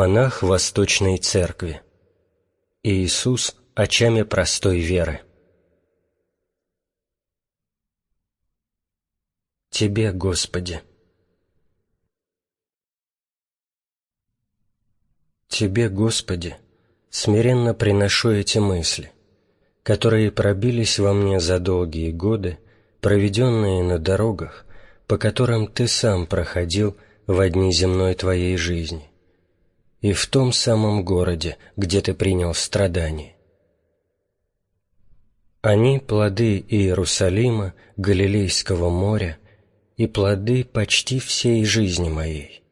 Монах Восточной Церкви Иисус очами простой веры. Тебе, Господи. Тебе, Господи, смиренно приношу эти мысли, которые пробились во мне за долгие годы, проведенные на дорогах, по которым Ты сам проходил в одни земной Твоей жизни, и в том самом городе, где Ты принял страдания. Они – плоды Иерусалима, Галилейского моря и плоды почти всей жизни моей.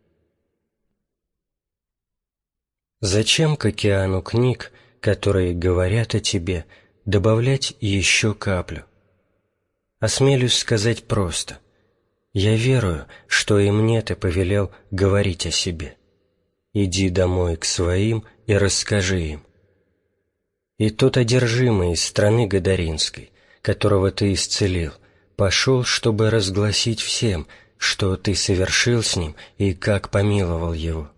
Зачем к океану книг, которые говорят о тебе, добавлять еще каплю? Осмелюсь сказать просто. Я верую, что и мне ты повелел говорить о себе. Иди домой к своим и расскажи им. И тот одержимый из страны Гадаринской, которого ты исцелил, пошел, чтобы разгласить всем, что ты совершил с ним и как помиловал его.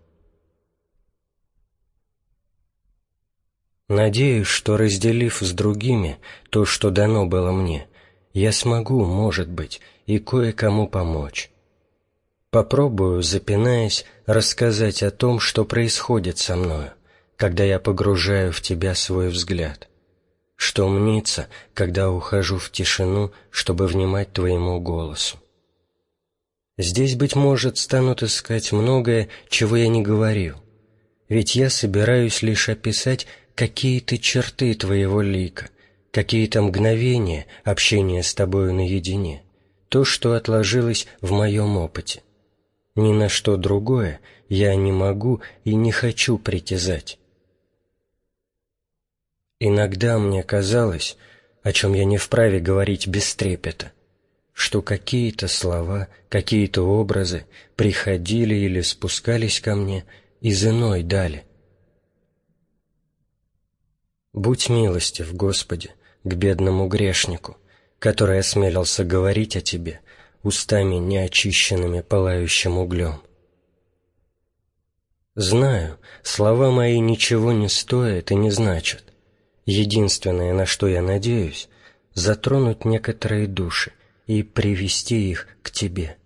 Надеюсь, что, разделив с другими то, что дано было мне, я смогу, может быть, и кое-кому помочь. Попробую, запинаясь, рассказать о том, что происходит со мною, когда я погружаю в тебя свой взгляд, что мнится, когда ухожу в тишину, чтобы внимать твоему голосу. Здесь, быть может, станут искать многое, чего я не говорил, ведь я собираюсь лишь описать какие-то черты твоего лика, какие-то мгновения общения с тобою наедине, то, что отложилось в моем опыте. Ни на что другое я не могу и не хочу притязать. Иногда мне казалось, о чем я не вправе говорить без трепета, что какие-то слова, какие-то образы приходили или спускались ко мне из иной дали. Будь милостив, Господи, к бедному грешнику, который осмелился говорить о Тебе устами неочищенными пылающим углем. Знаю, слова мои ничего не стоят и не значат, Единственное, на что я надеюсь, затронуть некоторые души и привести их к Тебе.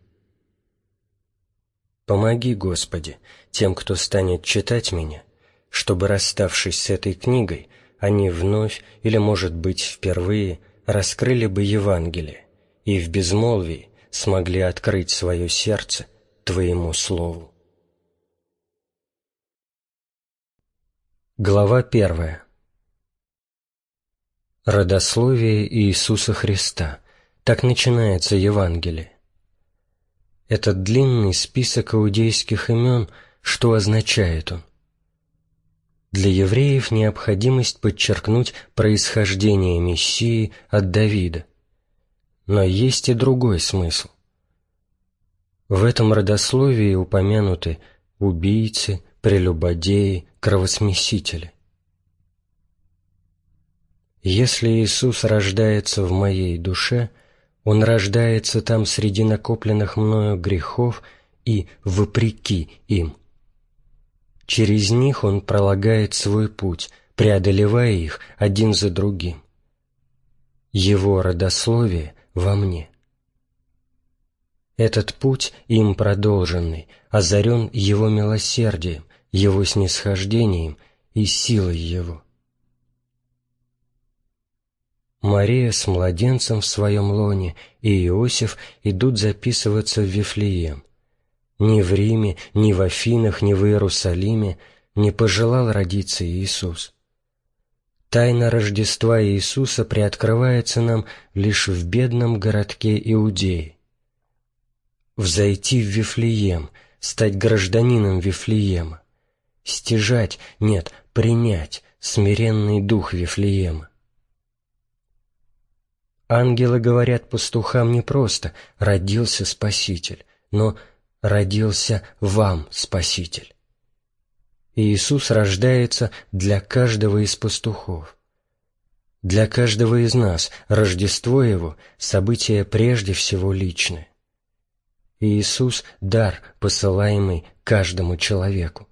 Помоги, Господи, тем, кто станет читать меня, чтобы, расставшись с этой книгой, они вновь или, может быть, впервые раскрыли бы Евангелие и в безмолвии смогли открыть свое сердце Твоему Слову. Глава первая Родословие Иисуса Христа. Так начинается Евангелие. Этот длинный список иудейских имен, что означает он? Для евреев необходимость подчеркнуть происхождение Мессии от Давида. Но есть и другой смысл. В этом родословии упомянуты убийцы, прелюбодеи, кровосмесители. Если Иисус рождается в моей душе, Он рождается там среди накопленных мною грехов и вопреки им. Через них Он пролагает свой путь, преодолевая их один за другим. Его родословие во мне. Этот путь, им продолженный, озарен Его милосердием, Его снисхождением и силой Его. Мария с младенцем в своем лоне и Иосиф идут записываться в Вифлеем. Ни в Риме, ни в Афинах, ни в Иерусалиме не пожелал родиться Иисус. Тайна Рождества Иисуса приоткрывается нам лишь в бедном городке Иудеи. Взойти в Вифлеем, стать гражданином Вифлеема, стяжать, нет, принять смиренный дух Вифлеема. Ангелы говорят пастухам не просто «родился Спаситель», но «родился вам Спаситель». Иисус рождается для каждого из пастухов. Для каждого из нас Рождество Его – событие прежде всего личное. Иисус – дар, посылаемый каждому человеку.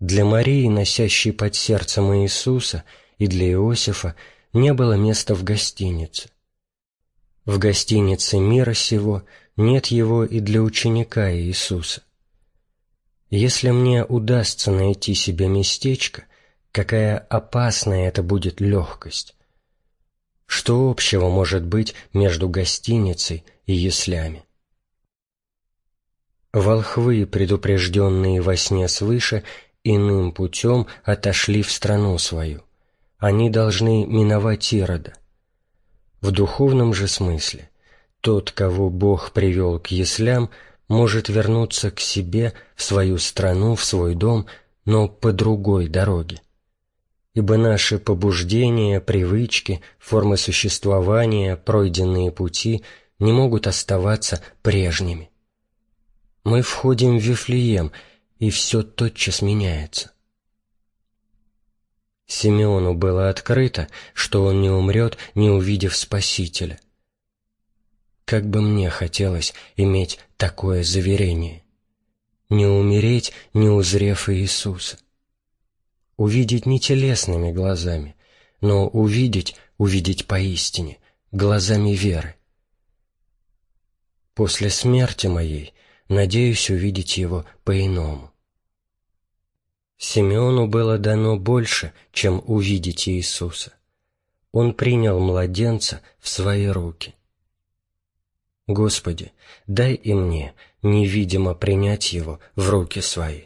Для Марии, носящей под сердцем Иисуса, и для Иосифа не было места в гостинице. В гостинице мира сего нет его и для ученика Иисуса. Если мне удастся найти себе местечко, какая опасная это будет легкость. Что общего может быть между гостиницей и яслями? Волхвы, предупрежденные во сне свыше, иным путем отошли в страну свою. Они должны миновать Ирода. В духовном же смысле тот, кого Бог привел к яслям, может вернуться к себе, в свою страну, в свой дом, но по другой дороге. Ибо наши побуждения, привычки, формы существования, пройденные пути не могут оставаться прежними. Мы входим в Вифлеем, и все тотчас меняется. Симеону было открыто, что он не умрет, не увидев Спасителя. Как бы мне хотелось иметь такое заверение. Не умереть, не узрев Иисуса. Увидеть не телесными глазами, но увидеть, увидеть поистине, глазами веры. После смерти моей надеюсь увидеть его по-иному. Симеону было дано больше, чем увидеть Иисуса. Он принял младенца в свои руки. Господи, дай и мне невидимо принять его в руки свои.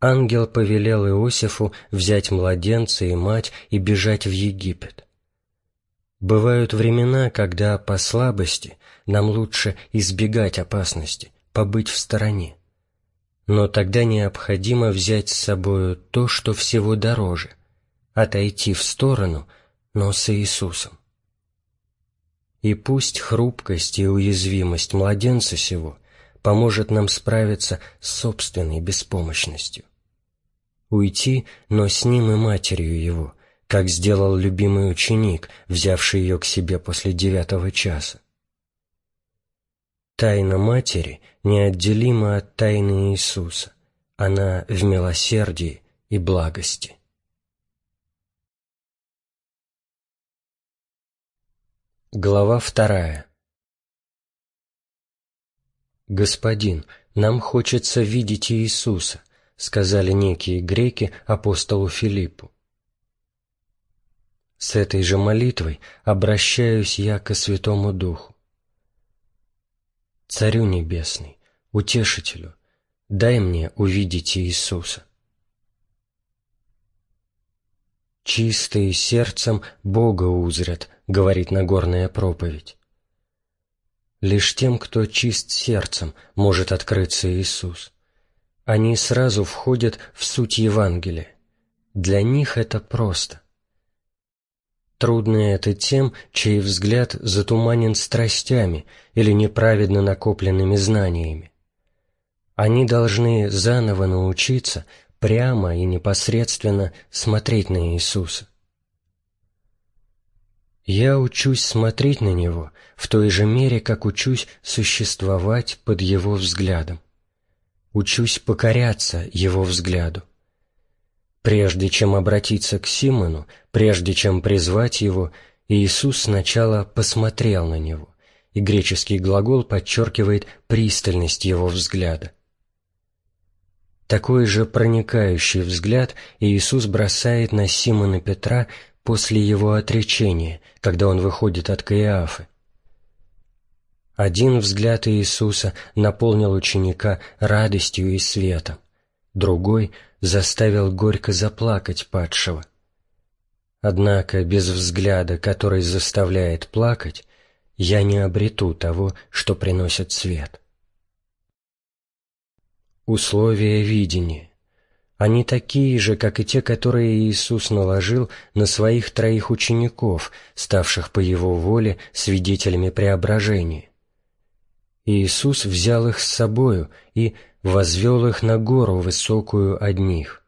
Ангел повелел Иосифу взять младенца и мать и бежать в Египет. Бывают времена, когда по слабости нам лучше избегать опасности, побыть в стороне. Но тогда необходимо взять с собою то, что всего дороже, отойти в сторону, но с Иисусом. И пусть хрупкость и уязвимость младенца сего поможет нам справиться с собственной беспомощностью. Уйти, но с ним и матерью его, как сделал любимый ученик, взявший ее к себе после девятого часа. Тайна матери неотделима от тайны Иисуса. Она в милосердии и благости. Глава вторая «Господин, нам хочется видеть Иисуса», — сказали некие греки апостолу Филиппу. С этой же молитвой обращаюсь я ко Святому Духу. Царю Небесный, Утешителю, дай мне увидеть Иисуса. «Чистые сердцем Бога узрят», — говорит Нагорная проповедь. Лишь тем, кто чист сердцем, может открыться Иисус. Они сразу входят в суть Евангелия. Для них это просто. Трудно это тем, чей взгляд затуманен страстями или неправедно накопленными знаниями. Они должны заново научиться прямо и непосредственно смотреть на Иисуса. Я учусь смотреть на Него в той же мере, как учусь существовать под Его взглядом. Учусь покоряться Его взгляду. Прежде чем обратиться к Симону, прежде чем призвать его, Иисус сначала посмотрел на него, и греческий глагол подчеркивает пристальность его взгляда. Такой же проникающий взгляд Иисус бросает на Симона Петра после его отречения, когда он выходит от Каиафы. Один взгляд Иисуса наполнил ученика радостью и светом, другой заставил горько заплакать падшего. Однако без взгляда, который заставляет плакать, я не обрету того, что приносит свет. условия видения. Они такие же, как и те, которые Иисус наложил на своих троих учеников, ставших по Его воле свидетелями преображения. Иисус взял их с собою и возвел их на гору высокую одних.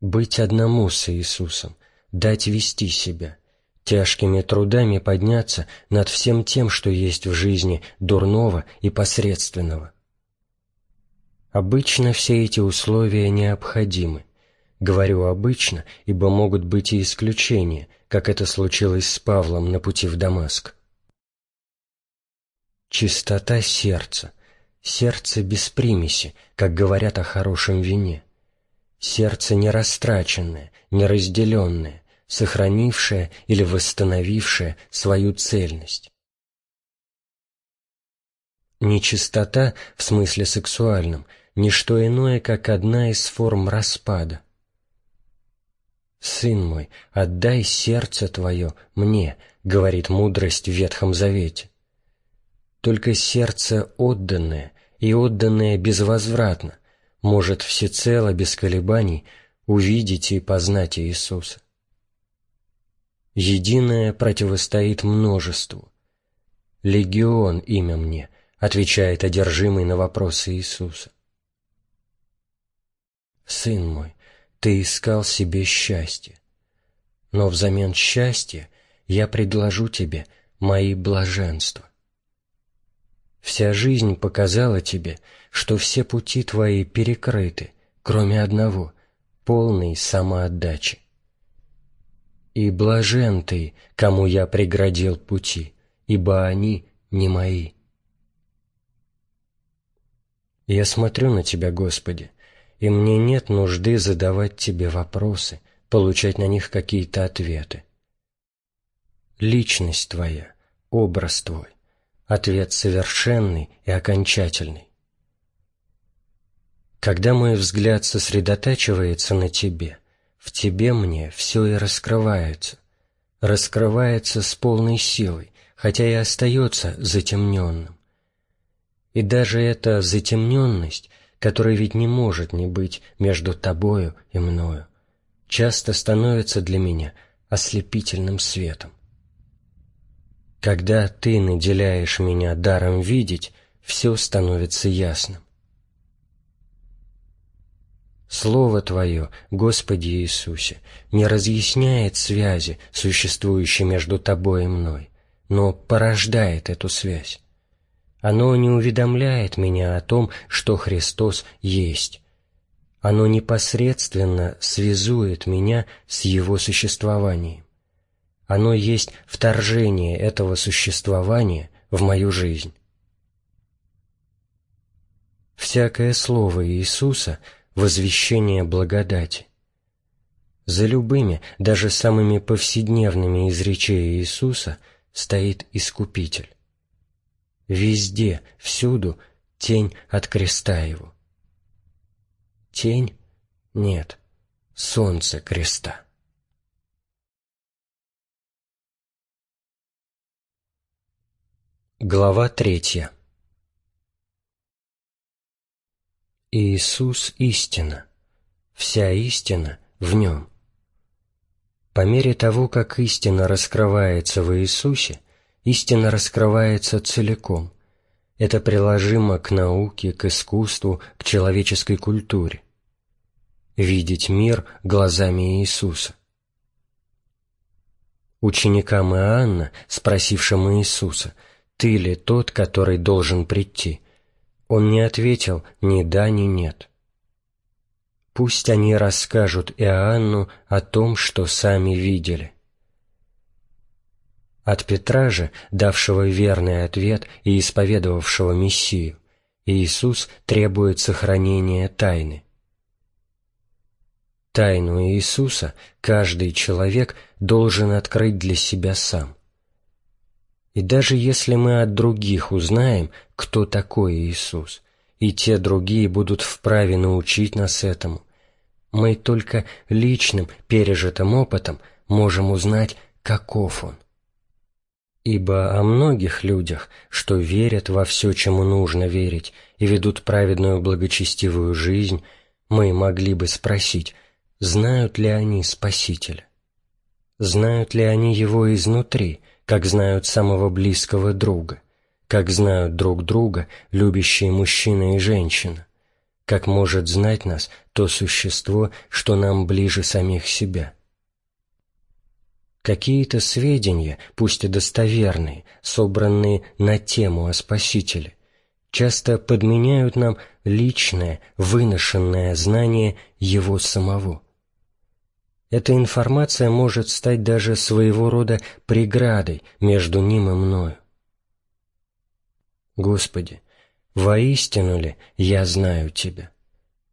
Быть одному с Иисусом, дать вести себя, тяжкими трудами подняться над всем тем, что есть в жизни дурного и посредственного. Обычно все эти условия необходимы. Говорю «обычно», ибо могут быть и исключения, как это случилось с Павлом на пути в Дамаск. Чистота сердца, сердце без примеси, как говорят о хорошем вине. Сердце не растраченное, не разделенное, сохранившее или восстановившее свою цельность. Нечистота, в смысле сексуальном, не что иное, как одна из форм распада. «Сын мой, отдай сердце твое мне», — говорит мудрость в Ветхом Завете. Только сердце отданное и отданное безвозвратно может всецело, без колебаний, увидеть и познать Иисуса. Единое противостоит множеству. «Легион имя мне», — отвечает одержимый на вопросы Иисуса. «Сын мой, ты искал себе счастье, но взамен счастья я предложу тебе мои блаженства. Вся жизнь показала тебе, что все пути твои перекрыты, кроме одного — полной самоотдачи. И блажен ты, кому я преградил пути, ибо они не мои. Я смотрю на Тебя, Господи, и мне нет нужды задавать Тебе вопросы, получать на них какие-то ответы. Личность Твоя, образ Твой, ответ совершенный и окончательный. Когда мой взгляд сосредотачивается на Тебе, в тебе мне все и раскрывается, раскрывается с полной силой, хотя и остается затемненным. И даже эта затемненность, которая ведь не может не быть между тобою и мною, часто становится для меня ослепительным светом. Когда ты наделяешь меня даром видеть, все становится ясным. Слово Твое, Господи Иисусе, не разъясняет связи, существующей между Тобой и мной, но порождает эту связь. Оно не уведомляет меня о том, что Христос есть. Оно непосредственно связует меня с Его существованием. Оно есть вторжение этого существования в мою жизнь. Всякое слово Иисуса — возвещение благодати. За любыми, даже самыми повседневными из речей Иисуса стоит Искупитель. Везде, всюду тень от креста Его. Тень? Нет, солнце креста. Глава третья Иисус – истина, вся истина в Нем. По мере того, как истина раскрывается в Иисусе, истина раскрывается целиком. Это приложимо к науке, к искусству, к человеческой культуре. Видеть мир глазами Иисуса. Ученикам Иоанна, спросившим Иисуса, «Ты ли тот, который должен прийти?» Он не ответил ни да, ни нет. Пусть они расскажут Иоанну о том, что сами видели. От Петра же, давшего верный ответ и исповедовавшего Мессию, Иисус требует сохранения тайны. Тайну Иисуса каждый человек должен открыть для себя сам. И даже если мы от других узнаем, кто такой Иисус, и те другие будут вправе научить нас этому, мы только личным пережитым опытом можем узнать, каков Он. Ибо о многих людях, что верят во все, чему нужно верить, и ведут праведную благочестивую жизнь, мы могли бы спросить, знают ли они Спасителя? Знают ли они Его изнутри, как знают самого близкого друга, как знают друг друга любящие мужчина и женщина? Как может знать нас то существо, что нам ближе самих себя? Какие-то сведения, пусть и достоверные, собранные на тему о Спасителе, часто подменяют нам личное, выношенное знание Его самого. Эта информация может стать даже своего рода преградой между ним и мною. Господи, воистину ли я знаю Тебя?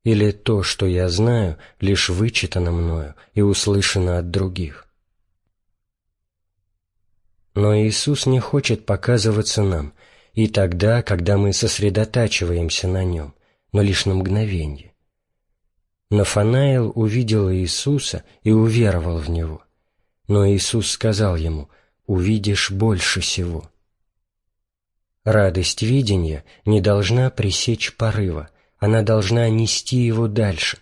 Или то, что я знаю, лишь вычитано мною и услышано от других? Но Иисус не хочет показываться нам и тогда, когда мы сосредотачиваемся на Нем, но лишь на мгновение. Нафанаил увидел Иисуса и уверовал в Него. Но Иисус сказал ему, «Увидишь больше всего». Радость видения не должна пресечь порыва, она должна нести его дальше.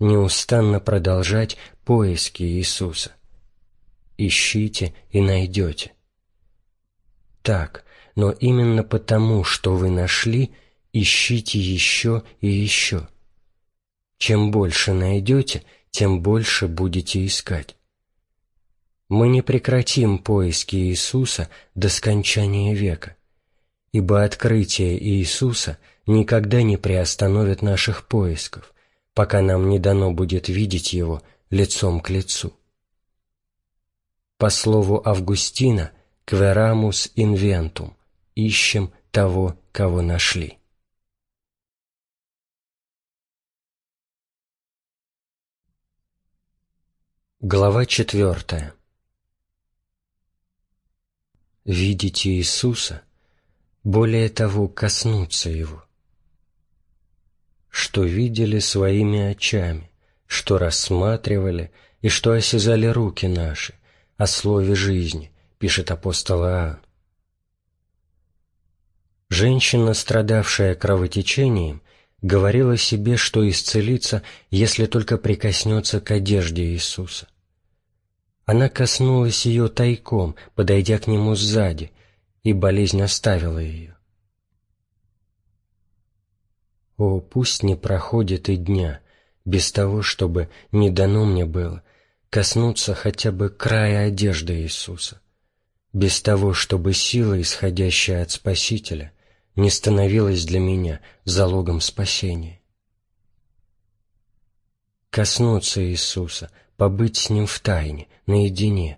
Неустанно продолжать поиски Иисуса ищите и найдете. Так, но именно потому, что вы нашли, ищите еще и еще. Чем больше найдете, тем больше будете искать. Мы не прекратим поиски Иисуса до скончания века, ибо открытие Иисуса никогда не приостановит наших поисков, пока нам не дано будет видеть Его лицом к лицу. По слову Августина «Queramus inventum» – «ищем того, кого нашли». Глава четвертая. Видите Иисуса, более того, коснуться Его. Что видели своими очами, что рассматривали и что осязали руки наши, о слове жизни, пишет апостол Иоанн. Женщина, страдавшая кровотечением, говорила себе, что исцелится, если только прикоснется к одежде Иисуса. Она коснулась ее тайком, подойдя к нему сзади, и болезнь оставила ее. О, пусть не проходит и дня, без того, чтобы не дано мне было коснуться хотя бы края одежды Иисуса, без того, чтобы сила, исходящая от Спасителя, не становилась для меня залогом спасения. Коснуться Иисуса, побыть с Ним в тайне, наедине,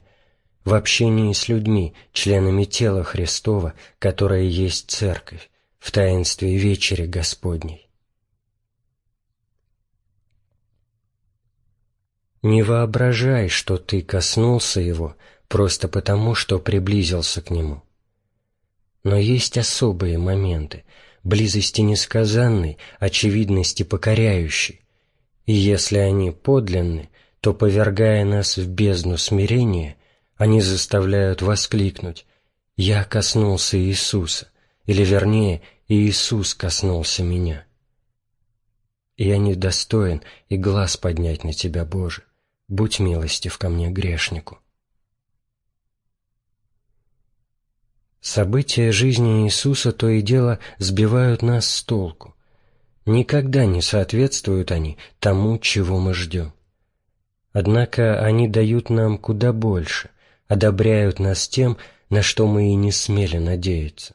в общении с людьми, членами тела Христова, которое есть Церковь, в таинстве вечери Господней. Не воображай, что ты коснулся его просто потому, что приблизился к нему. Но есть особые моменты, близости несказанной, очевидности покоряющей, и если они подлинны, то, повергая нас в бездну смирения, они заставляют воскликнуть «Я коснулся Иисуса», или, вернее, Иисус коснулся меня. Я недостоин и глаз поднять на Тебя, Боже будь милостив ко мне, грешнику. События жизни Иисуса то и дело сбивают нас с толку. Никогда не соответствуют они тому, чего мы ждем. Однако они дают нам куда больше, одобряют нас тем, на что мы и не смели надеяться.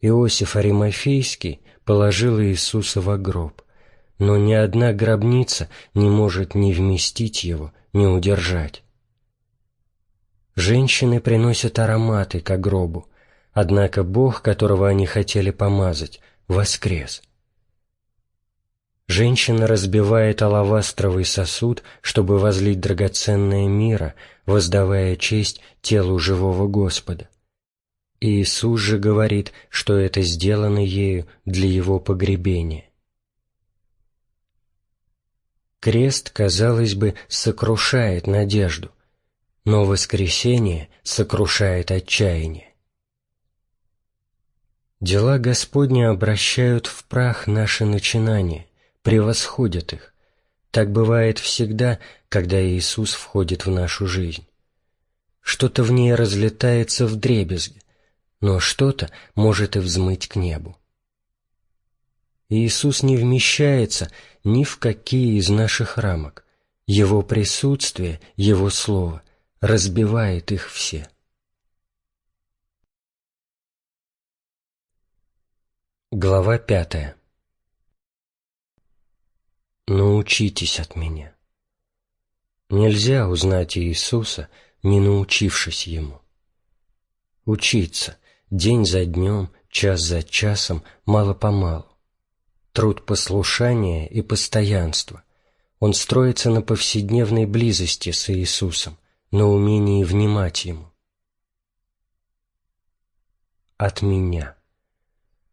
Иосиф Аримофейский положил Иисуса в гроб но ни одна гробница не может ни вместить его, ни удержать. Женщины приносят ароматы к гробу, однако Бог, которого они хотели помазать, воскрес. Женщина разбивает алавастровый сосуд, чтобы возлить драгоценное мира, воздавая честь телу живого Господа. Иисус же говорит, что это сделано ею для его погребения. Крест, казалось бы, сокрушает надежду, но воскресение сокрушает отчаяние. Дела Господни обращают в прах наши начинания, превосходят их. Так бывает всегда, когда Иисус входит в нашу жизнь. Что-то в ней разлетается в дребезги, но что-то может и взмыть к небу. Иисус не вмещается ни в какие из наших рамок. Его присутствие, Его Слово разбивает их все. Глава пятая Научитесь от меня. Нельзя узнать Иисуса, не научившись Ему. Учиться день за днем, час за часом, мало-помалу. Труд послушания и постоянства. Он строится на повседневной близости с Иисусом, на умении внимать Ему. От меня.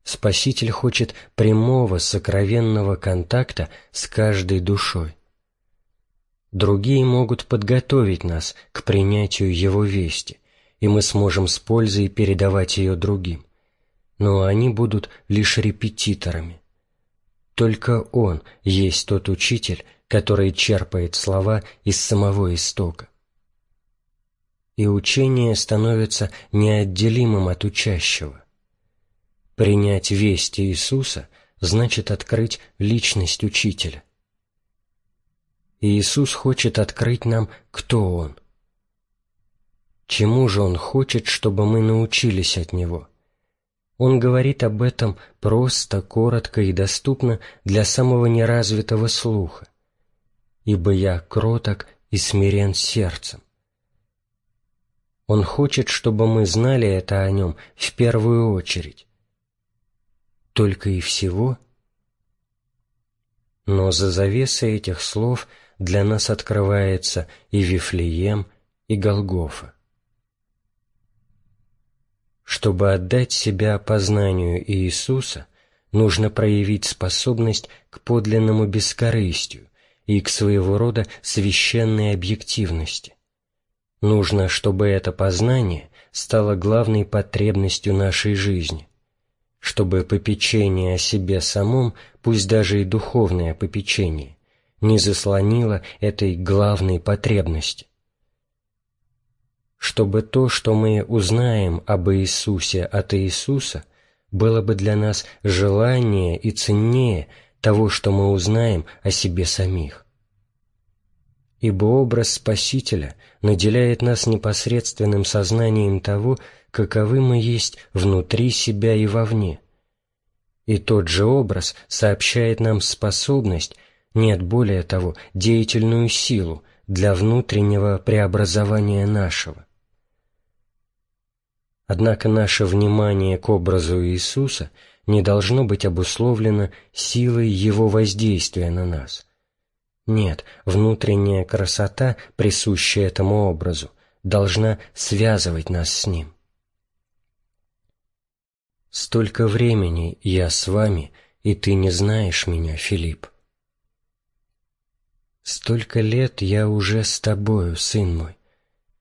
Спаситель хочет прямого, сокровенного контакта с каждой душой. Другие могут подготовить нас к принятию Его вести, и мы сможем с пользой передавать ее другим. Но они будут лишь репетиторами. Только Он есть тот учитель, который черпает слова из самого истока. И учение становится неотделимым от учащего. Принять весть Иисуса значит открыть личность Учителя. Иисус хочет открыть нам, кто Он. Чему же Он хочет, чтобы мы научились от Него? Он говорит об этом просто, коротко и доступно для самого неразвитого слуха. «Ибо я кроток и смирен сердцем». Он хочет, чтобы мы знали это о Нем в первую очередь только и всего? Но за завесой этих слов для нас открывается и Вифлеем, и Голгофа. Чтобы отдать себя познанию Иисуса, нужно проявить способность к подлинному бескорыстию и к своего рода священной объективности. Нужно, чтобы это познание стало главной потребностью нашей жизни – чтобы попечение о себе самом, пусть даже и духовное попечение, не заслонило этой главной потребности. Чтобы то, что мы узнаем об Иисусе от Иисуса, было бы для нас желание и ценнее того, что мы узнаем о себе самих. Ибо образ Спасителя наделяет нас непосредственным сознанием того, каковы мы есть внутри себя и вовне. И тот же образ сообщает нам способность, нет более того, деятельную силу для внутреннего преобразования нашего. Однако наше внимание к образу Иисуса не должно быть обусловлено силой Его воздействия на нас. Нет, внутренняя красота, присущая этому образу, должна связывать нас с Ним. Столько времени я с вами, и ты не знаешь меня, Филипп. Столько лет я уже с тобою, сын мой,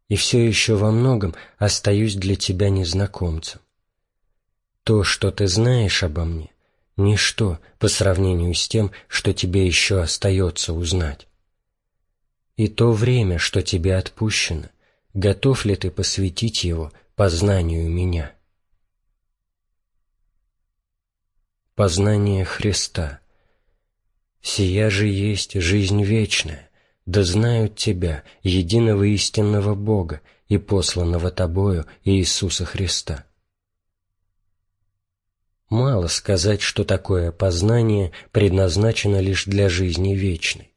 и все еще во многом остаюсь для тебя незнакомцем. То, что ты знаешь обо мне, ничто по сравнению с тем, что тебе еще остается узнать. И то время, что тебе отпущено, готов ли ты посвятить его познанию меня?» познание Христа. «Сия же есть жизнь вечная, да знают Тебя, единого истинного Бога и посланного Тобою Иисуса Христа». Мало сказать, что такое познание предназначено лишь для жизни вечной.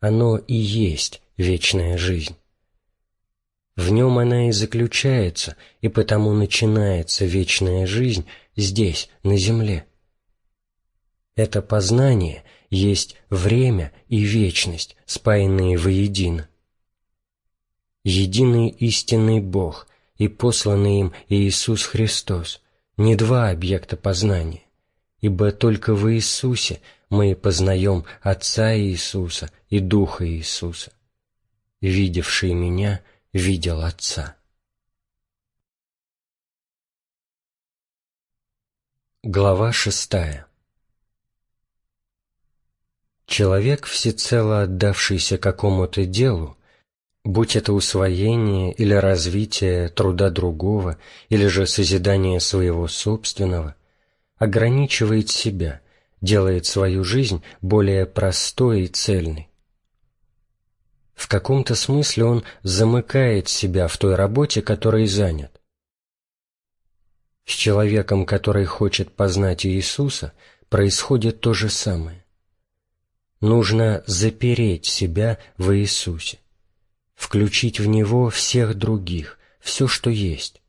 Оно и есть вечная жизнь. В нем она и заключается, и потому начинается вечная жизнь здесь, на земле. Это познание есть время и вечность, спаянные воедино. Единый истинный Бог и посланный им Иисус Христос – не два объекта познания, ибо только в Иисусе мы познаем Отца Иисуса и Духа Иисуса. Видевший Меня видел Отца. Глава шестая Человек, всецело отдавшийся какому-то делу, будь это усвоение или развитие труда другого, или же созидание своего собственного, ограничивает себя, делает свою жизнь более простой и цельной. В каком-то смысле он замыкает себя в той работе, которой занят. С человеком, который хочет познать Иисуса, происходит то же самое. Нужно запереть себя в Иисусе, включить в Него всех других, все, что есть.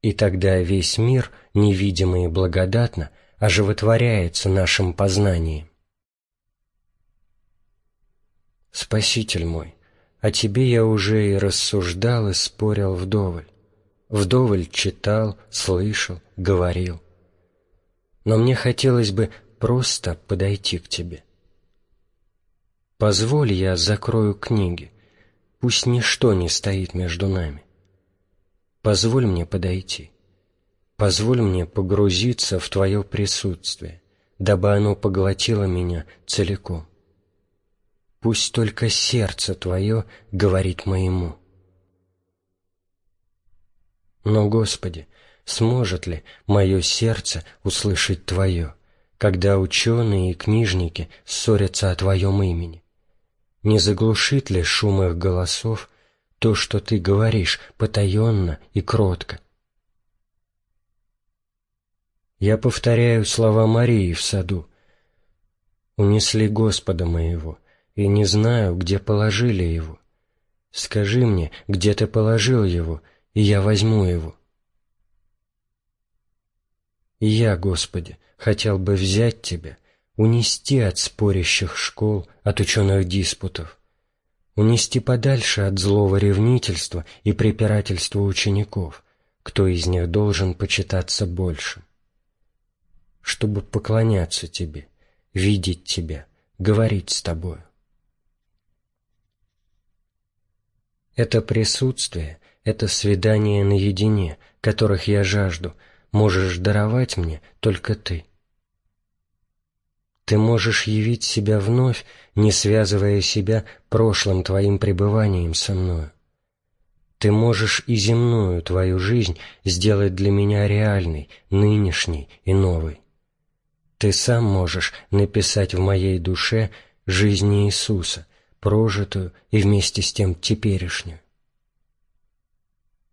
И тогда весь мир, невидимо и благодатно, оживотворяется нашим познанием. Спаситель мой, о Тебе я уже и рассуждал, и спорил вдоволь. Вдоволь читал, слышал, говорил. Но мне хотелось бы просто подойти к Тебе. Позволь, я закрою книги, пусть ничто не стоит между нами. Позволь мне подойти. Позволь мне погрузиться в Твое присутствие, дабы оно поглотило меня целиком. Пусть только сердце Твое говорит моему. Но, Господи, сможет ли мое сердце услышать Твое, когда ученые и книжники ссорятся о Твоем имени? Не заглушит ли шум их голосов то, что Ты говоришь потаенно и кротко? Я повторяю слова Марии в саду. «Унесли Господа моего, и не знаю, где положили его. Скажи мне, где ты положил его, и я возьму его». И я, Господи, хотел бы взять Тебя, унести от спорящих школ, от ученых диспутов, унести подальше от злого ревнительства и препирательства учеников, кто из них должен почитаться большим чтобы поклоняться Тебе, видеть Тебя, говорить с Тобою. Это присутствие, это свидание наедине, которых я жажду, можешь даровать мне только Ты. Ты можешь явить себя вновь, не связывая себя прошлым Твоим пребыванием со мною. Ты можешь и земную Твою жизнь сделать для меня реальной, нынешней и новой. Ты сам можешь написать в моей душе жизнь Иисуса, прожитую и вместе с тем теперешнюю.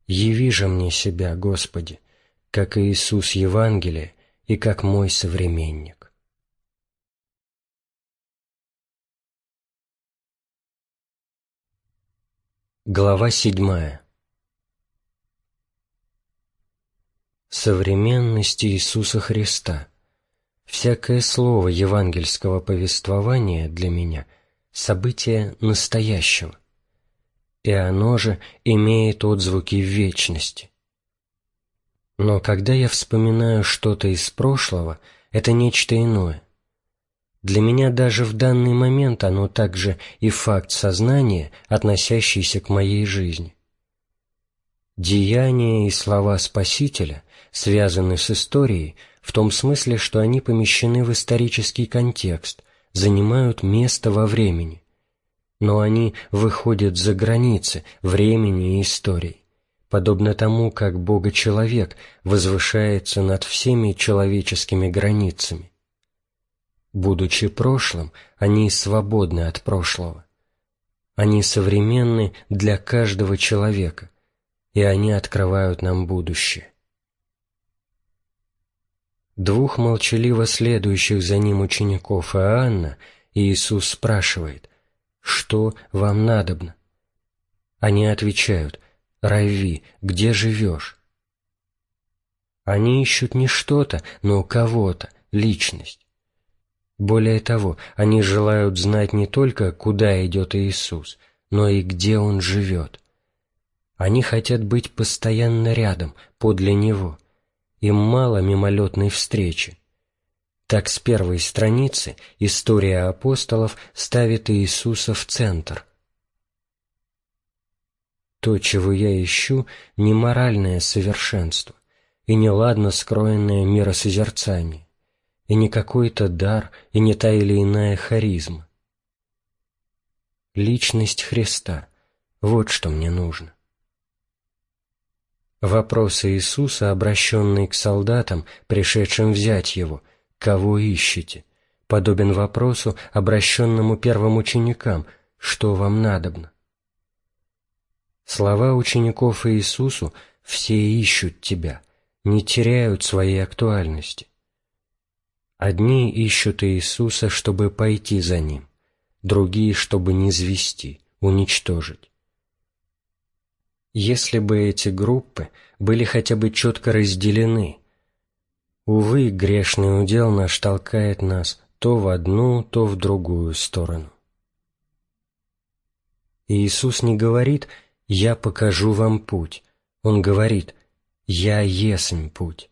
Яви же мне себя, Господи, как Иисус Евангелие и как мой современник. Глава седьмая Современность Иисуса Христа – Всякое слово евангельского повествования для меня – событие настоящего, и оно же имеет отзвуки в вечности. Но когда я вспоминаю что-то из прошлого, это нечто иное. Для меня даже в данный момент оно также и факт сознания, относящийся к моей жизни. Деяния и слова Спасителя связаны с историей – в том смысле, что они помещены в исторический контекст, занимают место во времени. Но они выходят за границы времени и истории, подобно тому, как Бога-человек возвышается над всеми человеческими границами. Будучи прошлым, они свободны от прошлого. Они современны для каждого человека, и они открывают нам будущее. Двух молчаливо следующих за ним учеников Иоанна Иисус спрашивает, «Что вам надобно?» Они отвечают, «Рави, где живешь?» Они ищут не что-то, но кого-то, личность. Более того, они желают знать не только, куда идет Иисус, но и где Он живет. Они хотят быть постоянно рядом, подле Него – им мало мимолетной встречи. Так с первой страницы история апостолов ставит Иисуса в центр. То, чего я ищу, не моральное совершенство и не ладно скроенное миросозерцание, и не какой-то дар, и не та или иная харизма. Личность Христа — вот что мне нужно. Вопросы Иисуса, обращенные к солдатам, пришедшим взять его, «Кого ищете?» подобен вопросу, обращенному первым ученикам, «Что вам надобно?» Слова учеников Иисусу «Все ищут Тебя» не теряют своей актуальности. Одни ищут Иисуса, чтобы пойти за Ним, другие, чтобы не звести, уничтожить. Если бы эти группы были хотя бы четко разделены, увы, грешный удел наш толкает нас то в одну, то в другую сторону. Иисус не говорит «я покажу вам путь», Он говорит «я есмь путь».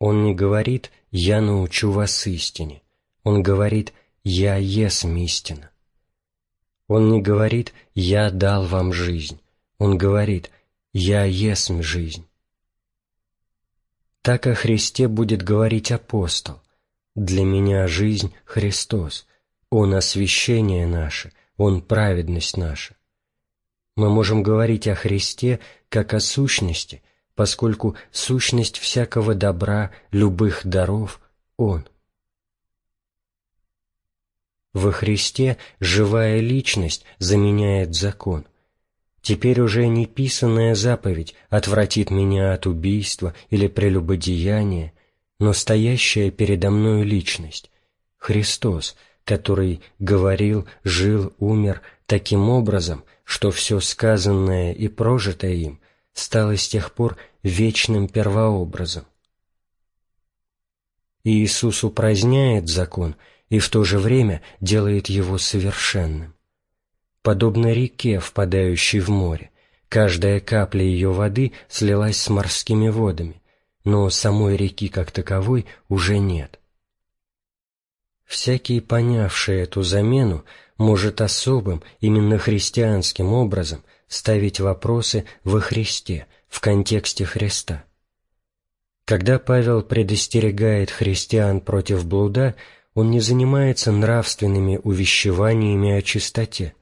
Он не говорит «я научу вас истине», Он говорит «я есмь истина». Он не говорит «я дал вам жизнь», Он говорит «я есмь жизнь». Так о Христе будет говорить апостол. «Для меня жизнь — Христос, Он освящение наше, Он праведность наша». Мы можем говорить о Христе как о сущности, поскольку сущность всякого добра, любых даров — Он. Во Христе живая личность заменяет закон. Теперь уже не писанная заповедь отвратит меня от убийства или прелюбодеяния, но стоящая передо мною личность — Христос, который говорил, жил, умер таким образом, что все сказанное и прожитое им стало с тех пор вечным первообразом. Иисус упраздняет закон и в то же время делает его совершенным. Подобно реке, впадающей в море, каждая капля ее воды слилась с морскими водами, но самой реки как таковой уже нет. Всякий, понявший эту замену, может особым, именно христианским образом ставить вопросы во Христе, в контексте Христа. Когда Павел предостерегает христиан против блуда, он не занимается нравственными увещеваниями о чистоте.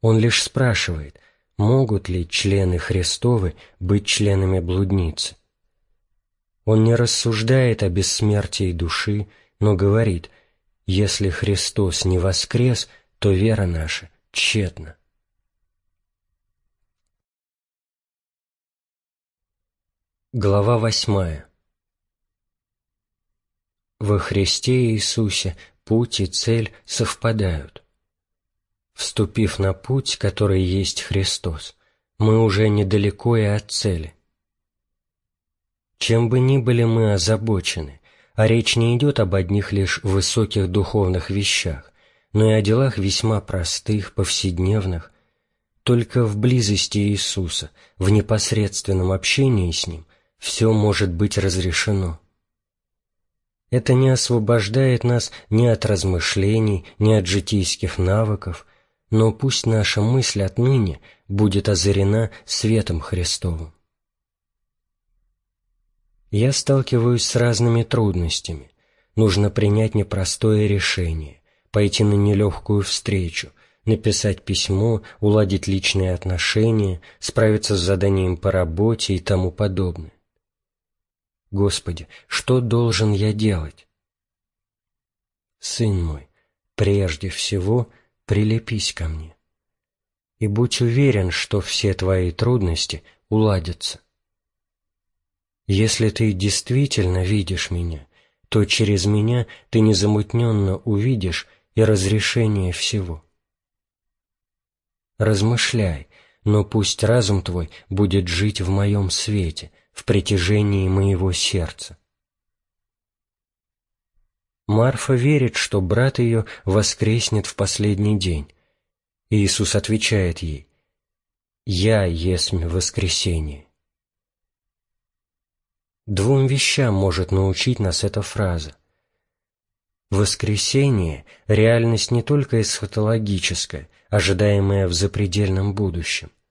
Он лишь спрашивает, могут ли члены Христовы быть членами блудницы. Он не рассуждает о бессмертии души, но говорит, если Христос не воскрес, то вера наша тщетна. Глава восьмая Во Христе Иисусе путь и цель совпадают. Вступив на путь, который есть Христос, мы уже недалеко и от цели. Чем бы ни были мы озабочены, а речь не идет об одних лишь высоких духовных вещах, но и о делах весьма простых, повседневных, только в близости Иисуса, в непосредственном общении с Ним, все может быть разрешено. Это не освобождает нас ни от размышлений, ни от житейских навыков, но пусть наша мысль отныне будет озарена светом Христовым. Я сталкиваюсь с разными трудностями. Нужно принять непростое решение, пойти на нелегкую встречу, написать письмо, уладить личные отношения, справиться с заданием по работе и тому подобное. Господи, что должен я делать? Сын мой, прежде всего прилепись ко мне. И будь уверен, что все твои трудности уладятся. Если ты действительно видишь меня, то через меня ты незамутненно увидишь и разрешение всего. Размышляй, но пусть разум твой будет жить в моем свете — в притяжении моего сердца. Марфа верит, что брат ее воскреснет в последний день. Иисус отвечает ей, «Я есмь воскресение». Двум вещам может научить нас эта фраза. Воскресение – реальность не только эсхатологическая, ожидаемая в запредельном будущем –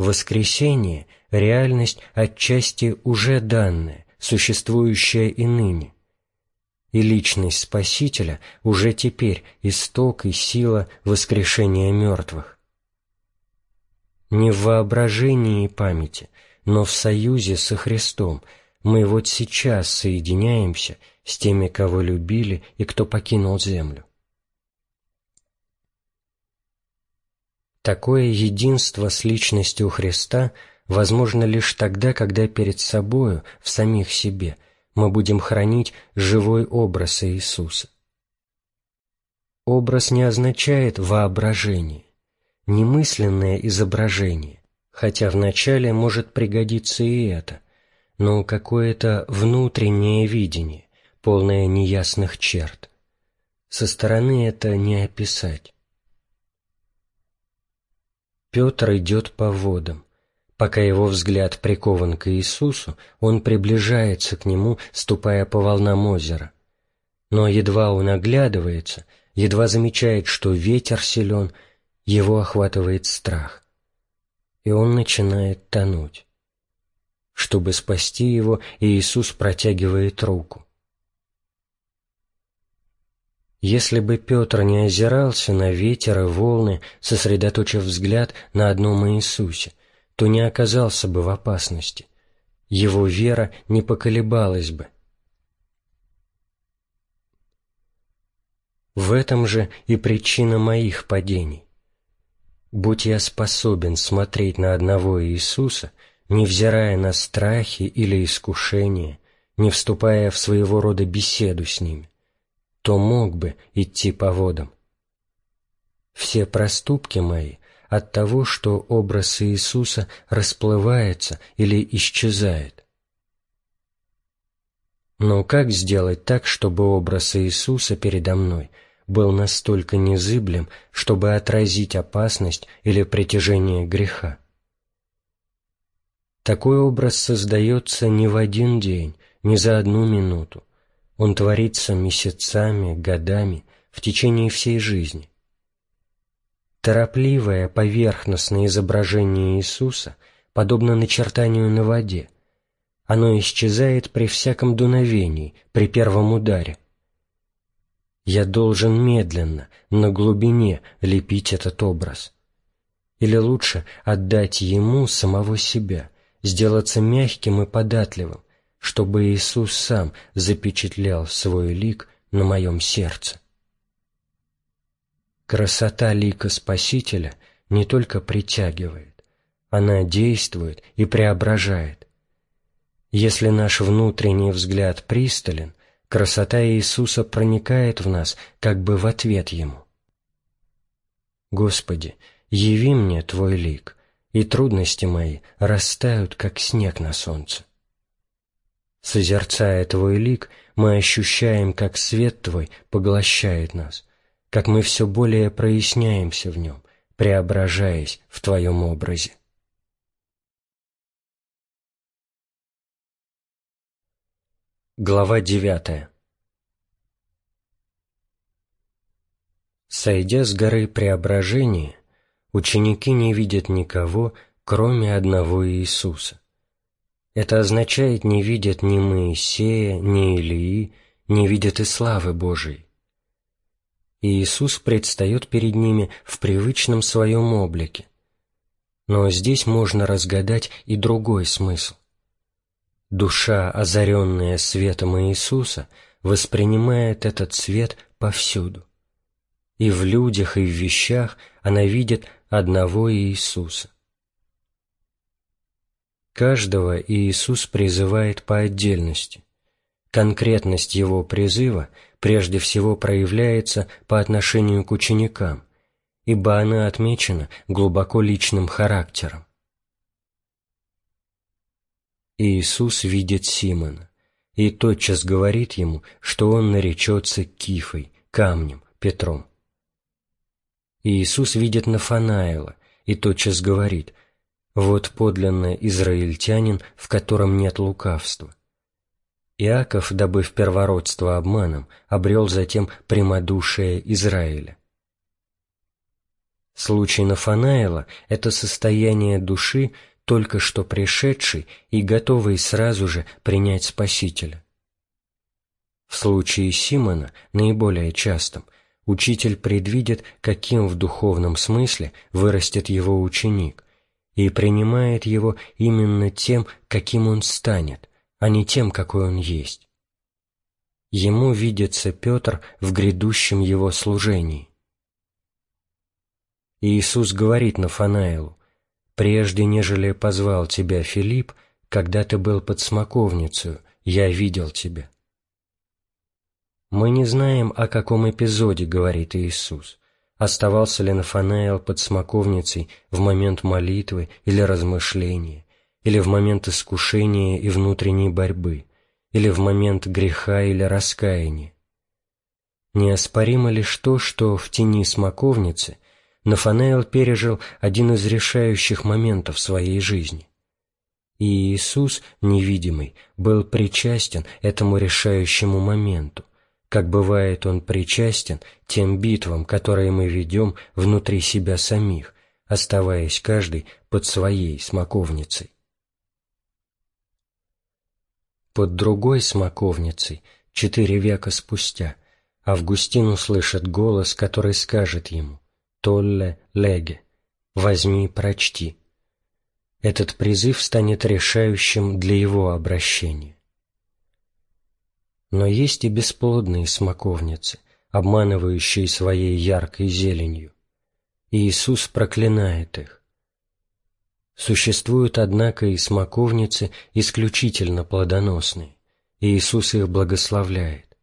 Воскресение – реальность отчасти уже данная, существующая и ныне. И личность Спасителя уже теперь исток и сила воскрешения мертвых. Не в воображении и памяти, но в союзе со Христом мы вот сейчас соединяемся с теми, кого любили и кто покинул землю. Такое единство с личностью Христа возможно лишь тогда, когда перед собою, в самих себе, мы будем хранить живой образ Иисуса. Образ не означает воображение, немысленное изображение, хотя вначале может пригодиться и это, но какое-то внутреннее видение, полное неясных черт. Со стороны это не описать. Петр идет по водам. Пока его взгляд прикован к Иисусу, он приближается к нему, ступая по волнам озера. Но едва он оглядывается, едва замечает, что ветер силен, его охватывает страх. И он начинает тонуть. Чтобы спасти его, Иисус протягивает руку. Если бы Петр не озирался на ветер и волны, сосредоточив взгляд на одном Иисусе, то не оказался бы в опасности. Его вера не поколебалась бы. В этом же и причина моих падений. Будь я способен смотреть на одного Иисуса, невзирая на страхи или искушения, не вступая в своего рода беседу с ними, то мог бы идти по водам. Все проступки мои от того, что образ Иисуса расплывается или исчезает. Но как сделать так, чтобы образ Иисуса передо мной был настолько незыблем, чтобы отразить опасность или притяжение греха? Такой образ создается не в один день, не за одну минуту, он творится месяцами, годами, в течение всей жизни. Торопливое, поверхностное изображение Иисуса подобно начертанию на воде. Оно исчезает при всяком дуновении, при первом ударе. Я должен медленно, на глубине лепить этот образ. Или лучше отдать Ему самого себя, сделаться мягким и податливым, чтобы Иисус сам запечатлял свой лик на моем сердце. Красота лика Спасителя не только притягивает, она действует и преображает. Если наш внутренний взгляд пристален, красота Иисуса проникает в нас как бы в ответ Ему. Господи, яви мне Твой лик, и трудности мои растают, как снег на солнце. Созерцая Твой лик, мы ощущаем, как свет Твой поглощает нас, как мы все более проясняемся в нем, преображаясь в Твоем образе. Глава девятая Сойдя с горы Преображения, ученики не видят никого, кроме одного Иисуса. Это означает, не видят ни Моисея, ни Илии, не видят и славы Божией. Иисус предстает перед ними в привычном своем облике. Но здесь можно разгадать и другой смысл. Душа, озаренная светом Иисуса, воспринимает этот свет повсюду. И в людях, и в вещах она видит одного Иисуса. Каждого Иисус призывает по отдельности. Конкретность Его призыва прежде всего проявляется по отношению к ученикам, ибо она отмечена глубоко личным характером. Иисус видит Симона и тотчас говорит ему, что он наречется Кифой, камнем, Петром. Иисус видит Нафанаила и тотчас говорит – вот подлинный израильтянин, в котором нет лукавства. Иаков, добыв первородство обманом, обрел затем прямодушие Израиля. Случай Нафанаэла – это состояние души, только что пришедшей и готовой сразу же принять Спасителя. В случае Симона, наиболее частым, учитель предвидит, каким в духовном смысле вырастет его ученик, и принимает его именно тем, каким он станет, а не тем, какой он есть. Ему видится Петр в грядущем его служении. Иисус говорит Нафанаилу, «Прежде, нежели позвал тебя Филипп, когда ты был под смоковницей, я видел тебя». Мы не знаем, о каком эпизоде говорит Иисус. Оставался ли Нафанаил под смоковницей в момент молитвы или размышления, или в момент искушения и внутренней борьбы, или в момент греха или раскаяния. Неоспоримо лишь то, что в тени смоковницы Нафанаил пережил один из решающих моментов своей жизни. И Иисус, невидимый, был причастен этому решающему моменту, как бывает он причастен тем битвам, которые мы ведем внутри себя самих, оставаясь каждый под своей смоковницей. Под другой смоковницей, четыре века спустя, Августин услышит голос, который скажет ему «Толле леге» — «Возьми, прочти». Этот призыв станет решающим для его обращения. Но есть и бесплодные смоковницы, обманывающие своей яркой зеленью. И Иисус проклинает их. Существуют, однако, и смоковницы исключительно плодоносные, и Иисус их благословляет.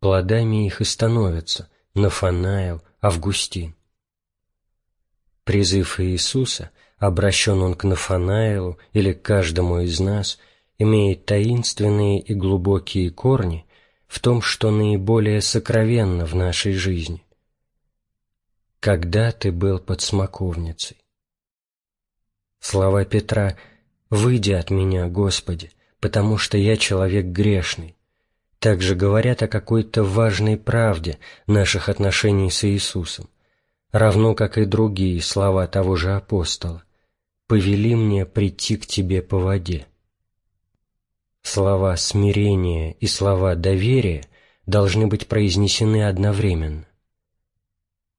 Плодами их и становятся Нафанаил, Августин. Призыв Иисуса, обращен он к Нафанаилу или к каждому из нас – имеет таинственные и глубокие корни в том, что наиболее сокровенно в нашей жизни. Когда ты был под смоковницей? Слова Петра «Выйди от меня, Господи, потому что я человек грешный» также говорят о какой-то важной правде наших отношений с Иисусом, равно как и другие слова того же апостола «Повели мне прийти к Тебе по воде». Слова смирения и слова доверия должны быть произнесены одновременно.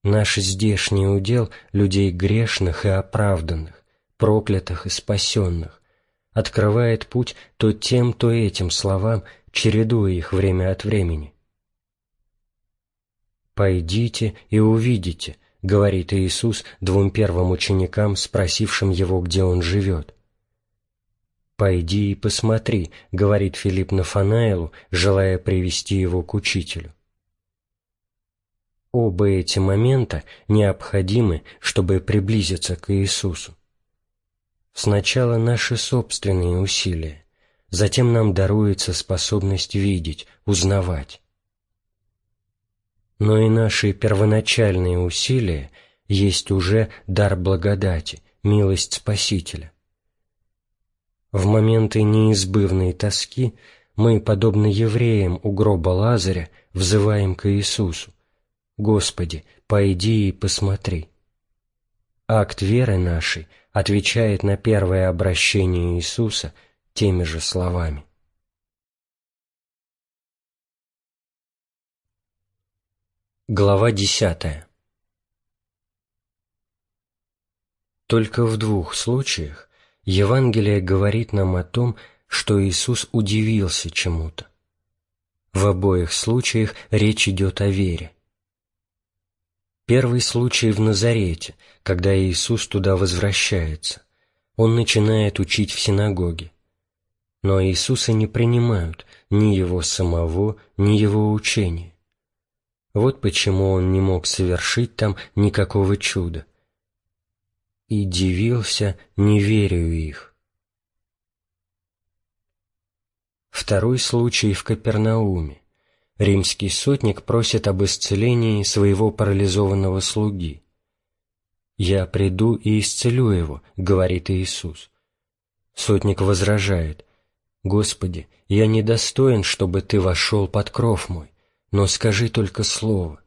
Наш здешний удел людей грешных и оправданных, проклятых и спасенных, открывает путь то тем, то этим словам, чередуя их время от времени. «Пойдите и увидите», — говорит Иисус двум первым ученикам, спросившим его, где он живет. «Пойди и посмотри», — говорит Филипп Нафанаилу, желая привести его к учителю. Оба эти момента необходимы, чтобы приблизиться к Иисусу. Сначала наши собственные усилия, затем нам даруется способность видеть, узнавать. Но и наши первоначальные усилия есть уже дар благодати, милость Спасителя. В моменты неизбывной тоски мы, подобно евреям у гроба Лазаря, взываем к Иисусу. «Господи, пойди и посмотри». Акт веры нашей отвечает на первое обращение Иисуса теми же словами. Глава десятая Только в двух случаях Евангелие говорит нам о том, что Иисус удивился чему-то. В обоих случаях речь идет о вере. Первый случай в Назарете, когда Иисус туда возвращается. Он начинает учить в синагоге. Но Иисуса не принимают ни Его самого, ни Его учения. Вот почему Он не мог совершить там никакого чуда – и дивился неверию их. Второй случай в Капернауме. Римский сотник просит об исцелении своего парализованного слуги. «Я приду и исцелю его», — говорит Иисус. Сотник возражает, «Господи, я недостоин, чтобы Ты вошел под кров мой, но скажи только слово,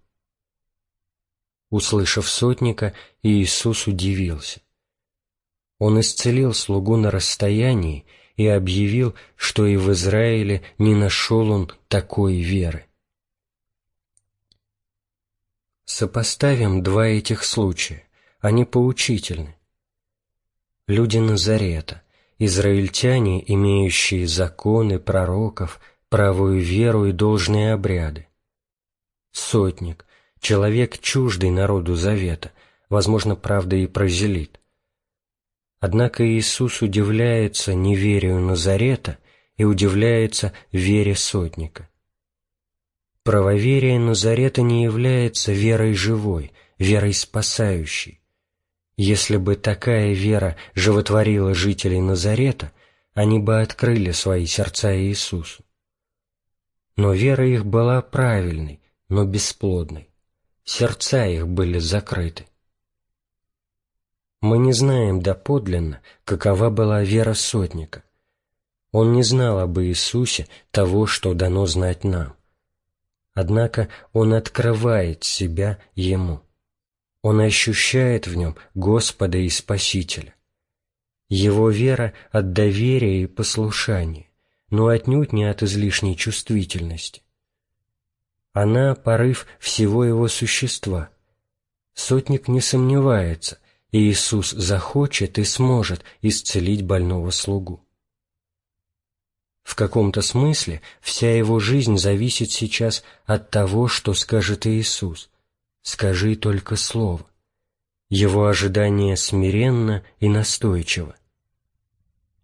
Услышав сотника, Иисус удивился. Он исцелил слугу на расстоянии и объявил, что и в Израиле не нашел он такой веры. Сопоставим два этих случая, они поучительны. Люди Назарета, израильтяне, имеющие законы, пророков, правую веру и должные обряды. Сотник, человек чуждый народу завета, возможно, правда и прозелит. Однако Иисус удивляется неверию Назарета и удивляется вере сотника. Правоверие Назарета не является верой живой, верой спасающей. Если бы такая вера животворила жителей Назарета, они бы открыли свои сердца Иисусу. Но вера их была правильной, но бесплодной. Сердца их были закрыты. Мы не знаем доподлинно, какова была вера сотника. Он не знал об Иисусе того, что дано знать нам. Однако он открывает себя Ему. Он ощущает в нем Господа и Спасителя. Его вера от доверия и послушания, но отнюдь не от излишней чувствительности. Она – порыв всего его существа. Сотник не сомневается, Иисус захочет и сможет исцелить больного слугу. В каком-то смысле вся его жизнь зависит сейчас от того, что скажет Иисус. «Скажи только слово». Его ожидание смиренно и настойчиво.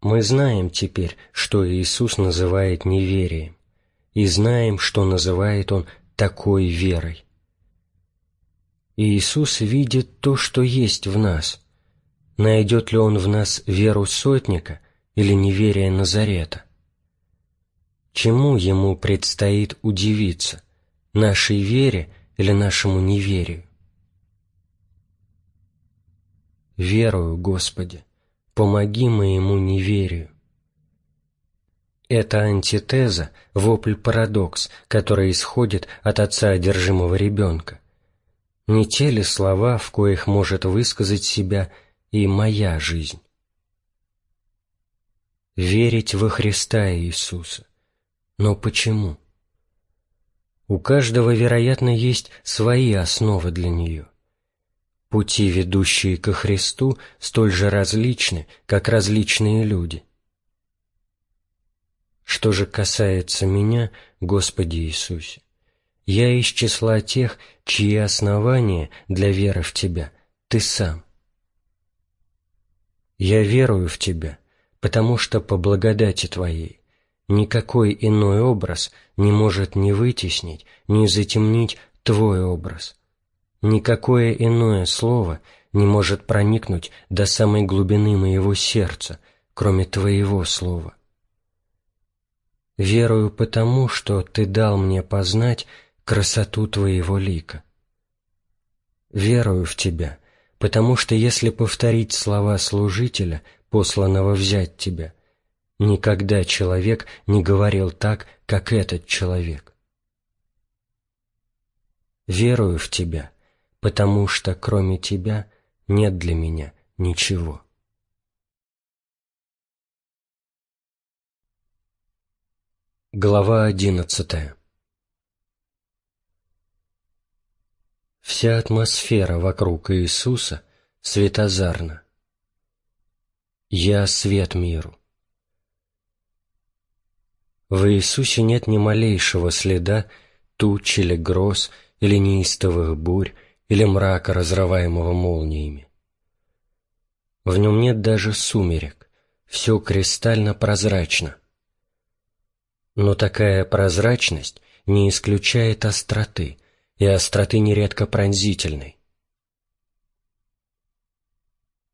Мы знаем теперь, что Иисус называет неверием, и знаем, что называет Он такой верой. Иисус видит то, что есть в нас. Найдет ли Он в нас веру сотника или неверие Назарета? Чему Ему предстоит удивиться, нашей вере или нашему неверию? Верую, Господи, помоги моему неверию. Это антитеза, вопль-парадокс, который исходит от отца одержимого ребенка. Не те ли слова, в коих может высказать себя и моя жизнь? Верить во Христа Иисуса. Но почему? У каждого, вероятно, есть свои основы для нее. Пути, ведущие ко Христу, столь же различны, как различные люди. Что же касается меня, Господи Иисусе, я из числа тех, чьи основания для веры в Тебя Ты сам. Я верую в Тебя, потому что по благодати Твоей никакой иной образ не может ни вытеснить, ни затемнить Твой образ. Никакое иное слово не может проникнуть до самой глубины моего сердца, кроме Твоего слова. Верую потому, что Ты дал мне познать красоту Твоего лика. Верую в Тебя, потому что если повторить слова служителя, посланного взять Тебя, никогда человек не говорил так, как этот человек. Верую в Тебя, потому что кроме Тебя нет для меня ничего. Глава одиннадцатая Вся атмосфера вокруг Иисуса светозарна. «Я свет миру». В Иисусе нет ни малейшего следа туч или гроз, или неистовых бурь, или мрака, разрываемого молниями. В нем нет даже сумерек, все кристально прозрачно. Но такая прозрачность не исключает остроты – и остроты нередко пронзительной.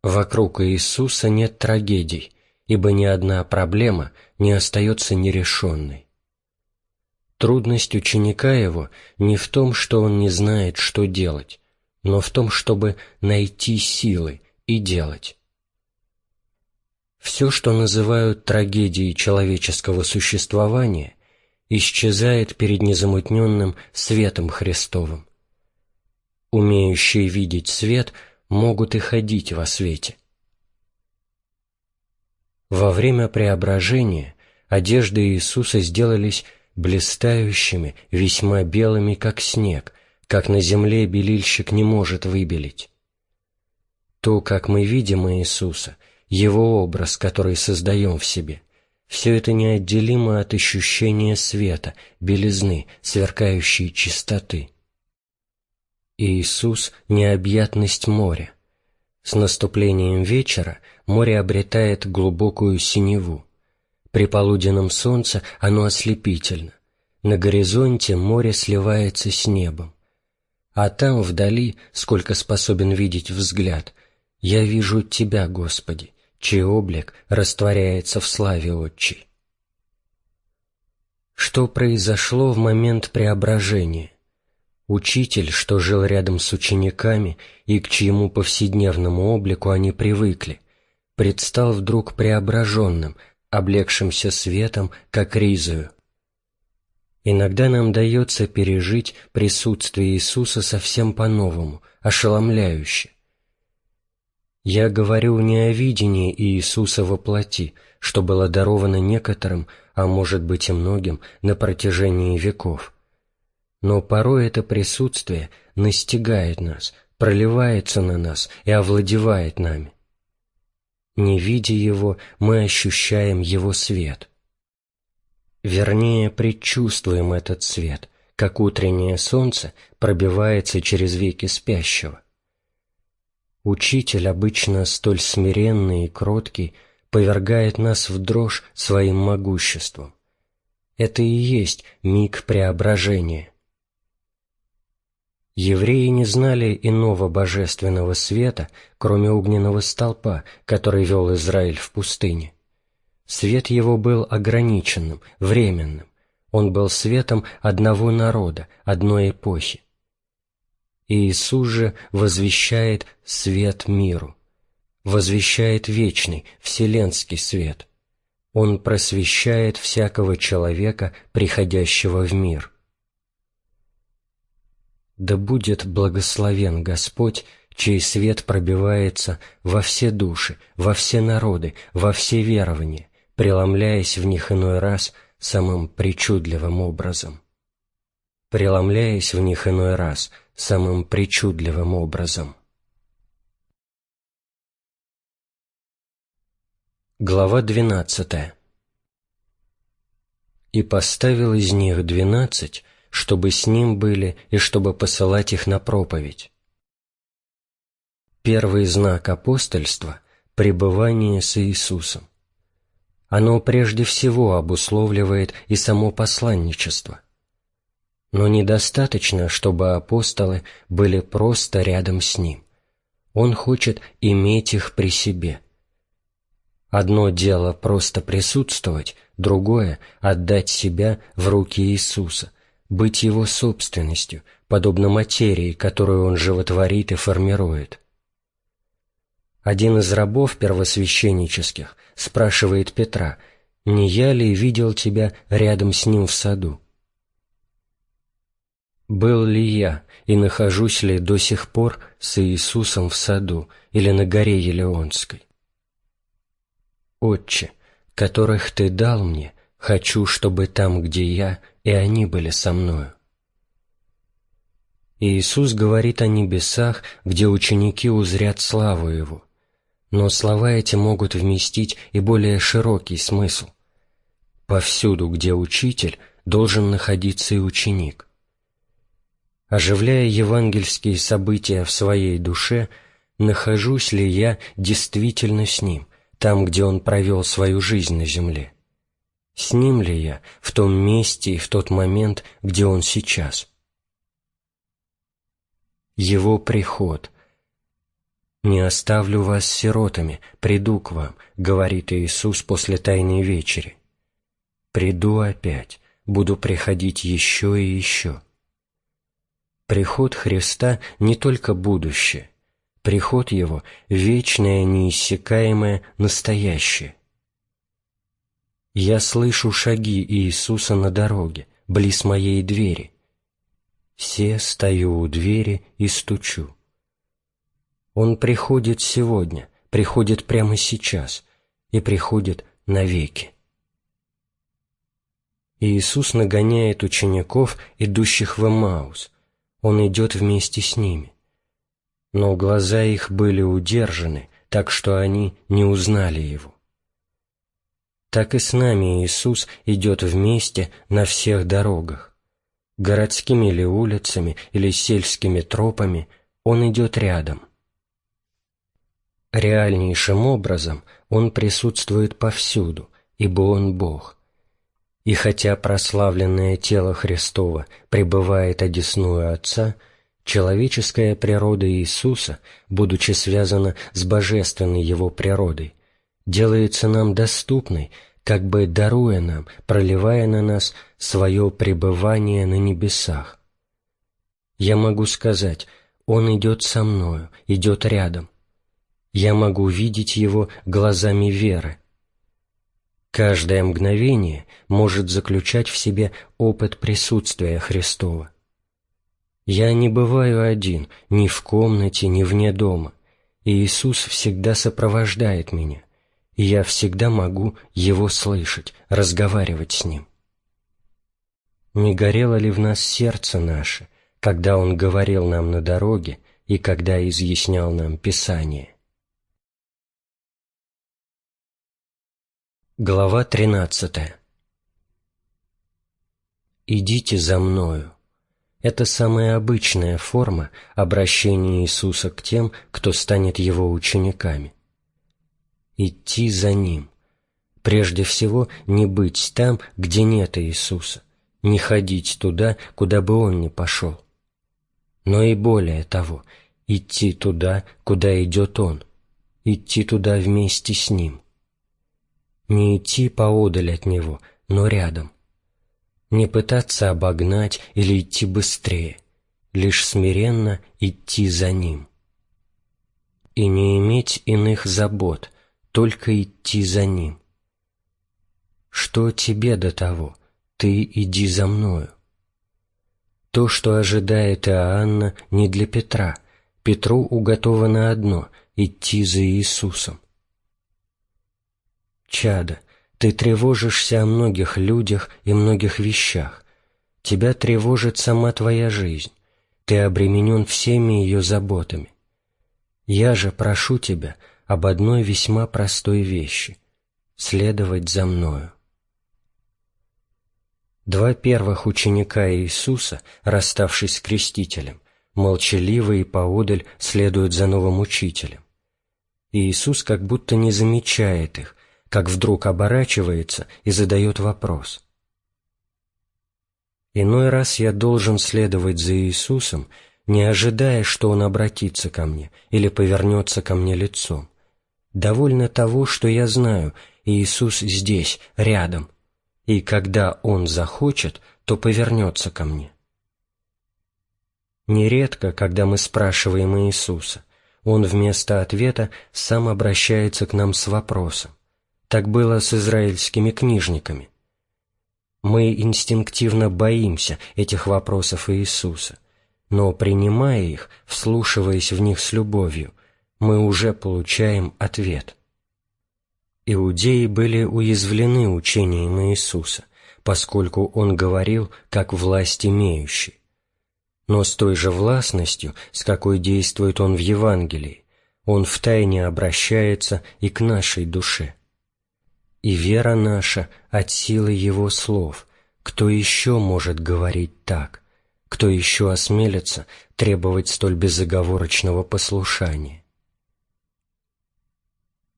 Вокруг Иисуса нет трагедий, ибо ни одна проблема не остается нерешенной. Трудность ученика его не в том, что он не знает, что делать, но в том, чтобы найти силы и делать. Все, что называют трагедией человеческого существования, исчезает перед незамутненным светом Христовым. Умеющие видеть свет могут и ходить во свете. Во время преображения одежды Иисуса сделались блистающими, весьма белыми, как снег, как на земле белильщик не может выбелить. То, как мы видим Иисуса, Его образ, который создаем в себе, все это неотделимо от ощущения света, белизны, сверкающей чистоты. Иисус — необъятность моря. С наступлением вечера море обретает глубокую синеву. При полуденном солнце оно ослепительно. На горизонте море сливается с небом. А там, вдали, сколько способен видеть взгляд, я вижу Тебя, Господи, чей облик растворяется в славе Отчей. Что произошло в момент преображения? Учитель, что жил рядом с учениками и к чьему повседневному облику они привыкли, предстал вдруг преображенным, облегшимся светом, как ризою. Иногда нам дается пережить присутствие Иисуса совсем по-новому, ошеломляюще. Я говорю не о видении Иисуса во плоти, что было даровано некоторым, а может быть и многим, на протяжении веков. Но порой это присутствие настигает нас, проливается на нас и овладевает нами. Не видя его, мы ощущаем его свет. Вернее, предчувствуем этот свет, как утреннее солнце пробивается через веки спящего. Учитель, обычно столь смиренный и кроткий, повергает нас в дрожь своим могуществом. Это и есть миг преображения. Евреи не знали иного божественного света, кроме огненного столпа, который вел Израиль в пустыне. Свет его был ограниченным, временным. Он был светом одного народа, одной эпохи. Иисус же возвещает свет миру, возвещает вечный, вселенский свет. Он просвещает всякого человека, приходящего в мир. Да будет благословен Господь, чей свет пробивается во все души, во все народы, во все верования, преломляясь в них иной раз самым причудливым образом. Преломляясь в них иной раз самым причудливым образом. Глава двенадцатая. «И поставил из них двенадцать, чтобы с ним были и чтобы посылать их на проповедь». Первый знак апостольства – пребывание с Иисусом. Оно прежде всего обусловливает и само посланничество. Но недостаточно, чтобы апостолы были просто рядом с Ним. Он хочет иметь их при себе. Одно дело просто присутствовать, другое — отдать себя в руки Иисуса, быть Его собственностью, подобно материи, которую Он животворит и формирует. Один из рабов первосвященнических спрашивает Петра, «Не я ли видел тебя рядом с ним в саду?» «Был ли я и нахожусь ли до сих пор с Иисусом в саду или на горе Елеонской?» «Отче, которых Ты дал мне, хочу, чтобы там, где я, и они были со мною». Иисус говорит о небесах, где ученики узрят славу Его – но слова эти могут вместить и более широкий смысл. Повсюду, где учитель, должен находиться и ученик. Оживляя евангельские события в своей душе, нахожусь ли я действительно с ним, там, где он провел свою жизнь на земле? С ним ли я в том месте и в тот момент, где он сейчас? Его приход — «Не оставлю вас сиротами, приду к вам», — говорит Иисус после Тайной вечери. «Приду опять, буду приходить еще и еще». Приход Христа не только будущее, приход Его — вечное, неиссякаемое, настоящее. Я слышу шаги Иисуса на дороге, близ моей двери. все стою у двери и стучу. Он приходит сегодня, приходит прямо сейчас и приходит навеки. Иисус нагоняет учеников, идущих в Эмаус. Он идет вместе с ними. Но глаза их были удержаны, так что они не узнали Его. Так и с нами Иисус идет вместе на всех дорогах. Городскими ли улицами или сельскими тропами Он идет рядом. Реальнейшим образом Он присутствует повсюду, ибо Он Бог – и хотя прославленное тело Христово пребывает одесную Отца, человеческая природа Иисуса, будучи связана с божественной Его природой, делается нам доступной, как бы даруя нам, проливая на нас свое пребывание на небесах. Я могу сказать, Он идет со мною, идет рядом. Я могу видеть Его глазами веры, Каждое мгновение может заключать в себе опыт присутствия Христова. Я не бываю один ни в комнате, ни вне дома, и Иисус всегда сопровождает меня, и я всегда могу Его слышать, разговаривать с Ним. Не горело ли в нас сердце наше, когда Он говорил нам на дороге и когда изъяснял нам Писание? Глава 13 «Идите за Мною» — это самая обычная форма обращения Иисуса к тем, кто станет Его учениками. Идти за Ним. Прежде всего, не быть там, где нет Иисуса, не ходить туда, куда бы Он ни пошел. Но и более того, идти туда, куда идет Он, идти туда вместе с Ним — не идти поодаль от него, но рядом. Не пытаться обогнать или идти быстрее, лишь смиренно идти за ним. И не иметь иных забот, только идти за ним. Что тебе до того? Ты иди за мною. То, что ожидает Иоанна, не для Петра. Петру уготовано одно — идти за Иисусом. Чада, ты тревожишься о многих людях и многих вещах. Тебя тревожит сама твоя жизнь. Ты обременен всеми ее заботами. Я же прошу тебя об одной весьма простой вещи — следовать за мною. Два первых ученика Иисуса, расставшись с крестителем, молчаливо и поодаль следуют за новым учителем. И Иисус как будто не замечает их, как вдруг оборачивается и задает вопрос. Иной раз я должен следовать за Иисусом, не ожидая, что Он обратится ко мне или повернется ко мне лицом. Довольно того, что я знаю, Иисус здесь, рядом, и когда Он захочет, то повернется ко мне. Нередко, когда мы спрашиваем Иисуса, Он вместо ответа сам обращается к нам с вопросом. Так было с израильскими книжниками. Мы инстинктивно боимся этих вопросов Иисуса, но, принимая их, вслушиваясь в них с любовью, мы уже получаем ответ. Иудеи были уязвлены учением Иисуса, поскольку Он говорил как власть имеющий. Но с той же властностью, с какой действует Он в Евангелии, Он втайне обращается и к нашей душе – и вера наша от силы Его слов. Кто еще может говорить так? Кто еще осмелится требовать столь безоговорочного послушания?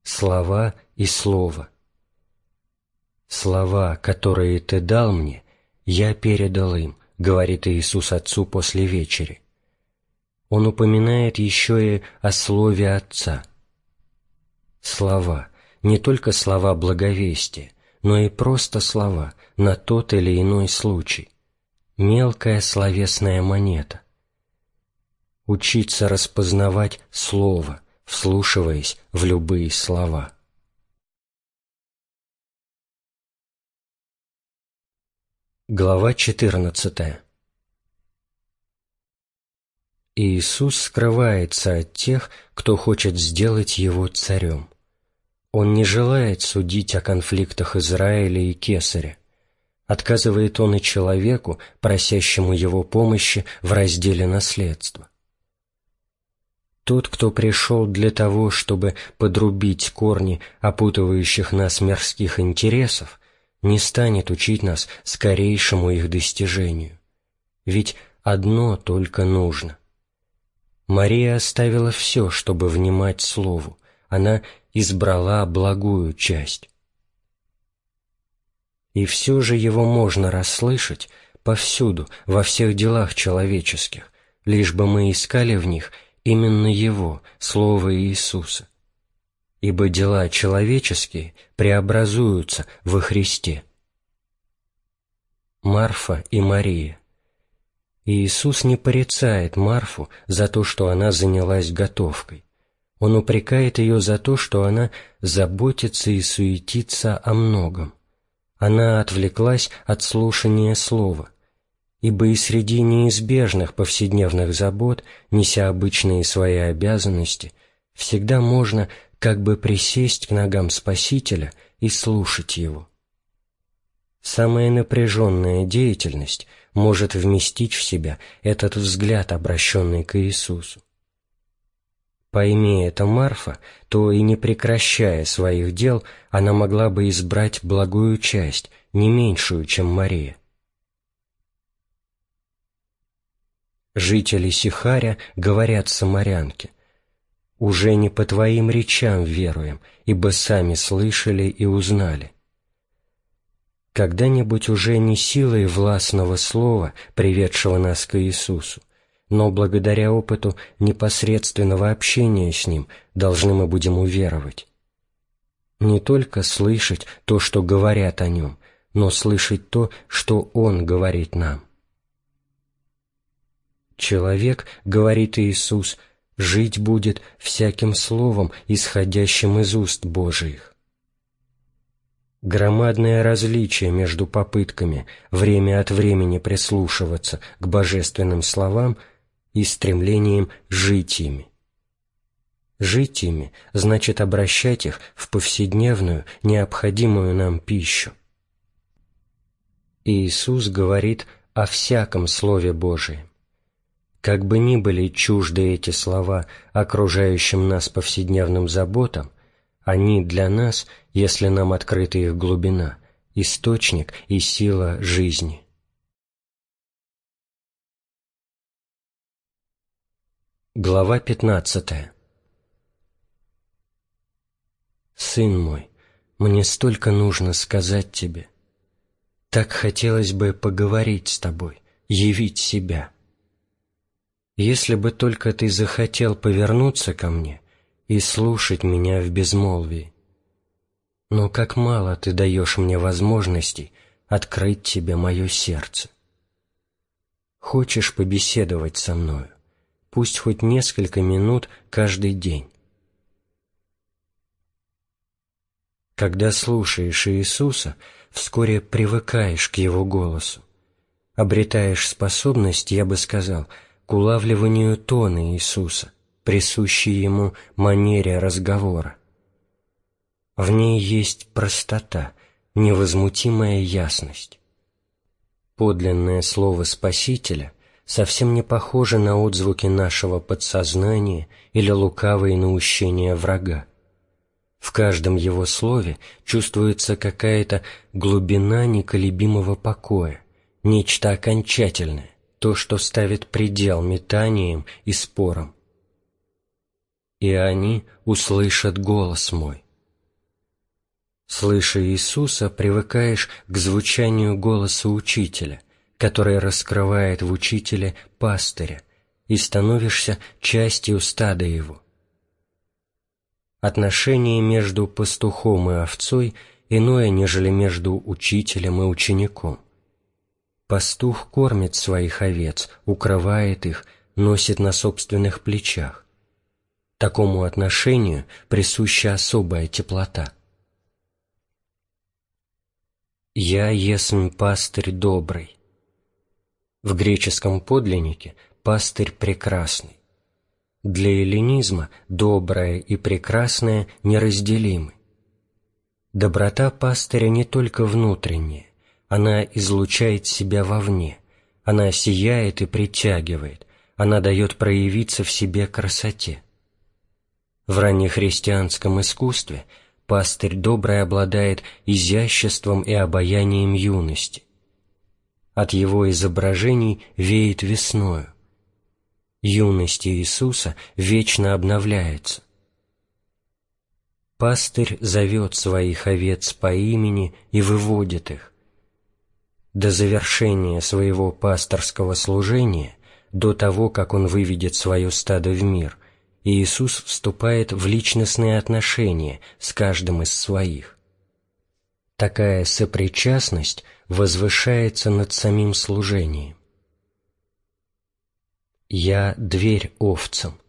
Слова и Слово. Слова, которые Ты дал мне, я передал им, говорит Иисус Отцу после вечери. Он упоминает еще и о Слове Отца. Слова — не только слова благовестия, но и просто слова на тот или иной случай. Мелкая словесная монета. Учиться распознавать слово, вслушиваясь в любые слова. Глава 14 Иисус скрывается от тех, кто хочет сделать Его царем. Он не желает судить о конфликтах Израиля и Кесаря. Отказывает он и человеку, просящему его помощи в разделе наследства. Тот, кто пришел для того, чтобы подрубить корни опутывающих нас мирских интересов, не станет учить нас скорейшему их достижению. Ведь одно только нужно. Мария оставила все, чтобы внимать Слову. Она избрала благую часть. И все же его можно расслышать повсюду, во всех делах человеческих, лишь бы мы искали в них именно Его, Слово Иисуса. Ибо дела человеческие преобразуются во Христе. Марфа и Мария. Иисус не порицает Марфу за то, что она занялась готовкой. Он упрекает ее за то, что она заботится и суетится о многом. Она отвлеклась от слушания слова, ибо и среди неизбежных повседневных забот, неся обычные свои обязанности, всегда можно как бы присесть к ногам Спасителя и слушать Его. Самая напряженная деятельность может вместить в себя этот взгляд, обращенный к Иисусу. Пойми это Марфа, то и не прекращая своих дел, она могла бы избрать благую часть, не меньшую, чем Мария. Жители Сихаря говорят самарянке, «Уже не по твоим речам веруем, ибо сами слышали и узнали». Когда-нибудь уже не силой властного слова, приведшего нас к Иисусу, но благодаря опыту непосредственного общения с Ним должны мы будем уверовать. Не только слышать то, что говорят о Нем, но слышать то, что Он говорит нам. Человек, говорит Иисус, жить будет всяким словом, исходящим из уст Божиих. Громадное различие между попытками время от времени прислушиваться к божественным словам и стремлением жить ими. Жить ими значит обращать их в повседневную, необходимую нам пищу. Иисус говорит о всяком Слове Божием. Как бы ни были чужды эти слова окружающим нас повседневным заботам, они для нас, если нам открыта их глубина, источник и сила жизни. Глава пятнадцатая Сын мой, мне столько нужно сказать тебе. Так хотелось бы поговорить с тобой, явить себя если бы только ты захотел повернуться ко мне и слушать меня в безмолвии. Но как мало ты даешь мне возможностей открыть тебе мое сердце. Хочешь побеседовать со мною, пусть хоть несколько минут каждый день. Когда слушаешь Иисуса, вскоре привыкаешь к Его голосу, обретаешь способность, я бы сказал, — к улавливанию тона Иисуса, присущей ему манере разговора. В ней есть простота, невозмутимая ясность. Подлинное слово Спасителя совсем не похоже на отзвуки нашего подсознания или лукавые наущения врага. В каждом его слове чувствуется какая-то глубина неколебимого покоя, нечто окончательное, то, что ставит предел метаниям и спорам. И они услышат голос мой. Слыша Иисуса, привыкаешь к звучанию голоса Учителя, который раскрывает в Учителе пастыря, и становишься частью стада его. Отношение между пастухом и овцой иное, нежели между учителем и учеником – Пастух кормит своих овец, укрывает их, носит на собственных плечах. Такому отношению присуща особая теплота. «Я есмь пастырь добрый». В греческом подлиннике пастырь прекрасный. Для эллинизма доброе и прекрасное неразделимы. Доброта пастыря не только внутренняя, она излучает себя вовне, она сияет и притягивает, она дает проявиться в себе красоте. В раннехристианском искусстве пастырь добрый обладает изяществом и обаянием юности. От его изображений веет весною. Юность Иисуса вечно обновляется. Пастырь зовет своих овец по имени и выводит их. До завершения своего пасторского служения, до того, как он выведет свое стадо в мир, Иисус вступает в личностные отношения с каждым из своих. Такая сопричастность возвышается над самим служением. «Я – дверь овцам».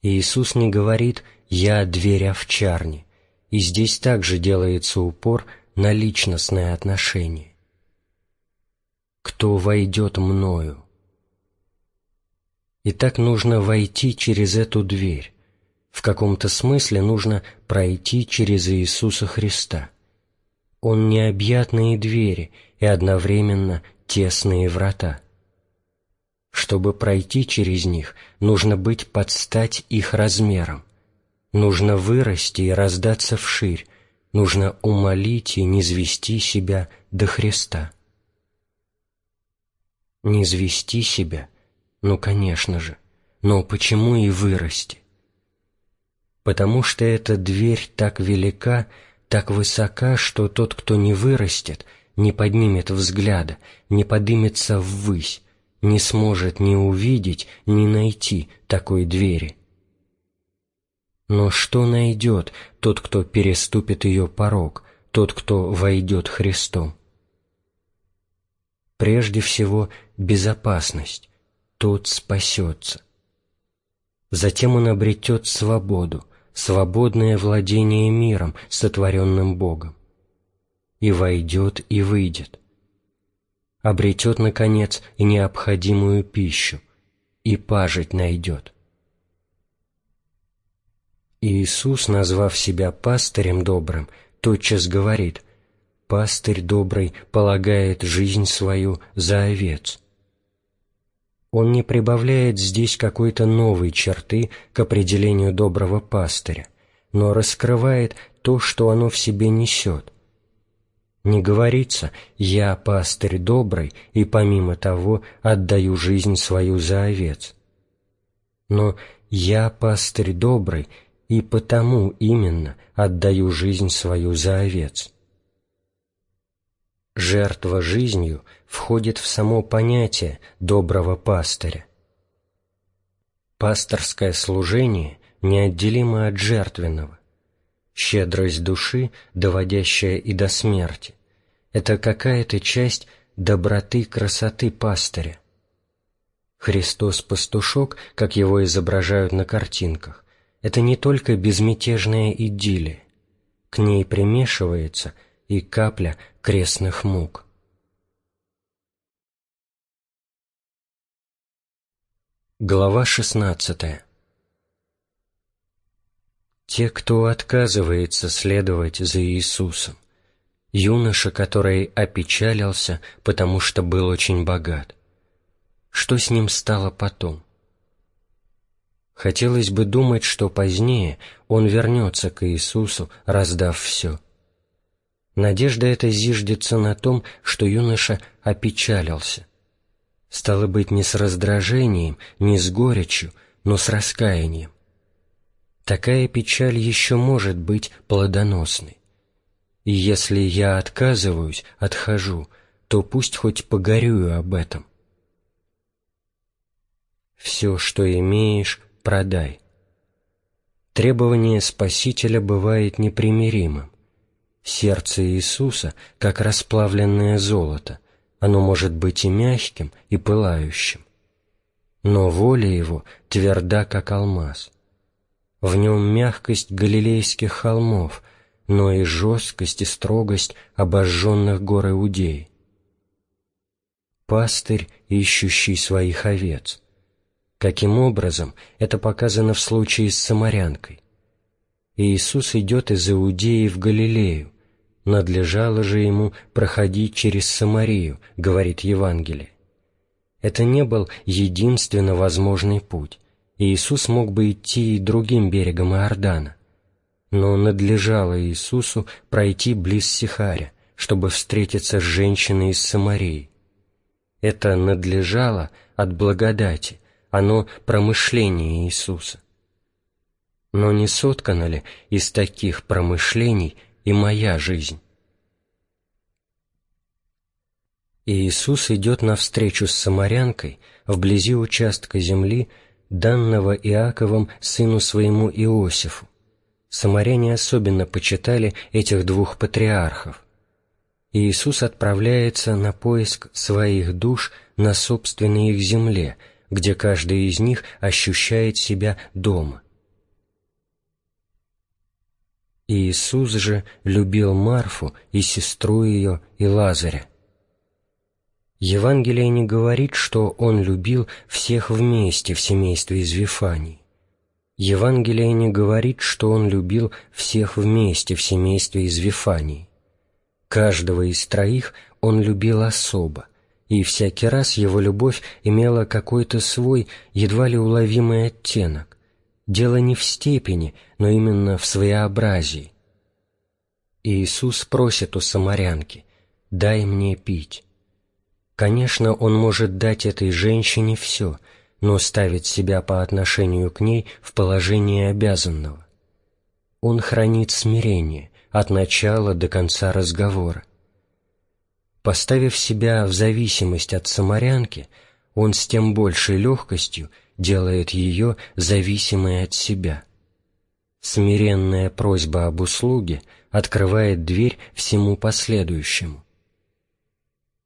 Иисус не говорит «я – дверь овчарни», и здесь также делается упор на личностное отношение. «Кто войдет мною?» И так нужно войти через эту дверь. В каком-то смысле нужно пройти через Иисуса Христа. Он необъятные двери и одновременно тесные врата. Чтобы пройти через них, нужно быть под стать их размером. Нужно вырасти и раздаться вширь, нужно умолить и низвести себя до Христа. Низвести себя ну, конечно же. Но почему и вырасти? Потому что эта дверь так велика, так высока, что тот, кто не вырастет, не поднимет взгляда, не подымется ввысь, не сможет ни увидеть, ни найти такой двери. Но что найдет тот, кто переступит ее порог, тот, кто войдет Христом? Прежде всего, безопасность, тот спасется. Затем он обретет свободу, свободное владение миром, сотворенным Богом, и войдет и выйдет. Обретет, наконец, и необходимую пищу, и пажить найдет. Иисус, назвав себя пастырем добрым, тотчас говорит «Пастырь добрый полагает жизнь свою за овец». Он не прибавляет здесь какой-то новой черты к определению доброго пастыря, но раскрывает то, что оно в себе несет. Не говорится «я пастырь добрый и помимо того отдаю жизнь свою за овец». Но «я пастырь добрый и потому именно отдаю жизнь свою за овец». Жертва жизнью входит в само понятие доброго пастыря. Пасторское служение неотделимо от жертвенного. Щедрость души, доводящая и до смерти, это какая-то часть доброты красоты пастыря. Христос-пастушок, как его изображают на картинках, это не только безмятежная идиллия. К ней примешивается – и капля крестных мук. Глава 16 Те, кто отказывается следовать за Иисусом, юноша, который опечалился, потому что был очень богат. Что с ним стало потом? Хотелось бы думать, что позднее он вернется к Иисусу, раздав все – Надежда эта зиждется на том, что юноша опечалился. Стало быть, не с раздражением, не с горечью, но с раскаянием. Такая печаль еще может быть плодоносной. И если я отказываюсь, отхожу, то пусть хоть погорюю об этом. Все, что имеешь, продай. Требование Спасителя бывает непримиримым. Сердце Иисуса, как расплавленное золото, оно может быть и мягким, и пылающим. Но воля его тверда, как алмаз. В нем мягкость галилейских холмов, но и жесткость и строгость обожженных гор Иудеи. пастырь, ищущий своих овец. Каким образом, это показано в случае с самарянкой. Иисус идет из Иудеи в Галилею, надлежало же ему проходить через Самарию, говорит Евангелие. Это не был единственно возможный путь. Иисус мог бы идти и другим берегом Иордана. Но надлежало Иисусу пройти близ Сихаря, чтобы встретиться с женщиной из Самарии. Это надлежало от благодати, оно промышление Иисуса. Но не соткана ли из таких промышлений и моя жизнь? Иисус идет навстречу с самарянкой вблизи участка земли, данного Иаковом сыну своему Иосифу. Самаряне особенно почитали этих двух патриархов. Иисус отправляется на поиск своих душ на собственной их земле, где каждый из них ощущает себя дома. Иисус же любил Марфу и сестру ее и Лазаря. Евангелие не говорит, что он любил всех вместе в семействе из Вифании. Евангелие не говорит, что он любил всех вместе в семействе из Вифании. Каждого из троих он любил особо, и всякий раз его любовь имела какой-то свой, едва ли уловимый оттенок. Дело не в степени, но именно в своеобразии. Иисус просит у самарянки «дай мне пить». Конечно, он может дать этой женщине все, но ставит себя по отношению к ней в положение обязанного. Он хранит смирение от начала до конца разговора. Поставив себя в зависимость от самарянки, он с тем большей легкостью делает ее зависимой от себя. Смиренная просьба об услуге открывает дверь всему последующему.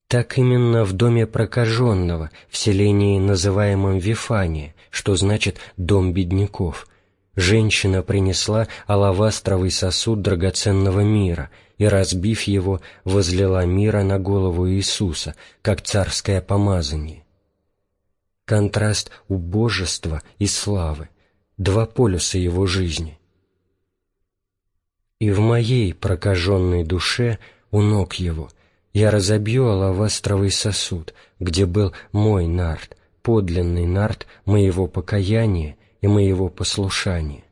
Так именно в доме прокаженного, в селении, называемом Вифания, что значит «дом бедняков», женщина принесла алавастровый сосуд драгоценного мира и, разбив его, возлила мира на голову Иисуса, как царское помазание. Контраст убожества и славы, два полюса его жизни. И в моей прокаженной душе у ног его – я разобью алавастровый сосуд, где был мой нарт, подлинный нарт моего покаяния и моего послушания.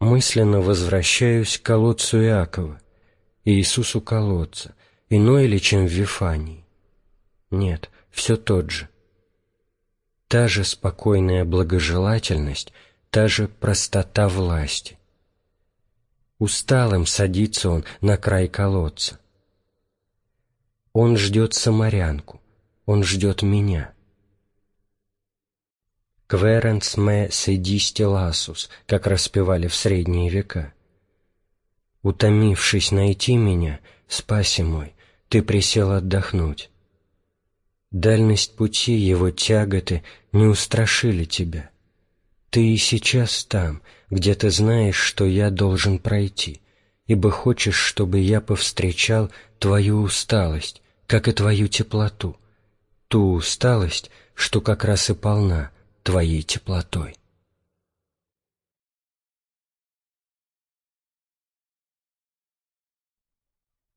Мысленно возвращаюсь к колодцу Иакова, Иисусу колодца, иной ли, чем в Вифании. Нет, все тот же. Та же спокойная благожелательность, та же простота власти. Усталым садится он на край колодца. Он ждет самарянку, он ждет меня. «Кверенс ме седисти ласус», как распевали в средние века. «Утомившись найти меня, спаси мой, ты присел отдохнуть». Дальность пути его тяготы не устрашили тебя. Ты и сейчас там, где ты знаешь, что я должен пройти, ибо хочешь, чтобы я повстречал твою усталость, как и твою теплоту, ту усталость, что как раз и полна твоей теплотой.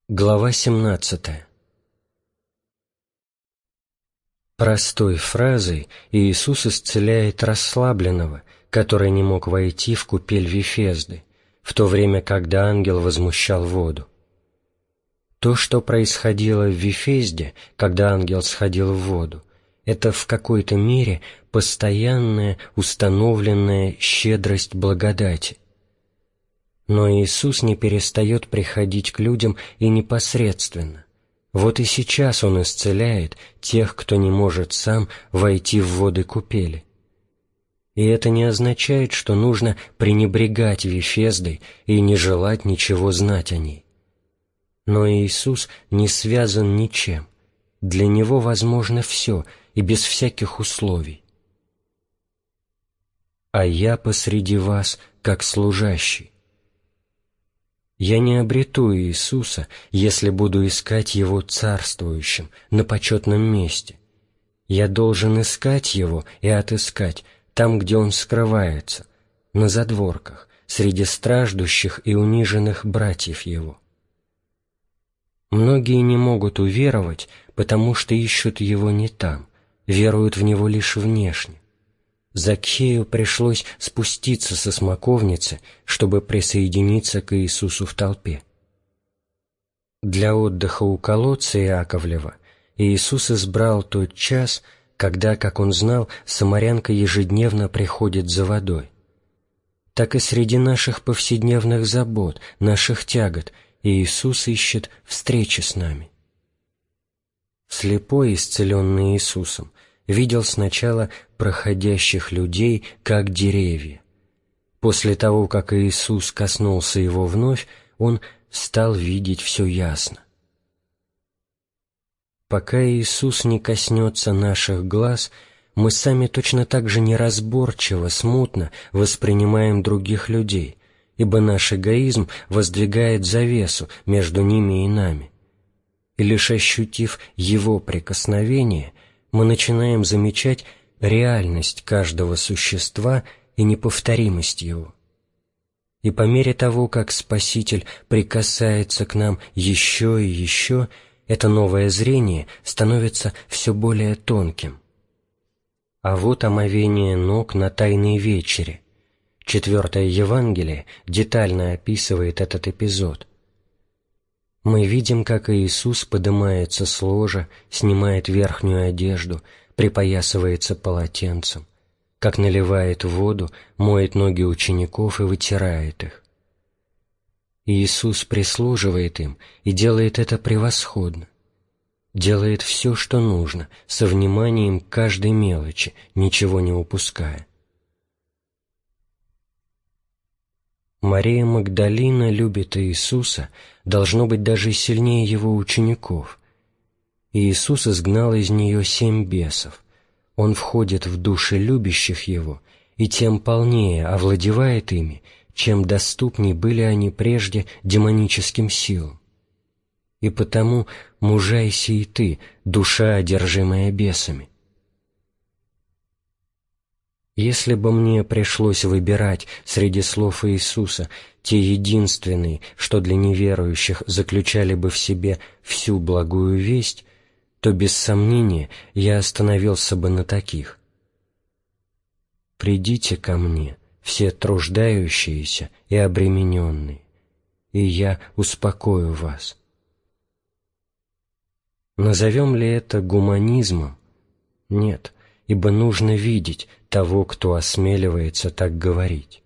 Глава 17 Простой фразой Иисус исцеляет расслабленного, который не мог войти в купель Вифезды, в то время, когда ангел возмущал воду. То, что происходило в Вифезде, когда ангел сходил в воду, это в какой-то мере постоянная, установленная щедрость благодати. Но Иисус не перестает приходить к людям и непосредственно. Вот и сейчас Он исцеляет тех, кто не может сам войти в воды купели. И это не означает, что нужно пренебрегать Вифездой и не желать ничего знать о ней. Но Иисус не связан ничем. Для Него возможно все и без всяких условий. «А я посреди вас, как служащий». Я не обрету Иисуса, если буду искать Его царствующим, на почетном месте. Я должен искать Его и отыскать там, где Он скрывается, на задворках, среди страждущих и униженных братьев Его. Многие не могут уверовать, потому что ищут Его не там, веруют в Него лишь внешне. Закхею пришлось спуститься со смоковницы, чтобы присоединиться к Иисусу в толпе. Для отдыха у колодца Иаковлева Иисус избрал тот час, когда, как он знал, самарянка ежедневно приходит за водой. Так и среди наших повседневных забот, наших тягот, Иисус ищет встречи с нами. Слепой, исцеленный Иисусом, видел сначала проходящих людей, как деревья. После того, как Иисус коснулся его вновь, он стал видеть все ясно. Пока Иисус не коснется наших глаз, мы сами точно так же неразборчиво, смутно воспринимаем других людей, ибо наш эгоизм воздвигает завесу между ними и нами. И лишь ощутив Его прикосновение, мы начинаем замечать реальность каждого существа и неповторимость его. И по мере того, как Спаситель прикасается к нам еще и еще, это новое зрение становится все более тонким. А вот омовение ног на Тайной вечере. Четвертое Евангелие детально описывает этот эпизод – мы видим, как Иисус поднимается с ложа, снимает верхнюю одежду, припоясывается полотенцем, как наливает воду, моет ноги учеников и вытирает их. Иисус прислуживает им и делает это превосходно. Делает все, что нужно, со вниманием к каждой мелочи, ничего не упуская. Мария Магдалина любит Иисуса, должно быть, даже сильнее его учеников. Иисус изгнал из нее семь бесов. Он входит в души любящих его и тем полнее овладевает ими, чем доступней были они прежде демоническим силам. И потому мужайся и ты, душа, одержимая бесами. Если бы мне пришлось выбирать среди слов Иисуса те единственные, что для неверующих заключали бы в себе всю благую весть, то без сомнения я остановился бы на таких. «Придите ко мне, все труждающиеся и обремененные, и я успокою вас». Назовем ли это гуманизмом? Нет, ибо нужно видеть того, кто осмеливается так говорить.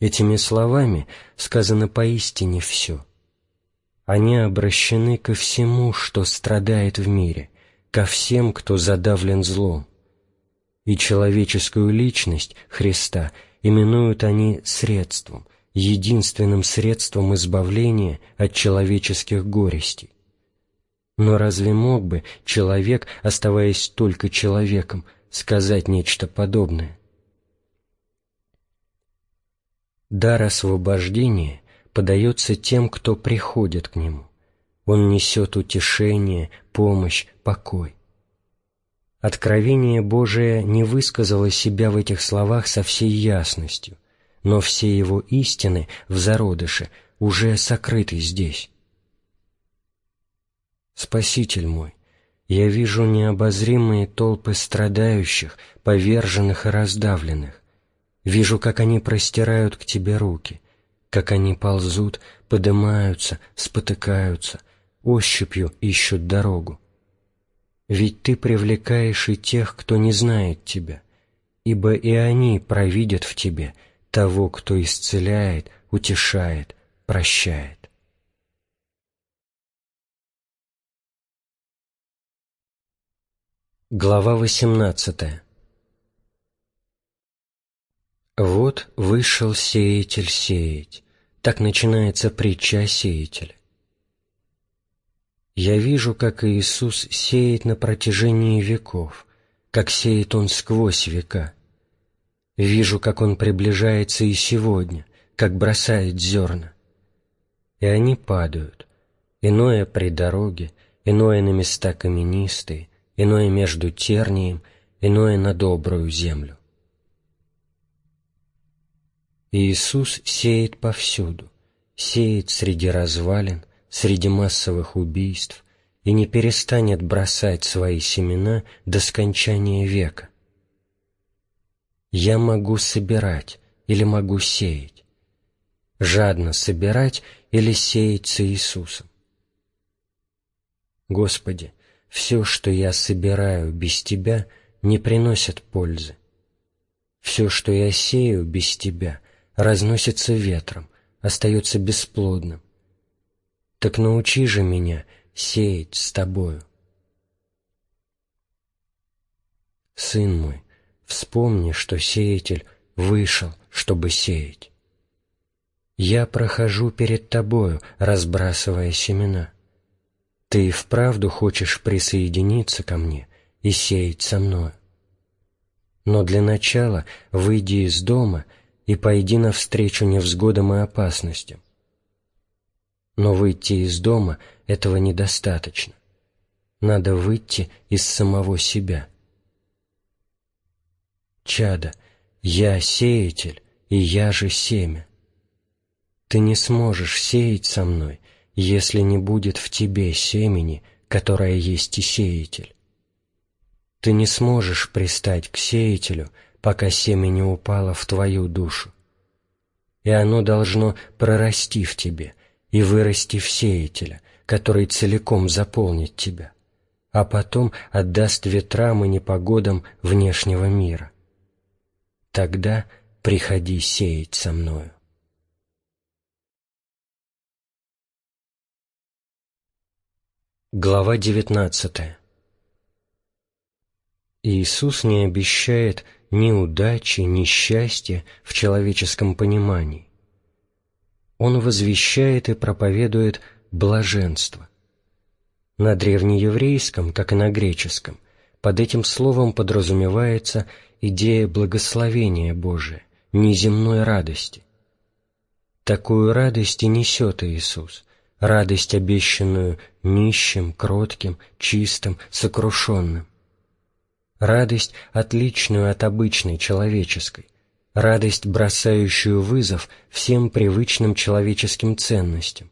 Этими словами сказано поистине все. Они обращены ко всему, что страдает в мире, ко всем, кто задавлен злом. И человеческую личность Христа именуют они средством, единственным средством избавления от человеческих горестей. Но разве мог бы человек, оставаясь только человеком, сказать нечто подобное? Дар освобождения подается тем, кто приходит к нему. Он несет утешение, помощь, покой. Откровение Божие не высказало себя в этих словах со всей ясностью, но все его истины в зародыше уже сокрыты здесь. Спаситель мой, я вижу необозримые толпы страдающих, поверженных и раздавленных. Вижу, как они простирают к Тебе руки, как они ползут, поднимаются, спотыкаются, ощупью ищут дорогу. Ведь Ты привлекаешь и тех, кто не знает Тебя, ибо и они провидят в Тебе того, кто исцеляет, утешает, прощает. Глава 18 «Вот вышел сеятель сеять». Так начинается притча о сеятеле. Я вижу, как Иисус сеет на протяжении веков, как сеет Он сквозь века. Вижу, как Он приближается и сегодня, как бросает зерна. И они падают, иное при дороге, иное на места каменистые, иное между тернием, иное на добрую землю. Иисус сеет повсюду, сеет среди развалин, среди массовых убийств и не перестанет бросать свои семена до скончания века. Я могу собирать или могу сеять, жадно собирать или сеять с Иисусом. Господи, все, что я собираю без Тебя, не приносит пользы. Все, что я сею без Тебя, разносится ветром, остается бесплодным. Так научи же меня сеять с Тобою. Сын мой, вспомни, что сеятель вышел, чтобы сеять. Я прохожу перед Тобою, разбрасывая семена. Ты и вправду хочешь присоединиться ко мне и сеять со мною. Но для начала выйди из дома — и пойди навстречу невзгодам и опасностям. Но выйти из дома этого недостаточно. Надо выйти из самого себя. Чада, я сеятель, и я же семя. Ты не сможешь сеять со мной, если не будет в тебе семени, которое есть и сеятель. Ты не сможешь пристать к сеятелю, пока семя не упало в твою душу. И оно должно прорасти в тебе и вырасти в сеятеля, который целиком заполнит тебя, а потом отдаст ветрам и непогодам внешнего мира. Тогда приходи сеять со мною. Глава девятнадцатая Иисус не обещает ни удачи, ни счастья в человеческом понимании. Он возвещает и проповедует блаженство. На древнееврейском, как и на греческом, под этим словом подразумевается идея благословения Божия, неземной радости. Такую радость и несет Иисус, радость, обещанную нищим, кротким, чистым, сокрушенным радость, отличную от обычной человеческой, радость, бросающую вызов всем привычным человеческим ценностям.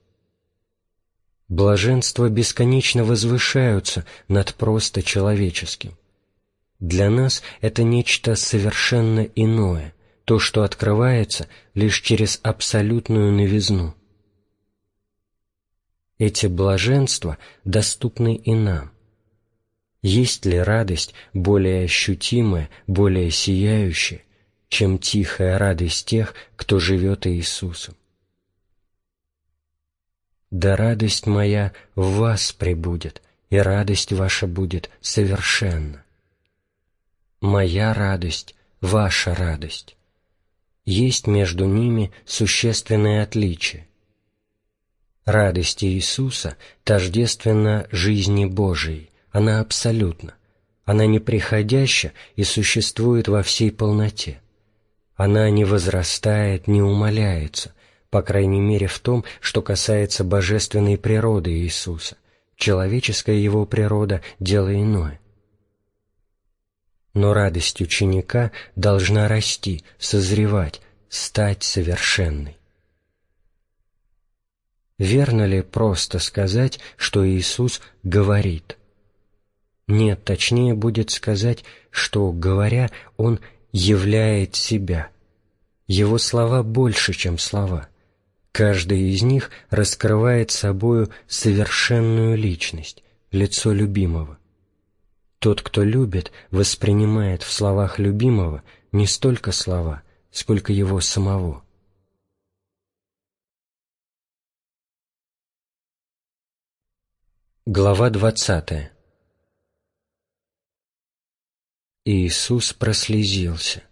Блаженства бесконечно возвышаются над просто человеческим. Для нас это нечто совершенно иное, то, что открывается лишь через абсолютную новизну. Эти блаженства доступны и нам. Есть ли радость более ощутимая, более сияющая, чем тихая радость тех, кто живет Иисусом? «Да радость моя в вас пребудет, и радость ваша будет совершенна». «Моя радость, ваша радость». Есть между ними существенное отличие. Радость Иисуса тождественна жизни Божией, она абсолютна, она неприходяща и существует во всей полноте. Она не возрастает, не умаляется, по крайней мере в том, что касается божественной природы Иисуса. Человеческая его природа – дело иное. Но радость ученика должна расти, созревать, стать совершенной. Верно ли просто сказать, что Иисус говорит – нет, точнее будет сказать, что, говоря, он являет себя. Его слова больше, чем слова. Каждый из них раскрывает собою совершенную личность, лицо любимого. Тот, кто любит, воспринимает в словах любимого не столько слова, сколько его самого. Глава двадцатая Иисус прослезился.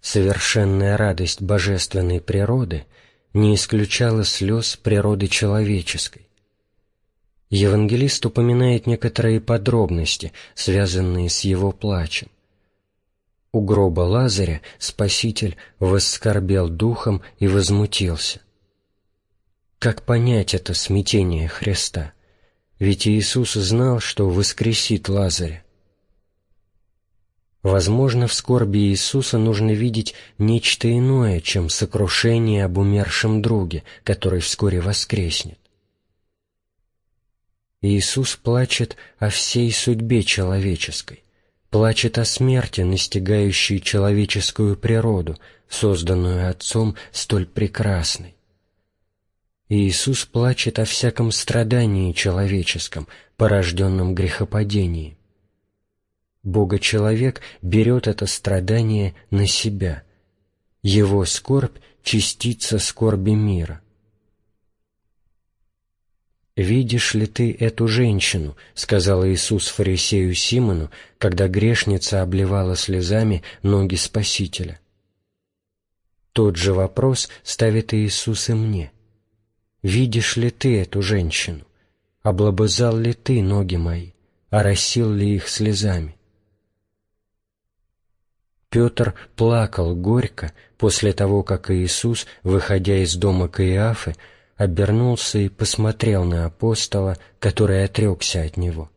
Совершенная радость божественной природы не исключала слез природы человеческой. Евангелист упоминает некоторые подробности, связанные с его плачем. У гроба Лазаря Спаситель воскорбел духом и возмутился. Как понять это смятение Христа? Ведь Иисус знал, что воскресит Лазаря. Возможно, в скорби Иисуса нужно видеть нечто иное, чем сокрушение об умершем друге, который вскоре воскреснет. Иисус плачет о всей судьбе человеческой, плачет о смерти, настигающей человеческую природу, созданную Отцом столь прекрасной. Иисус плачет о всяком страдании человеческом, порожденном грехопадением. Бога-человек берет это страдание на себя. Его скорбь — частица скорби мира. «Видишь ли ты эту женщину?» — сказал Иисус фарисею Симону, когда грешница обливала слезами ноги Спасителя. Тот же вопрос ставит Иисус и мне. «Видишь ли ты эту женщину? Облобызал ли ты ноги мои? Оросил ли их слезами?» Петр плакал горько после того, как Иисус, выходя из дома Каиафы, обернулся и посмотрел на апостола, который отрекся от него.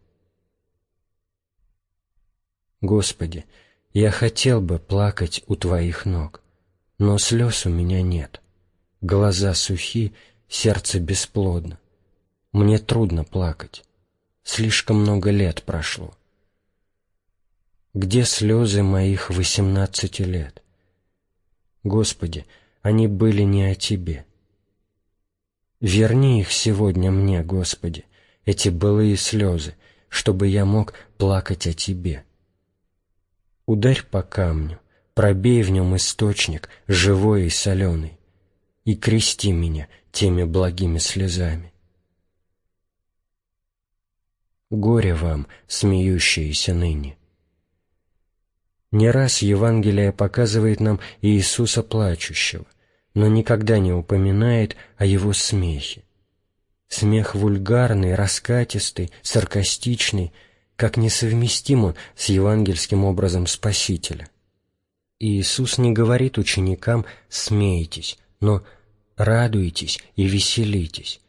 «Господи, я хотел бы плакать у Твоих ног, но слез у меня нет. Глаза сухи, сердце бесплодно. Мне трудно плакать. Слишком много лет прошло. Где слезы моих восемнадцати лет? Господи, они были не о Тебе. Верни их сегодня мне, Господи, эти былые слезы, чтобы я мог плакать о Тебе. Ударь по камню, пробей в нем источник, живой и соленый, и крести меня теми благими слезами. Горе вам, смеющиеся ныне. Не раз Евангелие показывает нам Иисуса плачущего — но никогда не упоминает о его смехе. Смех вульгарный, раскатистый, саркастичный, как несовместим он с евангельским образом Спасителя. Иисус не говорит ученикам «смейтесь», но «радуйтесь и веселитесь»,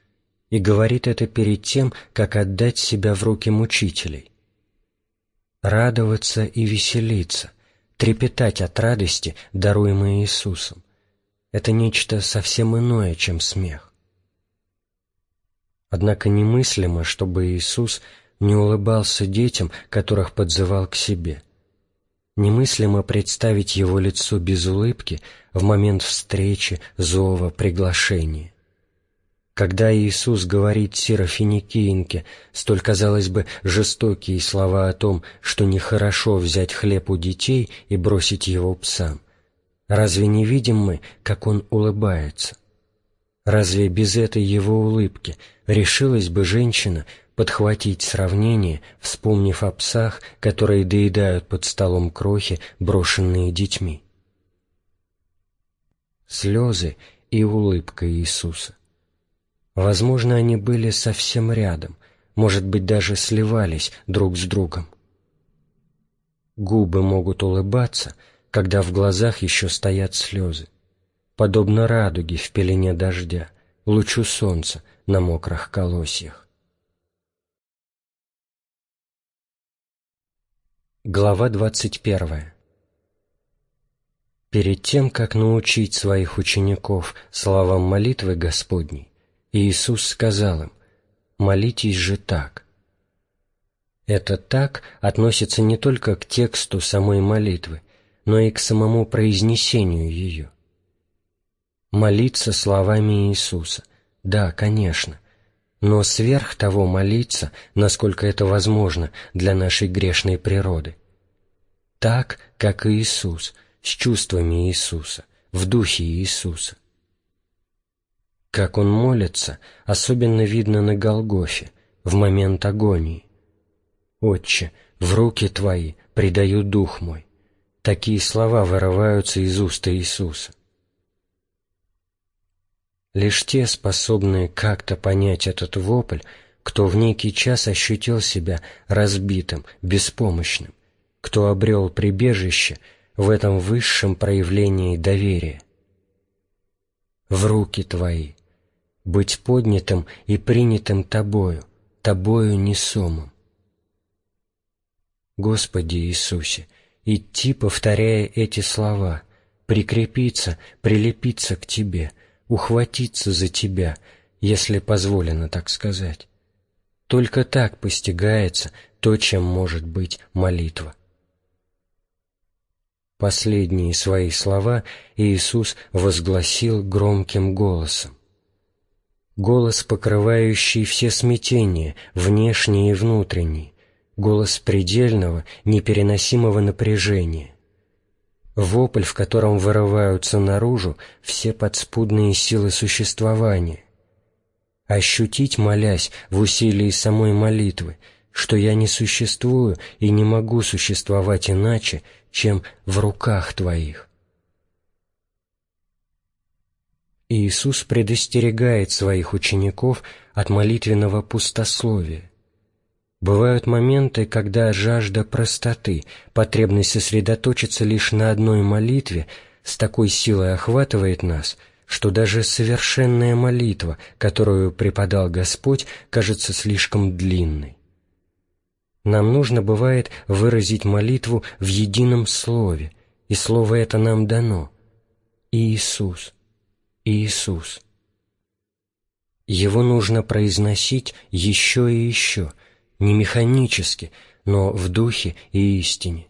и говорит это перед тем, как отдать себя в руки мучителей. Радоваться и веселиться, трепетать от радости, даруемой Иисусом, это нечто совсем иное, чем смех. Однако немыслимо, чтобы Иисус не улыбался детям, которых подзывал к себе. Немыслимо представить его лицо без улыбки в момент встречи, зова, приглашения. Когда Иисус говорит Сирофиникиинке столь, казалось бы, жестокие слова о том, что нехорошо взять хлеб у детей и бросить его псам, Разве не видим мы, как он улыбается? Разве без этой его улыбки решилась бы женщина подхватить сравнение, вспомнив о псах, которые доедают под столом крохи, брошенные детьми? Слезы и улыбка Иисуса. Возможно, они были совсем рядом, может быть, даже сливались друг с другом. Губы могут улыбаться — когда в глазах еще стоят слезы, подобно радуге в пелене дождя, лучу солнца на мокрых колосьях. Глава двадцать первая Перед тем, как научить своих учеников словам молитвы Господней, Иисус сказал им, «Молитесь же так». Это «так» относится не только к тексту самой молитвы, но и к самому произнесению ее. Молиться словами Иисуса. Да, конечно. Но сверх того молиться, насколько это возможно для нашей грешной природы. Так, как Иисус, с чувствами Иисуса, в духе Иисуса. Как Он молится, особенно видно на Голгофе, в момент агонии. «Отче, в руки Твои предаю дух мой». Такие слова вырываются из уст Иисуса. Лишь те, способные как-то понять этот вопль, кто в некий час ощутил себя разбитым, беспомощным, кто обрел прибежище, в этом высшем проявлении доверия. В руки Твои, быть поднятым и принятым Тобою, Тобою несомым. Господи Иисусе, идти, повторяя эти слова, прикрепиться, прилепиться к Тебе, ухватиться за Тебя, если позволено так сказать. Только так постигается то, чем может быть молитва. Последние свои слова Иисус возгласил громким голосом. Голос, покрывающий все смятения, внешние и внутренние, голос предельного, непереносимого напряжения. Вопль, в котором вырываются наружу все подспудные силы существования. Ощутить, молясь в усилии самой молитвы, что я не существую и не могу существовать иначе, чем в руках Твоих. Иисус предостерегает своих учеников от молитвенного пустословия. Бывают моменты, когда жажда простоты, потребность сосредоточиться лишь на одной молитве, с такой силой охватывает нас, что даже совершенная молитва, которую преподал Господь, кажется слишком длинной. Нам нужно бывает выразить молитву в едином слове, и слово это нам дано. Иисус, Иисус. Его нужно произносить еще и еще – не механически, но в духе и истине.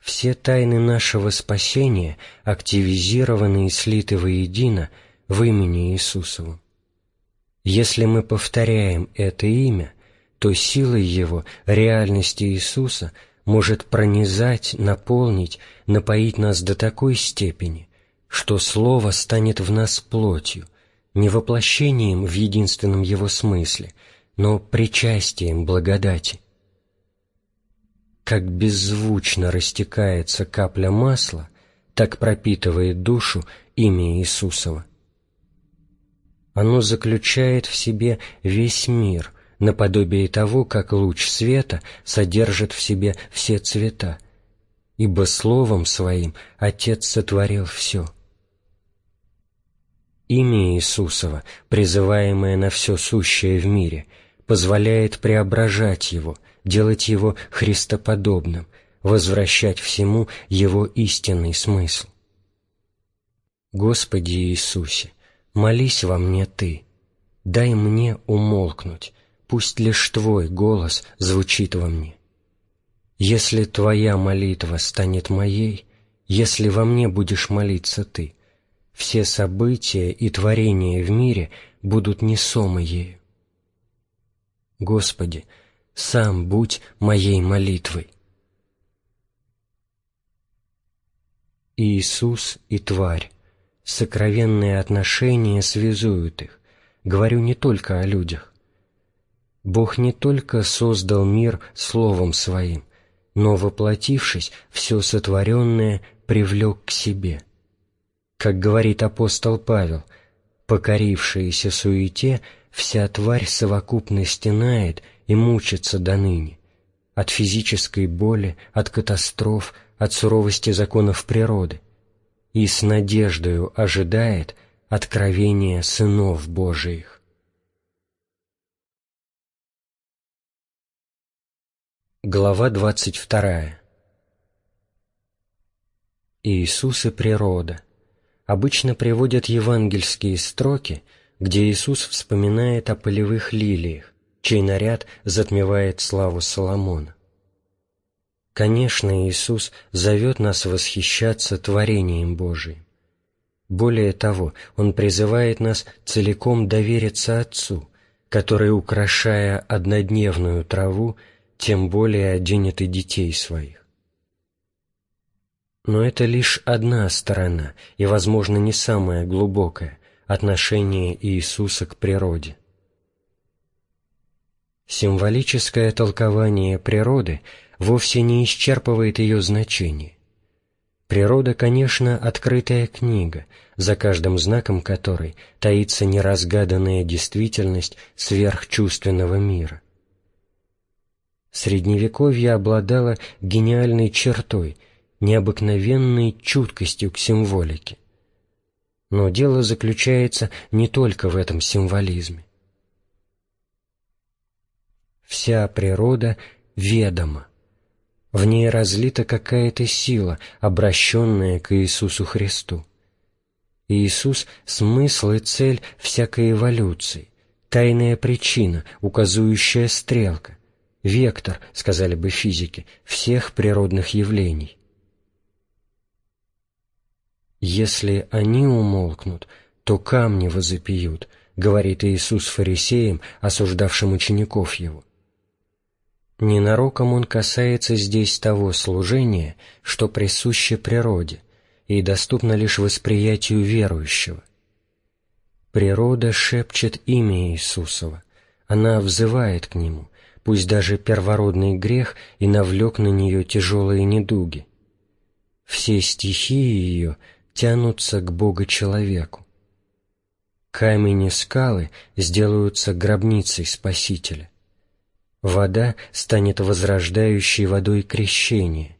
Все тайны нашего спасения активизированы и слиты воедино в имени Иисусову. Если мы повторяем это имя, то силой его, реальности Иисуса, может пронизать, наполнить, напоить нас до такой степени, что Слово станет в нас плотью, не воплощением в единственном его смысле – но причастием благодати. Как беззвучно растекается капля масла, так пропитывает душу имя Иисусова. Оно заключает в себе весь мир, наподобие того, как луч света содержит в себе все цвета, ибо Словом Своим Отец сотворил все. Имя Иисусова, призываемое на все сущее в мире — позволяет преображать его, делать его христоподобным, возвращать всему его истинный смысл. Господи Иисусе, молись во мне Ты, дай мне умолкнуть, пусть лишь Твой голос звучит во мне. Если Твоя молитва станет моей, если во мне будешь молиться Ты, все события и творения в мире будут несомы ею. Господи, сам будь моей молитвой. Иисус и тварь. Сокровенные отношения связуют их. Говорю не только о людях. Бог не только создал мир Словом Своим, но, воплотившись, все сотворенное привлек к себе. Как говорит апостол Павел, покорившиеся суете — вся тварь совокупно стенает и мучится до ныне, от физической боли, от катастроф, от суровости законов природы, и с надеждою ожидает откровения сынов Божиих. Глава двадцать вторая. Иисус и природа. Обычно приводят евангельские строки – где Иисус вспоминает о полевых лилиях, чей наряд затмевает славу Соломона. Конечно, Иисус зовет нас восхищаться творением Божиим. Более того, Он призывает нас целиком довериться Отцу, который, украшая однодневную траву, тем более оденет и детей своих. Но это лишь одна сторона, и, возможно, не самая глубокая, отношение Иисуса к природе. Символическое толкование природы вовсе не исчерпывает ее значение. Природа, конечно, открытая книга, за каждым знаком которой таится неразгаданная действительность сверхчувственного мира. Средневековье обладало гениальной чертой, необыкновенной чуткостью к символике. Но дело заключается не только в этом символизме. Вся природа ведома. В ней разлита какая-то сила, обращенная к Иисусу Христу. Иисус — смысл и цель всякой эволюции, тайная причина, указующая стрелка, вектор, сказали бы физики, всех природных явлений. «Если они умолкнут, то камни возопьют», — говорит Иисус фарисеям, осуждавшим учеников Его. Ненароком он касается здесь того служения, что присуще природе и доступно лишь восприятию верующего. Природа шепчет имя Иисусова, она взывает к Нему, пусть даже первородный грех и навлек на нее тяжелые недуги. Все стихии ее тянутся к Бога-человеку. Камень и скалы сделаются гробницей Спасителя. Вода станет возрождающей водой крещения,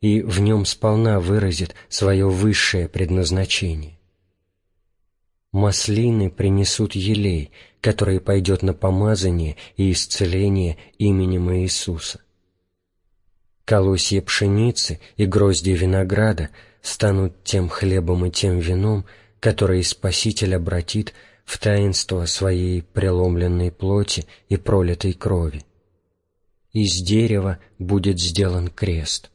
и в нем сполна выразит свое высшее предназначение. Маслины принесут елей, который пойдет на помазание и исцеление именем Иисуса. Колосья пшеницы и грозди винограда станут тем хлебом и тем вином, которые Спаситель обратит в таинство своей преломленной плоти и пролитой крови. Из дерева будет сделан крест.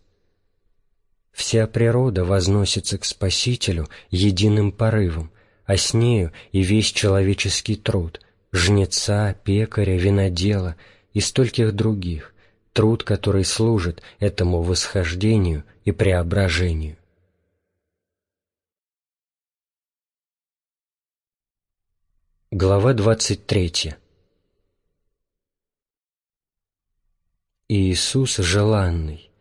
Вся природа возносится к Спасителю единым порывом, а с нею и весь человеческий труд, жнеца, пекаря, винодела и стольких других, труд, который служит этому восхождению и преображению. Глава 23 Иисус желанный,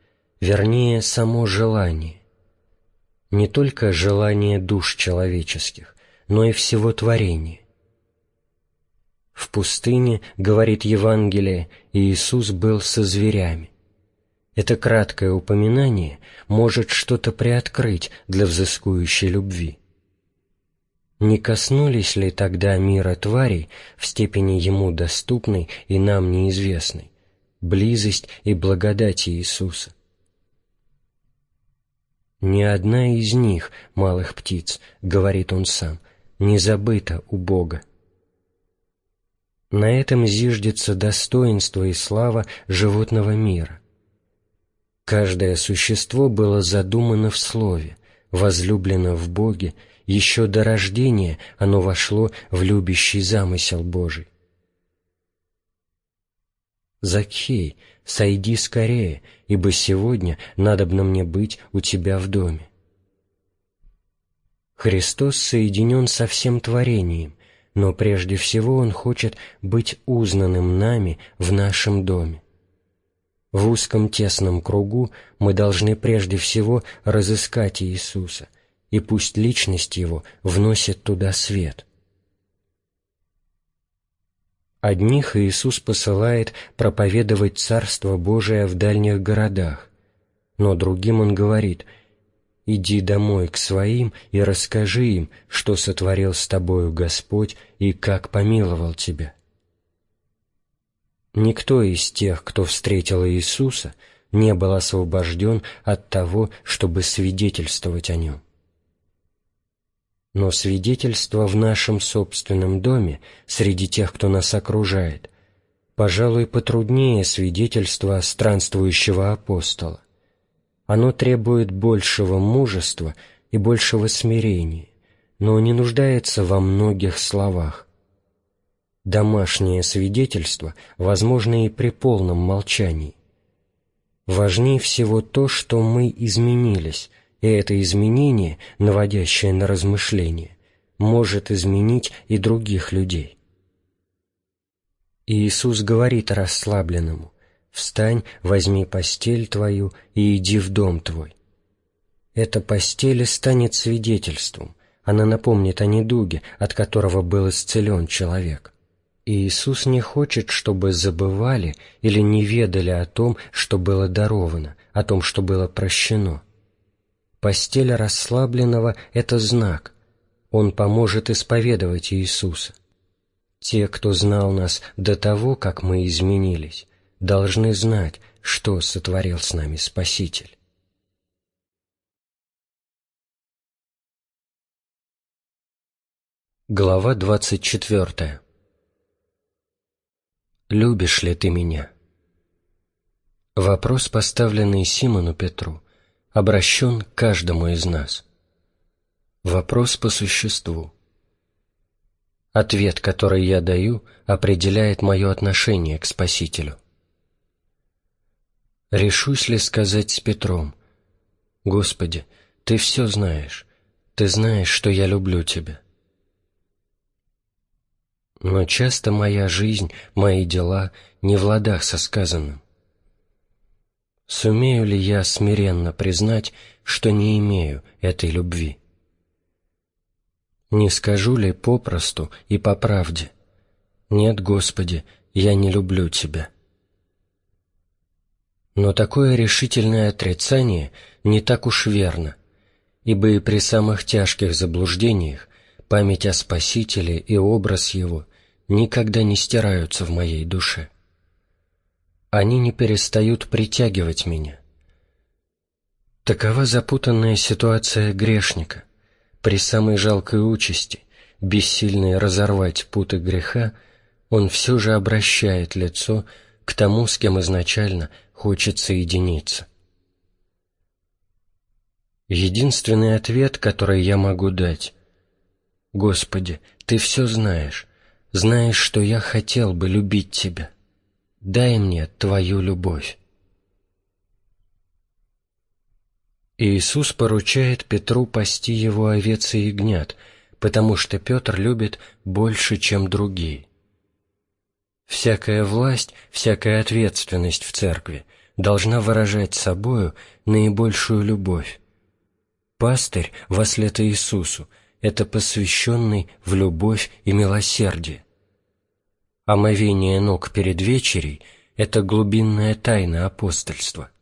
вернее, само желание. Не только желание душ человеческих, но и всего творения. В пустыне, говорит Евангелие, Иисус был со зверями. Это краткое упоминание может что-то приоткрыть для взыскующей любви. Не коснулись ли тогда мира тварей в степени ему доступной и нам неизвестной, близость и благодать Иисуса? «Ни одна из них, малых птиц, — говорит он сам, — не забыта у Бога». На этом зиждется достоинство и слава животного мира. Каждое существо было задумано в Слове, возлюблено в Боге еще до рождения оно вошло в любящий замысел Божий. «Закхей, сойди скорее, ибо сегодня надобно мне быть у тебя в доме». Христос соединен со всем творением, но прежде всего Он хочет быть узнанным нами в нашем доме. В узком тесном кругу мы должны прежде всего разыскать Иисуса – и пусть личность его вносит туда свет. Одних Иисус посылает проповедовать Царство Божие в дальних городах, но другим Он говорит «Иди домой к своим и расскажи им, что сотворил с тобою Господь и как помиловал тебя». Никто из тех, кто встретил Иисуса, не был освобожден от того, чтобы свидетельствовать о Нем. Но свидетельство в нашем собственном доме, среди тех, кто нас окружает, пожалуй, потруднее свидетельства странствующего апостола. Оно требует большего мужества и большего смирения, но не нуждается во многих словах. Домашнее свидетельство возможно и при полном молчании. Важнее всего то, что мы изменились, и это изменение, наводящее на размышление, может изменить и других людей. Иисус говорит расслабленному, «Встань, возьми постель твою и иди в дом твой». Эта постель станет свидетельством, она напомнит о недуге, от которого был исцелен человек. Иисус не хочет, чтобы забывали или не ведали о том, что было даровано, о том, что было прощено. Постель расслабленного — это знак. Он поможет исповедовать Иисуса. Те, кто знал нас до того, как мы изменились, должны знать, что сотворил с нами Спаситель. Глава двадцать четвертая «Любишь ли ты меня?» Вопрос, поставленный Симону Петру, обращен к каждому из нас. Вопрос по существу. Ответ, который я даю, определяет мое отношение к Спасителю. Решусь ли сказать с Петром, «Господи, Ты все знаешь, Ты знаешь, что я люблю Тебя». Но часто моя жизнь, мои дела не в ладах со сказанным. Сумею ли я смиренно признать, что не имею этой любви? Не скажу ли попросту и по правде, «Нет, Господи, я не люблю Тебя». Но такое решительное отрицание не так уж верно, ибо и при самых тяжких заблуждениях память о Спасителе и образ Его никогда не стираются в моей душе. Они не перестают притягивать меня. Такова запутанная ситуация грешника. При самой жалкой участи, бессильной разорвать путы греха, он все же обращает лицо к тому, с кем изначально хочет соединиться. Единственный ответ, который я могу дать — «Господи, Ты все знаешь, знаешь, что я хотел бы любить Тебя. Дай мне Твою любовь». Иисус поручает Петру пасти его овец и ягнят, потому что Петр любит больше, чем другие. Всякая власть, всякая ответственность в церкви должна выражать собою наибольшую любовь. Пастырь во след Иисусу это посвященный в любовь и милосердие. Омовение ног перед вечерей — это глубинная тайна апостольства.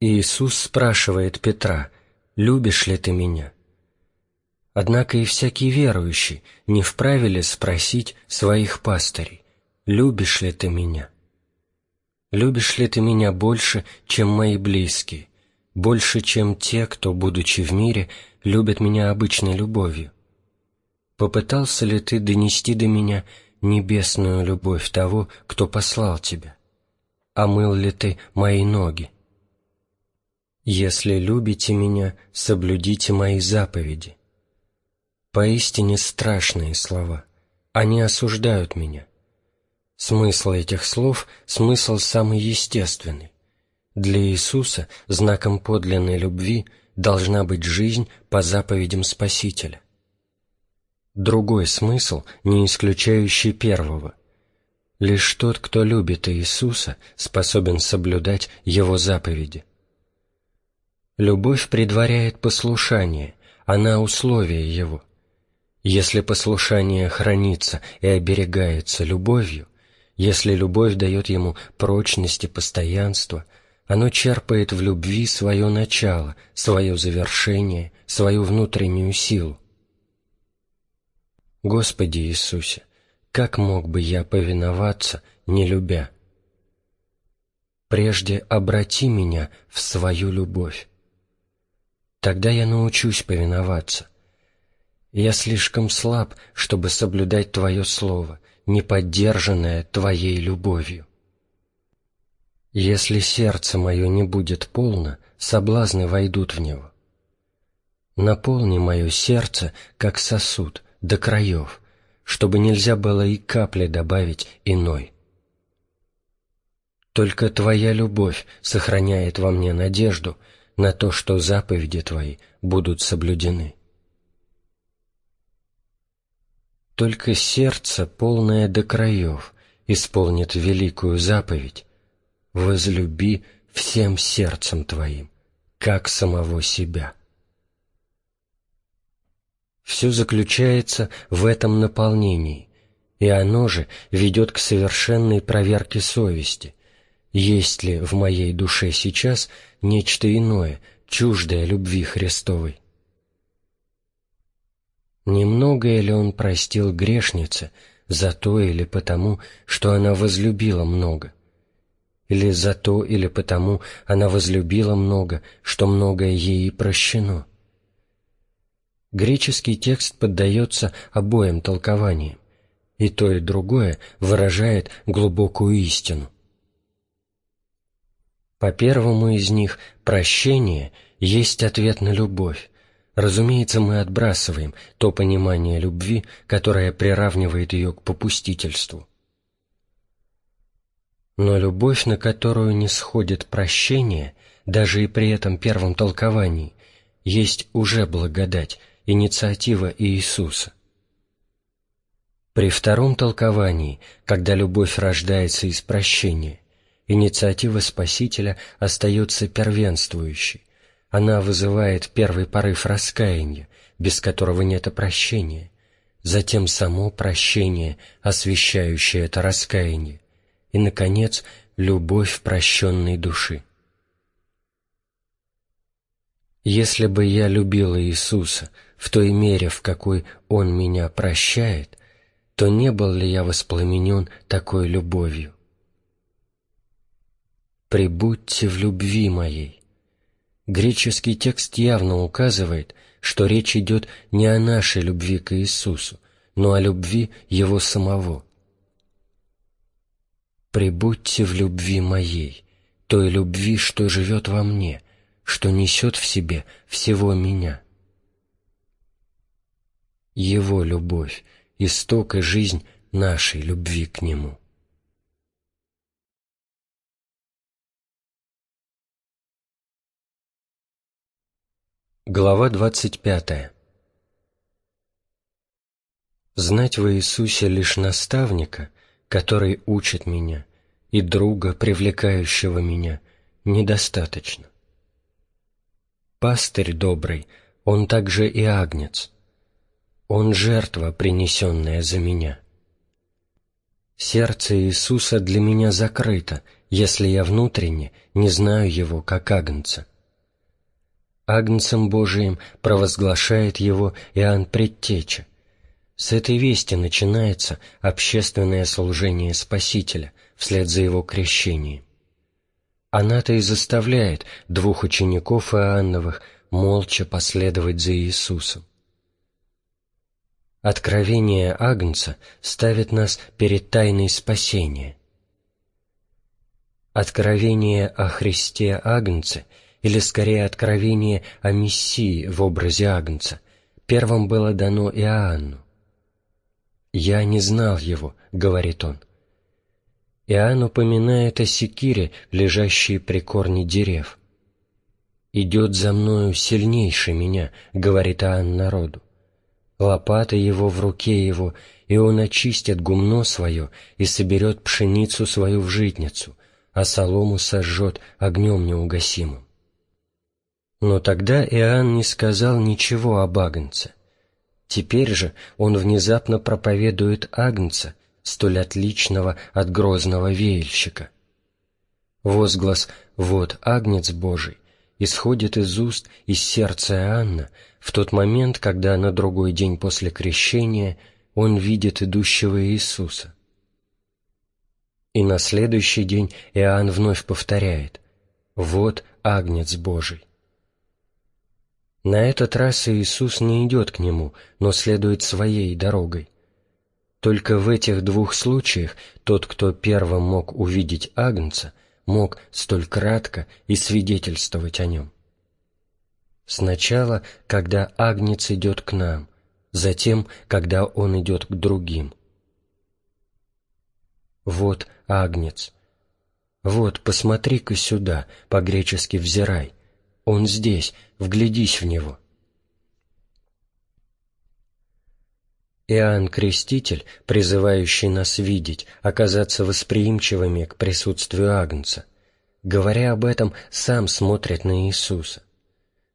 Иисус спрашивает Петра, «Любишь ли ты меня?» Однако и всякий верующий не вправе ли спросить своих пастырей, «Любишь ли ты меня?» «Любишь ли ты меня больше, чем мои близкие, больше, чем те, кто, будучи в мире, любят меня обычной любовью? Попытался ли ты донести до меня небесную любовь того, кто послал тебя? Омыл ли ты мои ноги? Если любите меня, соблюдите мои заповеди. Поистине страшные слова. Они осуждают меня. Смысл этих слов — смысл самый естественный. Для Иисуса знаком подлинной любви должна быть жизнь по заповедям Спасителя. Другой смысл, не исключающий первого. Лишь тот, кто любит Иисуса, способен соблюдать Его заповеди. Любовь предваряет послушание, она условие Его. Если послушание хранится и оберегается любовью, если любовь дает ему прочность и постоянство – оно черпает в любви свое начало, свое завершение, свою внутреннюю силу. Господи Иисусе, как мог бы я повиноваться, не любя? Прежде обрати меня в свою любовь. Тогда я научусь повиноваться. Я слишком слаб, чтобы соблюдать Твое Слово, не поддержанное Твоей любовью. Если сердце мое не будет полно, соблазны войдут в него. Наполни мое сердце, как сосуд, до краев, чтобы нельзя было и капли добавить иной. Только Твоя любовь сохраняет во мне надежду на то, что заповеди Твои будут соблюдены. Только сердце, полное до краев, исполнит великую заповедь, возлюби всем сердцем твоим, как самого себя. Все заключается в этом наполнении, И оно же ведет к совершенной проверке совести, есть ли в моей душе сейчас нечто иное, чуждое любви Христовой. Немногое ли он простил грешнице за то или потому, что она возлюбила много? Или за то или потому она возлюбила много, что многое ей прощено? Греческий текст поддается обоим толкованиям, и то и другое выражает глубокую истину. По первому из них прощение есть ответ на любовь, Разумеется, мы отбрасываем то понимание любви, которое приравнивает ее к попустительству. Но любовь, на которую не сходит прощение, даже и при этом первом толковании, есть уже благодать, инициатива Иисуса. При втором толковании, когда любовь рождается из прощения, инициатива Спасителя остается первенствующей, она вызывает первый порыв раскаяния, без которого нет прощения, затем само прощение, освещающее это раскаяние, и, наконец, любовь прощенной души. Если бы я любила Иисуса в той мере, в какой Он меня прощает, то не был ли я воспламенен такой любовью? «Прибудьте в любви моей», Греческий текст явно указывает, что речь идет не о нашей любви к Иисусу, но о любви Его самого. «Прибудьте в любви моей, той любви, что живет во мне, что несет в себе всего меня». Его любовь, исток и жизнь нашей любви к Нему. Глава 25 Знать в Иисусе лишь наставника, который учит меня, и друга, привлекающего меня, недостаточно. Пастырь добрый, он также и агнец. Он жертва, принесенная за меня. Сердце Иисуса для меня закрыто, если я внутренне не знаю его как агнца. Агнцем Божиим провозглашает его Иоанн Предтеча. С этой вести начинается общественное служение Спасителя вслед за его крещением. Она-то и заставляет двух учеников Иоанновых молча последовать за Иисусом. Откровение Агнца ставит нас перед тайной спасения. Откровение о Христе Агнце — или скорее откровение о Мессии в образе Агнца, первым было дано Иоанну. «Я не знал его», — говорит он. Иоанн упоминает о секире, лежащей при корне дерев. «Идет за мною сильнейший меня», — говорит Иоанн народу. Лопата его в руке его, и он очистит гумно свое и соберет пшеницу свою в житницу, а солому сожжет огнем неугасимым. Но тогда Иоанн не сказал ничего об Агнце. Теперь же он внезапно проповедует Агнца, столь отличного от грозного веяльщика. Возглас «Вот Агнец Божий» исходит из уст, из сердца Иоанна в тот момент, когда на другой день после крещения он видит идущего Иисуса. И на следующий день Иоанн вновь повторяет «Вот Агнец Божий». На этот раз Иисус не идет к нему, но следует своей дорогой. Только в этих двух случаях тот, кто первым мог увидеть Агнца, мог столь кратко и свидетельствовать о нем. Сначала, когда Агнец идет к нам, затем, когда он идет к другим. Вот Агнец. Вот, посмотри-ка сюда, по-гречески «взирай». Он здесь, вглядись в него. Иоанн Креститель, призывающий нас видеть, оказаться восприимчивыми к присутствию Агнца, говоря об этом, сам смотрит на Иисуса.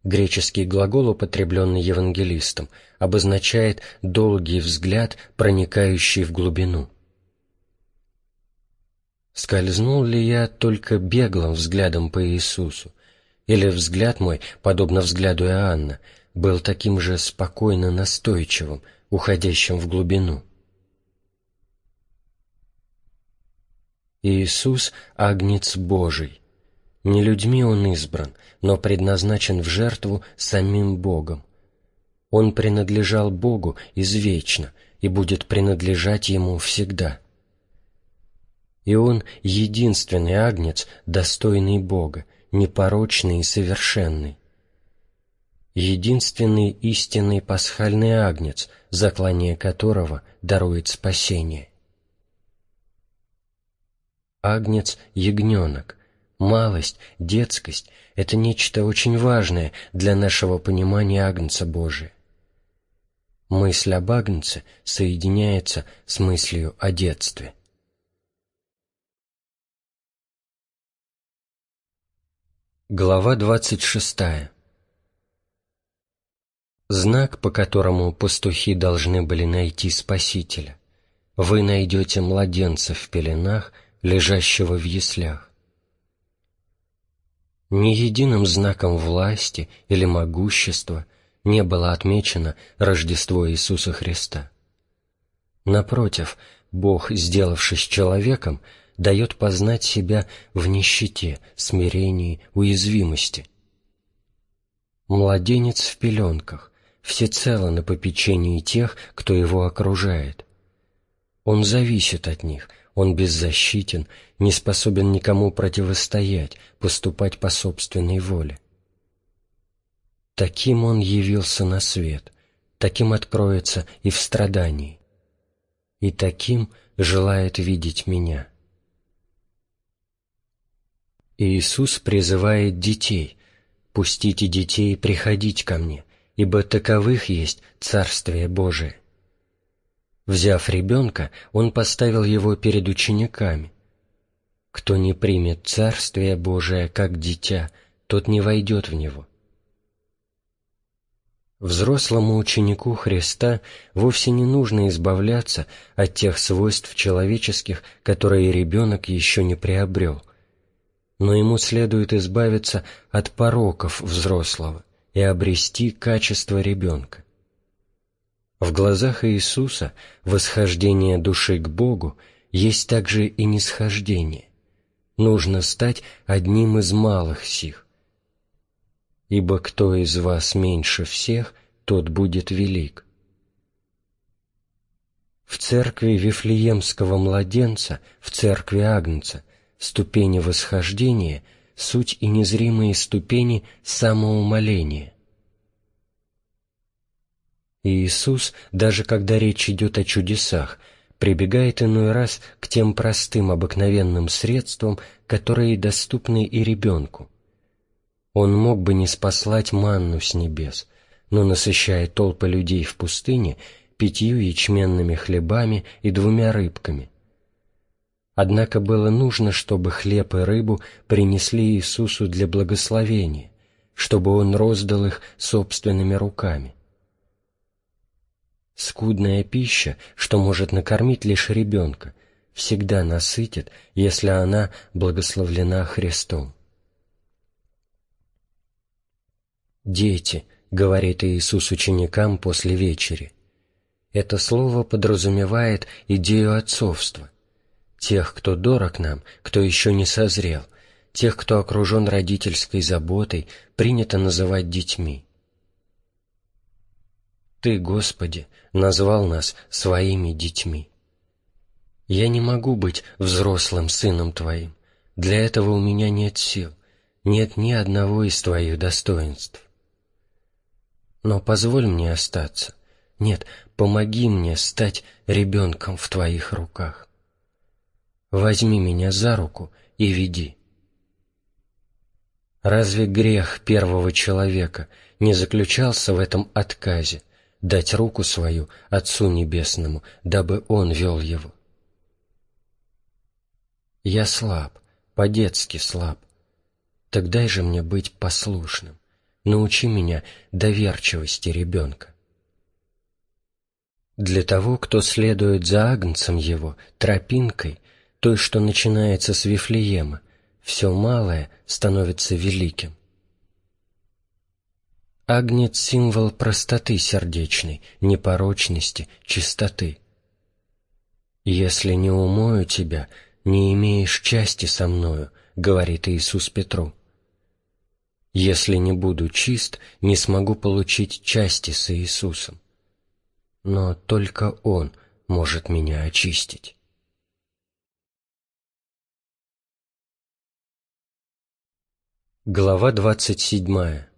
Греческий глагол, употребленный евангелистом, обозначает долгий взгляд, проникающий в глубину. Скользнул ли я только беглым взглядом по Иисусу, или взгляд мой, подобно взгляду Иоанна, был таким же спокойно настойчивым, уходящим в глубину? Иисус — Агнец Божий. Не людьми Он избран, но предназначен в жертву самим Богом. Он принадлежал Богу извечно и будет принадлежать Ему всегда. И Он — единственный Агнец, достойный Бога, непорочный и совершенный. Единственный истинный пасхальный Агнец, заклание которого дарует спасение. Агнец — ягненок, малость, детскость — это нечто очень важное для нашего понимания Агнца Божия. Мысль об Агнце соединяется с мыслью о детстве. Глава двадцать шестая Знак, по которому пастухи должны были найти Спасителя. Вы найдете младенца в пеленах, лежащего в яслях. Ни единым знаком власти или могущества не было отмечено Рождество Иисуса Христа. Напротив, Бог, сделавшись человеком, дает познать себя в нищете, смирении, уязвимости. Младенец в пеленках, всецело на попечении тех, кто его окружает. Он зависит от них – он беззащитен, не способен никому противостоять, поступать по собственной воле. Таким он явился на свет, таким откроется и в страдании. И таким желает видеть меня. Иисус призывает детей, «Пустите детей приходить ко мне, ибо таковых есть Царствие Божие». Взяв ребенка, он поставил его перед учениками. «Кто не примет Царствие Божие как дитя, тот не войдет в него». Взрослому ученику Христа вовсе не нужно избавляться от тех свойств человеческих, которые ребенок еще не приобрел, но ему следует избавиться от пороков взрослого и обрести качество ребенка. В глазах Иисуса восхождение души к Богу есть также и нисхождение. Нужно стать одним из малых сих. Ибо кто из вас меньше всех, тот будет велик. В церкви Вифлеемского младенца, в церкви Агнца, ступени восхождения — суть и незримые ступени самоумоления — и Иисус, даже когда речь идет о чудесах, прибегает иной раз к тем простым обыкновенным средствам, которые доступны и ребенку. Он мог бы не спаслать манну с небес, но, насыщая толпы людей в пустыне, пятью ячменными хлебами и двумя рыбками. Однако было нужно, чтобы хлеб и рыбу принесли Иисусу для благословения, чтобы Он роздал их собственными руками. Скудная пища, что может накормить лишь ребенка, всегда насытит, если она благословлена Христом. «Дети», — говорит Иисус ученикам после вечери, это слово подразумевает идею отцовства. Тех, кто дорог нам, кто еще не созрел, тех, кто окружен родительской заботой, принято называть детьми. Ты, Господи, назвал нас своими детьми. Я не могу быть взрослым сыном Твоим. Для этого у меня нет сил, нет ни одного из Твоих достоинств. Но позволь мне остаться. Нет, помоги мне стать ребенком в Твоих руках. Возьми меня за руку и веди. Разве грех первого человека не заключался в этом отказе, дать руку свою Отцу Небесному, дабы Он вел его. Я слаб, по-детски слаб. Так дай же мне быть послушным. научи меня доверчивости ребенка. Для того, кто следует за агнцем его, тропинкой, той, что начинается с Вифлеема, все малое становится великим. Агнец — символ простоты сердечной, непорочности, чистоты. «Если не умою тебя, не имеешь части со мною», — говорит Иисус Петру. «Если не буду чист, не смогу получить части с Иисусом. Но только Он может меня очистить». Глава двадцать седьмая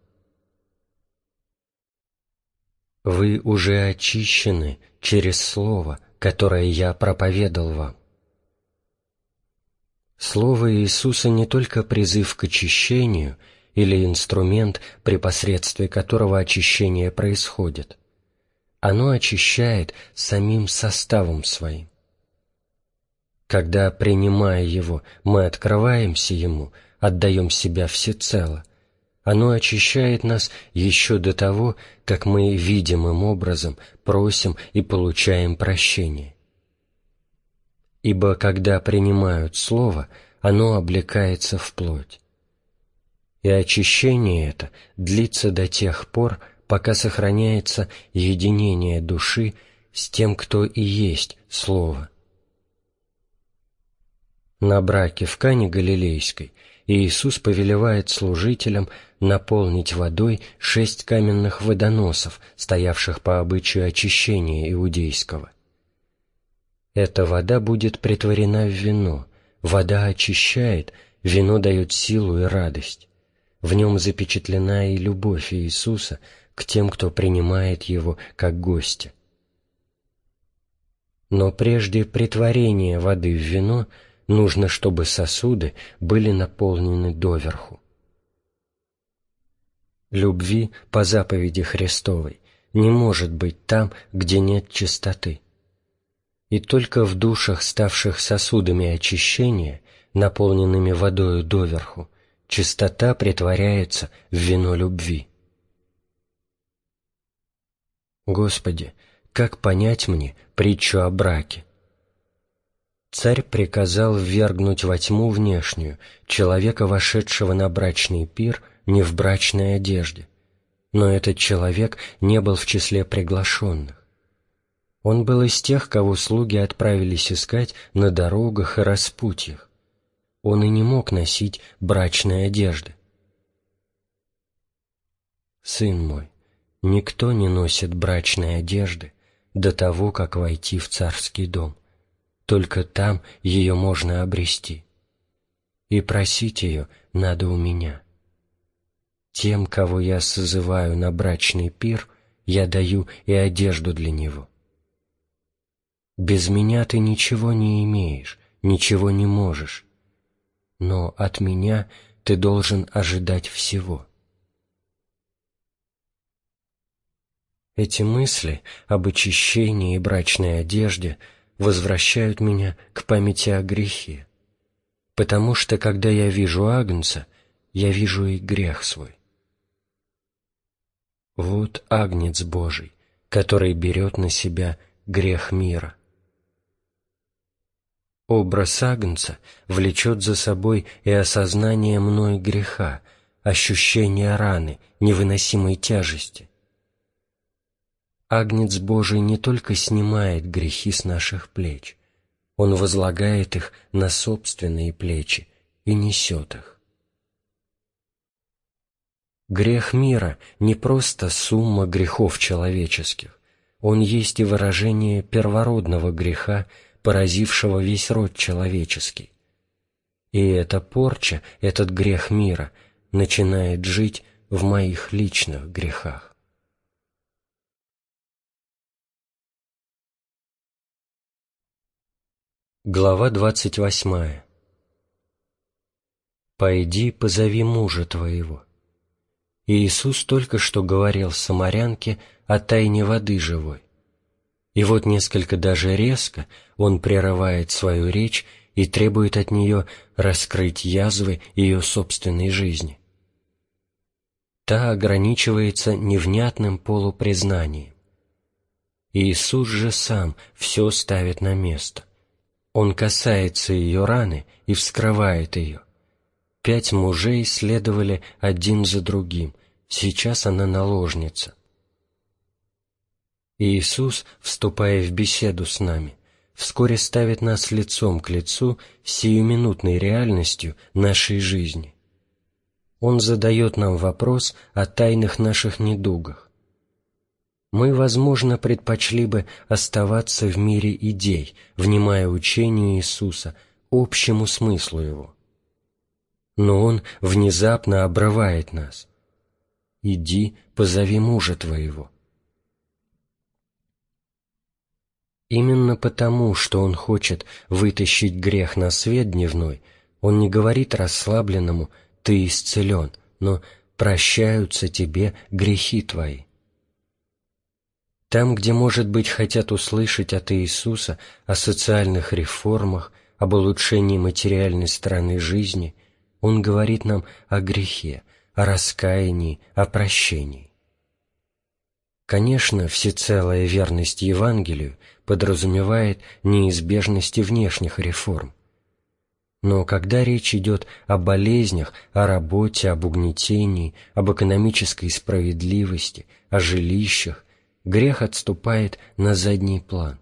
Вы уже очищены через Слово, которое я проповедал вам. Слово Иисуса не только призыв к очищению или инструмент, при посредстве которого очищение происходит. Оно очищает самим составом своим. Когда, принимая его, мы открываемся ему, отдаем себя всецело – оно очищает нас еще до того, как мы видимым образом просим и получаем прощение. Ибо когда принимают Слово, оно облекается в плоть. И очищение это длится до тех пор, пока сохраняется единение души с тем, кто и есть Слово. На браке в Кане Галилейской Иисус повелевает служителям наполнить водой шесть каменных водоносов, стоявших по обычаю очищения иудейского. Эта вода будет притворена в вино, вода очищает, вино дает силу и радость. В нем запечатлена и любовь Иисуса к тем, кто принимает Его как гостя. Но прежде притворения воды в вино нужно, чтобы сосуды были наполнены доверху любви по заповеди Христовой не может быть там, где нет чистоты. И только в душах, ставших сосудами очищения, наполненными водою доверху, чистота притворяется в вино любви. Господи, как понять мне притчу о браке? Царь приказал ввергнуть во тьму внешнюю человека, вошедшего на брачный пир – не в брачной одежде, но этот человек не был в числе приглашенных. Он был из тех, кого слуги отправились искать на дорогах и распутьях. Он и не мог носить брачной одежды. Сын мой, никто не носит брачной одежды до того, как войти в царский дом. Только там ее можно обрести. И просить ее надо у меня. Тем, кого я созываю на брачный пир, я даю и одежду для него. Без меня ты ничего не имеешь, ничего не можешь, но от меня ты должен ожидать всего. Эти мысли об очищении и брачной одежде возвращают меня к памяти о грехе, потому что, когда я вижу Агнца, я вижу и грех свой. Вот Агнец Божий, который берет на себя грех мира. Образ Агнца влечет за собой и осознание мной греха, ощущение раны, невыносимой тяжести. Агнец Божий не только снимает грехи с наших плеч, Он возлагает их на собственные плечи и несет их. Грех мира не просто сумма грехов человеческих, он есть и выражение первородного греха, поразившего весь род человеческий. И эта порча, этот грех мира, начинает жить в моих личных грехах. Глава двадцать восьмая «Пойди, позови мужа твоего». Иисус только что говорил самарянке о тайне воды живой. И вот несколько даже резко он прерывает свою речь и требует от нее раскрыть язвы ее собственной жизни. Та ограничивается невнятным полупризнанием. Иисус же сам все ставит на место. Он касается ее раны и вскрывает ее. Пять мужей следовали один за другим, сейчас она наложница. Иисус, вступая в беседу с нами, вскоре ставит нас лицом к лицу сиюминутной реальностью нашей жизни. Он задает нам вопрос о тайных наших недугах. Мы, возможно, предпочли бы оставаться в мире идей, внимая учению Иисуса, общему смыслу его. Но Он внезапно обрывает нас. «Иди, позови мужа твоего». Именно потому, что он хочет вытащить грех на свет дневной, он не говорит расслабленному «ты исцелен», но «прощаются тебе грехи твои». Там, где, может быть, хотят услышать от Иисуса о социальных реформах, об улучшении материальной стороны жизни, Он говорит нам о грехе, о раскаянии, о прощении. Конечно, всецелая верность Евангелию подразумевает неизбежность внешних реформ. Но когда речь идет о болезнях, о работе, об угнетении, об экономической справедливости, о жилищах, грех отступает на задний план.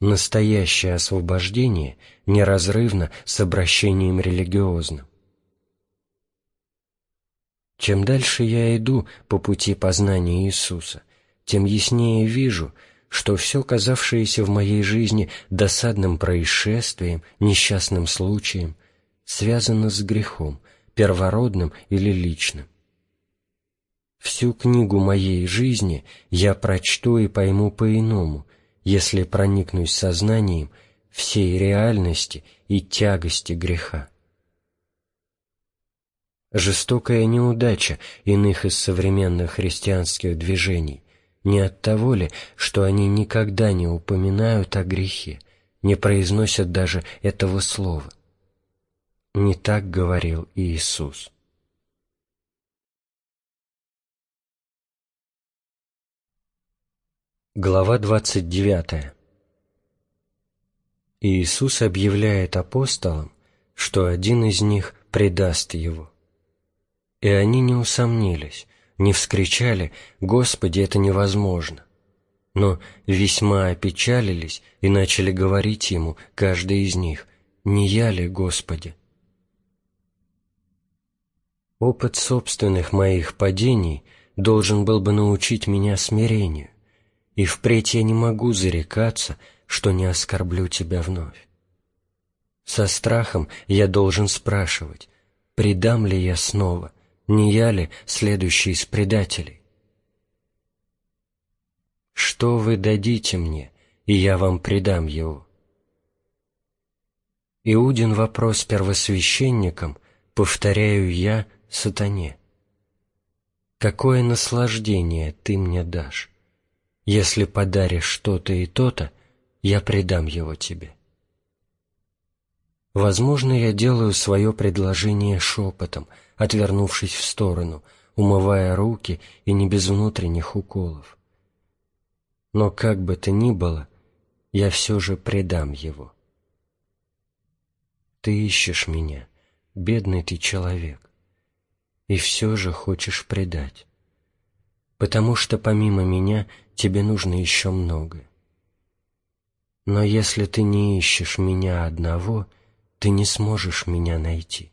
Настоящее освобождение неразрывно с обращением религиозным. Чем дальше я иду по пути познания Иисуса, тем яснее вижу, что все казавшееся в моей жизни досадным происшествием, несчастным случаем, связано с грехом, первородным или личным. Всю книгу моей жизни я прочту и пойму по-иному, если проникнусь сознанием всей реальности и тягости греха. Жестокая неудача иных из современных христианских движений не от того ли, что они никогда не упоминают о грехе, не произносят даже этого слова? Не так говорил Иисус. Глава 29. Иисус объявляет апостолам, что один из них предаст Его. И они не усомнились, не вскричали «Господи, это невозможно!» но весьма опечалились и начали говорить Ему, каждый из них, «Не я ли, Господи?» Опыт собственных моих падений должен был бы научить меня смирению, и впредь я не могу зарекаться, что не оскорблю тебя вновь. Со страхом я должен спрашивать, предам ли я снова, не я ли следующий из предателей? Что вы дадите мне, и я вам предам его? Иудин вопрос первосвященникам повторяю я сатане. Какое наслаждение ты мне дашь? Если подаришь то-то и то-то, я предам его тебе. Возможно, я делаю свое предложение шепотом, отвернувшись в сторону, умывая руки и не без внутренних уколов. Но как бы то ни было, я все же предам его. Ты ищешь меня, бедный ты человек, и все же хочешь предать, потому что помимо меня тебе нужно еще многое. Но если ты не ищешь меня одного, ты не сможешь меня найти.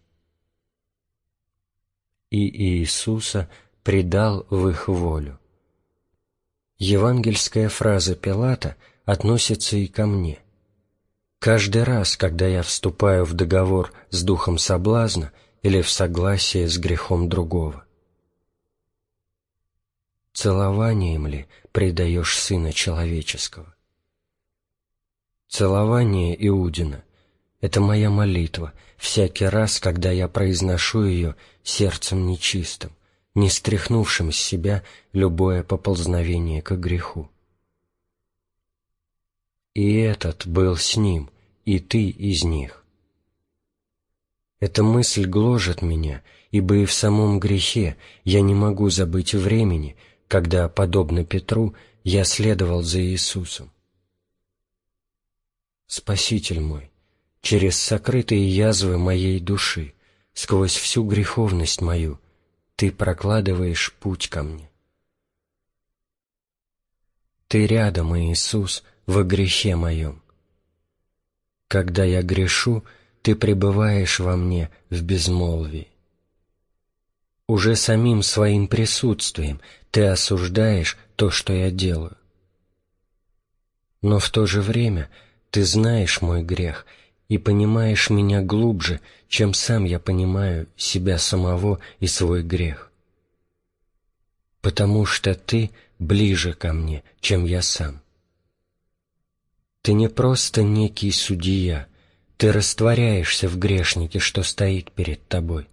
И Иисуса предал в их волю. Евангельская фраза Пилата относится и ко мне. Каждый раз, когда я вступаю в договор с духом соблазна или в согласие с грехом другого, целованием ли предаешь Сына Человеческого? Целование Иудина — это моя молитва всякий раз, когда я произношу ее сердцем нечистым, не стряхнувшим с себя любое поползновение к греху. И этот был с ним, и ты из них. Эта мысль гложет меня, ибо и в самом грехе я не могу забыть времени, когда, подобно Петру, я следовал за Иисусом. Спаситель мой, через сокрытые язвы моей души, сквозь всю греховность мою, Ты прокладываешь путь ко мне. Ты рядом, Иисус, во грехе моем. Когда я грешу, Ты пребываешь во мне в безмолвии. Уже самим своим присутствием Ты осуждаешь то, что я делаю. Но в то же время Ты знаешь мой грех и понимаешь меня глубже, чем сам я понимаю себя самого и свой грех. Потому что Ты ближе ко мне, чем я сам. Ты не просто некий судья, ты растворяешься в грешнике, что стоит перед тобой.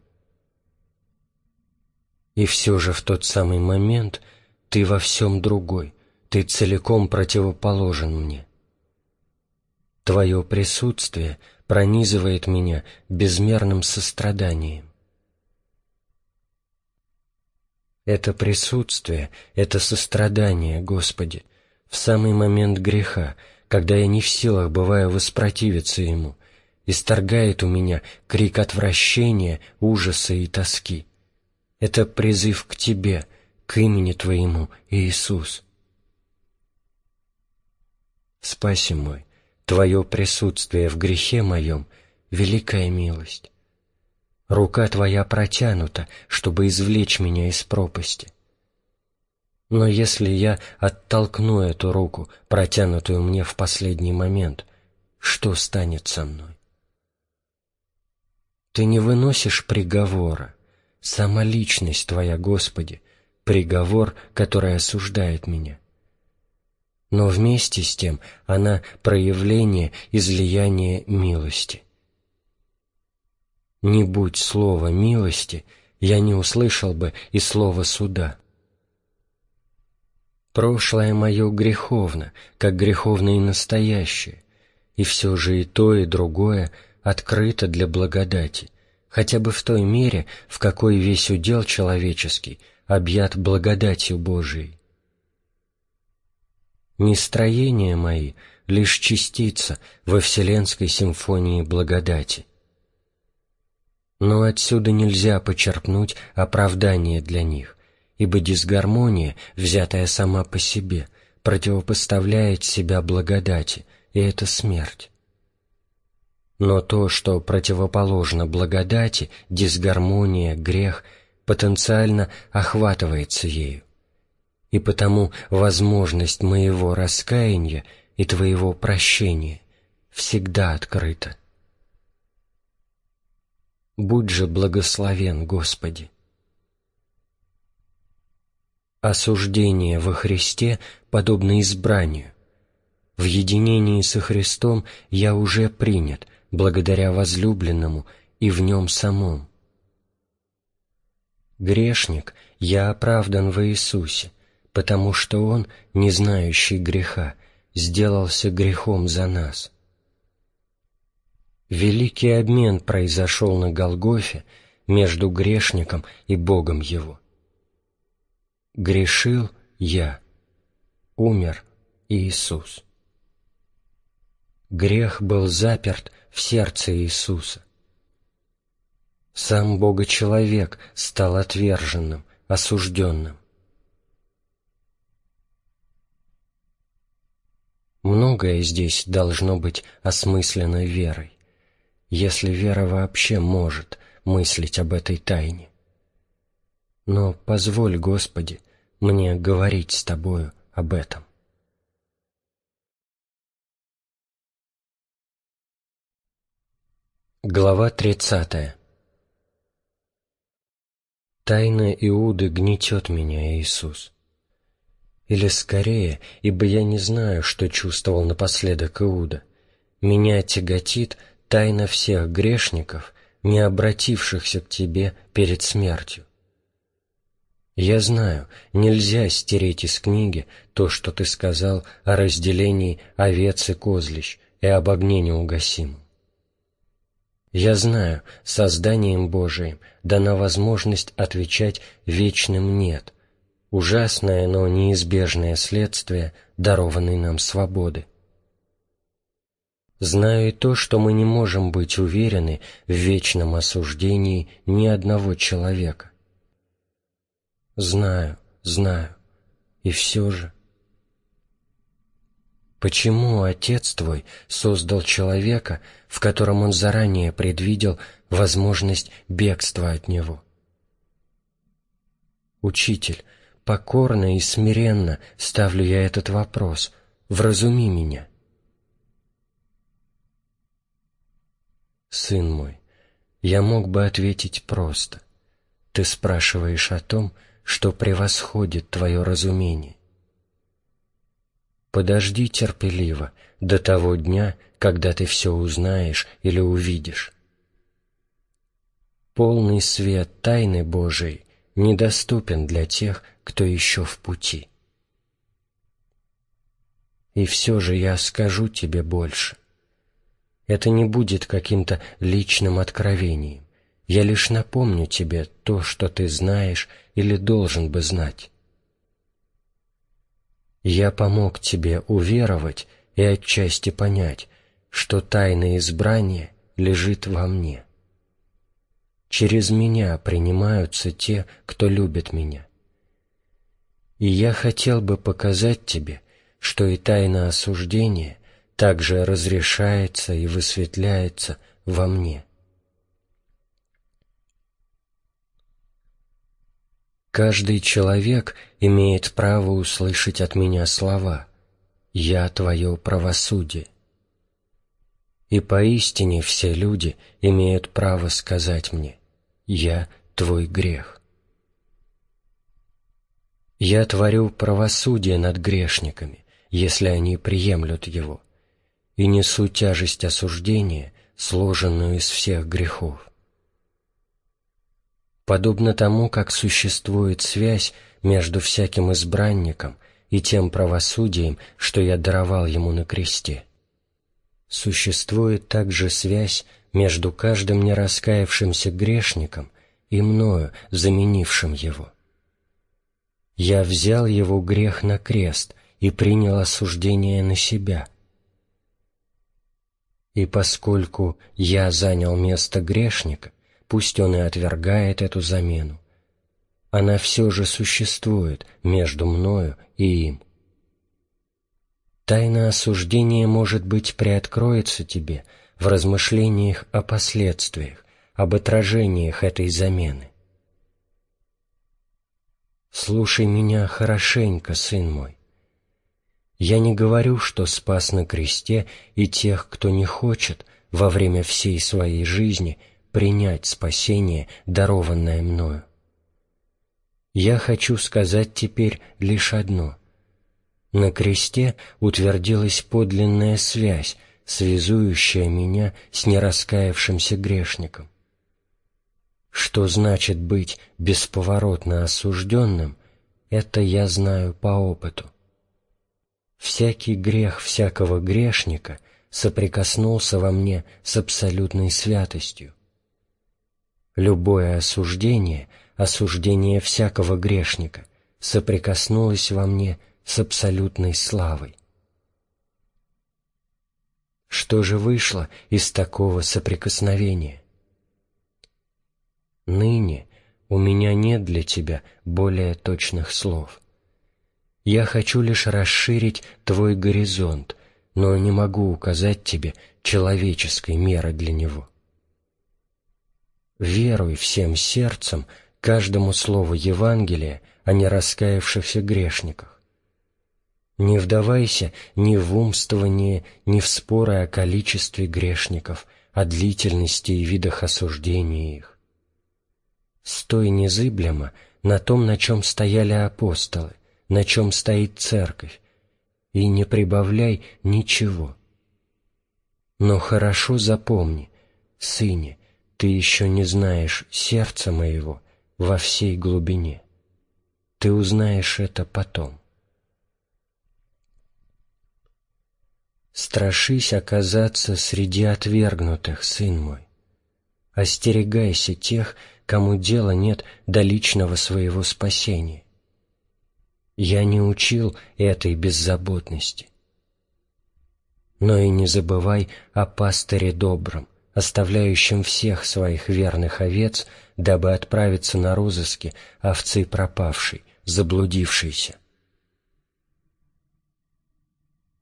И все же в тот самый момент ты во всем другой, ты целиком противоположен мне. Твое присутствие пронизывает меня безмерным состраданием. Это присутствие, это сострадание, Господи, в самый момент греха, когда я не в силах бываю воспротивиться Ему, исторгает у меня крик отвращения, ужаса и тоски. Это призыв к Тебе, к имени Твоему, Иисус. Спаси мой, Твое присутствие в грехе моем — великая милость. Рука Твоя протянута, чтобы извлечь меня из пропасти. Но если я оттолкну эту руку, протянутую мне в последний момент, что станет со мной? Ты не выносишь приговора. Сама личность Твоя, Господи, приговор, который осуждает меня. Но вместе с тем она проявление, излияние милости. Не будь слова милости, я не услышал бы и слова суда. Прошлое мое греховно, как греховно и настоящее, и все же и то, и другое открыто для благодати, хотя бы в той мере, в какой весь удел человеческий объят благодатью Божией. Нестроения мои — лишь частица во вселенской симфонии благодати. Но отсюда нельзя почерпнуть оправдание для них, ибо дисгармония, взятая сама по себе, противопоставляет себя благодати, и это смерть. Но то, что противоположно благодати, дисгармония, грех, потенциально охватывается ею. И потому возможность моего раскаяния и Твоего прощения всегда открыта. Будь же благословен, Господи. Осуждение во Христе подобно избранию. В единении со Христом я уже принят, благодаря возлюбленному и в нем самом. Грешник, я оправдан во Иисусе, потому что Он, не знающий греха, сделался грехом за нас. Великий обмен произошел на Голгофе между грешником и Богом его. Грешил я, умер Иисус. Грех был заперт в сердце Иисуса. Сам Бога-человек стал отверженным, осужденным. Многое здесь должно быть осмысленно верой, если вера вообще может мыслить об этой тайне. Но позволь, Господи, мне говорить с Тобою об этом. Глава 30 Тайна Иуды гнетет меня, Иисус. Или скорее, ибо я не знаю, что чувствовал напоследок Иуда. Меня тяготит тайна всех грешников, не обратившихся к Тебе перед смертью. Я знаю, нельзя стереть из книги то, что ты сказал о разделении овец и козлищ и об огне неугасимом. Я знаю, созданием Божиим дана возможность отвечать вечным «нет», ужасное, но неизбежное следствие дарованной нам свободы. Знаю и то, что мы не можем быть уверены в вечном осуждении ни одного человека. Знаю, знаю, и все же... Почему Отец Твой создал человека, в котором Он заранее предвидел возможность бегства от Него? Учитель, покорно и смиренно ставлю я этот вопрос. Вразуми меня. Сын мой, я мог бы ответить просто. Ты спрашиваешь о том, что превосходит твое разумение. Подожди терпеливо до того дня, когда ты все узнаешь или увидишь. Полный свет тайны Божией недоступен для тех, кто еще в пути. И все же я скажу тебе больше. Это не будет каким-то личным откровением. Я лишь напомню тебе то, что ты знаешь или должен бы знать. Я помог тебе уверовать и отчасти понять, что тайное избрание лежит во мне. Через меня принимаются те, кто любит меня. И я хотел бы показать тебе, что и тайна осуждения также разрешается и высветляется во мне. Каждый человек имеет право услышать от меня слова «Я твое правосудие». И поистине все люди имеют право сказать мне «Я твой грех». Я творю правосудие над грешниками, если они приемлют его, и несу тяжесть осуждения, сложенную из всех грехов подобно тому, как существует связь между всяким избранником и тем правосудием, что я даровал ему на кресте. Существует также связь между каждым нераскаявшимся грешником и мною, заменившим его. Я взял его грех на крест и принял осуждение на себя. И поскольку я занял место грешника, пусть он и отвергает эту замену, она все же существует между мною и им. Тайна осуждения, может быть, приоткроется тебе в размышлениях о последствиях, об отражениях этой замены. Слушай меня хорошенько, сын мой. Я не говорю, что спас на кресте и тех, кто не хочет во время всей своей жизни – принять спасение, дарованное мною. Я хочу сказать теперь лишь одно. На кресте утвердилась подлинная связь, связующая меня с нераскаявшимся грешником. Что значит быть бесповоротно осужденным, это я знаю по опыту. Всякий грех всякого грешника соприкоснулся во мне с абсолютной святостью. Любое осуждение, осуждение всякого грешника, соприкоснулось во мне с абсолютной славой. Что же вышло из такого соприкосновения? Ныне у меня нет для тебя более точных слов. Я хочу лишь расширить твой горизонт, но не могу указать тебе человеческой меры для него веруй всем сердцем каждому слову Евангелия о нераскаявшихся грешниках. Не вдавайся ни в умствование, ни в споры о количестве грешников, о длительности и видах осуждения их. Стой незыблемо на том, на чем стояли апостолы, на чем стоит церковь, и не прибавляй ничего. Но хорошо запомни, сыне, ты еще не знаешь сердца моего во всей глубине. Ты узнаешь это потом. Страшись оказаться среди отвергнутых, сын мой. Остерегайся тех, кому дела нет до личного своего спасения. Я не учил этой беззаботности. Но и не забывай о пастыре добром, оставляющем всех своих верных овец, дабы отправиться на розыски овцы пропавшей, заблудившейся.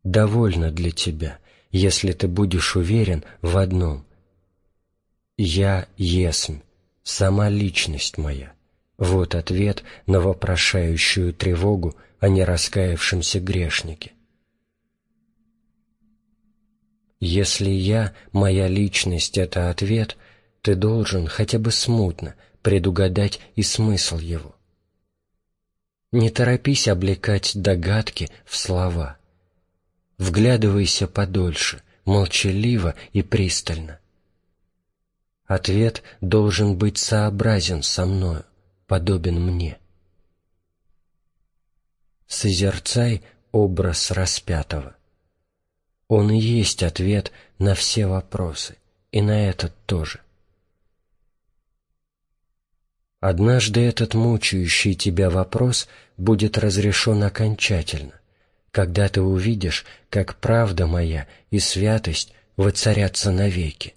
Довольно для тебя, если ты будешь уверен в одном. «Я есмь, сама личность моя». Вот ответ на вопрошающую тревогу о нераскаявшемся грешнике. Если я, моя личность — это ответ, ты должен хотя бы смутно предугадать и смысл его. Не торопись облекать догадки в слова. Вглядывайся подольше, молчаливо и пристально. Ответ должен быть сообразен со мною, подобен мне. Созерцай образ распятого. Он и есть ответ на все вопросы, и на этот тоже. Однажды этот мучающий тебя вопрос будет разрешен окончательно, когда ты увидишь, как правда моя и святость воцарятся навеки.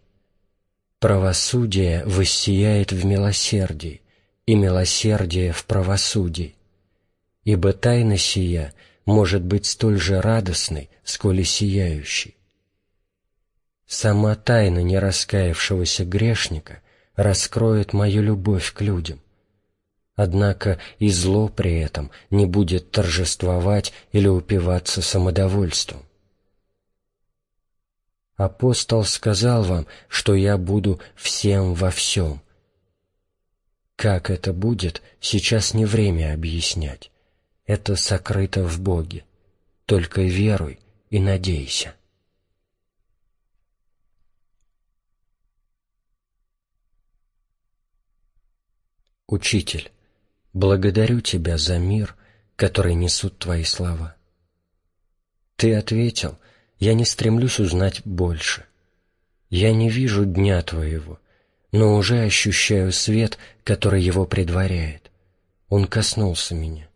Правосудие воссияет в милосердии, и милосердие в правосудии. Ибо тайна сия может быть столь же радостной, сколь и сияющей. Сама тайна нераскаявшегося грешника раскроет мою любовь к людям. Однако и зло при этом не будет торжествовать или упиваться самодовольством. Апостол сказал вам, что я буду всем во всем. Как это будет, сейчас не время объяснять. Это сокрыто в Боге. Только веруй и надейся. Учитель, благодарю Тебя за мир, который несут Твои слова. Ты ответил — я не стремлюсь узнать больше. Я не вижу дня Твоего, но уже ощущаю свет, который его предваряет. Он коснулся меня.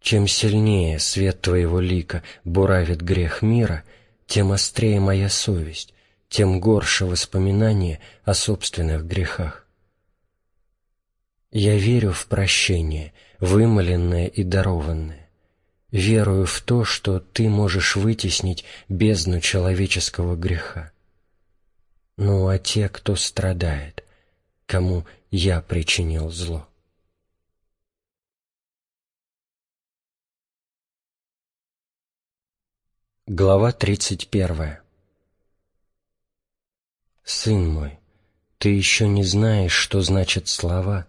Чем сильнее свет Твоего лика буравит грех мира, тем острее моя совесть, тем горше воспоминание о собственных грехах. Я верю в прощение, вымоленное и дарованное верую в то, что ты можешь вытеснить бездну человеческого греха. Ну а те, кто страдает, кому я причинил зло? Глава тридцать первая. Сын мой, ты еще не знаешь, что значат слова,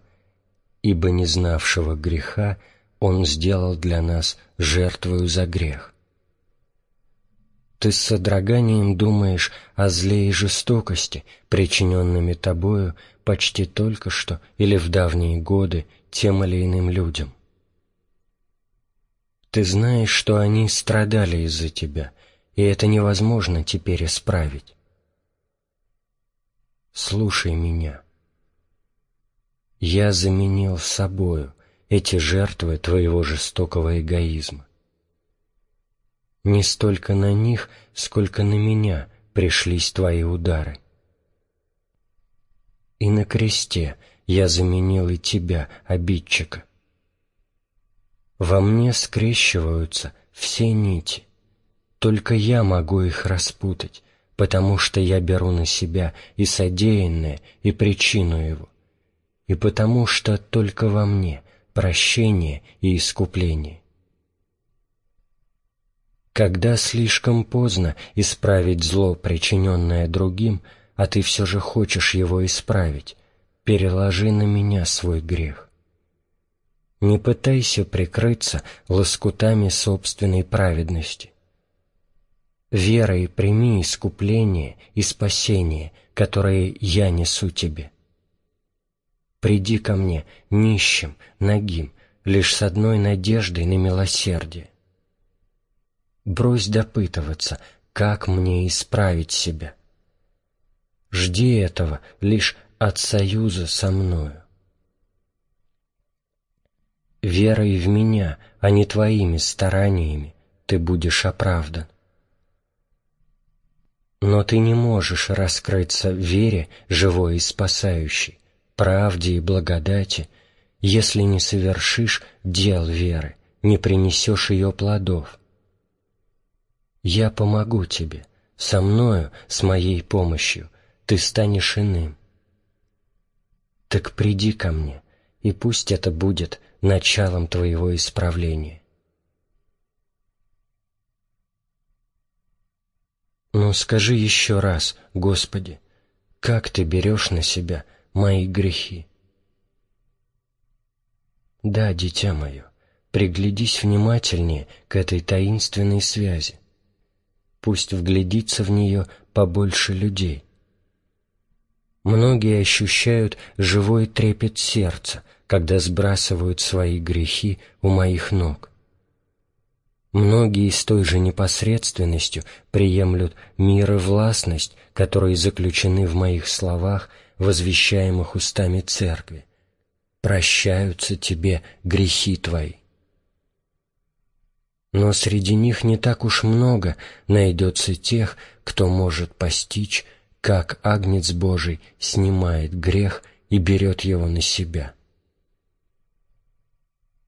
ибо не знавшего греха он сделал для нас жертвою за грех. Ты с содроганием думаешь о зле и жестокости, причиненными тобою почти только что или в давние годы тем или иным людям. Ты знаешь, что они страдали из-за тебя, и это невозможно теперь исправить. Слушай меня. Я заменил собою эти жертвы твоего жестокого эгоизма. Не столько на них, сколько на меня пришлись твои удары. И на кресте я заменил и тебя, обидчика. Во мне скрещиваются все нити. Только я могу их распутать, потому что я беру на себя и содеянное, и причину его, и потому что только во мне прощение и искупление. Когда слишком поздно исправить зло, причиненное другим, а ты все же хочешь его исправить, переложи на меня свой грех. Не пытайся прикрыться лоскутами собственной праведности. Верой прими искупление и спасение, которое я несу тебе. Приди ко мне, нищим, нагим, лишь с одной надеждой на милосердие. Брось допытываться, как мне исправить себя. Жди этого лишь от союза со мною. Верой в меня, а не твоими стараниями, ты будешь оправдан. Но ты не можешь раскрыться в вере, живой и спасающей, правде и благодати, если не совершишь дел веры, не принесешь ее плодов. Я помогу тебе, со мною, с моей помощью, ты станешь иным. Так приди ко мне, и пусть это будет началом твоего исправления. Но скажи еще раз, Господи, как Ты берешь на себя мои грехи? Да, дитя мое, приглядись внимательнее к этой таинственной связи. Пусть вглядится в нее побольше людей. Многие ощущают живой трепет сердца, когда сбрасывают свои грехи у моих ног. Многие с той же непосредственностью приемлют мир и властность, которые заключены в моих словах, возвещаемых устами Церкви. «Прощаются тебе грехи твои». Но среди них не так уж много найдется тех, кто может постичь, как Агнец Божий снимает грех и берет его на себя.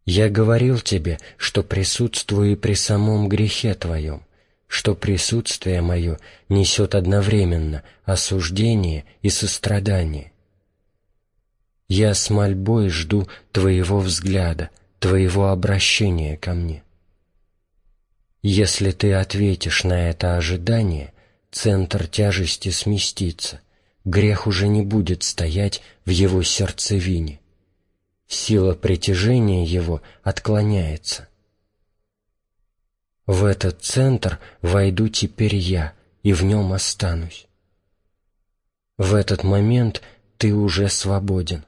Я говорил тебе, что присутствую при самом грехе твоем, что присутствие мое несет одновременно осуждение и сострадание. Я с мольбой жду твоего взгляда, твоего обращения ко мне. Если ты ответишь на это ожидание, центр тяжести сместится, грех уже не будет стоять в его сердцевине сила притяжения его отклоняется. В этот центр войду теперь я, и в нем останусь. В этот момент ты уже свободен.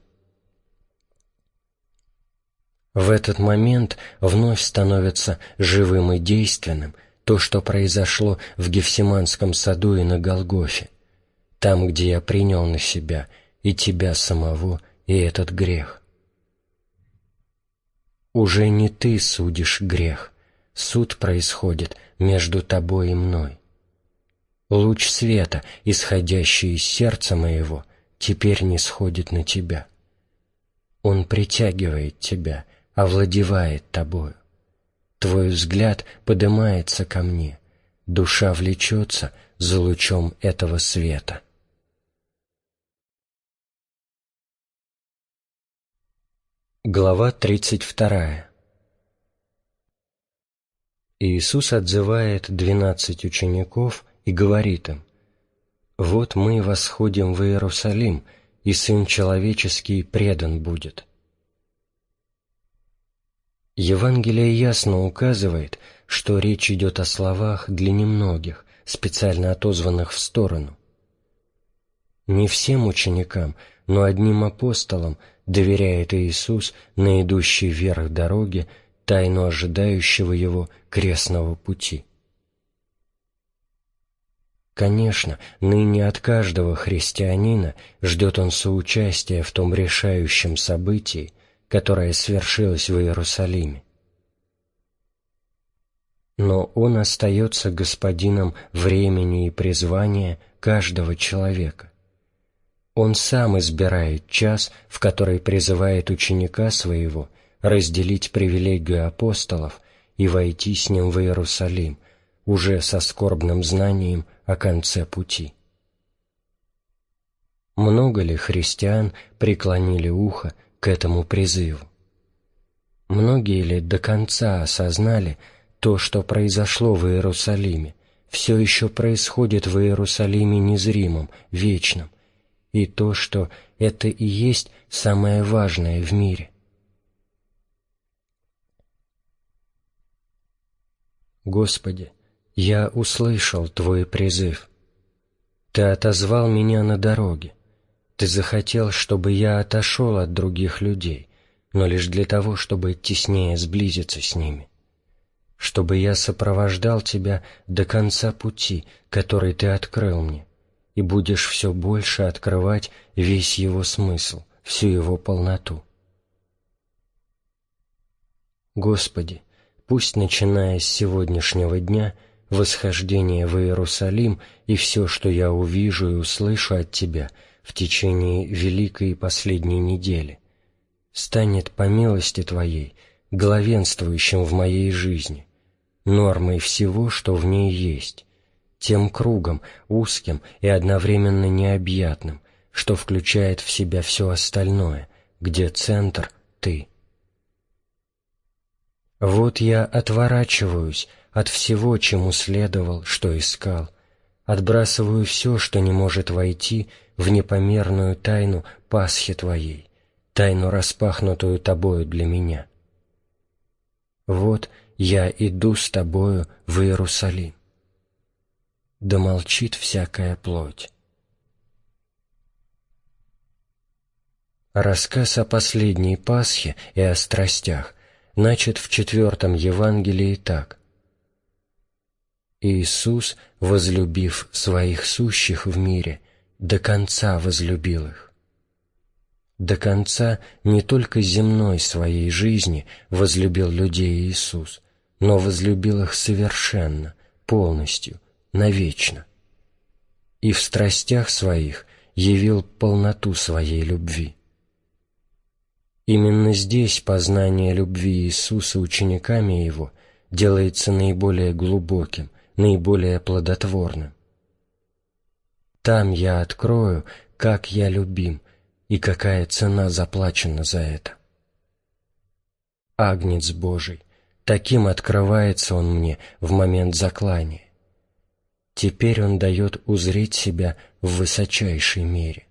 В этот момент вновь становится живым и действенным то, что произошло в Гефсиманском саду и на Голгофе, там, где я принял на себя и тебя самого, и этот грех. Уже не ты судишь грех, суд происходит между тобой и мной. Луч света, исходящий из сердца моего, теперь не сходит на тебя. Он притягивает тебя, овладевает тобою. Твой взгляд поднимается ко мне, душа влечется за лучом этого света. Глава 32 Иисус отзывает двенадцать учеников и говорит им, «Вот мы восходим в Иерусалим, и Сын Человеческий предан будет». Евангелие ясно указывает, что речь идет о словах для немногих, специально отозванных в сторону. Не всем ученикам, но одним апостолам – доверяет Иисус на идущей вверх дороге тайну ожидающего его крестного пути. Конечно, ныне от каждого христианина ждет он соучастия в том решающем событии, которое свершилось в Иерусалиме. Но он остается господином времени и призвания каждого человека. Он сам избирает час, в который призывает ученика своего разделить привилегию апостолов и войти с ним в Иерусалим, уже со скорбным знанием о конце пути. Много ли христиан преклонили ухо к этому призыву? Многие ли до конца осознали то, что произошло в Иерусалиме, все еще происходит в Иерусалиме незримом, вечном, и то, что это и есть самое важное в мире. Господи, я услышал Твой призыв. Ты отозвал меня на дороге. Ты захотел, чтобы я отошел от других людей, но лишь для того, чтобы теснее сблизиться с ними. Чтобы я сопровождал Тебя до конца пути, который Ты открыл мне, и будешь все больше открывать весь его смысл, всю его полноту. Господи, пусть, начиная с сегодняшнего дня, восхождение в Иерусалим и все, что я увижу и услышу от Тебя в течение великой и последней недели, станет по милости Твоей главенствующим в моей жизни, нормой всего, что в ней есть, тем кругом, узким и одновременно необъятным, что включает в себя все остальное, где центр — Ты. Вот я отворачиваюсь от всего, чему следовал, что искал, отбрасываю все, что не может войти в непомерную тайну Пасхи Твоей, тайну, распахнутую Тобою для меня. Вот я иду с Тобою в Иерусалим да молчит всякая плоть. Рассказ о последней Пасхе и о страстях начат в четвертом Евангелии так. Иисус, возлюбив своих сущих в мире, до конца возлюбил их. До конца не только земной своей жизни возлюбил людей Иисус, но возлюбил их совершенно, полностью, навечно, и в страстях своих явил полноту своей любви. Именно здесь познание любви Иисуса учениками Его делается наиболее глубоким, наиболее плодотворным. Там я открою, как я любим и какая цена заплачена за это. Агнец Божий, таким открывается Он мне в момент заклания. Теперь он дает узреть себя в высочайшей мере.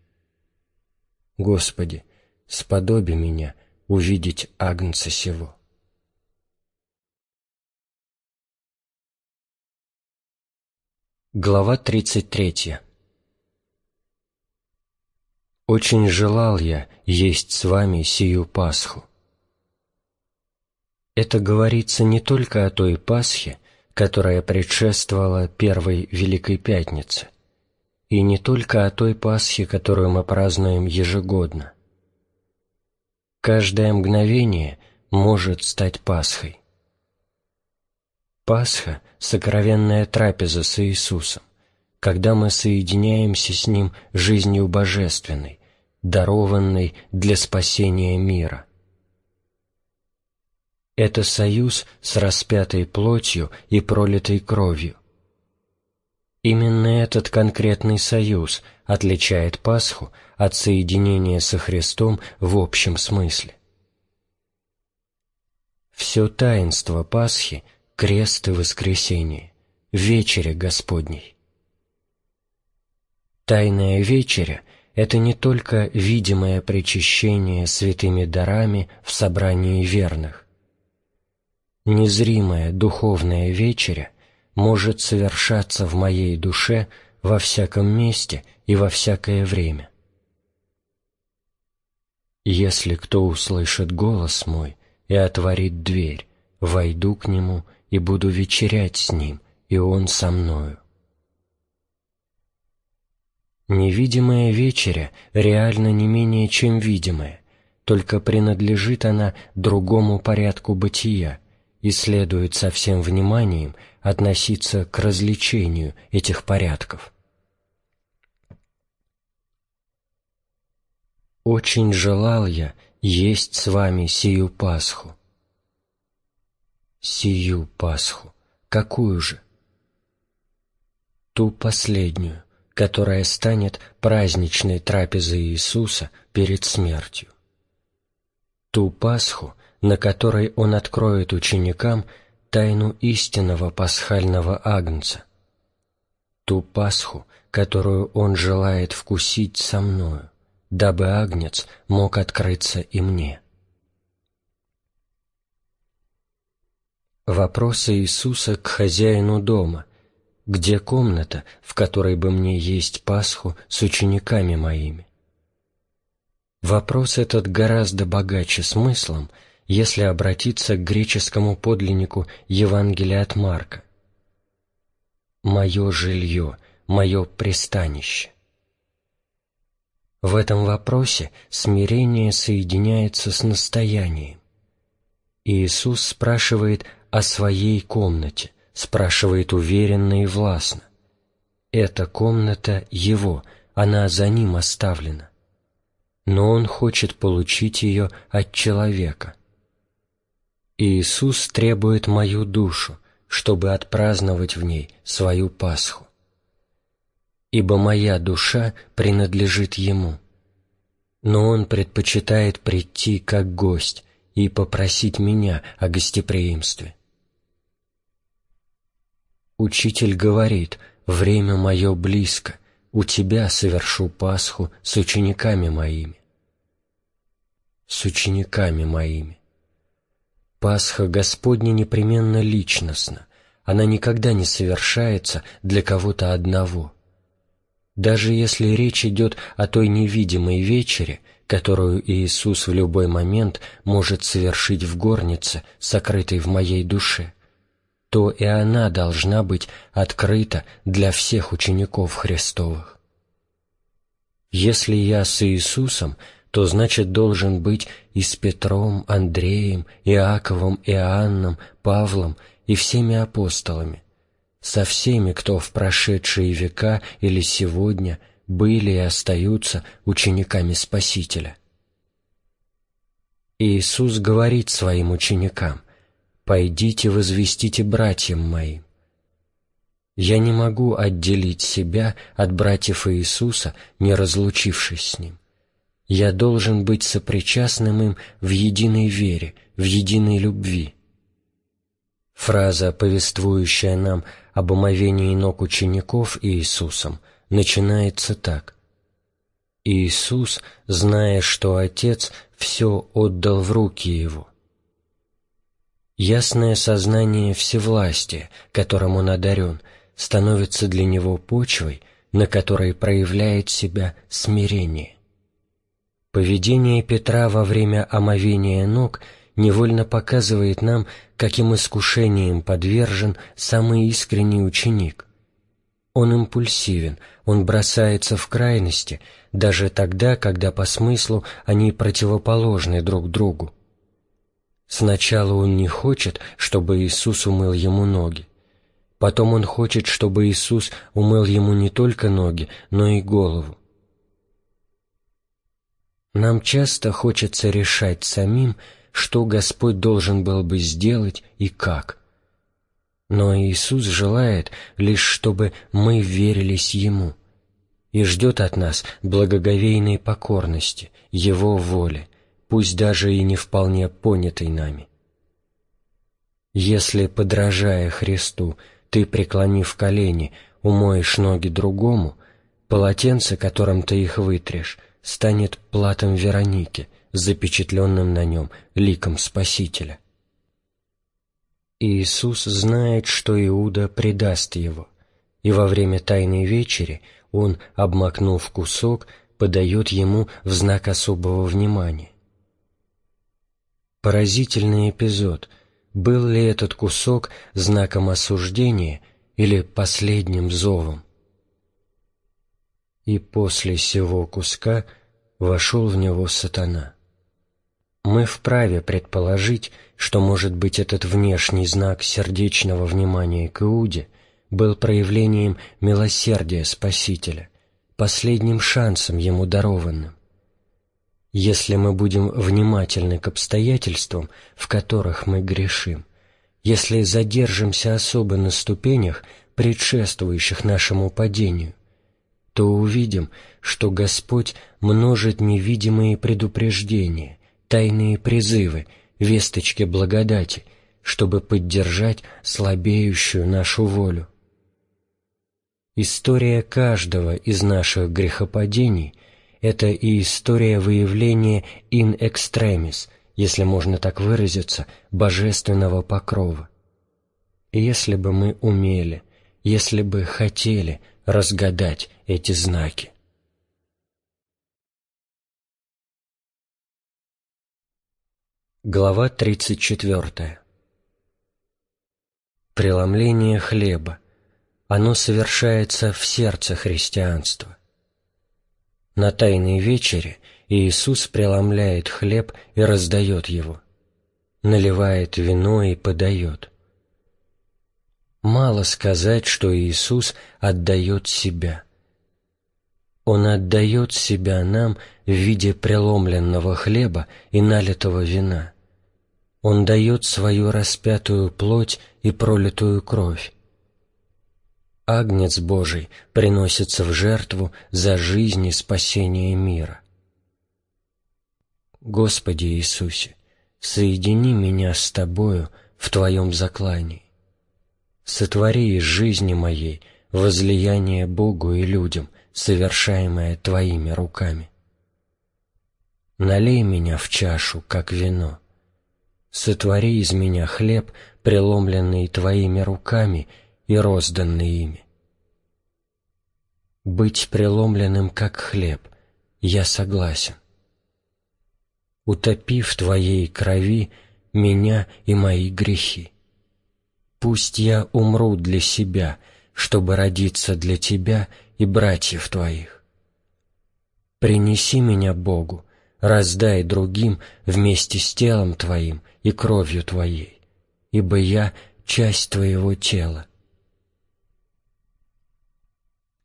Господи, сподоби меня увидеть Агнца сего. Глава 33 «Очень желал я есть с вами сию Пасху». Это говорится не только о той Пасхе, которая предшествовала первой Великой Пятнице, и не только о той Пасхе, которую мы празднуем ежегодно. Каждое мгновение может стать Пасхой. Пасха — сокровенная трапеза с Иисусом, когда мы соединяемся с Ним жизнью божественной, дарованной для спасения мира — это союз с распятой плотью и пролитой кровью. Именно этот конкретный союз отличает Пасху от соединения со Христом в общем смысле. Все таинство Пасхи — крест и воскресение, вечеря Господней. Тайная вечеря — это не только видимое причащение святыми дарами в собрании верных, незримая духовная вечеря может совершаться в моей душе во всяком месте и во всякое время. Если кто услышит голос мой и отворит дверь, войду к нему и буду вечерять с ним, и он со мною. Невидимая вечеря реально не менее, чем видимая, только принадлежит она другому порядку бытия, и следует со всем вниманием относиться к развлечению этих порядков. «Очень желал я есть с вами сию Пасху». Сию Пасху. Какую же? Ту последнюю, которая станет праздничной трапезой Иисуса перед смертью. Ту Пасху, на которой он откроет ученикам тайну истинного пасхального агнца, ту Пасху, которую он желает вкусить со мною, дабы агнец мог открыться и мне. Вопрос Иисуса к хозяину дома, где комната, в которой бы мне есть Пасху с учениками моими. Вопрос этот гораздо богаче смыслом, если обратиться к греческому подлиннику Евангелия от Марка. «Мое жилье, мое пристанище». В этом вопросе смирение соединяется с настоянием. Иисус спрашивает о своей комнате, спрашивает уверенно и властно. Эта комната Его, она за Ним оставлена. Но Он хочет получить ее от человека. Иисус требует мою душу, чтобы отпраздновать в ней свою Пасху ибо моя душа принадлежит Ему. Но Он предпочитает прийти как гость и попросить меня о гостеприимстве. Учитель говорит, время мое близко, у тебя совершу Пасху с учениками моими. С учениками моими. Пасха Господня непременно личностна, она никогда не совершается для кого-то одного – даже если речь идет о той невидимой вечере, которую Иисус в любой момент может совершить в горнице, сокрытой в моей душе, то и она должна быть открыта для всех учеников Христовых. Если я с Иисусом, то значит должен быть и с Петром, Андреем, Иаковом, Иоанном, Павлом и всеми апостолами, со всеми, кто в прошедшие века или сегодня были и остаются учениками Спасителя. Иисус говорит своим ученикам, «Пойдите возвестите братьям моим». Я не могу отделить себя от братьев Иисуса, не разлучившись с Ним. Я должен быть сопричастным им в единой вере, в единой любви. Фраза, повествующая нам об омовении ног учеников Иисусом начинается так. «Иисус, зная, что Отец все отдал в руки Его». Ясное сознание всевластия, которым Он одарен, становится для Него почвой, на которой проявляет себя смирение. Поведение Петра во время омовения ног невольно показывает нам, каким искушением подвержен самый искренний ученик. Он импульсивен, он бросается в крайности, даже тогда, когда по смыслу они противоположны друг другу. Сначала он не хочет, чтобы Иисус умыл ему ноги. Потом он хочет, чтобы Иисус умыл ему не только ноги, но и голову. Нам часто хочется решать самим, что Господь должен был бы сделать и как. Но Иисус желает лишь, чтобы мы верились Ему и ждет от нас благоговейной покорности, Его воли, пусть даже и не вполне понятой нами. Если, подражая Христу, ты, преклонив колени, умоешь ноги другому, полотенце, которым ты их вытрешь, станет платом Вероники, запечатленным на нем ликом Спасителя. Иисус знает, что Иуда предаст его, и во время Тайной Вечери он, обмакнув кусок, подает ему в знак особого внимания. Поразительный эпизод. Был ли этот кусок знаком осуждения или последним зовом? И после сего куска вошел в него сатана. Мы вправе предположить, что, может быть, этот внешний знак сердечного внимания к Иуде был проявлением милосердия Спасителя, последним шансом ему дарованным. Если мы будем внимательны к обстоятельствам, в которых мы грешим, если задержимся особо на ступенях, предшествующих нашему падению, то увидим, что Господь множит невидимые предупреждения, тайные призывы, весточки благодати, чтобы поддержать слабеющую нашу волю. История каждого из наших грехопадений – это и история выявления in extremis, если можно так выразиться, божественного покрова. Если бы мы умели, если бы хотели разгадать эти знаки. Глава 34. Преломление хлеба. Оно совершается в сердце христианства. На Тайной вечере Иисус преломляет хлеб и раздает его, наливает вино и подает. Мало сказать, что Иисус отдает себя. Он отдает себя нам в виде преломленного хлеба и налитого вина. Он дает свою распятую плоть и пролитую кровь. Агнец Божий приносится в жертву за жизнь и спасение мира. Господи Иисусе, соедини меня с Тобою в Твоем заклании. Сотвори из жизни моей возлияние Богу и людям, совершаемое Твоими руками. Налей меня в чашу, как вино. Сотвори из меня хлеб, преломленный Твоими руками и розданный ими. Быть преломленным, как хлеб, я согласен. Утопи в Твоей крови меня и мои грехи. Пусть я умру для себя, чтобы родиться для Тебя и братьев Твоих. Принеси меня Богу, раздай другим вместе с телом Твоим и кровью Твоей, ибо я — часть Твоего тела.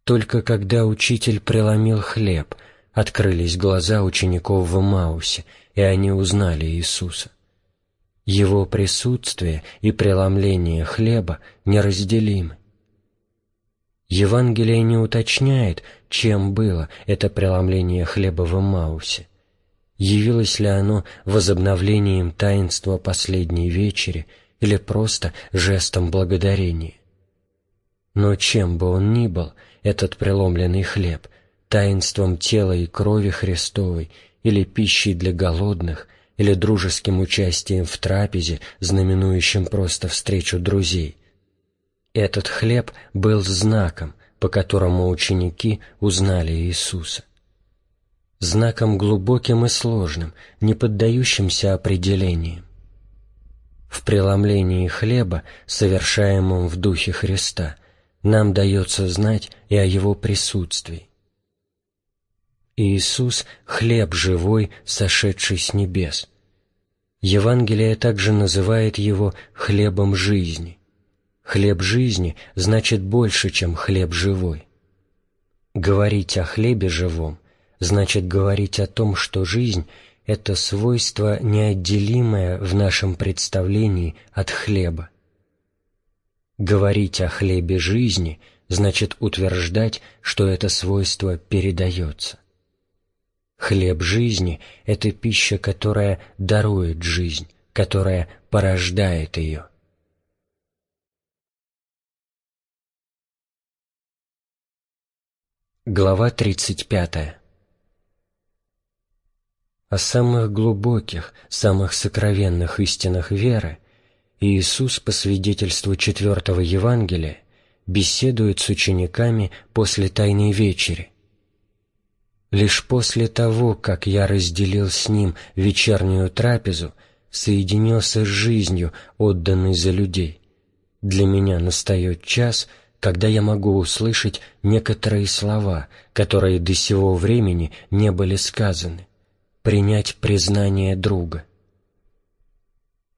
Только когда учитель преломил хлеб, открылись глаза учеников в Маусе, и они узнали Иисуса. Его присутствие и преломление хлеба неразделимы. Евангелие не уточняет, чем было это преломление хлеба в Эммаусе. Явилось ли оно возобновлением таинства последней вечери или просто жестом благодарения. Но чем бы он ни был, этот преломленный хлеб, таинством тела и крови Христовой или пищей для голодных – или дружеским участием в трапезе, знаменующим просто встречу друзей. Этот хлеб был знаком, по которому ученики узнали Иисуса. Знаком глубоким и сложным, не поддающимся определениям. В преломлении хлеба, совершаемом в Духе Христа, нам дается знать и о Его присутствии. Иисус — хлеб живой, сошедший с небес. Евангелие также называет его хлебом жизни. Хлеб жизни значит больше, чем хлеб живой. Говорить о хлебе живом значит говорить о том, что жизнь — это свойство неотделимое в нашем представлении от хлеба. Говорить о хлебе жизни значит утверждать, что это свойство передается. Хлеб жизни — это пища, которая дарует жизнь, которая порождает ее. Глава 35 О самых глубоких, самых сокровенных истинах веры Иисус, по свидетельству четвертого Евангелия, беседует с учениками после Тайной Вечери – Лишь после того, как я разделил с ним вечернюю трапезу, соединился с жизнью, отданной за людей. Для меня настает час, когда я могу услышать некоторые слова, которые до сего времени не были сказаны, принять признание друга.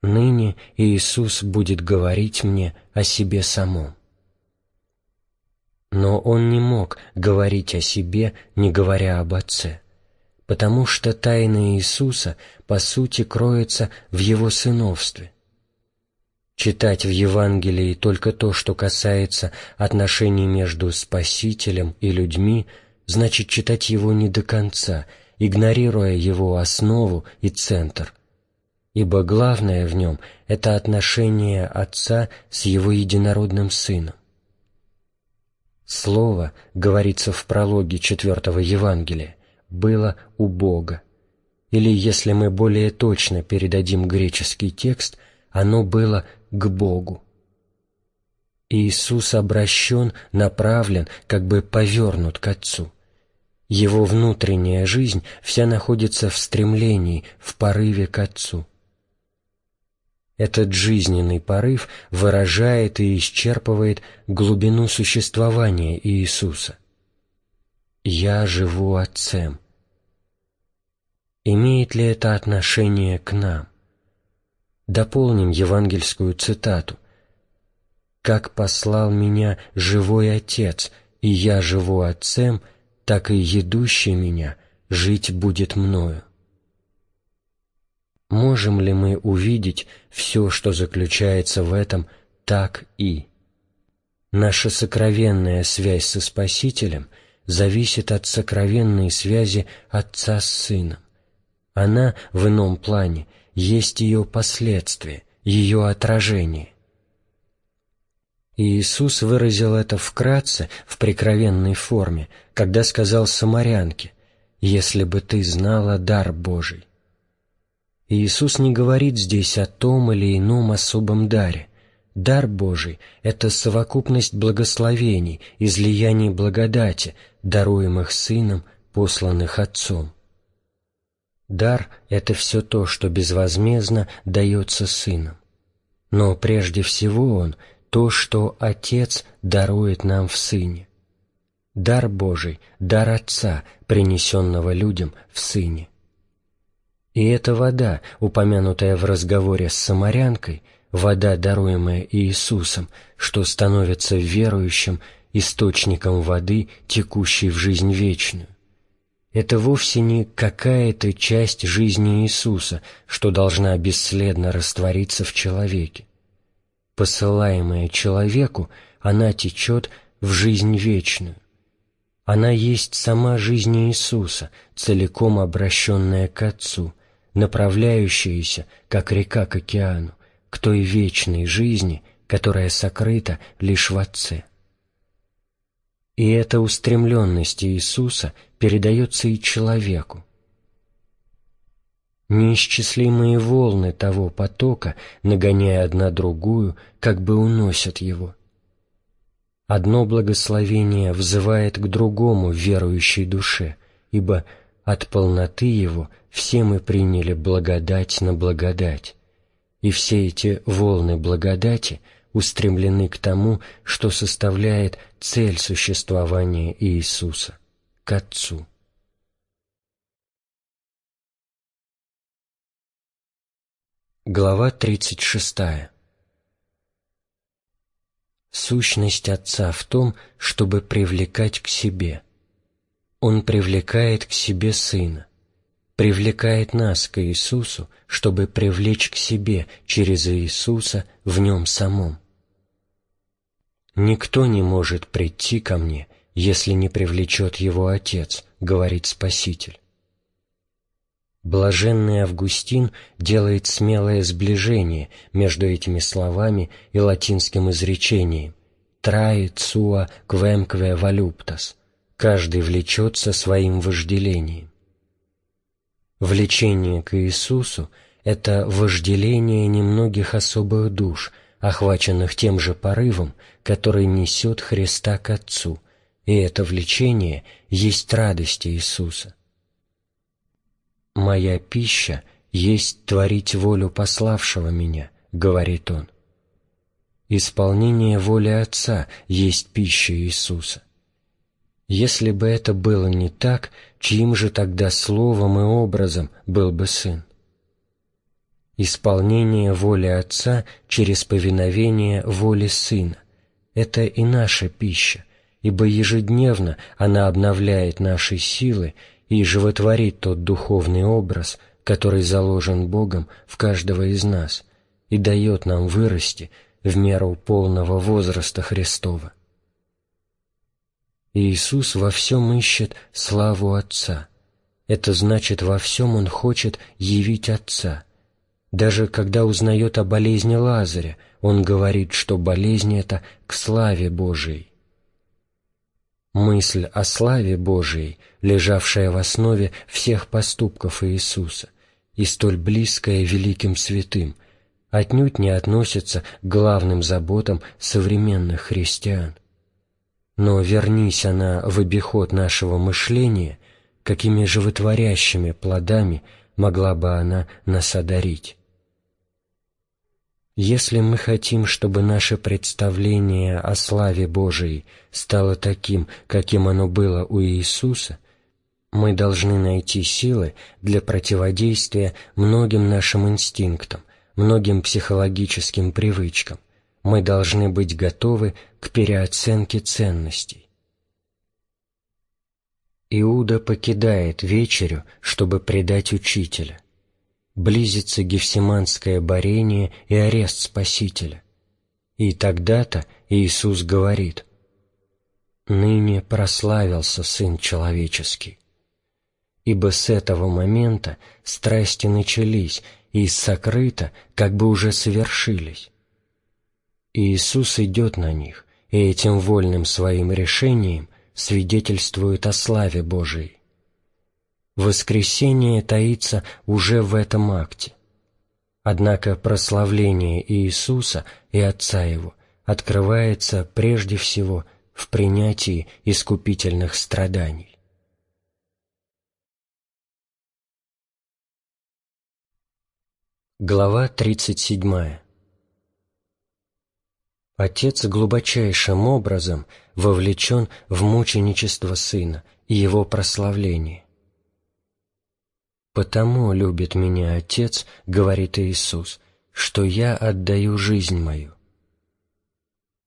Ныне Иисус будет говорить мне о себе самом. Но он не мог говорить о себе, не говоря об Отце, потому что тайна Иисуса по сути кроется в Его сыновстве. Читать в Евангелии только то, что касается отношений между Спасителем и людьми, значит читать его не до конца, игнорируя его основу и центр. Ибо главное в нем — это отношение Отца с Его единородным Сыном. Слово, говорится в прологе четвертого Евангелия, было у Бога. Или, если мы более точно передадим греческий текст, оно было к Богу. Иисус обращен, направлен, как бы повернут к Отцу. Его внутренняя жизнь вся находится в стремлении, в порыве к Отцу. Этот жизненный порыв выражает и исчерпывает глубину существования Иисуса. «Я живу Отцем». Имеет ли это отношение к нам? Дополним евангельскую цитату. «Как послал меня живой Отец, и я живу Отцем, так и едущий меня жить будет мною». Можем ли мы увидеть все, что заключается в этом «так и»? Наша сокровенная связь со Спасителем зависит от сокровенной связи Отца с Сыном. Она в ином плане есть ее последствие, ее отражение. Иисус выразил это вкратце, в прикровенной форме, когда сказал самарянке, «Если бы ты знала дар Божий». Иисус не говорит здесь о том или ином особом даре. Дар Божий — это совокупность благословений, излияний благодати, даруемых Сыном, посланных Отцом. Дар — это все то, что безвозмездно дается Сыном. Но прежде всего Он — то, что Отец дарует нам в Сыне. Дар Божий — дар Отца, принесенного людям в Сыне. И эта вода, упомянутая в разговоре с самарянкой, вода, даруемая Иисусом, что становится верующим источником воды, текущей в жизнь вечную. Это вовсе не какая-то часть жизни Иисуса, что должна бесследно раствориться в человеке. Посылаемая человеку, она течет в жизнь вечную. Она есть сама жизнь Иисуса, целиком обращенная к Отцу, направляющаяся, как река к океану, к той вечной жизни, которая сокрыта лишь в Отце. И эта устремленность Иисуса передается и человеку. Неисчислимые волны того потока, нагоняя одна другую, как бы уносят его. Одно благословение взывает к другому верующей душе, ибо от полноты его все мы приняли благодать на благодать, и все эти волны благодати устремлены к тому, что составляет цель существования Иисуса, к Отцу. Глава 36. Сущность Отца в том, чтобы привлекать к себе. Он привлекает к себе Сына привлекает нас к Иисусу, чтобы привлечь к себе через Иисуса в Нем самом. «Никто не может прийти ко мне, если не привлечет его Отец», — говорит Спаситель. Блаженный Августин делает смелое сближение между этими словами и латинским изречением «Траи цуа квемкве валюптас» — «Каждый влечется своим вожделением». Влечение к Иисусу — это вожделение немногих особых душ, охваченных тем же порывом, который несет Христа к Отцу, и это влечение есть радость Иисуса. «Моя пища есть творить волю пославшего меня», — говорит Он. Исполнение воли Отца есть пища Иисуса. Если бы это было не так, чьим же тогда словом и образом был бы Сын? Исполнение воли Отца через повиновение воли Сына — это и наша пища, ибо ежедневно она обновляет наши силы и животворит тот духовный образ, который заложен Богом в каждого из нас и дает нам вырасти в меру полного возраста Христова. Иисус во всем ищет славу Отца. Это значит, во всем Он хочет явить Отца. Даже когда узнает о болезни Лазаря, Он говорит, что болезнь эта к славе Божией. Мысль о славе Божией, лежавшая в основе всех поступков Иисуса и столь близкая великим святым, отнюдь не относится к главным заботам современных христиан. Но вернись она в обиход нашего мышления, какими животворящими плодами могла бы она нас одарить? Если мы хотим, чтобы наше представление о славе Божией стало таким, каким оно было у Иисуса, мы должны найти силы для противодействия многим нашим инстинктам, многим психологическим привычкам. Мы должны быть готовы к переоценке ценностей. Иуда покидает вечерю, чтобы предать учителя – близится Гефсиманское борение и арест Спасителя. И тогда-то Иисус говорит «Ныне прославился Сын Человеческий». Ибо с этого момента страсти начались и сокрыто как бы уже совершились. Иисус идет на них, и этим вольным своим решением свидетельствует о славе Божией. Воскресение таится уже в этом акте. Однако прославление Иисуса и Отца Его открывается прежде всего в принятии искупительных страданий. Глава 37 Отец глубочайшим образом вовлечен в мученичество Сына и Его прославление. «Потому любит меня Отец, — говорит Иисус, — что я отдаю жизнь мою».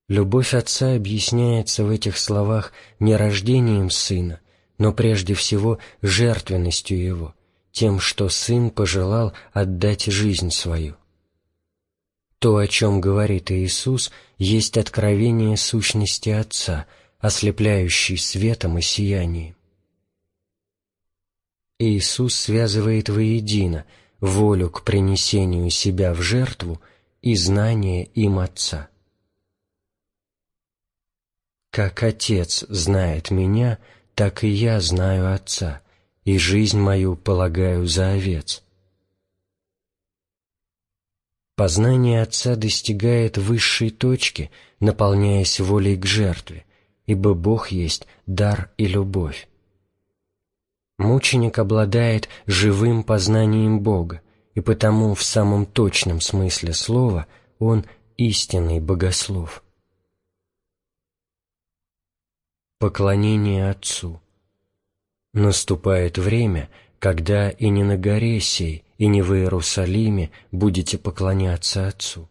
Любовь Отца объясняется в этих словах не рождением Сына, но прежде всего жертвенностью Его, тем, что Сын пожелал отдать жизнь свою. То, о чем говорит Иисус, есть откровение сущности Отца, ослепляющий светом и сиянием. Иисус связывает воедино волю к принесению себя в жертву и знание им Отца. «Как Отец знает Меня, так и я знаю Отца, и жизнь мою полагаю за овец». Познание Отца достигает высшей точки, наполняясь волей к жертве, ибо Бог есть дар и любовь. Мученик обладает живым познанием Бога, и потому в самом точном смысле слова он истинный богослов. Поклонение Отцу Наступает время, когда и не на горе сей, и не в Иерусалиме будете поклоняться Отцу.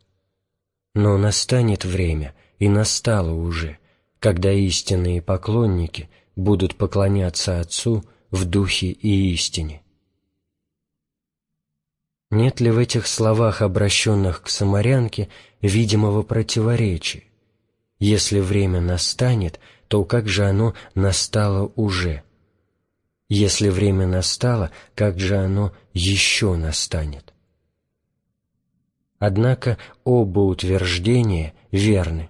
Но настанет время, и настало уже, когда истинные поклонники будут поклоняться Отцу в духе и истине. Нет ли в этих словах, обращенных к самарянке, видимого противоречия? Если время настанет, то как же оно настало уже? Если время настало, как же оно еще настанет? Однако оба утверждения верны.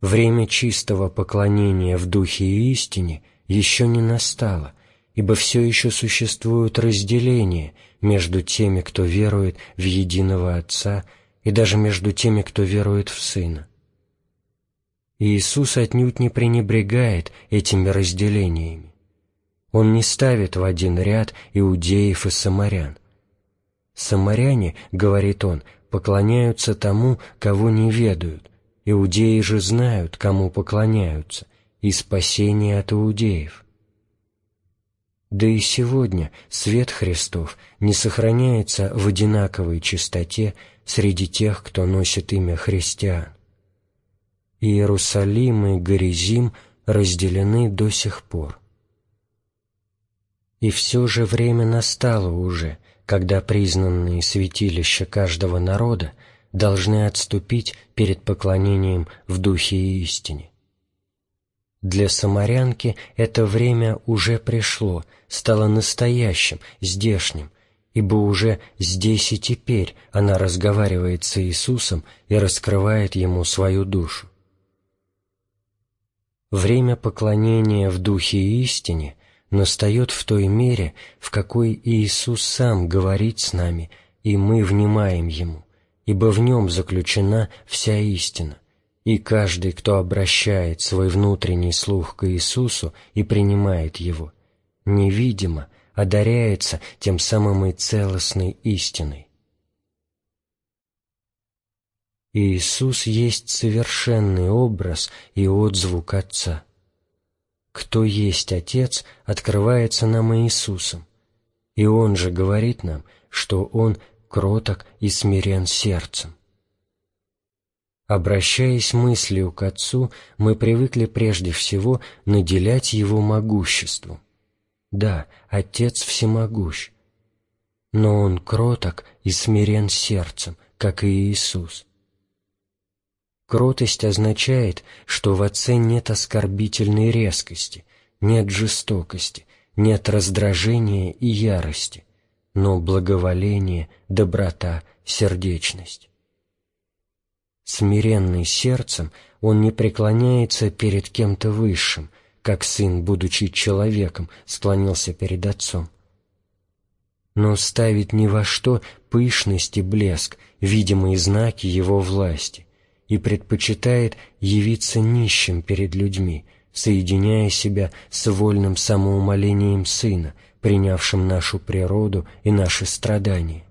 Время чистого поклонения в духе и истине еще не настало, ибо все еще существует разделение между теми, кто верует в единого Отца, и даже между теми, кто верует в Сына. Иисус отнюдь не пренебрегает этими разделениями. Он не ставит в один ряд иудеев и самарян. «Самаряне, — говорит он, — поклоняются тому, кого не ведают, иудеи же знают, кому поклоняются, и спасение от иудеев. Да и сегодня свет Христов не сохраняется в одинаковой чистоте среди тех, кто носит имя христиан. Иерусалим и Горизим разделены до сих пор. И все же время настало уже, когда признанные святилища каждого народа должны отступить перед поклонением в духе и истине. Для самарянки это время уже пришло, стало настоящим, здешним, ибо уже здесь и теперь она разговаривает с Иисусом и раскрывает Ему свою душу. Время поклонения в Духе и истине настает в той мере, в какой Иисус сам говорит с нами, и мы внимаем Ему, ибо в Нем заключена вся истина и каждый, кто обращает свой внутренний слух к Иисусу и принимает его, невидимо одаряется тем самым и целостной истиной. Иисус есть совершенный образ и отзвук Отца. Кто есть Отец, открывается нам Иисусом, и Он же говорит нам, что Он кроток и смирен сердцем. Обращаясь мыслью к Отцу, мы привыкли прежде всего наделять Его могуществом. Да, Отец всемогущ, но Он кроток и смирен сердцем, как и Иисус. Кротость означает, что в Отце нет оскорбительной резкости, нет жестокости, нет раздражения и ярости, но благоволение, доброта, сердечность. Смиренный сердцем, он не преклоняется перед кем-то высшим, как сын, будучи человеком, склонился перед отцом. Но ставит ни во что пышность и блеск, видимые знаки его власти, и предпочитает явиться нищим перед людьми, соединяя себя с вольным самоумолением сына, принявшим нашу природу и наши страдания.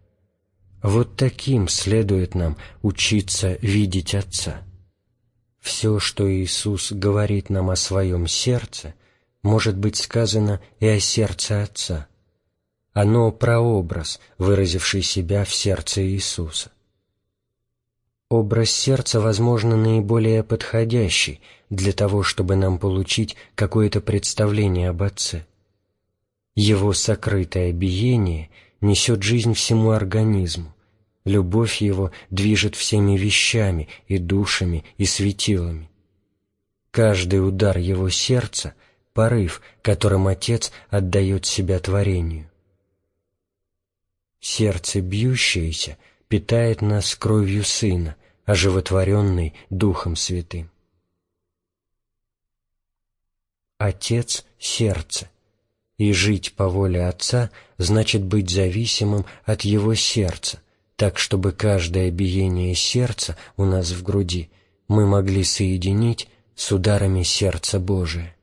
Вот таким следует нам учиться видеть Отца. Все, что Иисус говорит нам о своем сердце, может быть сказано и о сердце Отца. Оно прообраз, выразивший себя в сердце Иисуса. Образ сердца, возможно, наиболее подходящий для того, чтобы нам получить какое-то представление об Отце. Его сокрытое биение несет жизнь всему организму, Любовь его движет всеми вещами и душами и светилами. Каждый удар его сердца — порыв, которым Отец отдает себя творению. Сердце бьющееся питает нас кровью Сына, оживотворенный Духом Святым. Отец — сердце, и жить по воле Отца значит быть зависимым от Его сердца — так чтобы каждое биение сердца у нас в груди мы могли соединить с ударами сердца Божия.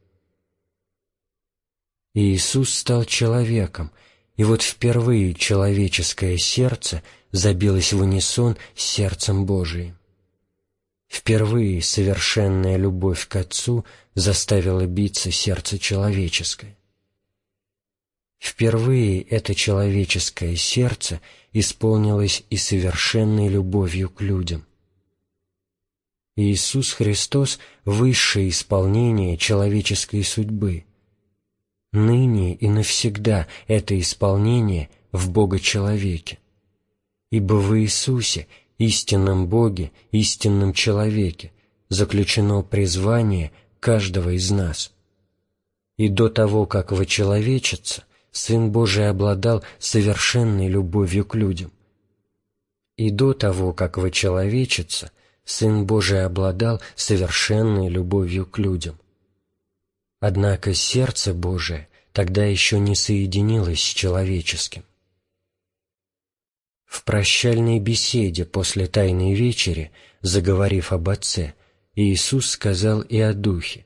Иисус стал человеком, и вот впервые человеческое сердце забилось в унисон с сердцем Божиим. Впервые совершенная любовь к Отцу заставила биться сердце человеческое. Впервые это человеческое сердце исполнилось и совершенной любовью к людям. Иисус Христос — высшее исполнение человеческой судьбы. Ныне и навсегда это исполнение в Бога-человеке. Ибо в Иисусе, истинном Боге, истинном человеке, заключено призвание каждого из нас. И до того, как вочеловечиться, Сын Божий обладал совершенной любовью к людям. И до того, как вочеловечиться, Сын Божий обладал совершенной любовью к людям. Однако сердце Божие тогда еще не соединилось с человеческим. В прощальной беседе после Тайной Вечери, заговорив об Отце, Иисус сказал и о Духе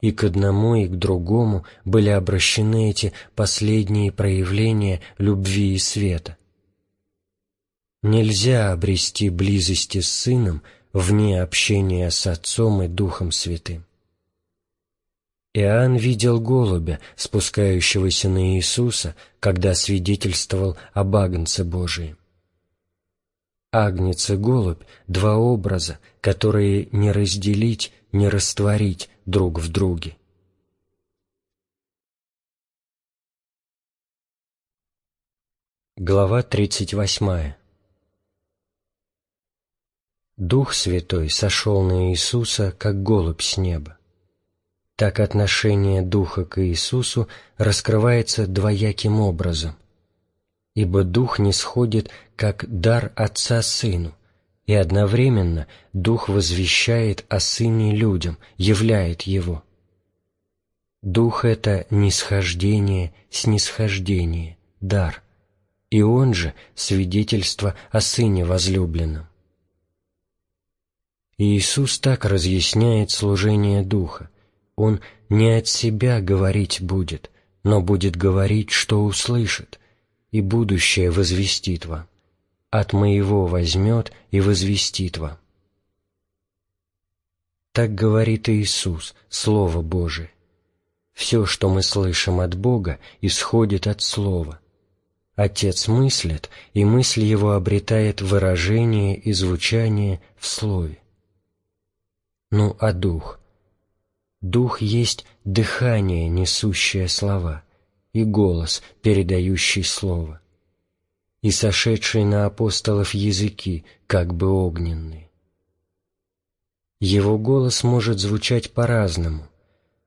и к одному, и к другому были обращены эти последние проявления любви и света. Нельзя обрести близости с Сыном вне общения с Отцом и Духом Святым. Иоанн видел голубя, спускающегося на Иисуса, когда свидетельствовал об Агнце Божием. Агнец и голубь — два образа, которые не разделить, не растворить друг в друге. Глава 38 Дух Святой сошел на Иисуса, как голубь с неба. Так отношение Духа к Иисусу раскрывается двояким образом, ибо Дух не сходит, как дар Отца Сыну — и одновременно Дух возвещает о Сыне людям, являет Его. Дух — это нисхождение, снисхождение, дар, и Он же — свидетельство о Сыне возлюбленном. Иисус так разъясняет служение Духа. Он не от себя говорить будет, но будет говорить, что услышит, и будущее возвестит вам от моего возьмет и возвестит вам». Так говорит Иисус, Слово Божие. Все, что мы слышим от Бога, исходит от Слова. Отец мыслит, и мысль его обретает выражение и звучание в Слове. Ну а Дух? Дух есть дыхание, несущее слова, и голос, передающий Слово, и сошедшие на апостолов языки, как бы огненные. Его голос может звучать по-разному –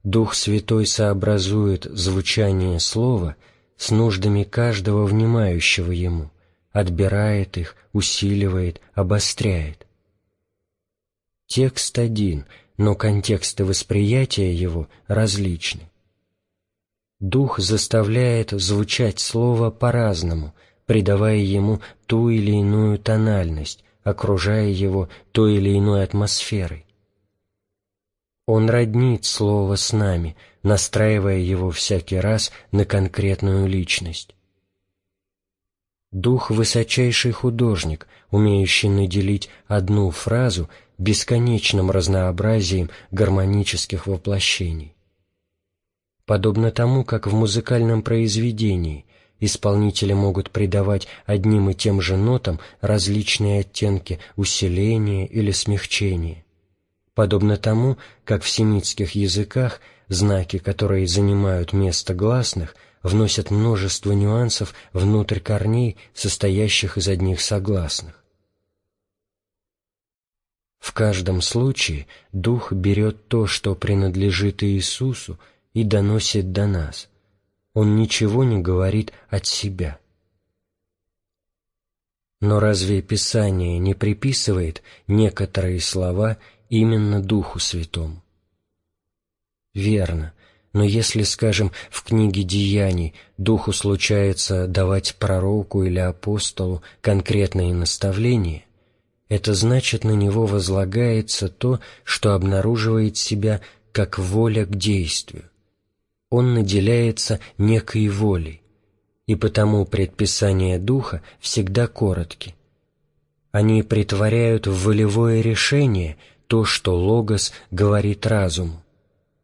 Дух Святой сообразует звучание слова с нуждами каждого внимающего ему, отбирает их, усиливает, обостряет. Текст один, но контексты восприятия его различны. Дух заставляет звучать слово по-разному, придавая ему ту или иную тональность, окружая его той или иной атмосферой. Он роднит Слово с нами, настраивая его всякий раз на конкретную личность. Дух — высочайший художник, умеющий наделить одну фразу бесконечным разнообразием гармонических воплощений. Подобно тому, как в музыкальном произведении исполнители могут придавать одним и тем же нотам различные оттенки усиления или смягчения подобно тому, как в семитских языках знаки, которые занимают место гласных, вносят множество нюансов внутрь корней, состоящих из одних согласных. В каждом случае Дух берет то, что принадлежит Иисусу, и доносит до нас. Он ничего не говорит от себя. Но разве Писание не приписывает некоторые слова именно Духу Святому. Верно, но если, скажем, в книге «Деяний» Духу случается давать пророку или апостолу конкретные наставления, это значит, на него возлагается то, что обнаруживает себя как воля к действию. Он наделяется некой волей, и потому предписания Духа всегда коротки. Они притворяют в волевое решение – то, что Логос говорит разуму.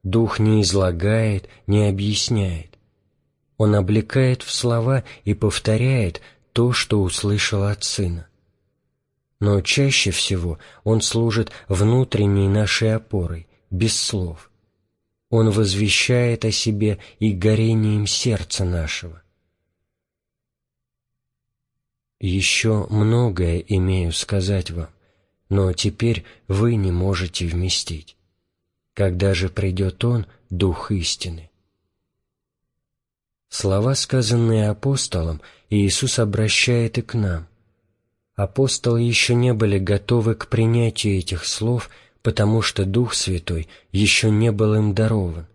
Дух не излагает, не объясняет. Он облекает в слова и повторяет то, что услышал от Сына. Но чаще всего он служит внутренней нашей опорой, без слов. Он возвещает о себе и горением сердца нашего. Еще многое имею сказать вам, но теперь вы не можете вместить. Когда же придет Он, Дух истины? Слова, сказанные апостолом, Иисус обращает и к нам. Апостолы еще не были готовы к принятию этих слов, потому что Дух Святой еще не был им дарован.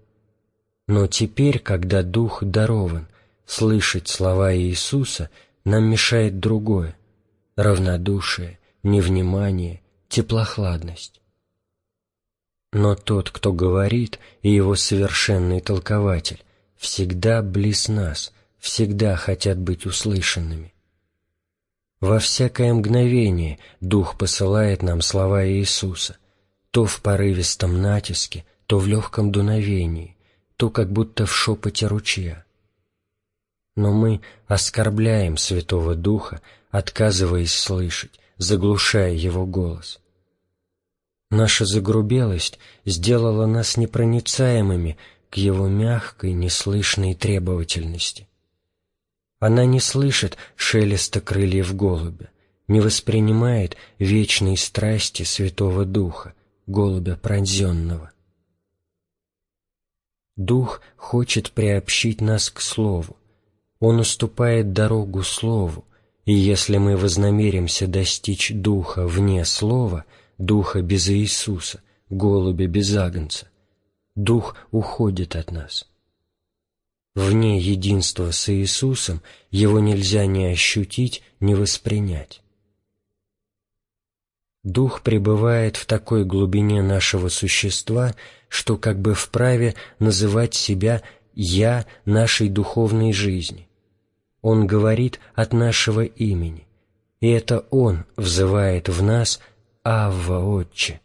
Но теперь, когда Дух дарован, слышать слова Иисуса нам мешает другое — равнодушие, невнимание, теплохладность. Но тот, кто говорит, и его совершенный толкователь, всегда близ нас, всегда хотят быть услышанными. Во всякое мгновение Дух посылает нам слова Иисуса, то в порывистом натиске, то в легком дуновении, то как будто в шепоте ручья. Но мы оскорбляем Святого Духа, отказываясь слышать, заглушая его голос. Наша загрубелость сделала нас непроницаемыми к его мягкой, неслышной требовательности. Она не слышит шелеста крыльев голубя, не воспринимает вечной страсти Святого Духа, голубя пронзенного. Дух хочет приобщить нас к Слову. Он уступает дорогу Слову, и если мы вознамеримся достичь Духа вне Слова, Духа без Иисуса, голубя без Агнца, Дух уходит от нас. Вне единства с Иисусом его нельзя ни ощутить, ни воспринять. Дух пребывает в такой глубине нашего существа, что как бы вправе называть себя «я» нашей духовной жизни, он говорит от нашего имени, и это Он взывает в нас «Авва, Отче».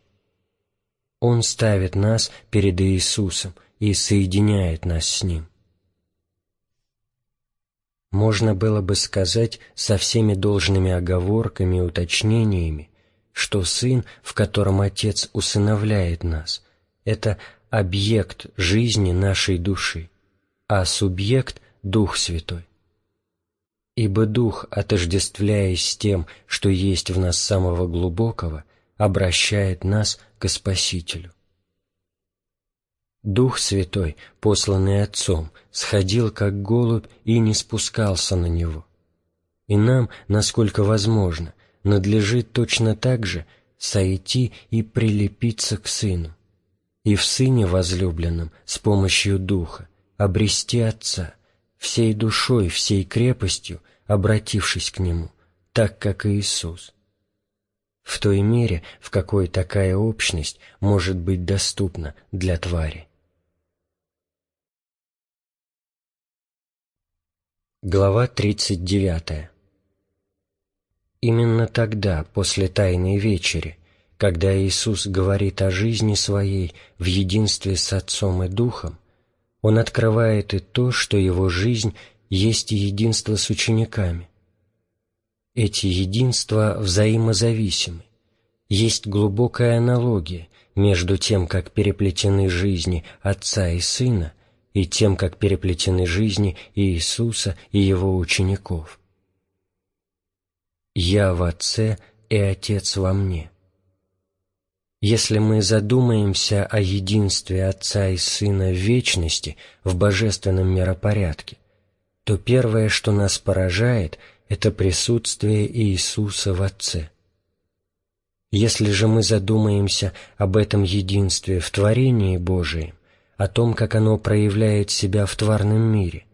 Он ставит нас перед Иисусом и соединяет нас с Ним. Можно было бы сказать со всеми должными оговорками и уточнениями, что Сын, в котором Отец усыновляет нас, это объект жизни нашей души, а субъект — Дух Святой. Ибо Дух, отождествляясь с тем, что есть в нас самого глубокого, обращает нас к Спасителю. Дух Святой, посланный Отцом, сходил как голубь и не спускался на него. И нам, насколько возможно, надлежит точно так же сойти и прилепиться к Сыну, и в Сыне возлюбленном с помощью Духа обрести Отца, всей душой, всей крепостью, обратившись к Нему, так как и Иисус. В той мере, в какой такая общность может быть доступна для твари. Глава 39 Именно тогда, после Тайной Вечери, когда Иисус говорит о жизни Своей в единстве с Отцом и Духом, Он открывает и то, что Его жизнь есть единство с учениками. Эти единства взаимозависимы. Есть глубокая аналогия между тем, как переплетены жизни Отца и Сына, и тем, как переплетены жизни Иисуса и Его учеников – «Я в Отце и Отец во мне». Если мы задумаемся о единстве Отца и Сына в вечности, в божественном миропорядке, то первое, что нас поражает, это присутствие Иисуса в Отце. Если же мы задумаемся об этом единстве в творении Божием, о том, как оно проявляет себя в тварном мире,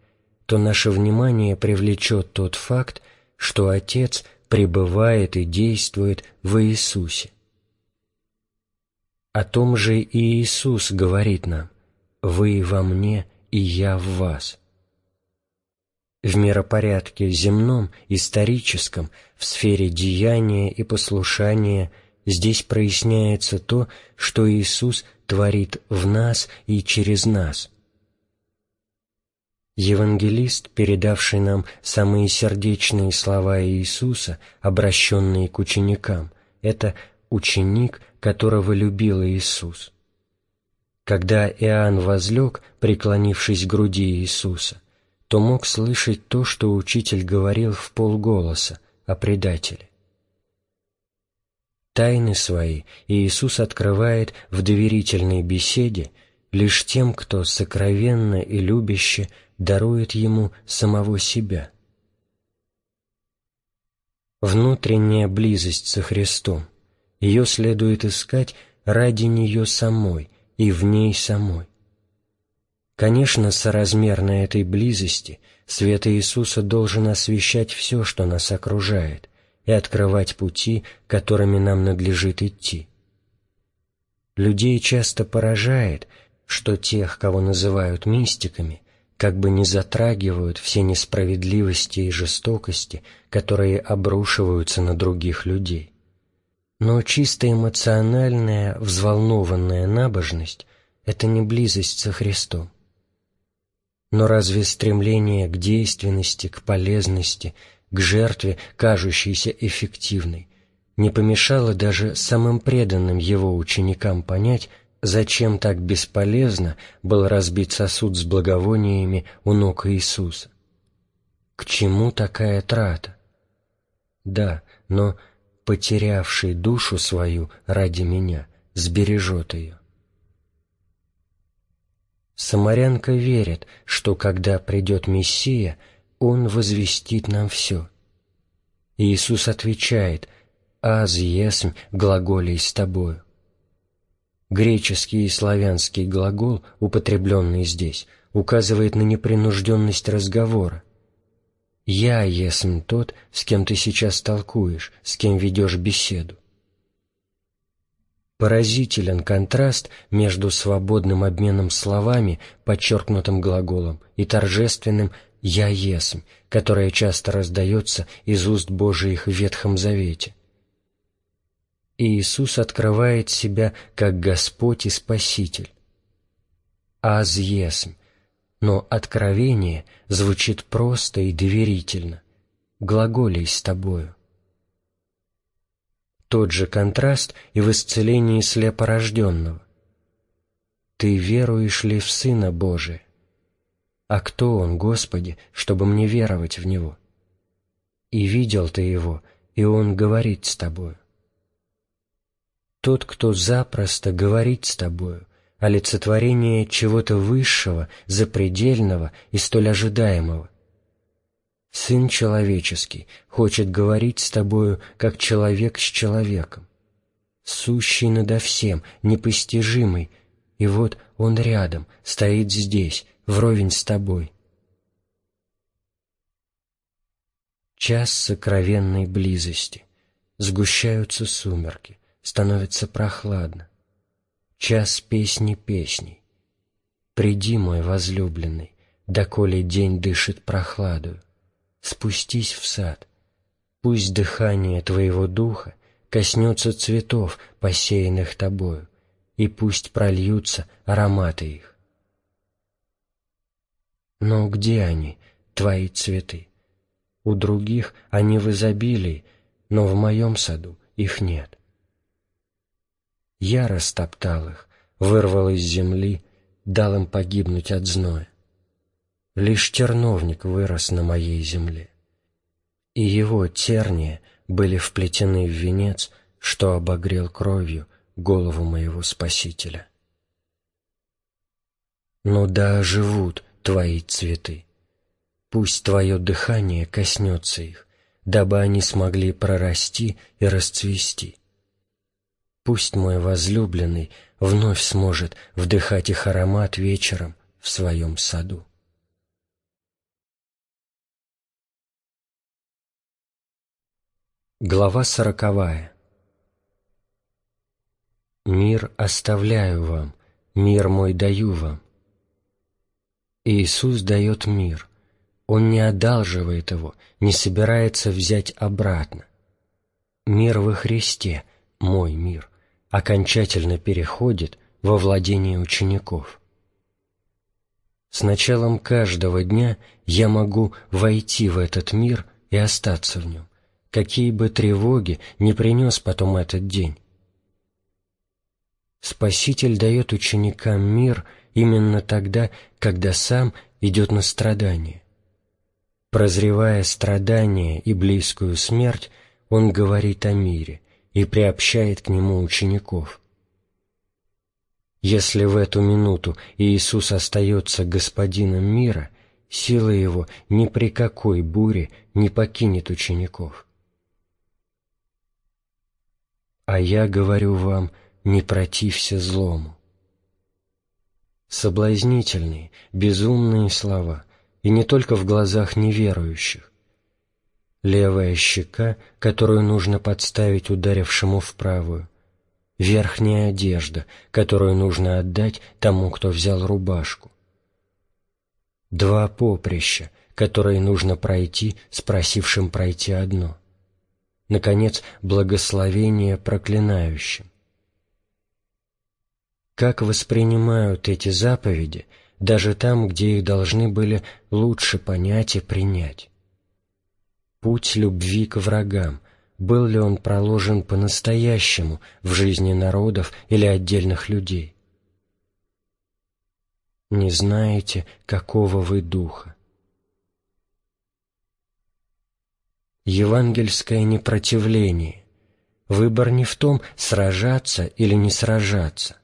то наше внимание привлечет тот факт, что Отец пребывает и действует в Иисусе. О том же и Иисус говорит нам «Вы во мне, и я в вас». В миропорядке земном, историческом, в сфере деяния и послушания здесь проясняется то, что Иисус творит в нас и через нас – Евангелист, передавший нам самые сердечные слова Иисуса, обращенные к ученикам, это ученик, которого любил Иисус. Когда Иоанн возлег, преклонившись к груди Иисуса, то мог слышать то, что учитель говорил в полголоса о предателе. Тайны свои Иисус открывает в доверительной беседе лишь тем, кто сокровенно и любяще дарует ему самого себя. Внутренняя близость со Христом, ее следует искать ради нее самой и в ней самой. Конечно, соразмерно этой близости свет Иисуса должен освещать все, что нас окружает, и открывать пути, которыми нам надлежит идти. Людей часто поражает, что тех, кого называют мистиками, как бы не затрагивают все несправедливости и жестокости, которые обрушиваются на других людей. Но чисто эмоциональная, взволнованная набожность — это не близость со Христом. Но разве стремление к действенности, к полезности, к жертве, кажущейся эффективной, не помешало даже самым преданным его ученикам понять, зачем так бесполезно был разбит сосуд с благовониями у ног Иисуса? К чему такая трата? Да, но потерявший душу свою ради меня сбережет ее. Самарянка верит, что когда придет Мессия, Он возвестит нам все. Иисус отвечает «Аз есмь глаголей с тобою». Греческий и славянский глагол, употребленный здесь, указывает на непринужденность разговора. «Я есмь тот, с кем ты сейчас толкуешь, с кем ведешь беседу». Поразителен контраст между свободным обменом словами, подчеркнутым глаголом, и торжественным «Я есмь», которое часто раздается из уст Божиих в Ветхом Завете. Иисус открывает себя как Господь и Спаситель. «Аз есмь», но откровение звучит просто и доверительно, глаголей с тобою. Тот же контраст и в исцелении слепорожденного. «Ты веруешь ли в Сына Божия?» А кто Он, Господи, чтобы мне веровать в Него? И видел ты Его, и Он говорит с тобою. Тот, кто запросто говорит с тобою, олицетворение чего-то высшего, запредельного и столь ожидаемого. Сын человеческий хочет говорить с тобою, как человек с человеком. Сущий надо всем, непостижимый, и вот он рядом, стоит здесь, вровень с тобой. Час сокровенной близости. Сгущаются сумерки, становится прохладно. Час песни песней. Приди, мой возлюбленный, доколе день дышит прохладою. Спустись в сад. Пусть дыхание твоего духа коснется цветов, посеянных тобою, и пусть прольются ароматы их. Но где они, твои цветы? У других они в изобилии, но в моем саду их нет. Я растоптал их, вырвал из земли, дал им погибнуть от зноя. Лишь терновник вырос на моей земле, и его терния были вплетены в венец, что обогрел кровью голову моего Спасителя. Но да живут твои цветы. Пусть твое дыхание коснется их, дабы они смогли прорасти и расцвести. Пусть мой возлюбленный вновь сможет вдыхать их аромат вечером в своем саду. Глава сороковая «Мир оставляю вам, мир мой даю вам, Иисус дает мир. Он не одалживает его, не собирается взять обратно. Мир во Христе, мой мир, окончательно переходит во владение учеников. С началом каждого дня я могу войти в этот мир и остаться в нем, какие бы тревоги не принес потом этот день. Спаситель дает ученикам мир — именно тогда, когда сам идет на страдание. Прозревая страдания и близкую смерть, он говорит о мире и приобщает к нему учеников. Если в эту минуту Иисус остается господином мира, сила его ни при какой буре не покинет учеников. А я говорю вам, не протився злому соблазнительные, безумные слова, и не только в глазах неверующих. Левая щека, которую нужно подставить ударившему в правую, верхняя одежда, которую нужно отдать тому, кто взял рубашку. Два поприща, которые нужно пройти, спросившим пройти одно. Наконец, благословение проклинающим как воспринимают эти заповеди даже там, где их должны были лучше понять и принять. Путь любви к врагам, был ли он проложен по-настоящему в жизни народов или отдельных людей? Не знаете, какого вы духа. Евангельское непротивление. Выбор не в том, сражаться или не сражаться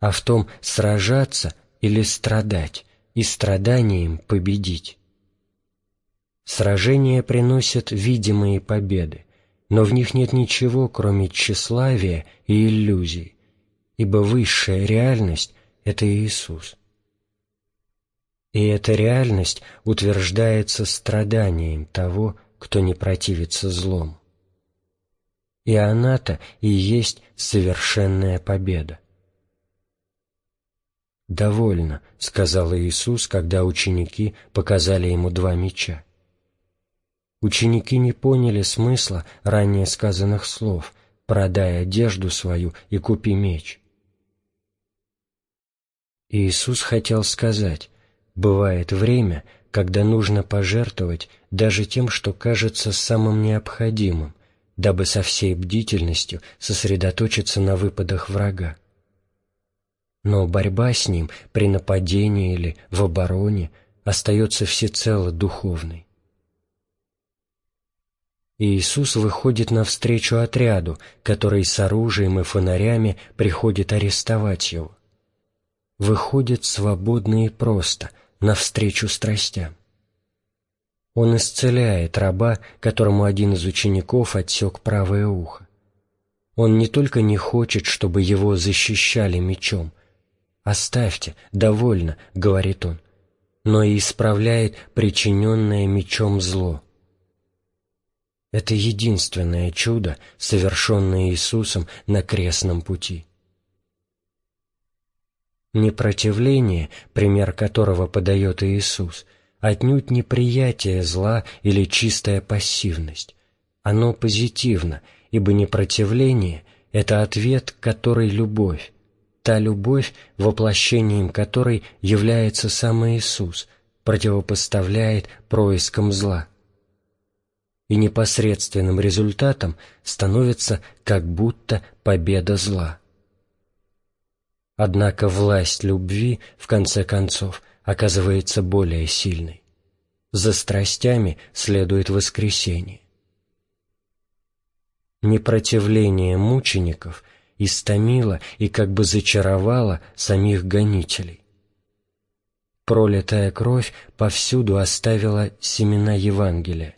а в том сражаться или страдать, и страданием победить. Сражения приносят видимые победы, но в них нет ничего, кроме тщеславия и иллюзий, ибо высшая реальность — это Иисус. И эта реальность утверждается страданием того, кто не противится злому. И она-то и есть совершенная победа. «Довольно», — сказал Иисус, когда ученики показали ему два меча. Ученики не поняли смысла ранее сказанных слов «продай одежду свою и купи меч». Иисус хотел сказать, бывает время, когда нужно пожертвовать даже тем, что кажется самым необходимым, дабы со всей бдительностью сосредоточиться на выпадах врага. Но борьба с ним при нападении или в обороне остается всецело духовной. Иисус выходит навстречу отряду, который с оружием и фонарями приходит арестовать его выходит свободно и просто, навстречу страстям. Он исцеляет раба, которому один из учеников отсек правое ухо. Он не только не хочет, чтобы его защищали мечом. «Оставьте, довольно», — говорит он, но и исправляет причиненное мечом зло. Это единственное чудо, совершенное Иисусом на крестном пути. Непротивление, пример которого подает Иисус, отнюдь не приятие зла или чистая пассивность. Оно позитивно, ибо непротивление — это ответ, который любовь, та любовь, воплощением которой является сам Иисус, противопоставляет проискам зла. И непосредственным результатом становится как будто победа зла. Однако власть любви, в конце концов, оказывается более сильной. За страстями следует воскресение. Непротивление мучеников истомило и как бы зачаровало самих гонителей. Пролитая кровь повсюду оставила семена Евангелия.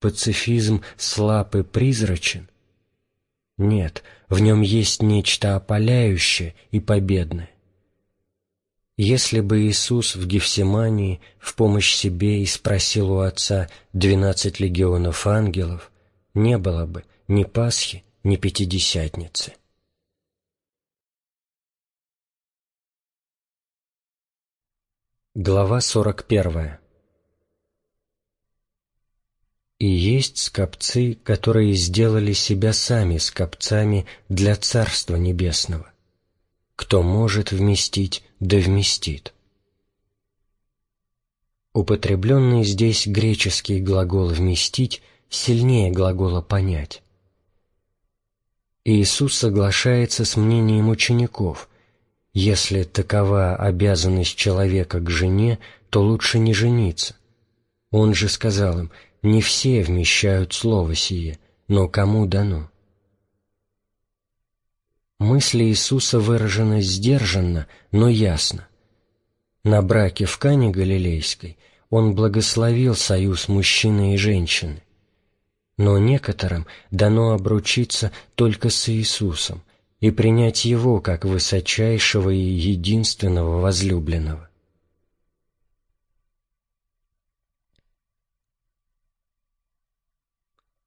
Пацифизм слаб и призрачен, нет, в нем есть нечто опаляющее и победное. Если бы Иисус в Гефсимании в помощь себе и спросил у Отца двенадцать легионов ангелов, не было бы ни Пасхи, ни Пятидесятницы. Глава сорок первая и есть скопцы, которые сделали себя сами скопцами для Царства Небесного. Кто может вместить, да вместит. Употребленный здесь греческий глагол «вместить» сильнее глагола «понять». Иисус соглашается с мнением учеников. Если такова обязанность человека к жене, то лучше не жениться. Он же сказал им – не все вмещают слово сие, но кому дано? Мысли Иисуса выражены сдержанно, но ясно. На браке в Кане Галилейской Он благословил союз мужчины и женщины. Но некоторым дано обручиться только с Иисусом и принять Его как высочайшего и единственного возлюбленного.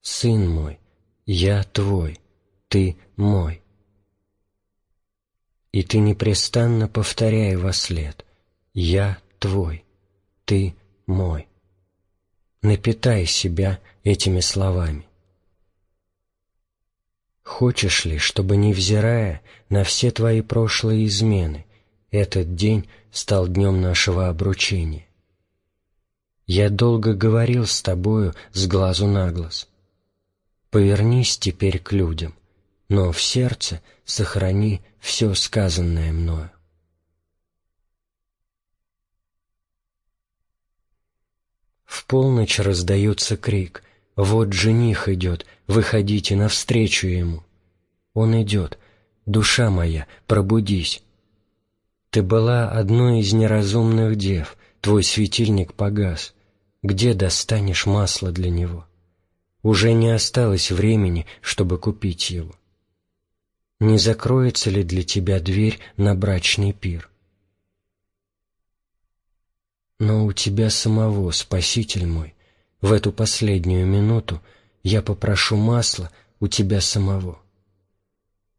Сын мой, я твой, ты мой. И ты непрестанно повторяй во след «Я твой, ты мой». Напитай себя этими словами. Хочешь ли, чтобы, невзирая на все твои прошлые измены, этот день стал днем нашего обручения? Я долго говорил с тобою с глазу на глаз — Повернись теперь к людям, но в сердце сохрани все сказанное мною. В полночь раздается крик «Вот жених идет, выходите навстречу ему!» Он идет «Душа моя, пробудись!» Ты была одной из неразумных дев, твой светильник погас. Где достанешь масло для него? Уже не осталось времени, чтобы купить его. Не закроется ли для тебя дверь на брачный пир? Но у тебя самого, Спаситель мой, в эту последнюю минуту я попрошу масла у тебя самого.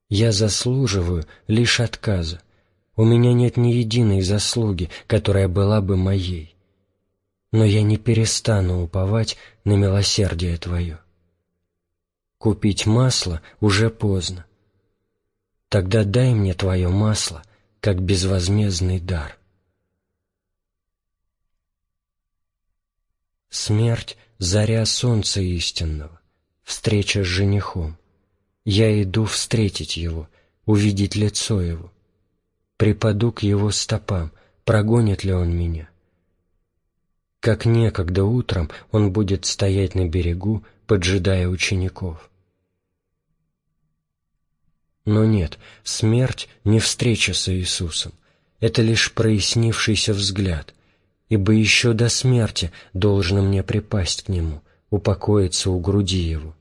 Я заслуживаю лишь отказа. У меня нет ни единой заслуги, которая была бы моей. Но я не перестану уповать на милосердие Твое. Купить масло уже поздно. Тогда дай мне Твое масло, как безвозмездный дар. Смерть — заря солнца истинного, встреча с женихом. Я иду встретить его, увидеть лицо его. Припаду к его стопам, прогонит ли он меня? Как некогда утром он будет стоять на берегу, поджидая учеников. Но нет, смерть не встреча с Иисусом. Это лишь прояснившийся взгляд, ибо еще до смерти должно мне припасть к Нему, упокоиться у груди Его.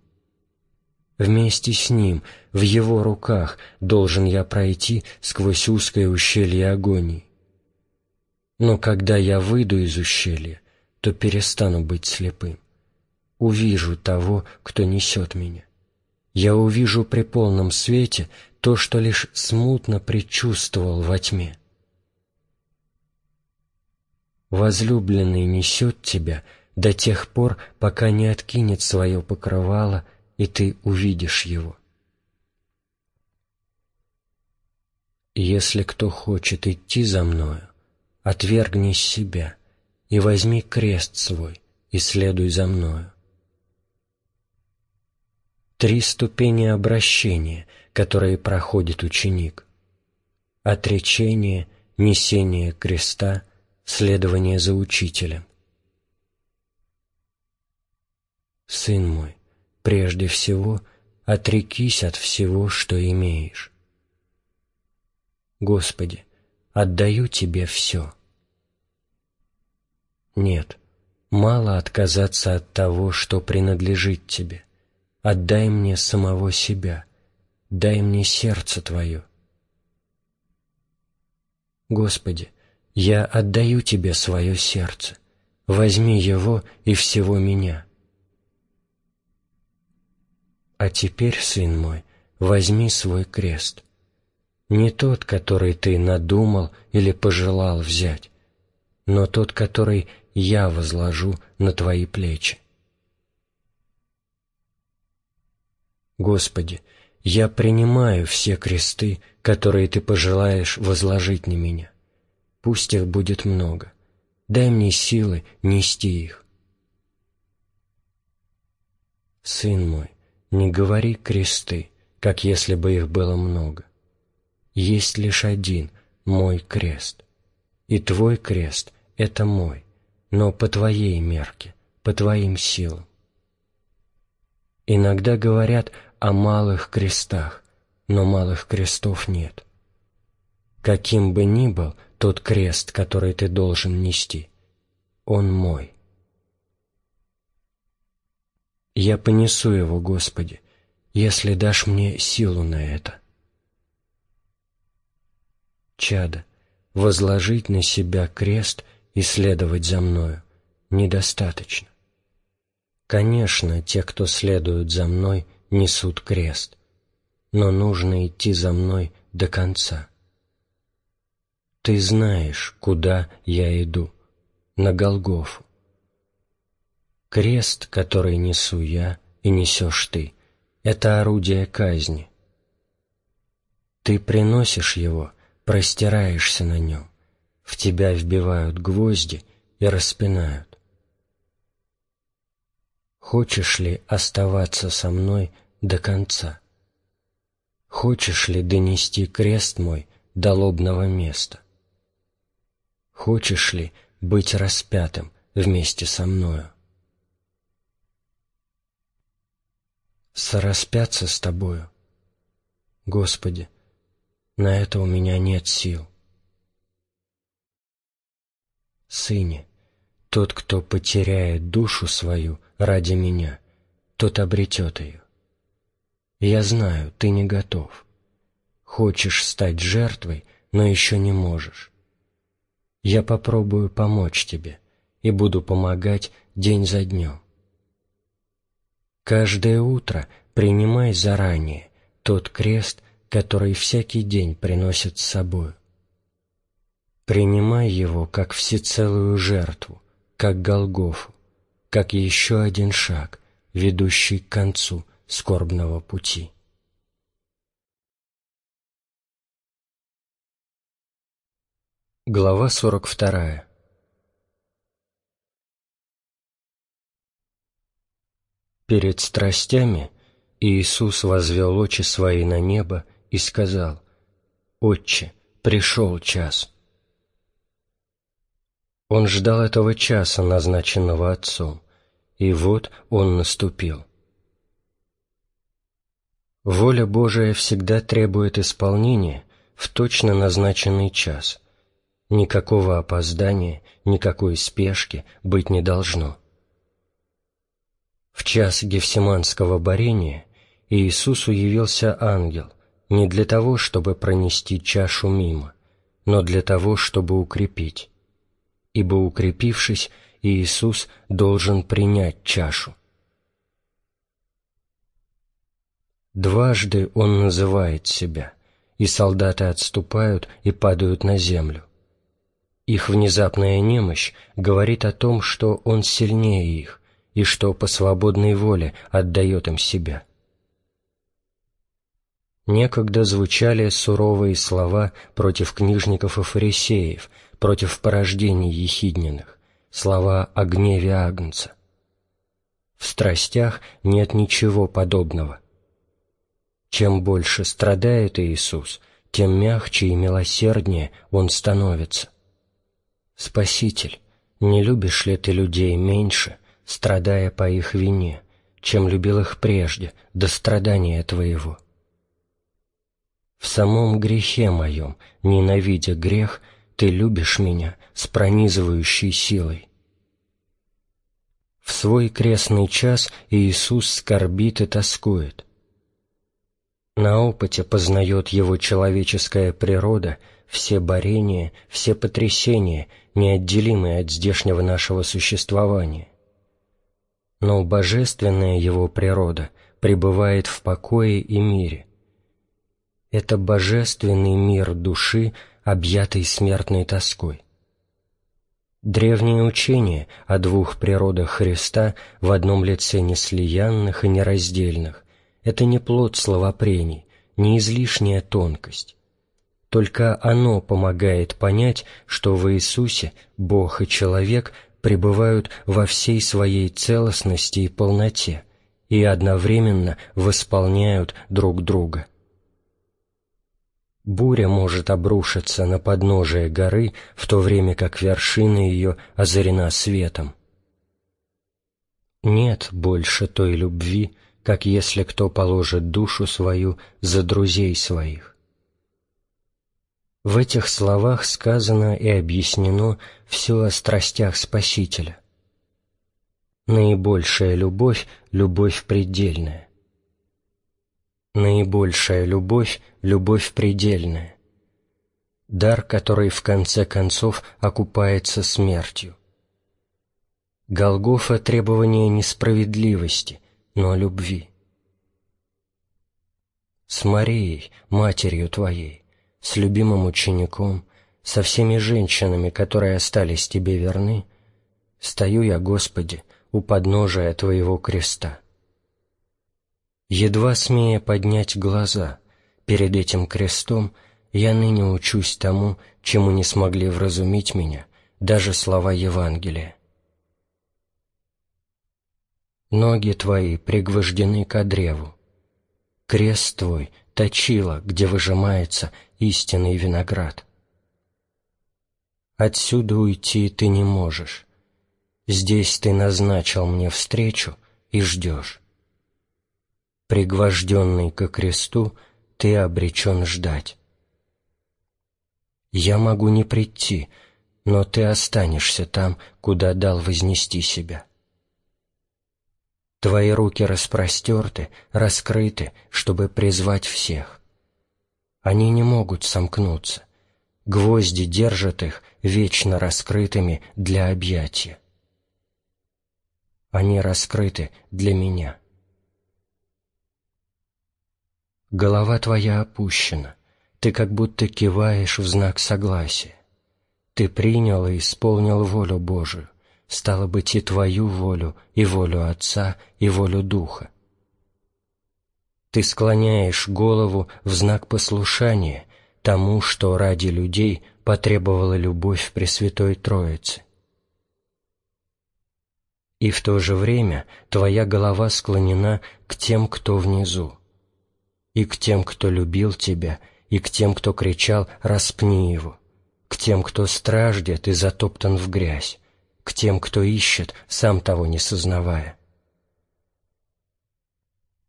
Вместе с Ним, в Его руках, должен я пройти сквозь узкое ущелье агонии. Но когда я выйду из ущелья, то перестану быть слепым. Увижу того, кто несет меня. Я увижу при полном свете то, что лишь смутно предчувствовал во тьме. Возлюбленный несет тебя до тех пор, пока не откинет свое покрывало, и ты увидишь его. Если кто хочет идти за мною, отвергни себя и возьми крест свой и следуй за мною. Три ступени обращения, которые проходит ученик. Отречение, несение креста — следование за учителем. Сын мой, прежде всего отрекись от всего, что имеешь. Господи, отдаю Тебе все. Нет, мало отказаться от того, что принадлежит Тебе. Отдай мне самого себя, дай мне сердце Твое. Господи, я отдаю тебе свое сердце. Возьми его и всего меня. А теперь, сын мой, возьми свой крест. Не тот, который ты надумал или пожелал взять, но тот, который я возложу на твои плечи. Господи, я принимаю все кресты, которые Ты пожелаешь возложить на меня пусть их будет много. Дай мне силы нести их. Сын мой, не говори кресты, как если бы их было много. Есть лишь один, мой крест. И твой крест — это мой, но по твоей мерке, по твоим силам. Иногда говорят о малых крестах, но малых крестов нет. Каким бы ни был тот крест, который ты должен нести, он мой. Я понесу его, Господи, если дашь мне силу на это. Чада, возложить на себя крест и следовать за мною недостаточно. Конечно, те, кто следуют за мной, несут крест, но нужно идти за мной до конца. Ты знаешь, куда я иду, на Голгофу. Крест, который несу я и несешь ты, — это орудие казни. Ты приносишь его, простираешься на нем, в тебя вбивают гвозди и распинают. Хочешь ли оставаться со мной до конца? Хочешь ли донести крест мой до лобного места? Хочешь ли быть распятым вместе со мною? Сораспяться с тобою? Господи, на это у меня нет сил. Сыне, тот, кто потеряет душу свою ради меня, тот обретет ее. Я знаю, ты не готов. Хочешь стать жертвой, но еще не можешь я попробую помочь тебе и буду помогать день за днем. Каждое утро принимай заранее тот крест, который всякий день приносит с собой. Принимай его как всецелую жертву, как Голгофу, как еще один шаг, ведущий к концу скорбного пути. Глава 42 Перед страстями Иисус возвел очи свои на небо и сказал, «Отче, пришел час». Он ждал этого часа, назначенного Отцом, и вот он наступил. Воля Божия всегда требует исполнения в точно назначенный час. Никакого опоздания, никакой спешки быть не должно. В час Гефсиманского борения Иисусу явился ангел не для того, чтобы пронести чашу мимо, но для того, чтобы укрепить. Ибо укрепившись, Иисус должен принять чашу. Дважды Он называет себя, и солдаты отступают и падают на землю. Их внезапная немощь говорит о том, что Он сильнее их, и что по свободной воле отдает им себя. Некогда звучали суровые слова против книжников и фарисеев, против порождений ехидненных, слова о гневе Агнца. В страстях нет ничего подобного. Чем больше страдает Иисус, тем мягче и милосерднее Он становится. Спаситель, не любишь ли ты людей меньше, страдая по их вине, чем любил их прежде, до страдания твоего. В самом грехе моем, ненавидя грех, ты любишь меня с пронизывающей силой. В свой крестный час Иисус скорбит и тоскует. На опыте познает его человеческая природа все борения, все потрясения, неотделимые от здешнего нашего существования но божественная его природа пребывает в покое и мире. Это божественный мир души, объятый смертной тоской. Древнее учение о двух природах Христа в одном лице неслиянных и нераздельных – это не плод словопрений, не излишняя тонкость. Только оно помогает понять, что в Иисусе Бог и человек – пребывают во всей своей целостности и полноте и одновременно восполняют друг друга. Буря может обрушиться на подножие горы, в то время как вершина ее озарена светом. Нет больше той любви, как если кто положит душу свою за друзей своих. В этих словах сказано и объяснено все о страстях Спасителя. Наибольшая любовь — любовь предельная. Наибольшая любовь — любовь предельная. Дар, который в конце концов окупается смертью. Голгофа — требование несправедливости, но любви. С Марией, матерью Твоей, с любимым учеником, со всеми женщинами, которые остались Тебе верны, стою я, Господи, у подножия Твоего креста. Едва смея поднять глаза перед этим крестом, я ныне учусь тому, чему не смогли вразумить меня даже слова Евангелия. Ноги Твои пригвождены к древу, крест Твой точила, где выжимается истинный виноград. Отсюда уйти ты не можешь. Здесь ты назначил мне встречу и ждешь. Пригвожденный ко кресту, ты обречен ждать. Я могу не прийти, но ты останешься там, куда дал вознести себя. Твои руки распростерты, раскрыты, чтобы призвать всех. Они не могут сомкнуться. Гвозди держат их вечно раскрытыми для объятия. Они раскрыты для меня. Голова твоя опущена, ты как будто киваешь в знак согласия. Ты принял и исполнил волю Божию, стало быть, и Твою волю, и волю Отца, и волю Духа. Ты склоняешь голову в знак послушания тому, что ради людей потребовала любовь Пресвятой Троицы. И в то же время твоя голова склонена к тем, кто внизу, и к тем, кто любил тебя, и к тем, кто кричал «распни его», к тем, кто страждет и затоптан в грязь, к тем, кто ищет, сам того не сознавая.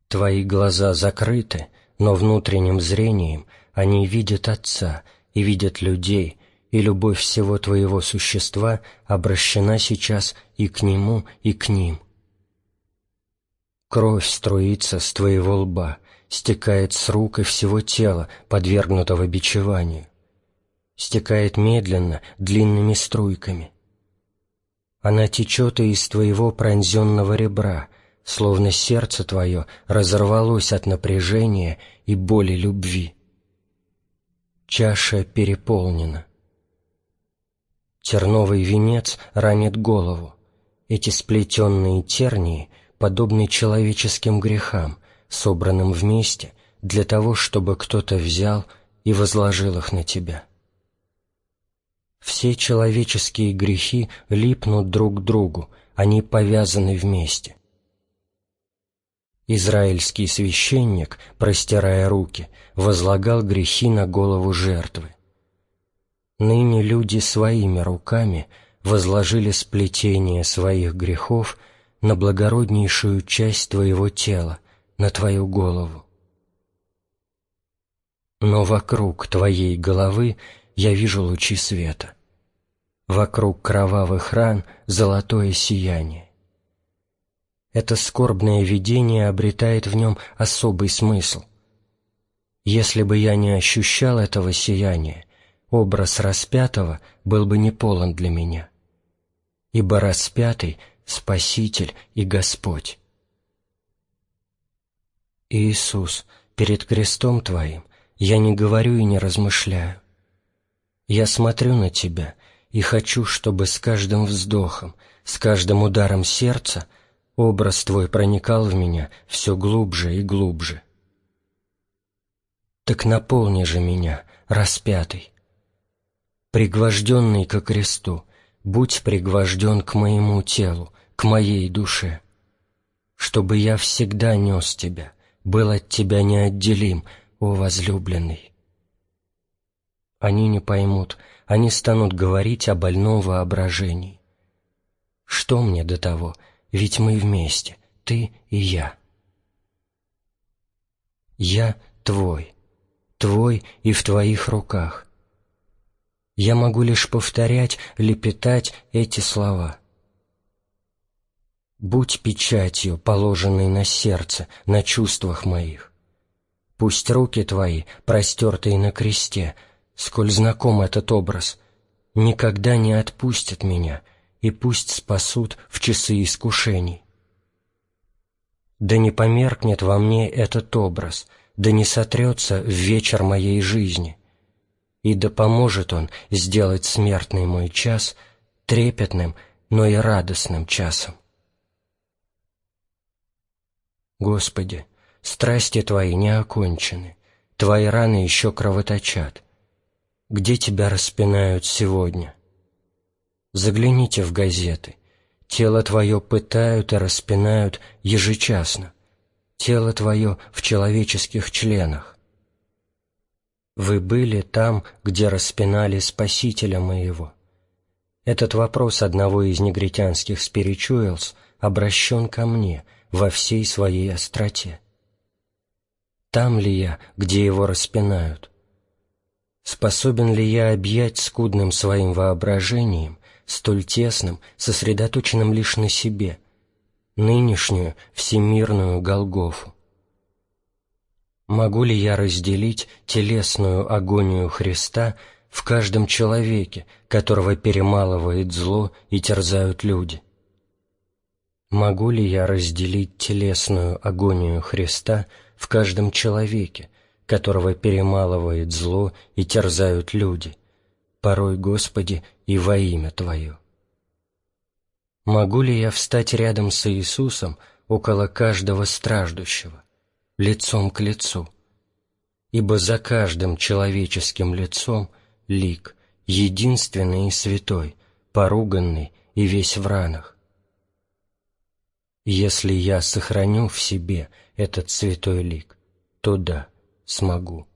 Твои глаза закрыты, но внутренним зрением они видят Отца и видят людей, и любовь всего твоего существа обращена сейчас и к Нему, и к ним. Кровь струится с твоего лба, стекает с рук и всего тела, подвергнутого бичеванию. Стекает медленно, длинными струйками. Она течет и из твоего пронзенного ребра, словно сердце твое разорвалось от напряжения и боли любви. Чаша переполнена. Терновый венец ранит голову. Эти сплетенные тернии подобны человеческим грехам, собранным вместе для того, чтобы кто-то взял и возложил их на тебя. Все человеческие грехи липнут друг к другу, они повязаны вместе. Израильский священник, простирая руки, возлагал грехи на голову жертвы. Ныне люди своими руками возложили сплетение своих грехов на благороднейшую часть твоего тела, на твою голову. Но вокруг твоей головы я вижу лучи света. Вокруг кровавых ран золотое сияние это скорбное видение обретает в нем особый смысл. Если бы я не ощущал этого сияния, образ распятого был бы не полон для меня. Ибо распятый — Спаситель и Господь. Иисус, перед крестом Твоим я не говорю и не размышляю. Я смотрю на Тебя и хочу, чтобы с каждым вздохом, с каждым ударом сердца — Образ Твой проникал в меня все глубже и глубже. Так наполни же меня, распятый. Пригвожденный ко кресту, будь пригвожден к моему телу, к моей душе, чтобы я всегда нес Тебя, был от Тебя неотделим, о возлюбленный. Они не поймут, они станут говорить о больном воображении. Что мне до того, ведь мы вместе, ты и я. Я твой, твой и в твоих руках. Я могу лишь повторять, лепетать эти слова. Будь печатью, положенной на сердце, на чувствах моих. Пусть руки твои, простертые на кресте, сколь знаком этот образ, никогда не отпустят меня — и пусть спасут в часы искушений. Да не померкнет во мне этот образ, да не сотрется в вечер моей жизни, и да поможет он сделать смертный мой час трепетным, но и радостным часом. Господи, страсти Твои не окончены, Твои раны еще кровоточат. Где Тебя распинают сегодня? Загляните в газеты. Тело твое пытают и распинают ежечасно. Тело твое в человеческих членах. Вы были там, где распинали Спасителя моего. Этот вопрос одного из негритянских спиричуэлс обращен ко мне во всей своей остроте. Там ли я, где его распинают? Способен ли я объять скудным своим воображением столь тесным, сосредоточенным лишь на себе, нынешнюю всемирную Голгофу. Могу ли я разделить телесную агонию Христа в каждом человеке, которого перемалывает зло и терзают люди? Могу ли я разделить телесную агонию Христа в каждом человеке, которого перемалывает зло и терзают люди, порой, Господи, и во имя Твое. Могу ли я встать рядом с Иисусом около каждого страждущего, лицом к лицу? Ибо за каждым человеческим лицом лик, единственный и святой, поруганный и весь в ранах. Если я сохраню в себе этот святой лик, то да, смогу.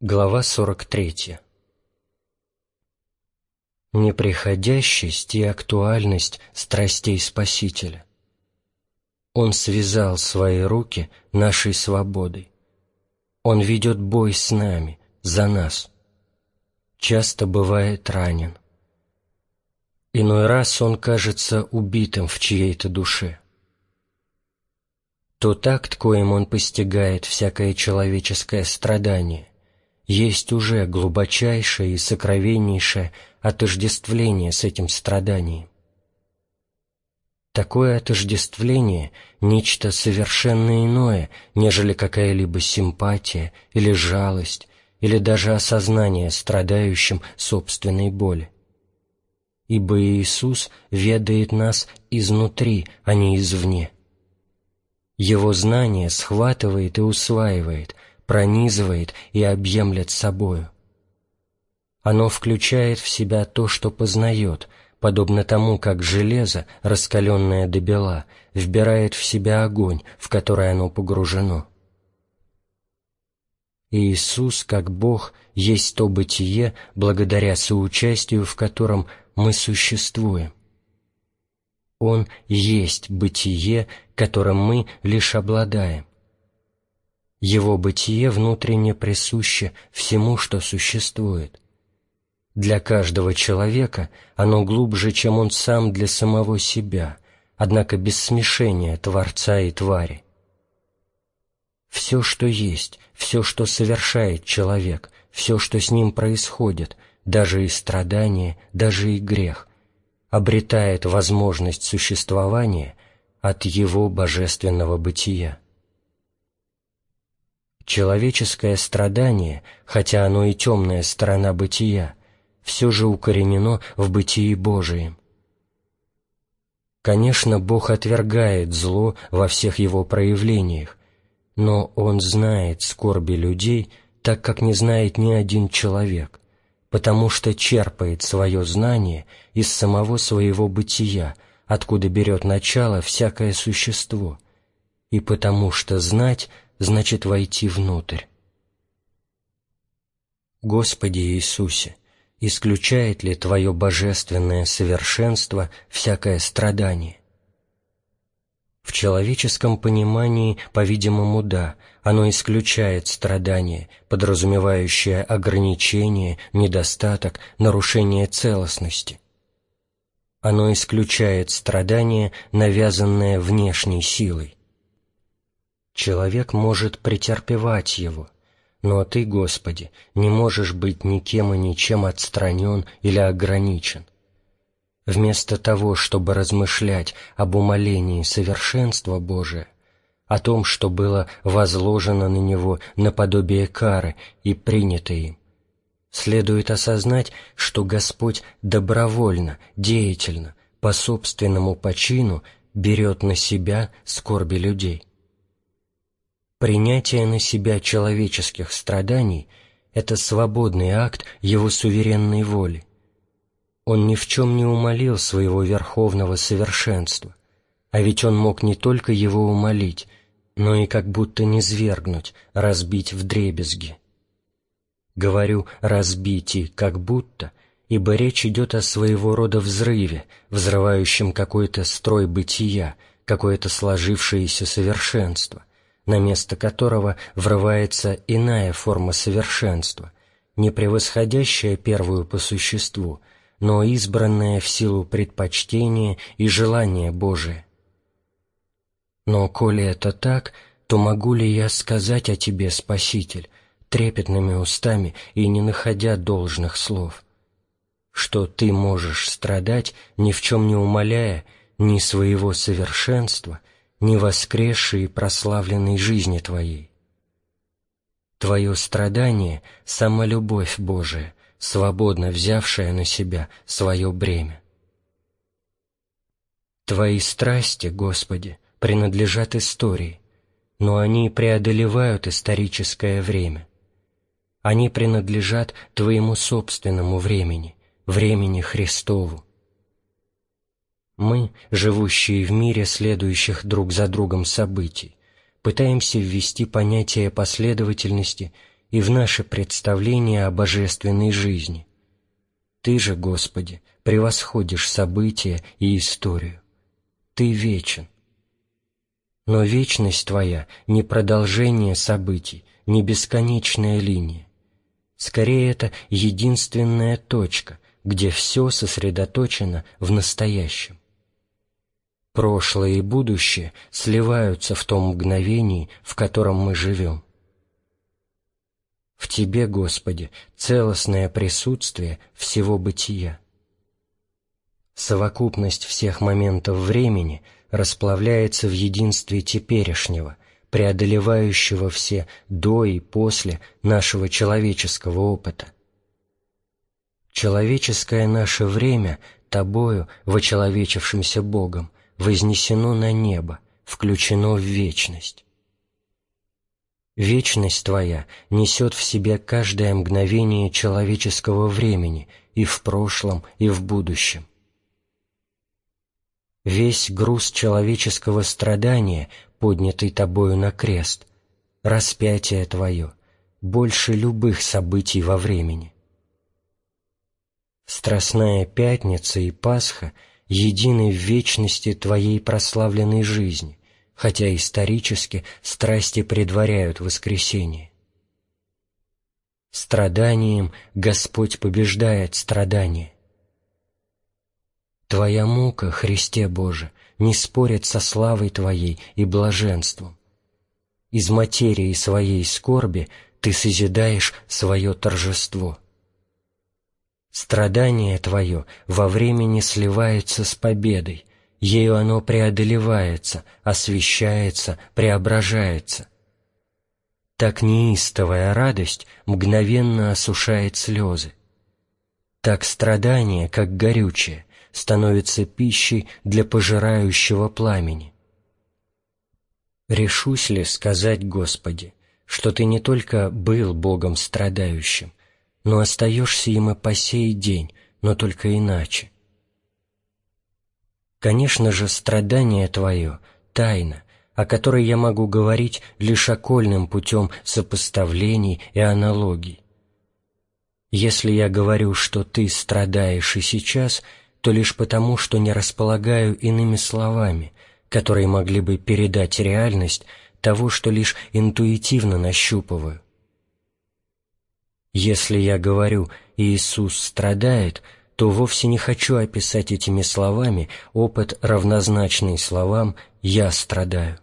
Глава 43 Неприходящесть и актуальность страстей Спасителя. Он связал свои руки нашей свободой. Он ведет бой с нами, за нас. Часто бывает ранен. Иной раз он кажется убитым в чьей-то душе. То такт, коим он постигает всякое человеческое страдание, есть уже глубочайшее и сокровеннейшее отождествление с этим страданием. Такое отождествление — нечто совершенно иное, нежели какая-либо симпатия или жалость, или даже осознание страдающим собственной боли. Ибо Иисус ведает нас изнутри, а не извне. Его знание схватывает и усваивает — пронизывает и объемлет собою. Оно включает в себя то, что познает, подобно тому, как железо, раскаленное до бела, вбирает в себя огонь, в который оно погружено. Иисус, как Бог, есть то бытие, благодаря соучастию, в котором мы существуем. Он есть бытие, которым мы лишь обладаем. Его бытие внутренне присуще всему, что существует. Для каждого человека оно глубже, чем он сам для самого себя, однако без смешения Творца и твари. Все, что есть, все, что совершает человек, все, что с ним происходит, даже и страдания, даже и грех, обретает возможность существования от его божественного бытия. Человеческое страдание, хотя оно и темная сторона бытия, все же укоренено в бытии Божием. Конечно, Бог отвергает зло во всех его проявлениях, но Он знает скорби людей, так как не знает ни один человек, потому что черпает свое знание из самого своего бытия, откуда берет начало всякое существо, и потому что знать — значит войти внутрь. Господи Иисусе, исключает ли Твое божественное совершенство всякое страдание? В человеческом понимании, по-видимому, да, оно исключает страдание, подразумевающее ограничение, недостаток, нарушение целостности. Оно исключает страдание, навязанное внешней силой. Человек может претерпевать его, но Ты, Господи, не можешь быть никем и ничем отстранен или ограничен. Вместо того, чтобы размышлять об умолении совершенства Божия, о том, что было возложено на него наподобие кары и принято им, следует осознать, что Господь добровольно, деятельно, по собственному почину берет на себя скорби людей. Принятие на себя человеческих страданий – это свободный акт его суверенной воли. Он ни в чем не умолил своего верховного совершенства, а ведь он мог не только его умолить, но и как будто не свергнуть, разбить в дребезги. Говорю «разбить» «как будто», ибо речь идет о своего рода взрыве, взрывающем какой-то строй бытия, какое-то сложившееся совершенство на место которого врывается иная форма совершенства, не превосходящая первую по существу, но избранная в силу предпочтения и желания Божия. Но коли это так, то могу ли я сказать о Тебе, Спаситель, трепетными устами и не находя должных слов, что Ты можешь страдать, ни в чем не умоляя ни своего совершенства, не воскресшей и прославленной жизни Твоей. Твое страдание — самолюбовь Божия, свободно взявшая на себя свое бремя. Твои страсти, Господи, принадлежат истории, но они преодолевают историческое время. Они принадлежат Твоему собственному времени, времени Христову. Мы, живущие в мире следующих друг за другом событий, пытаемся ввести понятие последовательности и в наше представление о божественной жизни. Ты же, Господи, превосходишь события и историю. Ты вечен. Но вечность Твоя не продолжение событий, не бесконечная линия. Скорее, это единственная точка, где все сосредоточено в настоящем. Прошлое и будущее сливаются в том мгновении, в котором мы живем. В Тебе, Господи, целостное присутствие всего бытия. Совокупность всех моментов времени расплавляется в единстве теперешнего, преодолевающего все до и после нашего человеческого опыта. Человеческое наше время Тобою, вочеловечившимся Богом, вознесено на небо, включено в вечность. Вечность Твоя несет в себе каждое мгновение человеческого времени и в прошлом, и в будущем. Весь груз человеческого страдания, поднятый Тобою на крест, распятие Твое, больше любых событий во времени. Страстная Пятница и Пасха — едины в вечности Твоей прославленной жизни, хотя исторически страсти предваряют воскресение. Страданием Господь побеждает страдание. Твоя мука, Христе Боже, не спорит со славой Твоей и блаженством. Из материи своей скорби Ты созидаешь свое торжество. Страдание Твое во времени сливается с победой, ею оно преодолевается, освещается, преображается. Так неистовая радость мгновенно осушает слезы. Так страдание, как горючее, становится пищей для пожирающего пламени. Решусь ли сказать Господи, что Ты не только был Богом страдающим, но остаешься им и по сей день, но только иначе. Конечно же, страдание твое — тайна, о которой я могу говорить лишь окольным путем сопоставлений и аналогий. Если я говорю, что ты страдаешь и сейчас, то лишь потому, что не располагаю иными словами, которые могли бы передать реальность того, что лишь интуитивно нащупываю. Если я говорю «Иисус страдает», то вовсе не хочу описать этими словами опыт, равнозначный словам «я страдаю».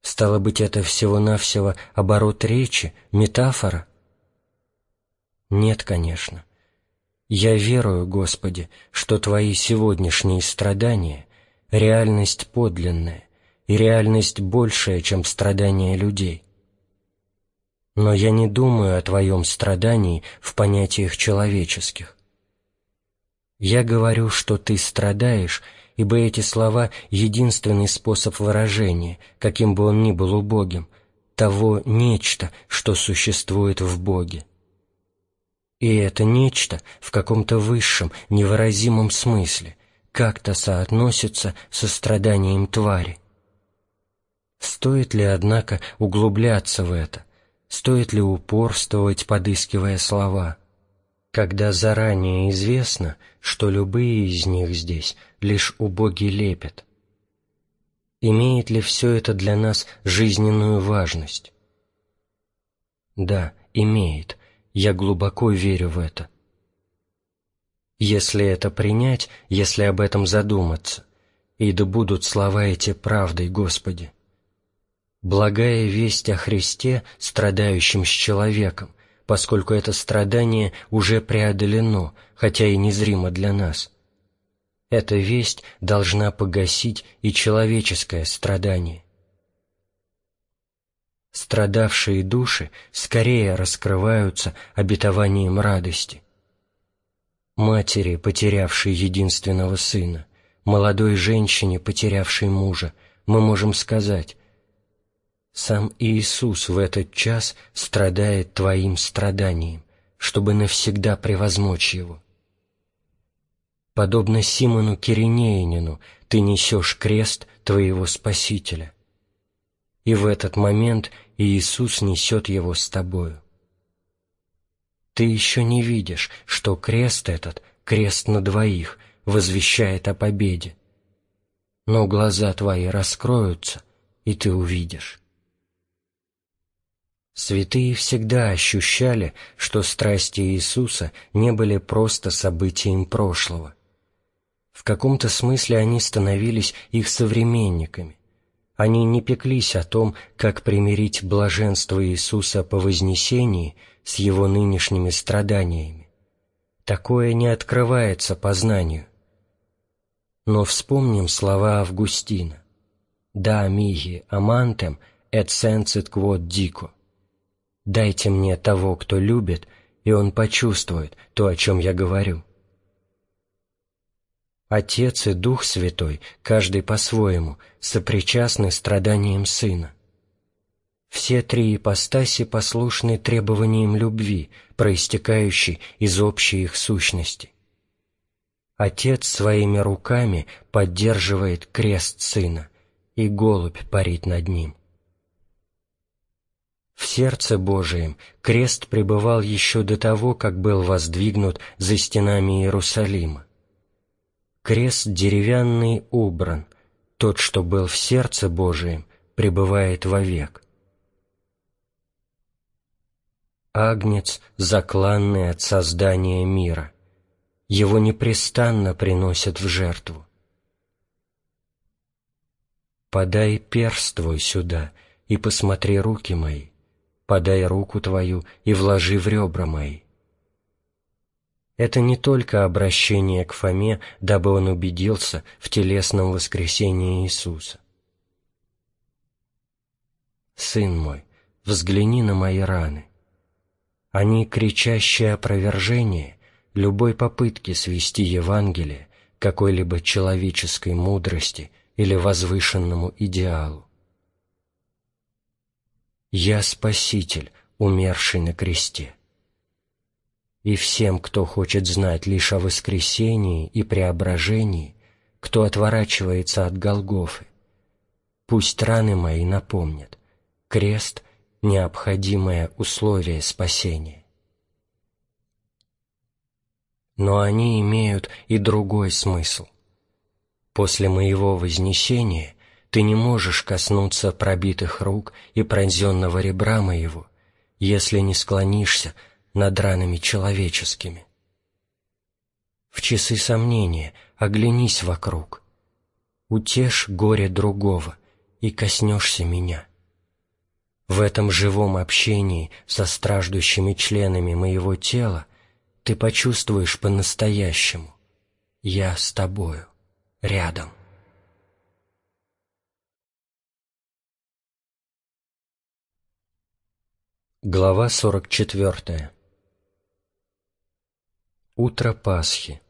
Стало быть, это всего-навсего оборот речи, метафора? Нет, конечно. Я верую, Господи, что Твои сегодняшние страдания — реальность подлинная и реальность большая, чем страдания людей — но я не думаю о твоем страдании в понятиях человеческих. Я говорю, что ты страдаешь, ибо эти слова — единственный способ выражения, каким бы он ни был убогим, того нечто, что существует в Боге. И это нечто в каком-то высшем, невыразимом смысле как-то соотносится со страданием твари. Стоит ли, однако, углубляться в это, Стоит ли упорствовать, подыскивая слова, когда заранее известно, что любые из них здесь лишь убогий лепет? Имеет ли все это для нас жизненную важность? Да, имеет. Я глубоко верю в это. Если это принять, если об этом задуматься, и да будут слова эти правдой, Господи, Благая весть о Христе, страдающем с человеком, поскольку это страдание уже преодолено, хотя и незримо для нас. Эта весть должна погасить и человеческое страдание. Страдавшие души скорее раскрываются обетованием радости. Матери, потерявшей единственного сына, молодой женщине, потерявшей мужа, мы можем сказать «Сам Иисус в этот час страдает твоим страданием, чтобы навсегда превозмочь его». Подобно Симону Киринеянину, ты несешь крест твоего Спасителя. И в этот момент Иисус несет его с тобою. Ты еще не видишь, что крест этот, крест на двоих, возвещает о победе. Но глаза твои раскроются, и ты увидишь. Святые всегда ощущали, что страсти Иисуса не были просто событием прошлого. В каком-то смысле они становились их современниками. Они не пеклись о том, как примирить блаженство Иисуса по вознесении с его нынешними страданиями. Такое не открывается познанию. Но вспомним слова Августина. «Да миги амантем et sensit quod dico». «Дайте мне того, кто любит, и он почувствует то, о чем я говорю». Отец и Дух Святой, каждый по-своему, сопричастны страданиям Сына. Все три ипостаси послушны требованиям любви, проистекающей из общей их сущности. Отец своими руками поддерживает крест Сына, и голубь парит над ним. В сердце Божием крест пребывал еще до того, как был воздвигнут за стенами Иерусалима. Крест деревянный убран, тот, что был в сердце Божием, пребывает вовек. Агнец, закланный от создания мира, его непрестанно приносят в жертву. Подай перст твой сюда и посмотри руки мои, подай руку твою и вложи в ребра мои это не только обращение к Фоме, дабы он убедился в телесном воскресении Иисуса. «Сын мой, взгляни на мои раны. Они кричащее опровержение любой попытки свести Евангелие какой-либо человеческой мудрости или возвышенному идеалу. Я Спаситель, умерший на кресте и всем, кто хочет знать лишь о воскресении и преображении, кто отворачивается от Голгофы. Пусть раны мои напомнят, крест — необходимое условие спасения. Но они имеют и другой смысл. После моего вознесения ты не можешь коснуться пробитых рук и пронзенного ребра моего, если не склонишься над ранами человеческими. В часы сомнения оглянись вокруг, утешь горе другого и коснешься меня. В этом живом общении со страждущими членами моего тела ты почувствуешь по-настоящему «Я с тобою, рядом». Глава сорок четвертая Утро Пасхи.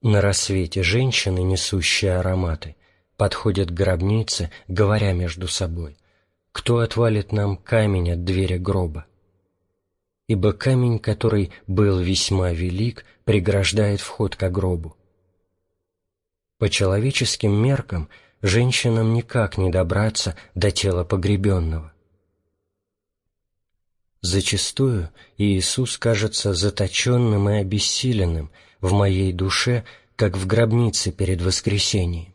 На рассвете женщины, несущие ароматы, подходят к гробнице, говоря между собой, «Кто отвалит нам камень от двери гроба?» Ибо камень, который был весьма велик, преграждает вход к гробу. По человеческим меркам женщинам никак не добраться до тела погребенного. Зачастую Иисус кажется заточенным и обессиленным в моей душе, как в гробнице перед воскресением,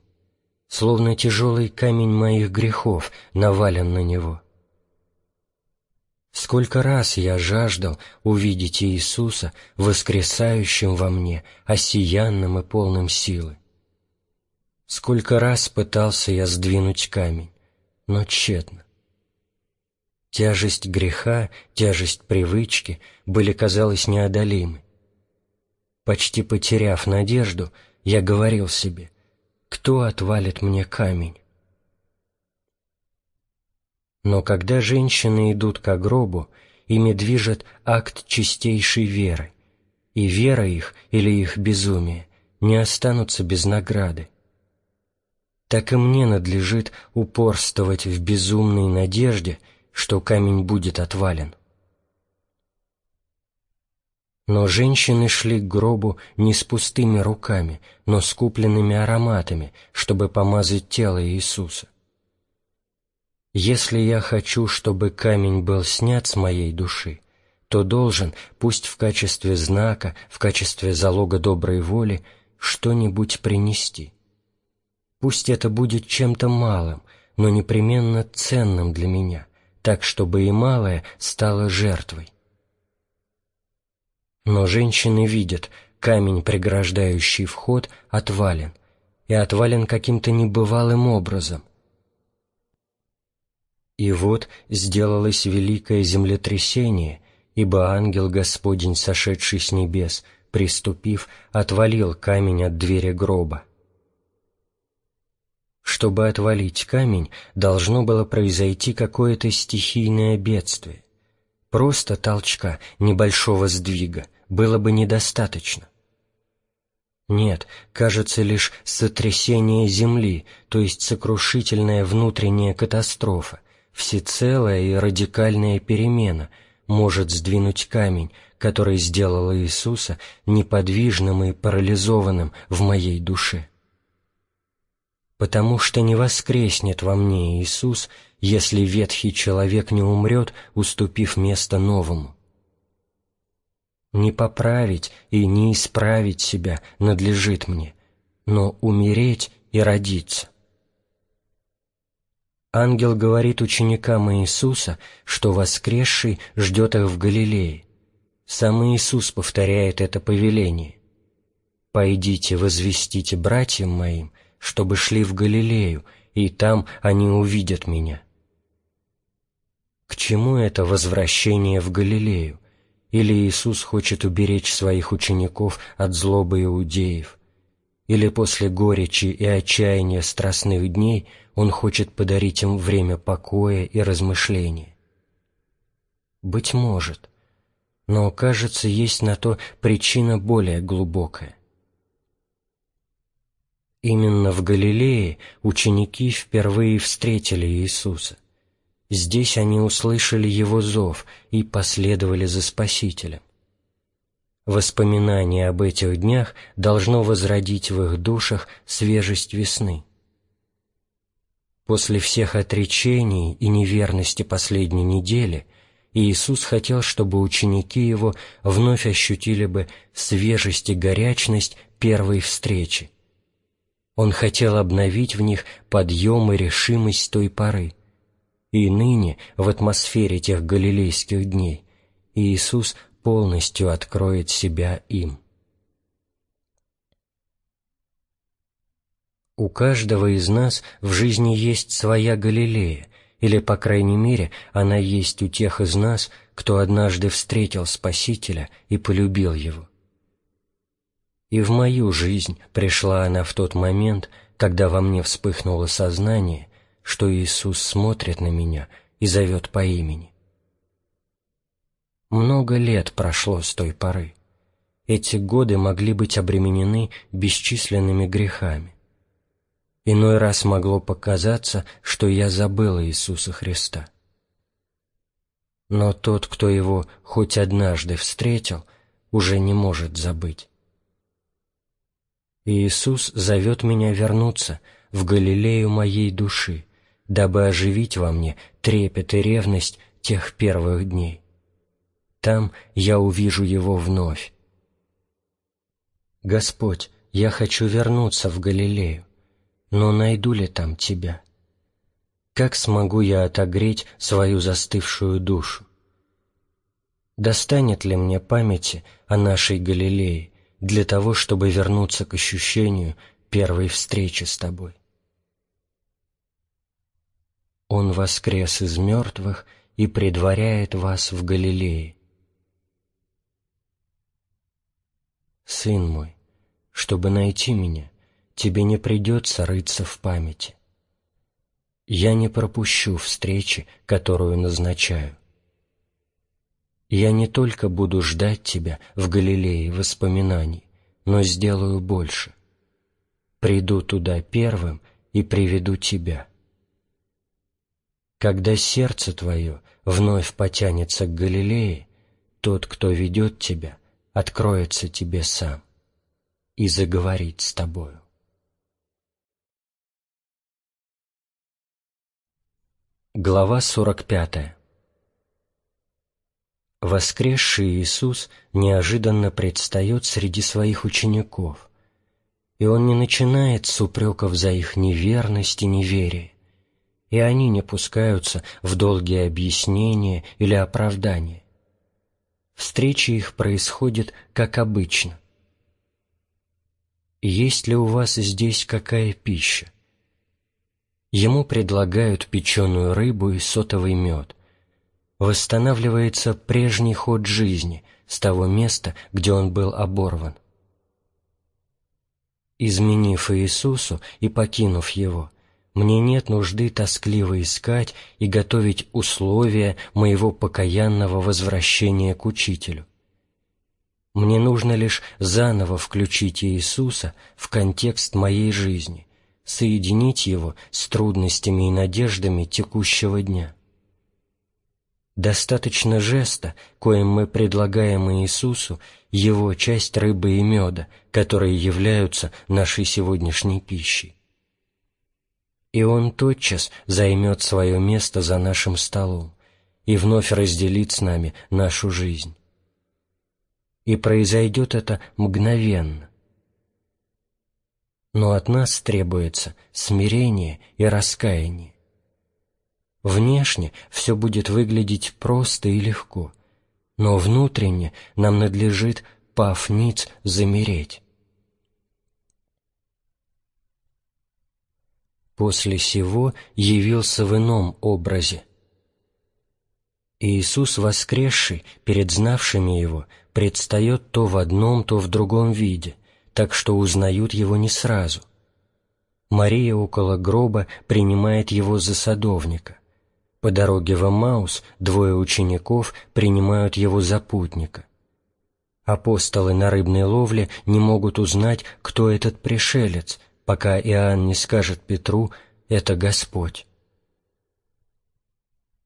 словно тяжелый камень моих грехов навален на Него. Сколько раз я жаждал увидеть Иисуса, воскресающим во мне, осиянным и полным силы. Сколько раз пытался я сдвинуть камень, но тщетно. Тяжесть греха, тяжесть привычки были, казалось, неодолимы. Почти потеряв надежду, я говорил себе, кто отвалит мне камень? Но когда женщины идут к гробу, ими движет акт чистейшей веры, и вера их или их безумие не останутся без награды. Так и мне надлежит упорствовать в безумной надежде, что камень будет отвален. Но женщины шли к гробу не с пустыми руками, но с купленными ароматами, чтобы помазать тело Иисуса. Если я хочу, чтобы камень был снят с моей души, то должен, пусть в качестве знака, в качестве залога доброй воли, что-нибудь принести. Пусть это будет чем-то малым, но непременно ценным для меня, так, чтобы и малое стало жертвой. Но женщины видят, камень, преграждающий вход, отвален, и отвален каким-то небывалым образом. И вот сделалось великое землетрясение, ибо ангел Господень, сошедший с небес, приступив, отвалил камень от двери гроба. Чтобы отвалить камень, должно было произойти какое-то стихийное бедствие. Просто толчка, небольшого сдвига, было бы недостаточно. Нет, кажется лишь сотрясение Земли, то есть сокрушительная внутренняя катастрофа, всецелая и радикальная перемена может сдвинуть камень, который сделал Иисуса неподвижным и парализованным в моей душе. Потому что не воскреснет во мне Иисус, если ветхий человек не умрет, уступив место новому. Не поправить и не исправить себя надлежит мне, но умереть и родиться. Ангел говорит ученикам Иисуса, что воскресший ждет их в Галилее. Сам Иисус повторяет это повеление. «Пойдите, возвестите братьям моим, чтобы шли в Галилею, и там они увидят меня». К чему это возвращение в Галилею? Или Иисус хочет уберечь своих учеников от злобы иудеев? Или после горечи и отчаяния страстных дней Он хочет подарить им время покоя и размышления? Быть может, но, кажется, есть на то причина более глубокая. Именно в Галилее ученики впервые встретили Иисуса. Здесь они услышали Его зов и последовали за Спасителем. Воспоминание об этих днях должно возродить в их душах свежесть весны. После всех отречений и неверности последней недели Иисус хотел, чтобы ученики Его вновь ощутили бы свежесть и горячность первой встречи. Он хотел обновить в них подъем и решимость той поры – и ныне, в атмосфере тех галилейских дней, Иисус полностью откроет себя им. У каждого из нас в жизни есть своя Галилея, или, по крайней мере, она есть у тех из нас, кто однажды встретил Спасителя и полюбил Его. И в мою жизнь пришла она в тот момент, когда во мне вспыхнуло сознание, что Иисус смотрит на меня и зовет по имени. Много лет прошло с той поры. Эти годы могли быть обременены бесчисленными грехами. Иной раз могло показаться, что я забыл Иисуса Христа. Но тот, кто его хоть однажды встретил, уже не может забыть. Иисус зовет меня вернуться в Галилею моей души, дабы оживить во мне трепет и ревность тех первых дней. Там я увижу Его вновь. Господь, я хочу вернуться в Галилею, но найду ли там Тебя? Как смогу я отогреть свою застывшую душу? Достанет ли мне памяти о нашей Галилее для того, чтобы вернуться к ощущению первой встречи с Тобой? Он воскрес из мертвых и предваряет вас в Галилее. Сын мой, чтобы найти меня, тебе не придется рыться в памяти. Я не пропущу встречи, которую назначаю. Я не только буду ждать тебя в Галилее воспоминаний, но сделаю больше. Приду туда первым и приведу тебя. Когда сердце твое вновь потянется к Галилее, тот, кто ведет тебя, откроется тебе сам и заговорит с тобою. Глава 45 Воскресший Иисус неожиданно предстает среди своих учеников, и Он не начинает с упреков за их неверность и неверие, и они не пускаются в долгие объяснения или оправдания. Встреча их происходит как обычно. «Есть ли у вас здесь какая пища?» Ему предлагают печеную рыбу и сотовый мед. Восстанавливается прежний ход жизни с того места, где он был оборван. Изменив Иисусу и покинув Его, мне нет нужды тоскливо искать и готовить условия моего покаянного возвращения к Учителю. Мне нужно лишь заново включить Иисуса в контекст моей жизни, соединить его с трудностями и надеждами текущего дня. Достаточно жеста, коим мы предлагаем Иисусу его часть рыбы и меда, которые являются нашей сегодняшней пищей. И Он тотчас займет свое место за нашим столом и вновь разделит с нами нашу жизнь. И произойдет это мгновенно, но от нас требуется смирение и раскаяние. Внешне все будет выглядеть просто и легко, но внутренне нам надлежит, пав ниц, замереть. После сего явился в ином образе. Иисус воскресший перед знавшими Его предстает то в одном, то в другом виде, так что узнают его не сразу. Мария около гроба принимает его за садовника. По дороге в Амаус двое учеников принимают его за путника. Апостолы на рыбной ловле не могут узнать, кто этот пришелец, пока Иоанн не скажет Петру «это Господь».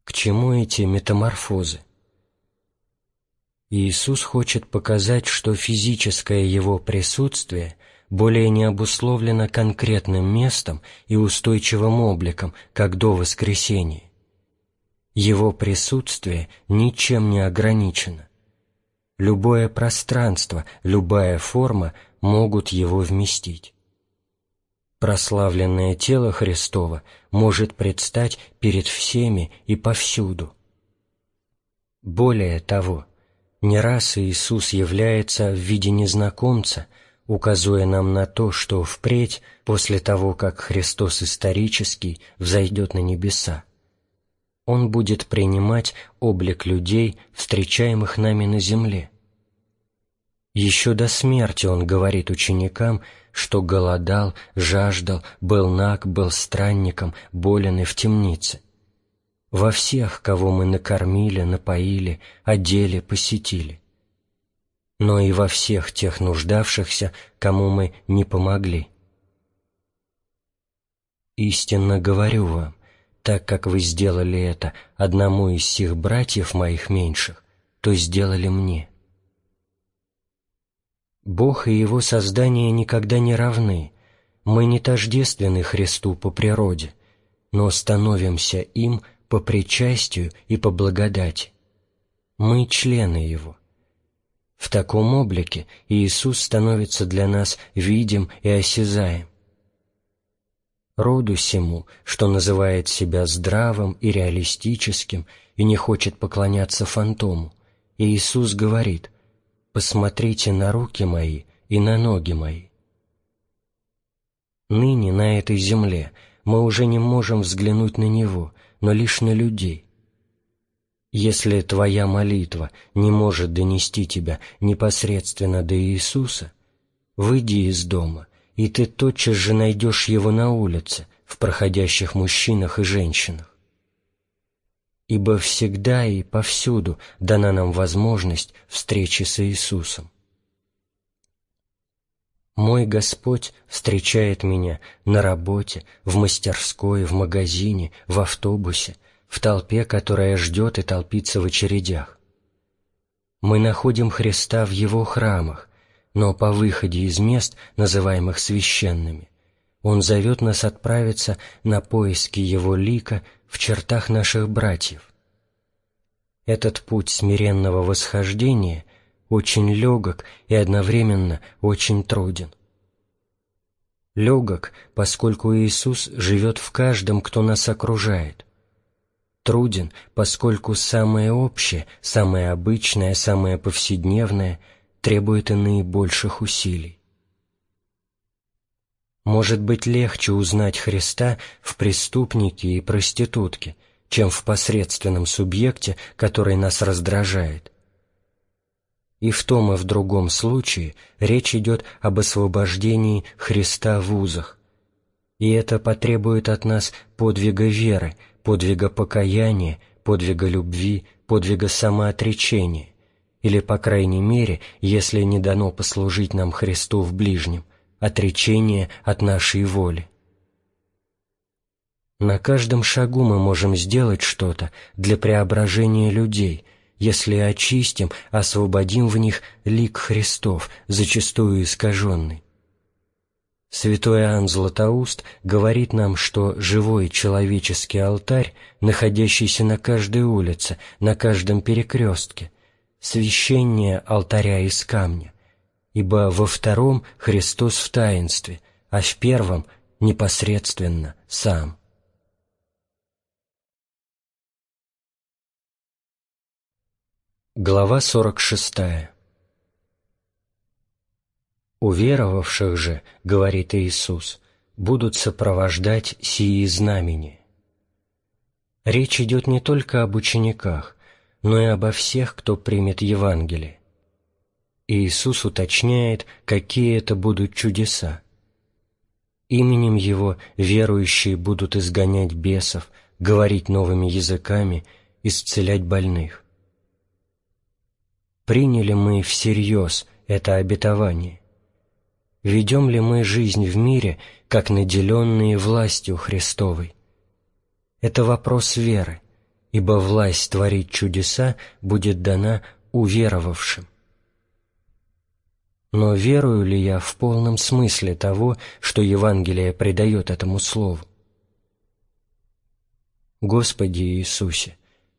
К чему эти метаморфозы? Иисус хочет показать, что физическое Его присутствие более не обусловлено конкретным местом и устойчивым обликом, как до воскресения. Его присутствие ничем не ограничено. Любое пространство, любая форма могут его вместить. Прославленное тело Христова может предстать перед всеми и повсюду. Более того, не раз Иисус является в виде незнакомца, указывая нам на то, что впредь, после того, как Христос исторический взойдет на небеса, Он будет принимать облик людей, встречаемых нами на земле. Еще до смерти Он говорит ученикам, что голодал, жаждал, был наг, был странником, болен и в темнице во всех, кого мы накормили, напоили, одели, посетили, но и во всех тех нуждавшихся, кому мы не помогли. Истинно говорю вам, так как вы сделали это одному из сих братьев моих меньших, то сделали мне. Бог и Его создание никогда не равны, мы не тождественны Христу по природе, но становимся им – по причастию и по благодати. Мы члены Его. В таком облике Иисус становится для нас видим и осязаем. Роду сему, что называет себя здравым и реалистическим и не хочет поклоняться фантому, Иисус говорит «Посмотрите на руки мои и на ноги мои». Ныне на этой земле мы уже не можем взглянуть на Него – но лишь на людей. Если твоя молитва не может донести тебя непосредственно до Иисуса, выйди из дома, и ты тотчас же найдешь Его на улице, в проходящих мужчинах и женщинах. Ибо всегда и повсюду дана нам возможность встречи с Иисусом. Мой Господь встречает меня на работе, в мастерской, в магазине, в автобусе, в толпе, которая ждет и толпится в очередях. Мы находим Христа в Его храмах, но по выходе из мест, называемых священными, Он зовет нас отправиться на поиски Его лика в чертах наших братьев. Этот путь смиренного восхождения очень легок и одновременно очень труден. Легок, поскольку Иисус живет в каждом, кто нас окружает. Труден, поскольку самое общее, самое обычное, самое повседневное требует и наибольших усилий. Может быть легче узнать Христа в преступнике и проститутке, чем в посредственном субъекте, который нас раздражает. И в том и в другом случае речь идет об освобождении Христа в узах. И это потребует от нас подвига веры, подвига покаяния, подвига любви, подвига самоотречения, или, по крайней мере, если не дано послужить нам Христу в ближнем, отречение от нашей воли. На каждом шагу мы можем сделать что-то для преображения людей – если очистим, освободим в них лик Христов, зачастую искаженный. Святой Иоанн Златоуст говорит нам, что живой человеческий алтарь, находящийся на каждой улице, на каждом перекрестке, священнее алтаря из камня, ибо во втором Христос в таинстве, а в первом непосредственно сам. Глава 46 «Уверовавших же, — говорит Иисус, — будут сопровождать сии знамения». Речь идет не только об учениках, но и обо всех, кто примет Евангелие. Иисус уточняет, какие это будут чудеса. Именем Его верующие будут изгонять бесов, говорить новыми языками, исцелять больных приняли мы всерьез это обетование? Ведем ли мы жизнь в мире, как наделенные властью Христовой? Это вопрос веры, ибо власть творить чудеса будет дана уверовавшим. Но верую ли я в полном смысле того, что Евангелие придает этому слову? Господи Иисусе,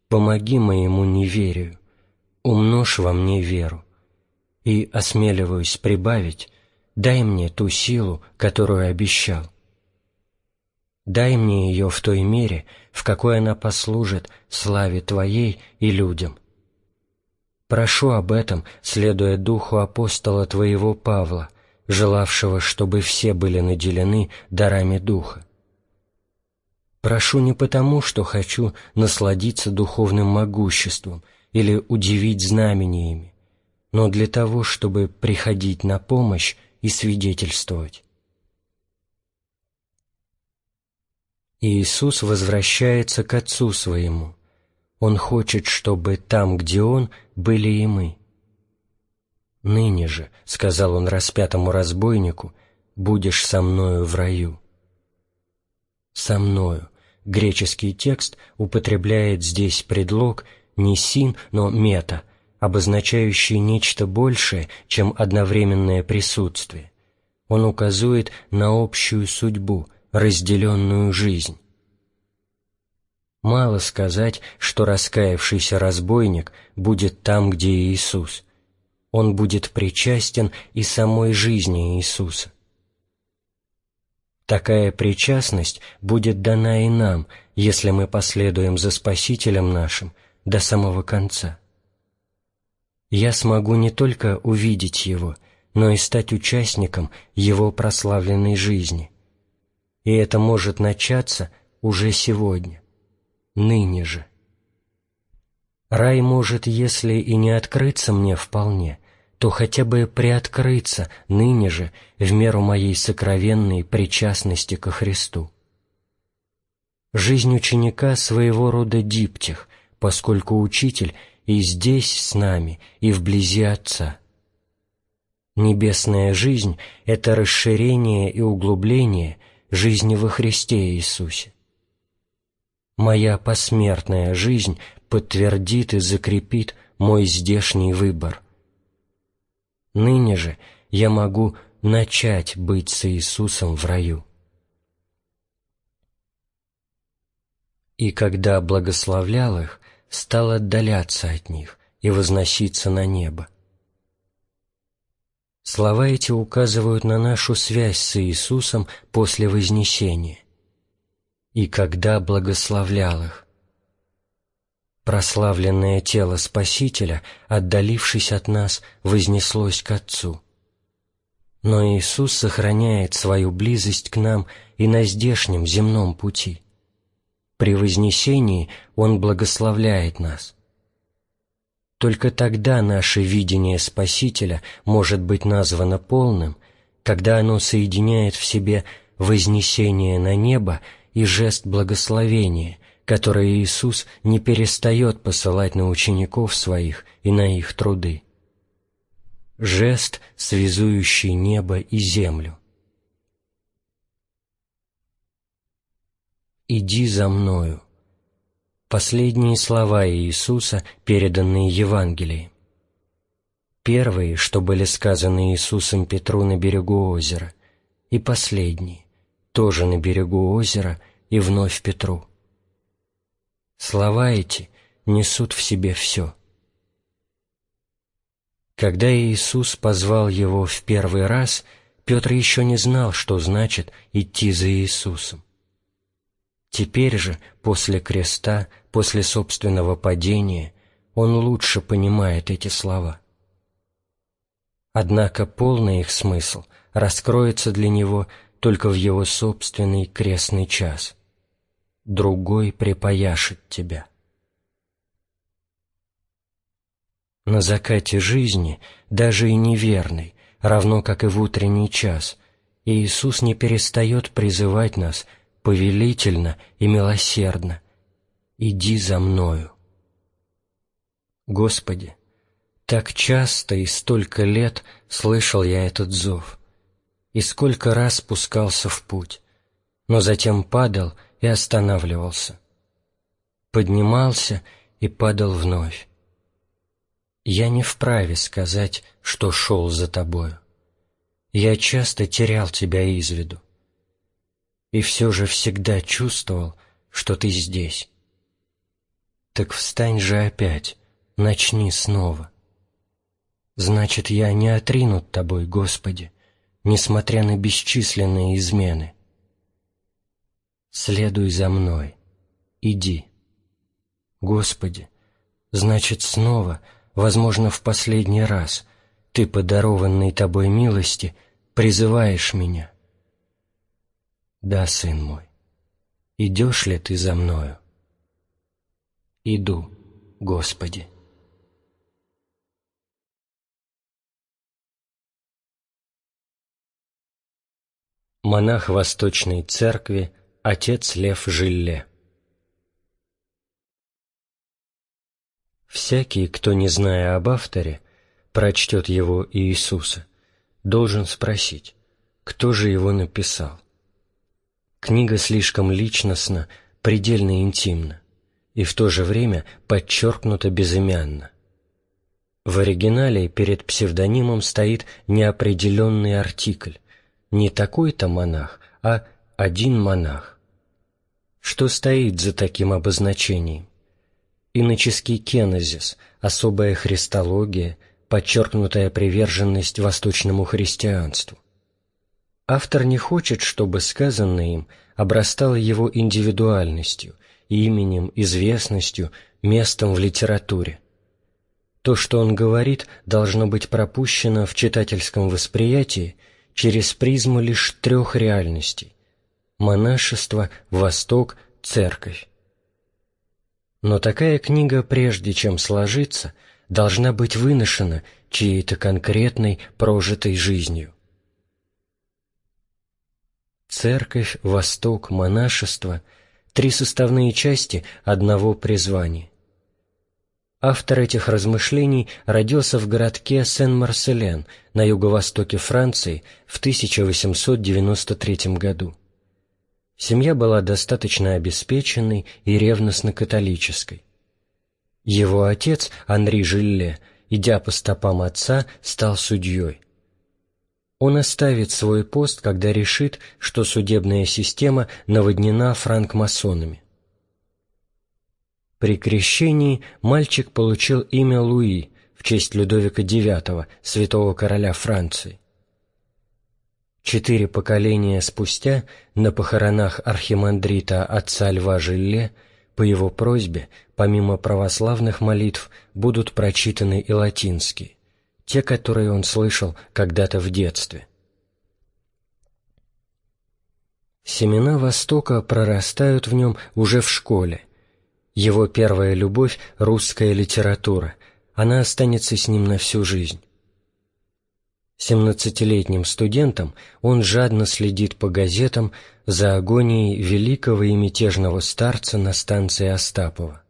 помоги моему неверию, умножь во мне веру, и, осмеливаюсь прибавить, дай мне ту силу, которую обещал. Дай мне ее в той мере, в какой она послужит славе Твоей и людям. Прошу об этом, следуя духу апостола Твоего Павла, желавшего, чтобы все были наделены дарами Духа. Прошу не потому, что хочу насладиться духовным могуществом — или удивить знамениями, но для того, чтобы приходить на помощь и свидетельствовать. Иисус возвращается к Отцу Своему. Он хочет, чтобы там, где Он, были и мы. «Ныне же», — сказал Он распятому разбойнику, — «будешь со мною в раю». «Со мною» греческий текст употребляет здесь предлог — не син, но мета, обозначающий нечто большее, чем одновременное присутствие. Он указывает на общую судьбу, разделенную жизнь. Мало сказать, что раскаявшийся разбойник будет там, где Иисус. Он будет причастен и самой жизни Иисуса. Такая причастность будет дана и нам, если мы последуем за Спасителем нашим – до самого конца. Я смогу не только увидеть Его, но и стать участником Его прославленной жизни. И это может начаться уже сегодня, ныне же. Рай может, если и не открыться мне вполне, то хотя бы приоткрыться ныне же в меру моей сокровенной причастности ко Христу. Жизнь ученика своего рода диптих, поскольку учитель и здесь с нами, и вблизи Отца. Небесная жизнь — это расширение и углубление жизни во Христе Иисусе. Моя посмертная жизнь подтвердит и закрепит мой здешний выбор. Ныне же я могу начать быть с Иисусом в раю. И когда благословлял их, стал отдаляться от них и возноситься на небо. Слова эти указывают на нашу связь с Иисусом после Вознесения. И когда благословлял их. Прославленное тело Спасителя, отдалившись от нас, вознеслось к Отцу. Но Иисус сохраняет свою близость к нам и на здешнем земном пути. При Вознесении Он благословляет нас. Только тогда наше видение Спасителя может быть названо полным, когда оно соединяет в себе вознесение на небо и жест благословения, который Иисус не перестает посылать на учеников своих и на их труды. Жест, связующий небо и землю. «Иди за мною» Последние слова Иисуса, переданные Евангелием. Первые, что были сказаны Иисусом Петру на берегу озера, и последние, тоже на берегу озера и вновь Петру. Слова эти несут в себе все. Когда Иисус позвал его в первый раз, Петр еще не знал, что значит идти за Иисусом. Теперь же, после креста, после собственного падения, он лучше понимает эти слова. Однако полный их смысл раскроется для него только в его собственный крестный час. Другой припояшет тебя. На закате жизни, даже и неверный, равно как и в утренний час, Иисус не перестает призывать нас повелительно и милосердно. «Иди за мною». Господи, так часто и столько лет слышал я этот зов, и сколько раз спускался в путь, но затем падал и останавливался, поднимался и падал вновь. Я не вправе сказать, что шел за Тобою. Я часто терял Тебя из виду и все же всегда чувствовал, что ты здесь. Так встань же опять, начни снова. Значит, я не отринут тобой, Господи, несмотря на бесчисленные измены. Следуй за мной, иди. Господи, значит, снова, возможно, в последний раз, Ты, подарованный Тобой милости, призываешь меня — да, сын мой, идешь ли ты за мною? Иду, Господи. Монах Восточной Церкви, отец Лев Жиле Всякий, кто, не зная об авторе, прочтет его Иисуса, должен спросить, кто же его написал. Книга слишком личностна, предельно интимна и в то же время подчеркнуто безымянно. В оригинале перед псевдонимом стоит неопределенный артикль, не такой-то монах, а один монах. Что стоит за таким обозначением? Иноческий кенезис, особая христология, подчеркнутая приверженность восточному христианству. Автор не хочет, чтобы сказанное им обрастало его индивидуальностью, именем, известностью, местом в литературе. То, что он говорит, должно быть пропущено в читательском восприятии через призму лишь трех реальностей – монашество, Восток, Церковь. Но такая книга, прежде чем сложиться, должна быть выношена чьей-то конкретной прожитой жизнью. Церковь, Восток, монашество три составные части одного призвания. Автор этих размышлений родился в городке Сен-Марселен на юго-востоке Франции в 1893 году. Семья была достаточно обеспеченной и ревностно-католической. Его отец, Анри Жилле, идя по стопам отца, стал судьей. Он оставит свой пост, когда решит, что судебная система наводнена франкмасонами. При крещении мальчик получил имя Луи в честь Людовика IX, святого короля Франции. Четыре поколения спустя на похоронах архимандрита отца Льва Жиле по его просьбе, помимо православных молитв, будут прочитаны и латинские те, которые он слышал когда-то в детстве. Семена Востока прорастают в нем уже в школе. Его первая любовь — русская литература, она останется с ним на всю жизнь. Семнадцатилетним студентом он жадно следит по газетам за агонией великого и мятежного старца на станции Остапова.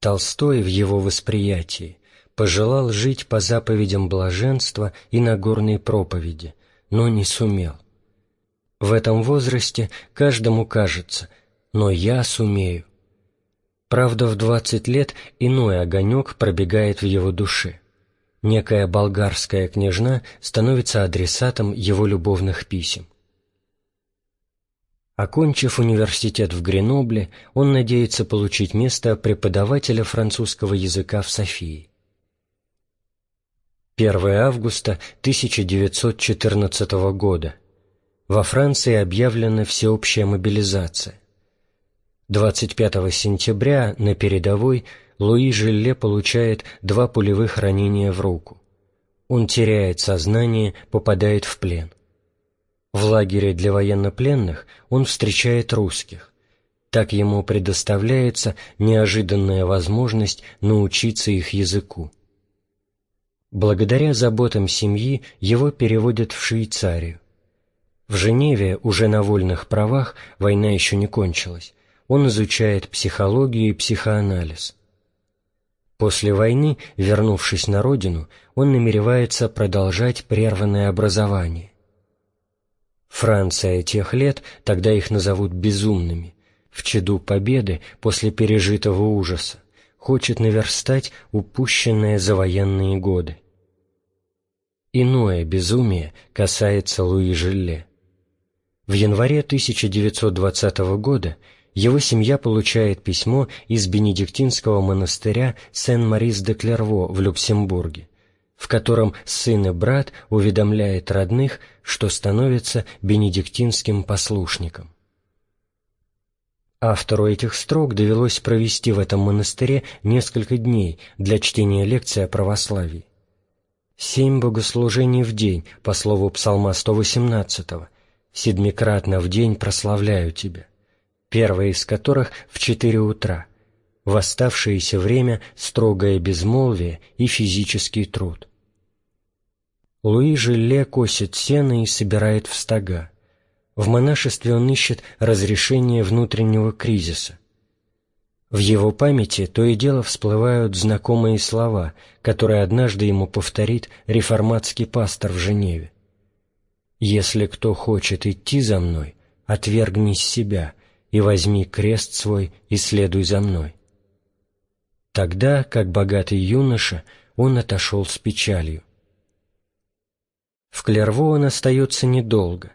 Толстой в его восприятии пожелал жить по заповедям блаженства и Нагорной проповеди, но не сумел. В этом возрасте каждому кажется, но я сумею. Правда, в двадцать лет иной огонек пробегает в его душе. Некая болгарская княжна становится адресатом его любовных писем. Окончив университет в Гренобле, он надеется получить место преподавателя французского языка в Софии. 1 августа 1914 года. Во Франции объявлена всеобщая мобилизация. 25 сентября на передовой Луи Жиле получает два пулевых ранения в руку. Он теряет сознание, попадает в плен. В лагере для военнопленных он встречает русских. Так ему предоставляется неожиданная возможность научиться их языку. Благодаря заботам семьи его переводят в Швейцарию. В Женеве, уже на вольных правах, война еще не кончилась, он изучает психологию и психоанализ. После войны, вернувшись на родину, он намеревается продолжать прерванное образование. Франция тех лет, тогда их назовут безумными, в чаду победы после пережитого ужаса, хочет наверстать упущенное за военные годы. Иное безумие касается Луи Жиле. В январе 1920 года его семья получает письмо из бенедиктинского монастыря Сен-Марис-де-Клерво в Люксембурге, в котором сын и брат уведомляет родных, что становится бенедиктинским послушником. Автору этих строк довелось провести в этом монастыре несколько дней для чтения лекции о православии. Семь богослужений в день, по слову Псалма 118, седмикратно в день прославляю Тебя, первое из которых в четыре утра, в оставшееся время строгое безмолвие и физический труд. Луи Жиле косит сено и собирает в стога. В монашестве он ищет разрешение внутреннего кризиса, в его памяти то и дело всплывают знакомые слова, которые однажды ему повторит реформатский пастор в Женеве. «Если кто хочет идти за мной, отвергнись себя и возьми крест свой и следуй за мной». Тогда, как богатый юноша, он отошел с печалью. В Клерво он остается недолго.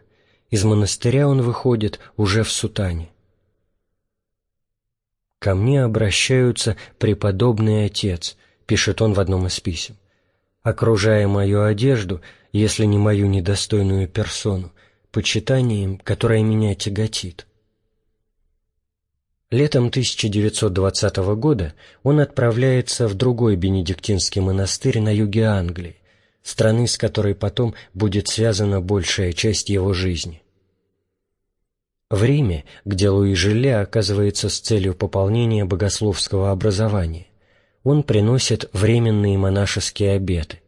Из монастыря он выходит уже в сутане. «Ко мне обращаются преподобный отец», — пишет он в одном из писем, «окружая мою одежду, если не мою недостойную персону, почитанием, которое меня тяготит». Летом 1920 года он отправляется в другой бенедиктинский монастырь на юге Англии, страны, с которой потом будет связана большая часть его жизни. В Риме, где Луи Жиле оказывается с целью пополнения богословского образования, он приносит временные монашеские обеты.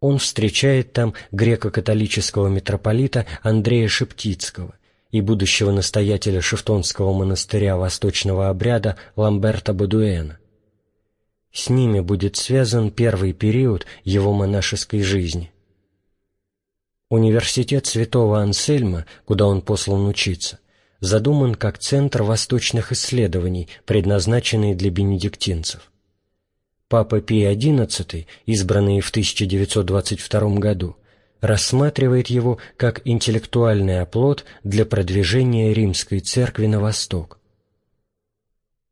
Он встречает там греко-католического митрополита Андрея Шептицкого и будущего настоятеля Шефтонского монастыря восточного обряда Ламберта Бадуэна. С ними будет связан первый период его монашеской жизни. Университет святого Ансельма, куда он послан учиться, задуман как центр восточных исследований, предназначенный для бенедиктинцев. Папа Пий XI, избранный в 1922 году, рассматривает его как интеллектуальный оплот для продвижения римской церкви на восток.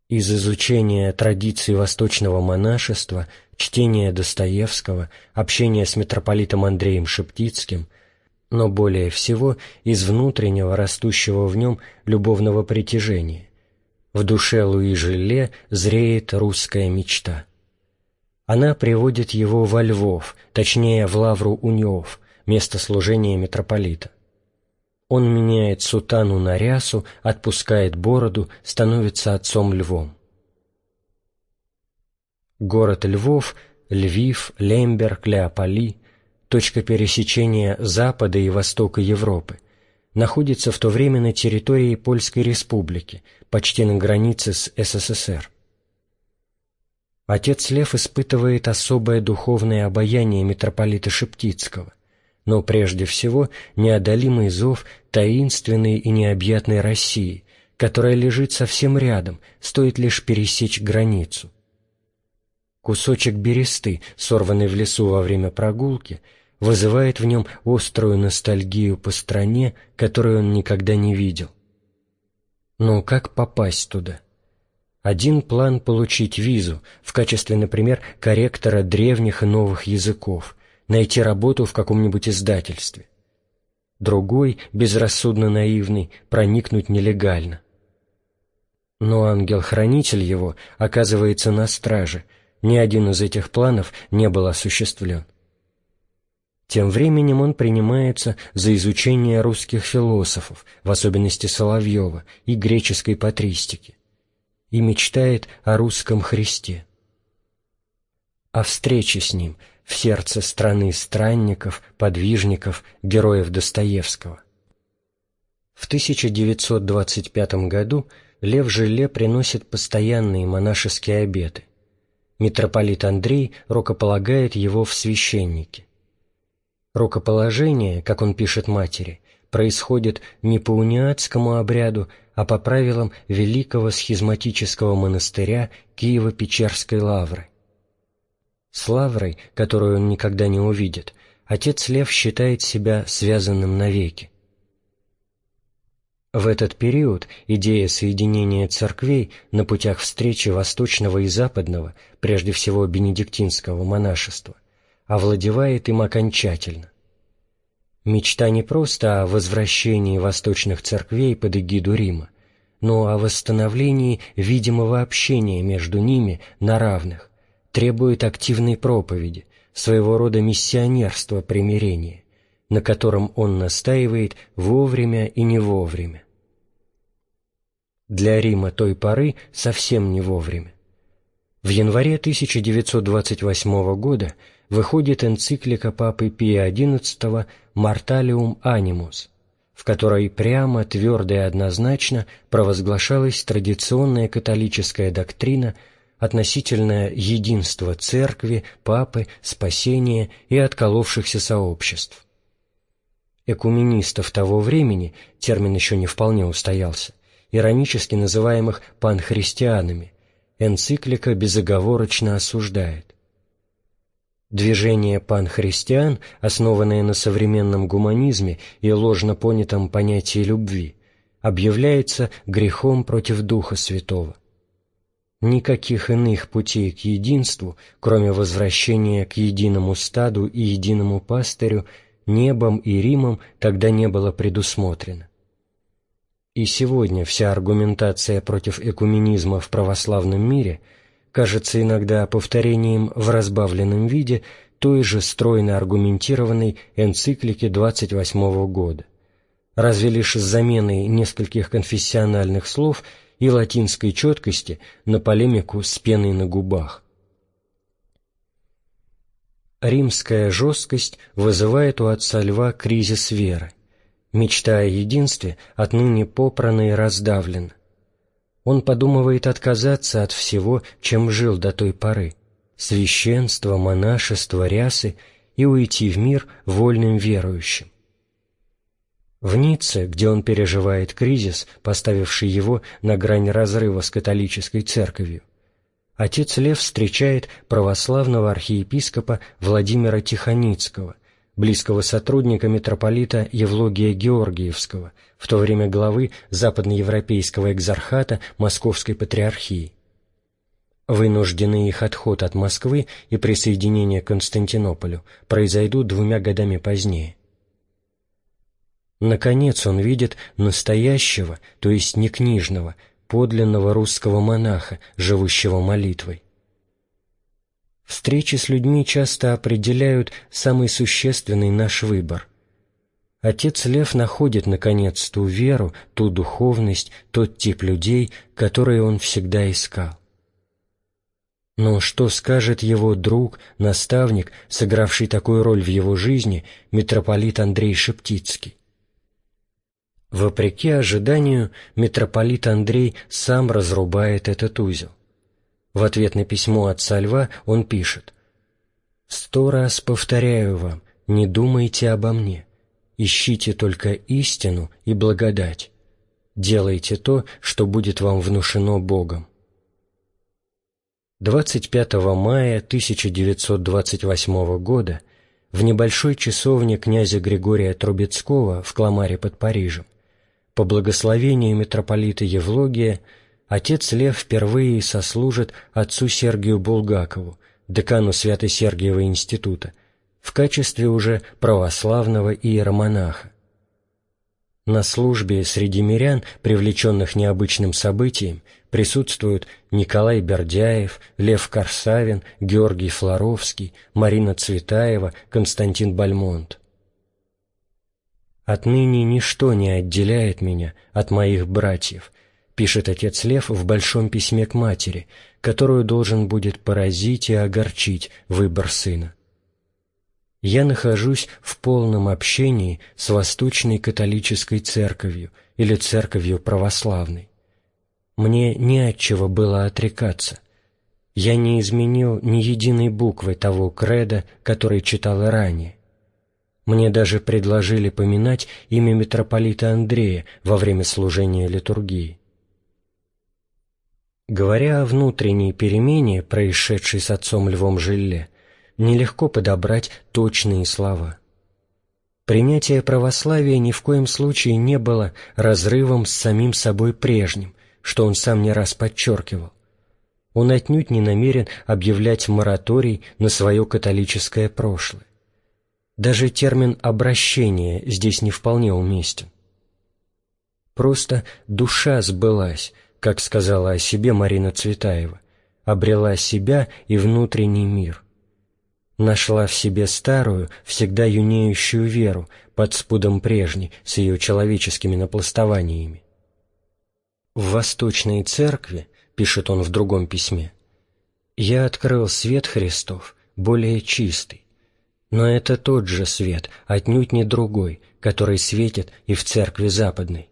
Из изучения традиций восточного монашества, чтения Достоевского, общения с митрополитом Андреем Шептицким, но более всего из внутреннего растущего в нем любовного притяжения. В душе Луи Жиле зреет русская мечта. Она приводит его во Львов, точнее в Лавру Уньов, место служения митрополита. Он меняет сутану на рясу, отпускает бороду, становится отцом львом. Город Львов, Львив, Лемберг, Леополи, точка пересечения Запада и Востока Европы, находится в то время на территории Польской Республики, почти на границе с СССР. Отец Лев испытывает особое духовное обаяние митрополита Шептицкого – но прежде всего неодолимый зов таинственной и необъятной России, которая лежит совсем рядом, стоит лишь пересечь границу. Кусочек бересты, сорванный в лесу во время прогулки, вызывает в нем острую ностальгию по стране, которую он никогда не видел. Но как попасть туда? Один план — получить визу в качестве, например, корректора древних и новых языков, найти работу в каком-нибудь издательстве. Другой, безрассудно наивный, проникнуть нелегально. Но ангел-хранитель его оказывается на страже, ни один из этих планов не был осуществлен. Тем временем он принимается за изучение русских философов, в особенности Соловьева, и греческой патристики, и мечтает о русском Христе. О встрече с ним – в сердце страны странников, подвижников, героев Достоевского. В 1925 году Лев Жиле приносит постоянные монашеские обеты. Митрополит Андрей рукополагает его в священники. Рукоположение, как он пишет матери, происходит не по униатскому обряду, а по правилам Великого схизматического монастыря Киево-Печерской лавры – с Лаврой, которую он никогда не увидит, отец Лев считает себя связанным навеки. В этот период идея соединения церквей на путях встречи восточного и западного, прежде всего бенедиктинского монашества, овладевает им окончательно. Мечта не просто о возвращении восточных церквей под эгиду Рима, но о восстановлении видимого общения между ними на равных, требует активной проповеди, своего рода миссионерства примирения, на котором он настаивает вовремя и не вовремя. Для Рима той поры совсем не вовремя. В январе 1928 года выходит энциклика Папы Пия XI «Марталиум анимус», в которой прямо, твердо и однозначно провозглашалась традиционная католическая доктрина – относительное единство церкви, папы, спасения и отколовшихся сообществ. Экуменистов того времени, термин еще не вполне устоялся, иронически называемых панхристианами, энциклика безоговорочно осуждает. Движение панхристиан, основанное на современном гуманизме и ложно понятом понятии любви, объявляется грехом против Духа Святого – Никаких иных путей к единству, кроме возвращения к единому стаду и единому пастырю, небом и Римом тогда не было предусмотрено. И сегодня вся аргументация против экуменизма в православном мире кажется иногда повторением в разбавленном виде той же стройно аргументированной энциклики 28 года, разве лишь с заменой нескольких конфессиональных слов – и латинской четкости на полемику с пеной на губах. Римская жесткость вызывает у отца Льва кризис веры. Мечта о единстве отныне попрана и раздавлена. Он подумывает отказаться от всего, чем жил до той поры – священства, монашества, рясы – и уйти в мир вольным верующим. В Ницце, где он переживает кризис, поставивший его на грань разрыва с католической церковью, отец Лев встречает православного архиепископа Владимира Тихоницкого, близкого сотрудника митрополита Евлогия Георгиевского, в то время главы западноевропейского экзархата Московской Патриархии. Вынужденный их отход от Москвы и присоединение к Константинополю произойдут двумя годами позднее. Наконец он видит настоящего, то есть не книжного, подлинного русского монаха, живущего молитвой. Встречи с людьми часто определяют самый существенный наш выбор. Отец Лев находит, наконец, ту веру, ту духовность, тот тип людей, которые он всегда искал. Но что скажет его друг, наставник, сыгравший такую роль в его жизни, митрополит Андрей Шептицкий? Вопреки ожиданию, митрополит Андрей сам разрубает этот узел. В ответ на письмо отца Льва он пишет «Сто раз повторяю вам, не думайте обо мне, ищите только истину и благодать, делайте то, что будет вам внушено Богом». 25 мая 1928 года в небольшой часовне князя Григория Трубецкого в Кламаре под Парижем по благословению митрополита Евлогия отец Лев впервые сослужит отцу Сергию Булгакову, декану Свято-Сергиева института, в качестве уже православного иеромонаха. На службе среди мирян, привлеченных необычным событием, присутствуют Николай Бердяев, Лев Корсавин, Георгий Флоровский, Марина Цветаева, Константин Бальмонт. «Отныне ничто не отделяет меня от моих братьев», пишет отец Лев в большом письме к матери, которую должен будет поразить и огорчить выбор сына я нахожусь в полном общении с Восточной католической церковью или церковью православной. Мне не от чего было отрекаться. Я не изменил ни единой буквы того креда, который читал ранее. Мне даже предложили поминать имя митрополита Андрея во время служения литургии. Говоря о внутренней перемене, происшедшей с отцом Львом Жиле, нелегко подобрать точные слова. Принятие православия ни в коем случае не было разрывом с самим собой прежним, что он сам не раз подчеркивал. Он отнюдь не намерен объявлять мораторий на свое католическое прошлое. Даже термин «обращение» здесь не вполне уместен. Просто душа сбылась, как сказала о себе Марина Цветаева, обрела себя и внутренний мир нашла в себе старую, всегда юнеющую веру под спудом прежней, с ее человеческими напластованиями. «В Восточной Церкви, — пишет он в другом письме, — я открыл свет Христов, более чистый, но это тот же свет, отнюдь не другой, который светит и в Церкви Западной.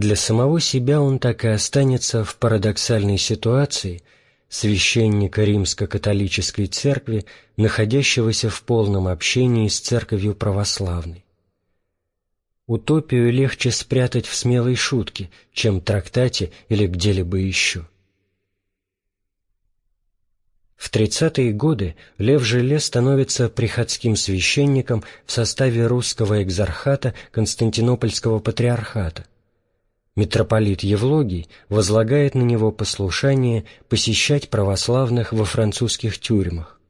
Для самого себя он так и останется в парадоксальной ситуации — священника Римско-католической церкви, находящегося в полном общении с церковью православной. Утопию легче спрятать в смелой шутке, чем трактате или где-либо еще. В 30-е годы Лев Желе становится приходским священником в составе русского экзархата Константинопольского патриархата – Митрополит Евлогий возлагает на него послушание посещать православных во французских тюрьмах.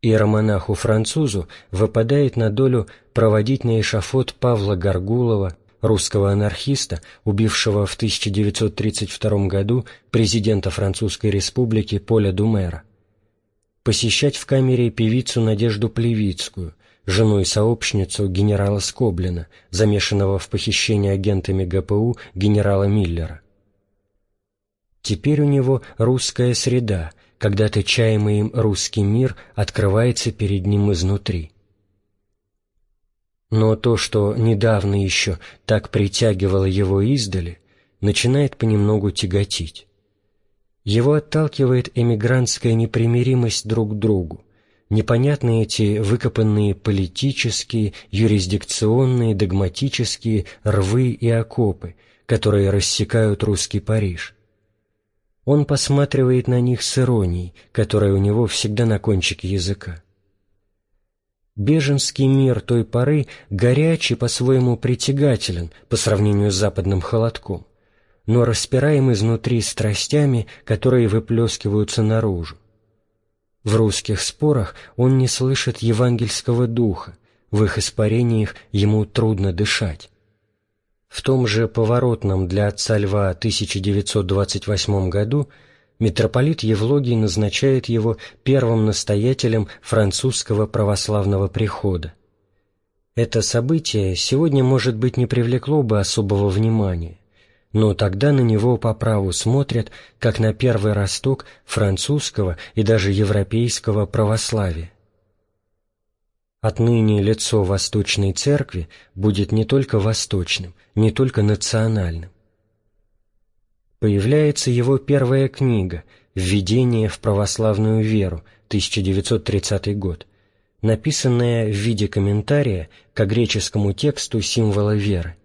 Иеромонаху-французу выпадает на долю проводить на эшафот Павла Горгулова, русского анархиста, убившего в 1932 году президента Французской республики Поля Думера, посещать в камере певицу Надежду Плевицкую, жену и сообщницу генерала Скоблина, замешанного в похищении агентами ГПУ генерала Миллера. Теперь у него русская среда, когда-то чаемый им русский мир открывается перед ним изнутри. Но то, что недавно еще так притягивало его издали, начинает понемногу тяготить. Его отталкивает эмигрантская непримиримость друг к другу, непонятны эти выкопанные политические, юрисдикционные, догматические рвы и окопы, которые рассекают русский Париж. Он посматривает на них с иронией, которая у него всегда на кончике языка. Беженский мир той поры горячий по-своему притягателен по сравнению с западным холодком, но распираем изнутри страстями, которые выплескиваются наружу. В русских спорах он не слышит евангельского духа, в их испарениях ему трудно дышать. В том же поворотном для отца Льва 1928 году митрополит Евлогий назначает его первым настоятелем французского православного прихода. Это событие сегодня, может быть, не привлекло бы особого внимания, но тогда на него по праву смотрят, как на первый росток французского и даже европейского православия. Отныне лицо Восточной Церкви будет не только восточным, не только национальным. Появляется его первая книга «Введение в православную веру» 1930 год, написанная в виде комментария к греческому тексту символа веры.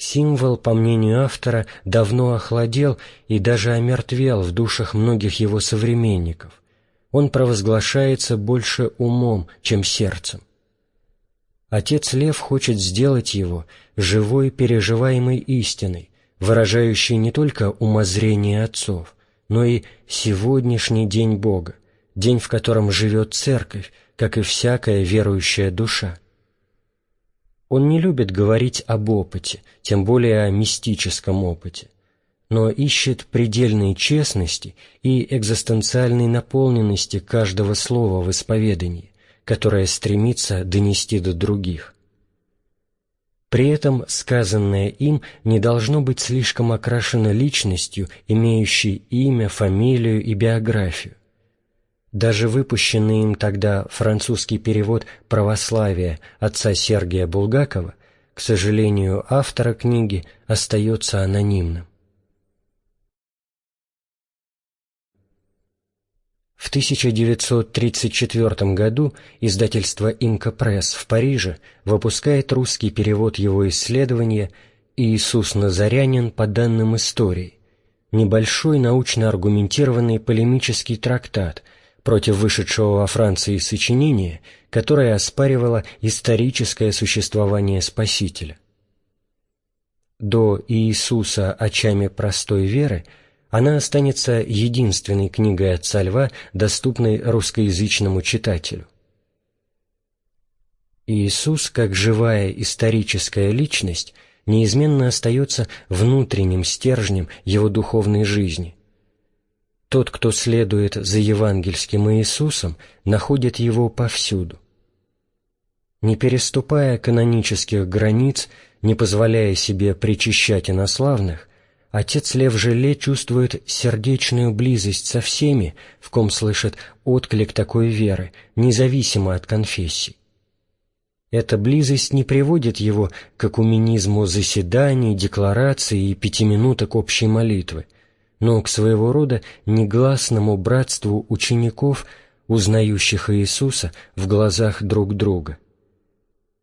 Символ, по мнению автора, давно охладел и даже омертвел в душах многих его современников. Он провозглашается больше умом, чем сердцем. Отец Лев хочет сделать его живой переживаемой истиной, выражающей не только умозрение отцов, но и сегодняшний день Бога, день, в котором живет Церковь, как и всякая верующая душа. Он не любит говорить об опыте, тем более о мистическом опыте, но ищет предельной честности и экзистенциальной наполненности каждого слова в исповедании, которое стремится донести до других. При этом сказанное им не должно быть слишком окрашено личностью, имеющей имя, фамилию и биографию. Даже выпущенный им тогда французский перевод «Православие» отца Сергия Булгакова, к сожалению, автора книги остается анонимным. В 1934 году издательство «Инка Пресс» в Париже выпускает русский перевод его исследования «Иисус Назарянин по данным истории», небольшой научно-аргументированный полемический трактат – против вышедшего во Франции сочинения, которое оспаривало историческое существование Спасителя. До Иисуса очами простой веры она останется единственной книгой отца Льва, доступной русскоязычному читателю. Иисус, как живая историческая личность, неизменно остается внутренним стержнем его духовной жизни, тот, кто следует за евангельским Иисусом, находит его повсюду. Не переступая канонических границ, не позволяя себе причащать инославных, отец Лев Желе чувствует сердечную близость со всеми, в ком слышит отклик такой веры, независимо от конфессий. Эта близость не приводит его к экуменизму заседаний, деклараций и пятиминуток общей молитвы – но к своего рода негласному братству учеников, узнающих Иисуса в глазах друг друга.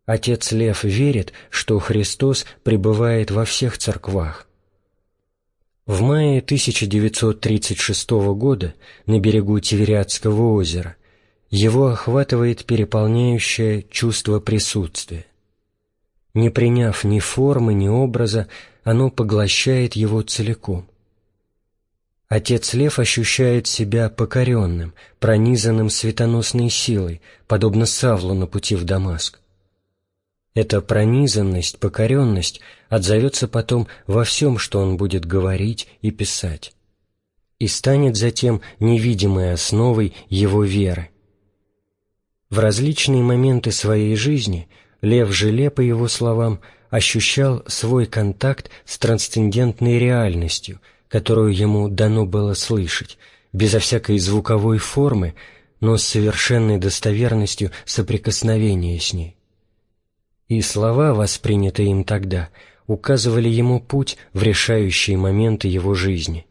Отец Лев верит, что Христос пребывает во всех церквах. В мае 1936 года на берегу Тивериадского озера его охватывает переполняющее чувство присутствия. Не приняв ни формы, ни образа, оно поглощает его целиком – Отец Лев ощущает себя покоренным, пронизанным светоносной силой, подобно Савлу на пути в Дамаск. Эта пронизанность, покоренность отзовется потом во всем, что он будет говорить и писать, и станет затем невидимой основой его веры. В различные моменты своей жизни Лев Желе, по его словам, ощущал свой контакт с трансцендентной реальностью – которую ему дано было слышать, безо всякой звуковой формы, но с совершенной достоверностью соприкосновения с ней. И слова, воспринятые им тогда, указывали ему путь в решающие моменты его жизни.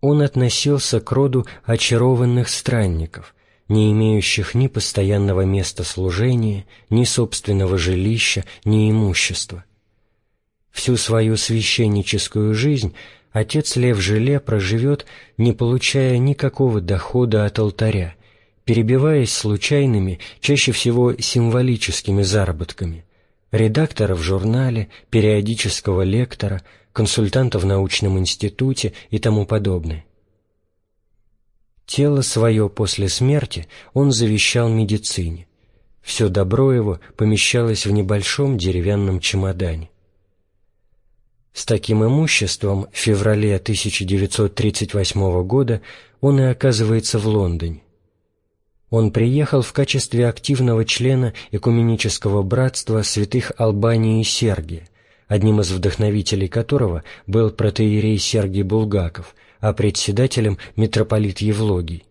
Он относился к роду очарованных странников, не имеющих ни постоянного места служения, ни собственного жилища, ни имущества. Всю свою священническую жизнь отец Лев Желе проживет, не получая никакого дохода от алтаря, перебиваясь случайными, чаще всего символическими заработками редактора в журнале, периодического лектора, консультанта в научном институте и тому подобное. Тело свое после смерти он завещал медицине. Все добро его помещалось в небольшом деревянном чемодане. С таким имуществом в феврале 1938 года он и оказывается в Лондоне. Он приехал в качестве активного члена Экуменического братства святых Албании и Сергия, одним из вдохновителей которого был протеерей Сергий Булгаков, а председателем митрополит Евлогий.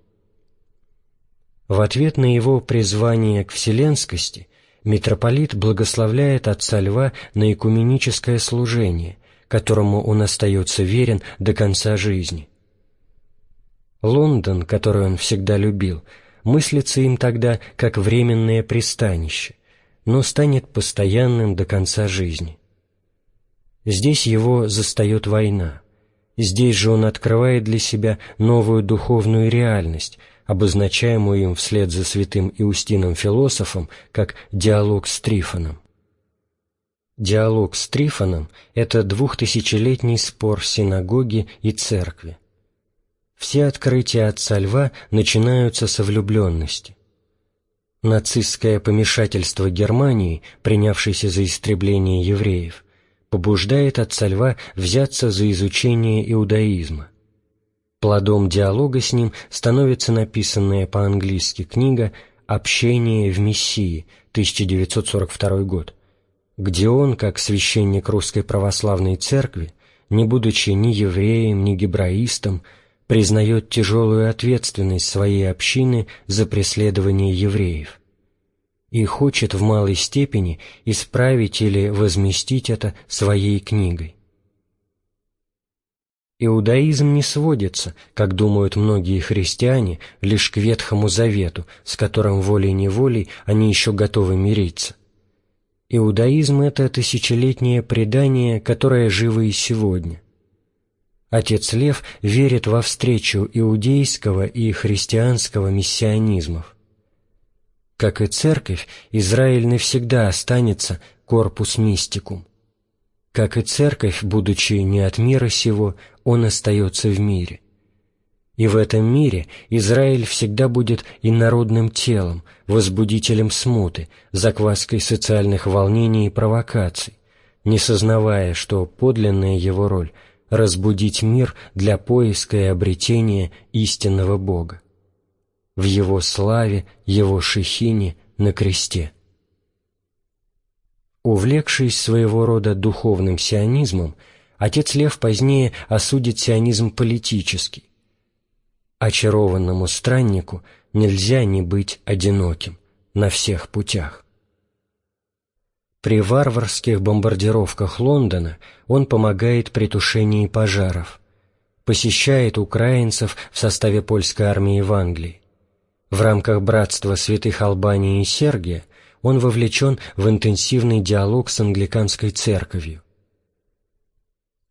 В ответ на его призвание к вселенскости митрополит благословляет отца Льва на экуменическое служение, которому он остается верен до конца жизни. Лондон, который он всегда любил, мыслится им тогда как временное пристанище, но станет постоянным до конца жизни. Здесь его застает война. Здесь же он открывает для себя новую духовную реальность, обозначаемую им вслед за святым Иустином-философом как диалог с Трифоном. Диалог с Трифоном – это двухтысячелетний спор синагоги и церкви. Все открытия отца Льва начинаются со влюбленности. Нацистское помешательство Германии, принявшейся за истребление евреев, побуждает отца Льва взяться за изучение иудаизма. Плодом диалога с ним становится написанная по-английски книга «Общение в Мессии» 1942 год, где он, как священник Русской Православной Церкви, не будучи ни евреем, ни гебраистом, признает тяжелую ответственность своей общины за преследование евреев и хочет в малой степени исправить или возместить это своей книгой. Иудаизм не сводится, как думают многие христиане, лишь к Ветхому Завету, с которым волей-неволей они еще готовы мириться. Иудаизм — это тысячелетнее предание, которое живо и сегодня. Отец Лев верит во встречу иудейского и христианского миссионизмов. Как и церковь, Израиль навсегда останется корпус мистикум. Как и церковь, будучи не от мира сего, он остается в мире. И в этом мире Израиль всегда будет инородным телом, возбудителем смуты, закваской социальных волнений и провокаций, не сознавая, что подлинная его роль – разбудить мир для поиска и обретения истинного Бога. В Его славе, Его шехине на кресте. Увлекшись своего рода духовным сионизмом, отец Лев позднее осудит сионизм политический. Очарованному страннику нельзя не быть одиноким на всех путях. При варварских бомбардировках Лондона он помогает при тушении пожаров, посещает украинцев в составе польской армии в Англии. В рамках братства святых Албании и Сергия он вовлечен в интенсивный диалог с англиканской церковью.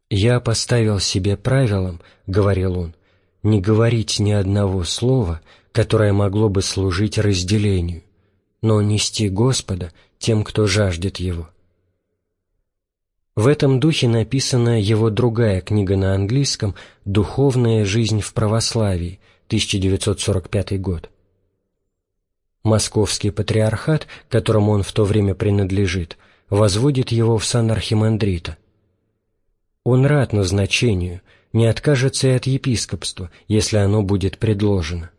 «Я поставил себе правилом, — говорил он, — не говорить ни одного слова, которое могло бы служить разделению, но нести Господа тем, кто жаждет его. В этом духе написана его другая книга на английском «Духовная жизнь в православии», 1945 год. Московский патриархат, которому он в то время принадлежит, возводит его в сан архимандрита. Он рад назначению, не откажется и от епископства, если оно будет предложено.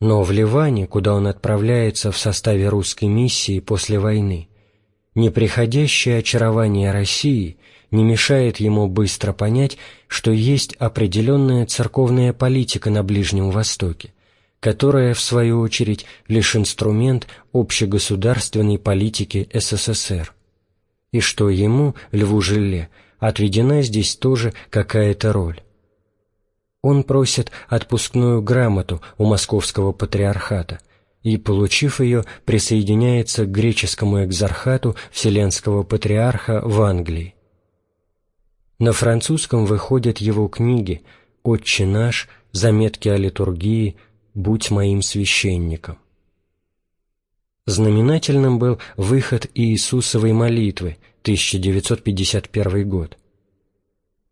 Но в Ливане, куда он отправляется в составе русской миссии после войны, неприходящее очарование России не мешает ему быстро понять, что есть определенная церковная политика на Ближнем Востоке, которая, в свою очередь, лишь инструмент общегосударственной политики СССР, и что ему, Льву Жиле, отведена здесь тоже какая-то роль. Он просит отпускную грамоту у московского патриархата и, получив ее, присоединяется к греческому экзархату Вселенского патриарха в Англии. На французском выходят его книги «Отче наш», «Заметки о литургии», «Будь моим священником». Знаменательным был выход Иисусовой молитвы, 1951 год.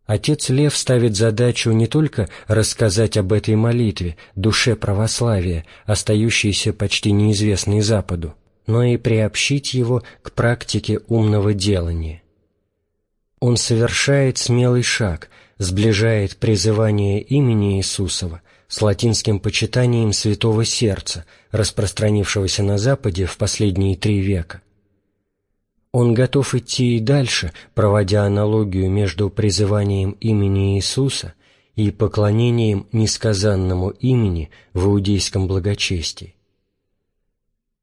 Отец Лев ставит задачу не только рассказать об этой молитве, душе православия, остающейся почти неизвестной Западу, но и приобщить его к практике умного делания он совершает смелый шаг, сближает призывание имени Иисусова с латинским почитанием Святого Сердца, распространившегося на Западе в последние три века. Он готов идти и дальше, проводя аналогию между призыванием имени Иисуса и поклонением несказанному имени в иудейском благочестии.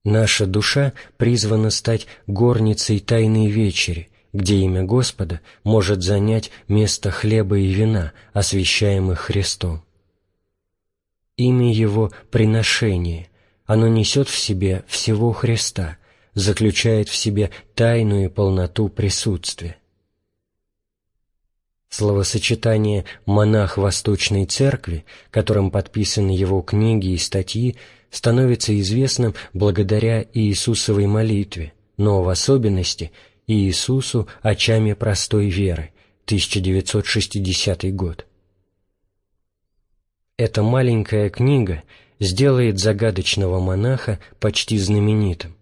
Наша душа призвана стать горницей Тайной Вечери, где имя Господа может занять место хлеба и вина, освящаемых Христом. Имя Его — приношение, оно несет в себе всего Христа, заключает в себе тайную полноту присутствия. Словосочетание «монах Восточной Церкви», которым подписаны его книги и статьи, становится известным благодаря Иисусовой молитве, но в особенности – Иисусу очами простой веры, 1960 год. Эта маленькая книга сделает загадочного монаха почти знаменитым.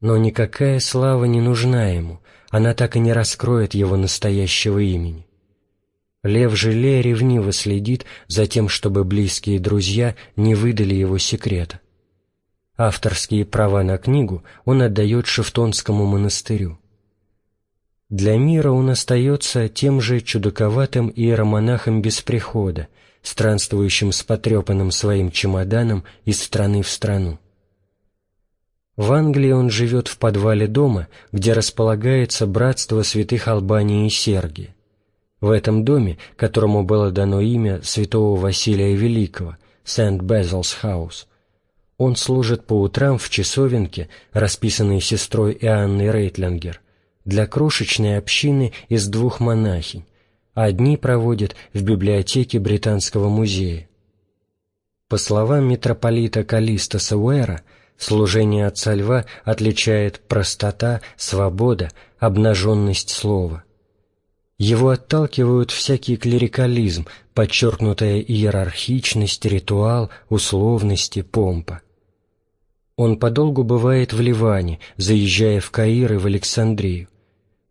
Но никакая слава не нужна ему, она так и не раскроет его настоящего имени. Лев Желе ревниво следит за тем, чтобы близкие друзья не выдали его секрета. Авторские права на книгу он отдает Шевтонскому монастырю. Для мира он остается тем же чудаковатым иеромонахом без прихода, странствующим с потрепанным своим чемоданом из страны в страну. В Англии он живет в подвале дома, где располагается братство святых Албания и Сергия. В этом доме, которому было дано имя святого Василия Великого, St. Basil's House, он служит по утрам в часовенке, расписанной сестрой Иоанной Рейтлингер, для крошечной общины из двух монахинь, а дни проводит в библиотеке Британского музея. По словам митрополита Калиста Сауэра, служение отца Льва отличает простота, свобода, обнаженность слова. Его отталкивают всякий клерикализм, подчеркнутая иерархичность, ритуал, условности, помпа. Он подолгу бывает в Ливане, заезжая в Каир и в Александрию.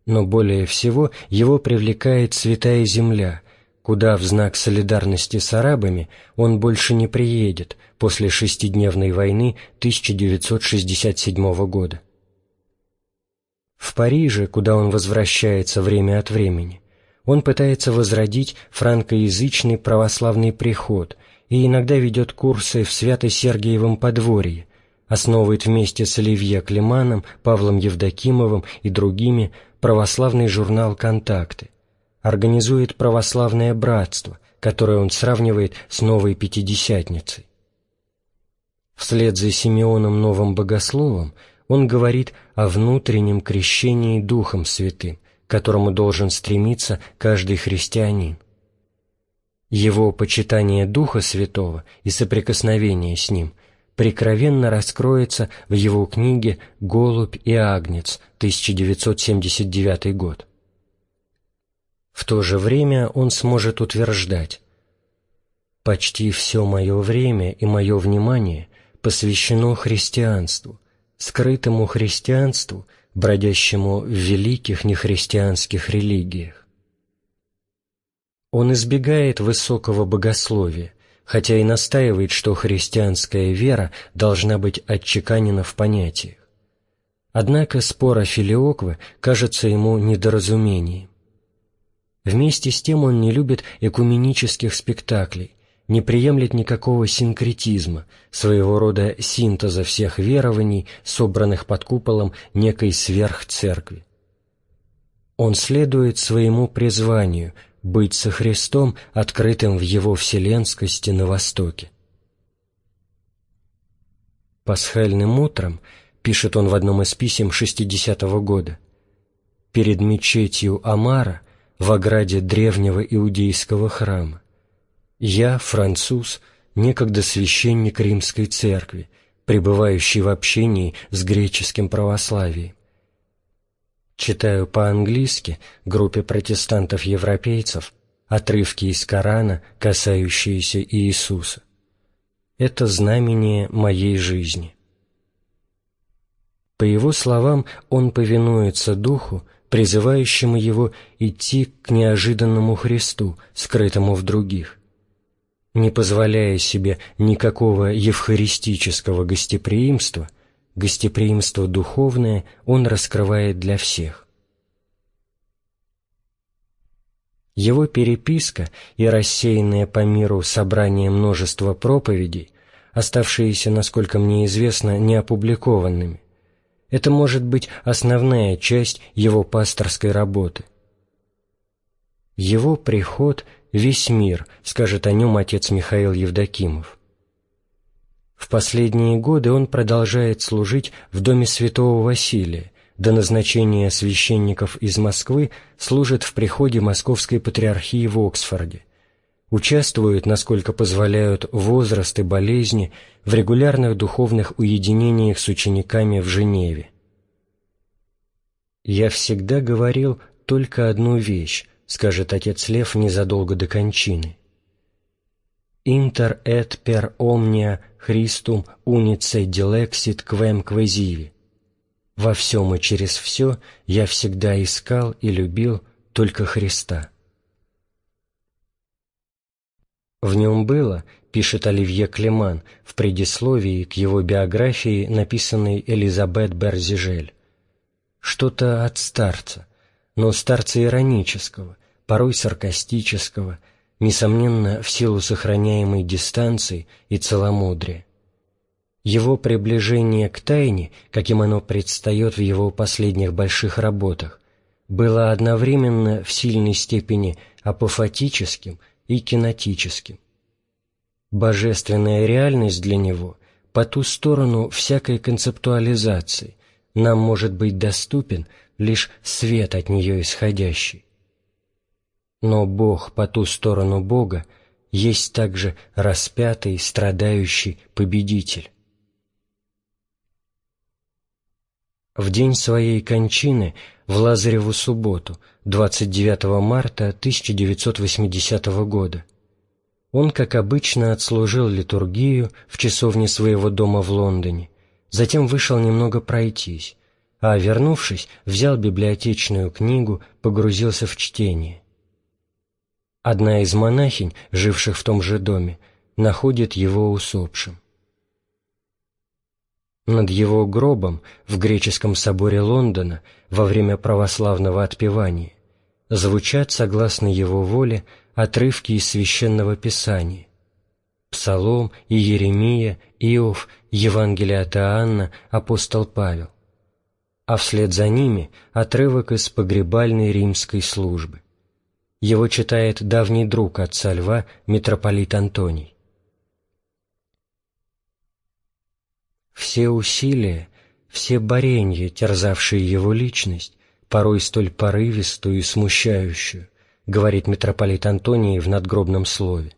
Но более всего его привлекает Святая Земля, куда в знак солидарности с арабами он больше не приедет после шестидневной войны 1967 года. В Париже, куда он возвращается время от времени, он пытается возродить франкоязычный православный приход и иногда ведет курсы в Свято-Сергиевом подворье, основывает вместе с Оливье Климаном, Павлом Евдокимовым и другими православный журнал «Контакты», организует православное братство, которое он сравнивает с новой Пятидесятницей. Вслед за Симеоном Новым Богословом он говорит о внутреннем крещении Духом Святым, к которому должен стремиться каждый христианин. Его почитание Духа Святого и соприкосновение с Ним – прикровенно раскроется в его книге «Голубь и агнец» 1979 год. В то же время он сможет утверждать «Почти все мое время и мое внимание посвящено христианству, скрытому христианству, бродящему в великих нехристианских религиях». Он избегает высокого богословия, хотя и настаивает, что христианская вера должна быть отчеканена в понятиях. Однако спор о Филиокве кажется ему недоразумением. Вместе с тем он не любит экуменических спектаклей, не приемлет никакого синкретизма, своего рода синтеза всех верований, собранных под куполом некой сверхцеркви. Он следует своему призванию быть со Христом, открытым в Его вселенскости на Востоке. Пасхальным утром, пишет он в одном из писем 60-го года, перед мечетью Амара в ограде древнего иудейского храма, я, француз, некогда священник римской церкви, пребывающий в общении с греческим православием. Читаю по-английски группе протестантов-европейцев отрывки из Корана, касающиеся Иисуса. Это знамение моей жизни. По его словам, он повинуется Духу, призывающему его идти к неожиданному Христу, скрытому в других не позволяя себе никакого евхаристического гостеприимства, гостеприимство духовное он раскрывает для всех. Его переписка и рассеянное по миру собрание множества проповедей, оставшиеся, насколько мне известно, неопубликованными, это может быть основная часть его пасторской работы. Его приход – весь мир, скажет о нем отец Михаил Евдокимов. В последние годы он продолжает служить в доме святого Василия, до назначения священников из Москвы служит в приходе Московской Патриархии в Оксфорде, участвует, насколько позволяют возраст и болезни, в регулярных духовных уединениях с учениками в Женеве. «Я всегда говорил только одну вещь, скажет отец Лев незадолго до кончины. «Интер et per omnia Christum unice dilexit quem quesivi». «Во всем и через все я всегда искал и любил только Христа». В нем было, пишет Оливье Клеман в предисловии к его биографии, написанной Элизабет Берзижель, что-то от старца, но старца иронического, порой саркастического, несомненно, в силу сохраняемой дистанции и целомудрия. Его приближение к тайне, каким оно предстает в его последних больших работах, было одновременно в сильной степени апофатическим и кинетическим. Божественная реальность для него по ту сторону всякой концептуализации, нам может быть доступен лишь свет от нее исходящий. Но Бог по ту сторону Бога есть также распятый, страдающий победитель. В день своей кончины в Лазареву субботу, 29 марта 1980 года, он, как обычно, отслужил литургию в часовне своего дома в Лондоне, затем вышел немного пройтись, а, вернувшись, взял библиотечную книгу, погрузился в чтение. Одна из монахинь, живших в том же доме, находит его усопшим. Над его гробом в греческом соборе Лондона во время православного отпевания звучат, согласно его воле, отрывки из Священного Писания. Псалом, Иеремия, Иов, Евангелие от Иоанна, апостол Павел а вслед за ними отрывок из погребальной римской службы. Его читает давний друг отца Льва, митрополит Антоний. Все усилия, все боренья, терзавшие его личность, порой столь порывистую и смущающую, говорит митрополит Антоний в надгробном слове,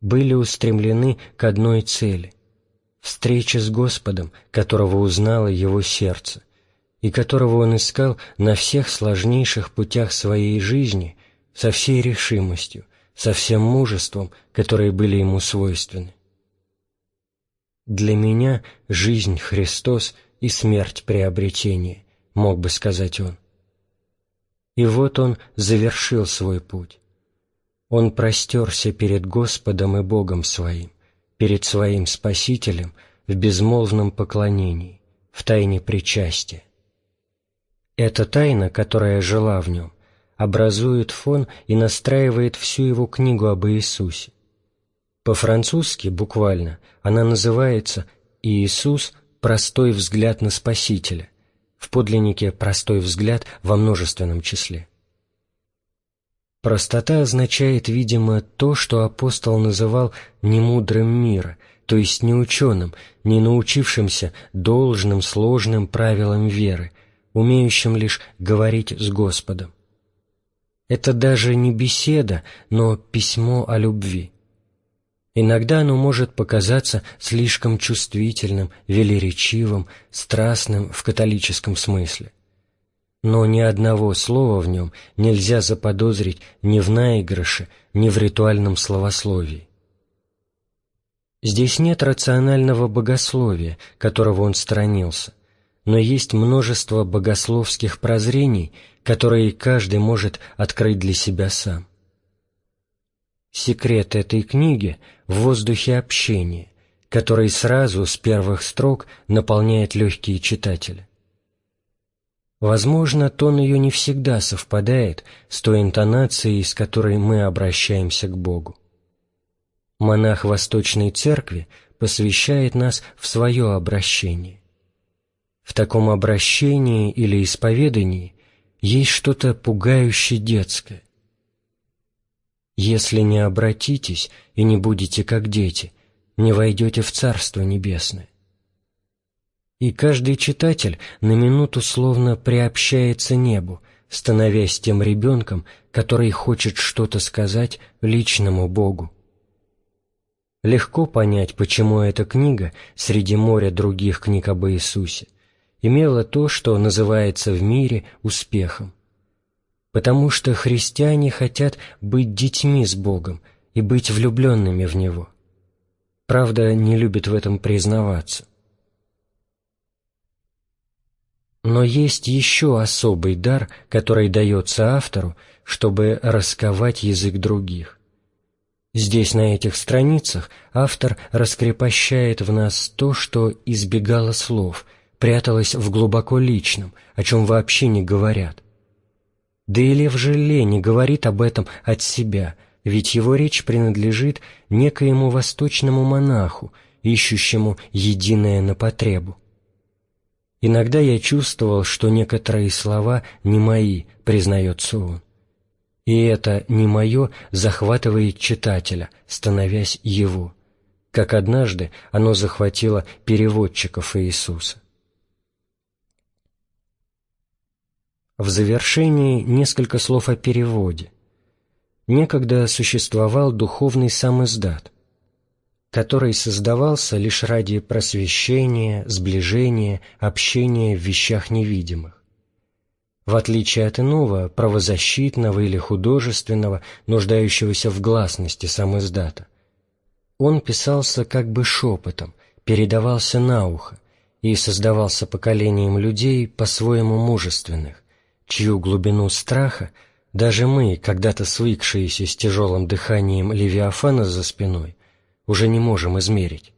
были устремлены к одной цели — встрече с Господом, которого узнало его сердце, и которого он искал на всех сложнейших путях своей жизни со всей решимостью, со всем мужеством, которые были ему свойственны. «Для меня жизнь Христос и смерть приобретение», — мог бы сказать он. И вот он завершил свой путь. Он простерся перед Господом и Богом своим, перед своим Спасителем в безмолвном поклонении, в тайне причастия. Эта тайна, которая жила в нем, образует фон и настраивает всю его книгу об Иисусе. По-французски, буквально, она называется «Иисус. Простой взгляд на Спасителя», в подлиннике «простой взгляд» во множественном числе. Простота означает, видимо, то, что апостол называл «немудрым мира», то есть не ученым, не научившимся должным сложным правилам веры, умеющим лишь говорить с Господом. Это даже не беседа, но письмо о любви. Иногда оно может показаться слишком чувствительным, велеречивым, страстным в католическом смысле. Но ни одного слова в нем нельзя заподозрить ни в наигрыше, ни в ритуальном словословии. Здесь нет рационального богословия, которого он сторонился, но есть множество богословских прозрений, которые каждый может открыть для себя сам. Секрет этой книги в воздухе общения, который сразу с первых строк наполняет легкие читателя. Возможно, тон ее не всегда совпадает с той интонацией, с которой мы обращаемся к Богу. Монах Восточной Церкви посвящает нас в свое обращение. В таком обращении или исповедании есть что-то пугающе детское. Если не обратитесь и не будете как дети, не войдете в Царство Небесное. И каждый читатель на минуту словно приобщается небу, становясь тем ребенком, который хочет что-то сказать личному Богу. Легко понять, почему эта книга, среди моря других книг об Иисусе, имела то, что называется в мире успехом. Потому что христиане хотят быть детьми с Богом и быть влюбленными в Него. Правда, не любят в этом признаваться. Но есть еще особый дар, который дается автору, чтобы расковать язык других. Здесь, на этих страницах, автор раскрепощает в нас то, что избегало слов – пряталась в глубоко личном, о чем вообще не говорят. Да и Лев Желе не говорит об этом от себя, ведь его речь принадлежит некоему восточному монаху, ищущему единое на потребу. Иногда я чувствовал, что некоторые слова не мои, признается он. И это «не мое» захватывает читателя, становясь его, как однажды оно захватило переводчиков Иисуса. В завершении несколько слов о переводе. Некогда существовал духовный самиздат, который создавался лишь ради просвещения, сближения, общения в вещах невидимых. В отличие от иного, правозащитного или художественного, нуждающегося в гласности самиздата, он писался как бы шепотом, передавался на ухо и создавался поколением людей по-своему мужественных, чью глубину страха даже мы, когда-то свыкшиеся с тяжелым дыханием Левиафана за спиной, уже не можем измерить.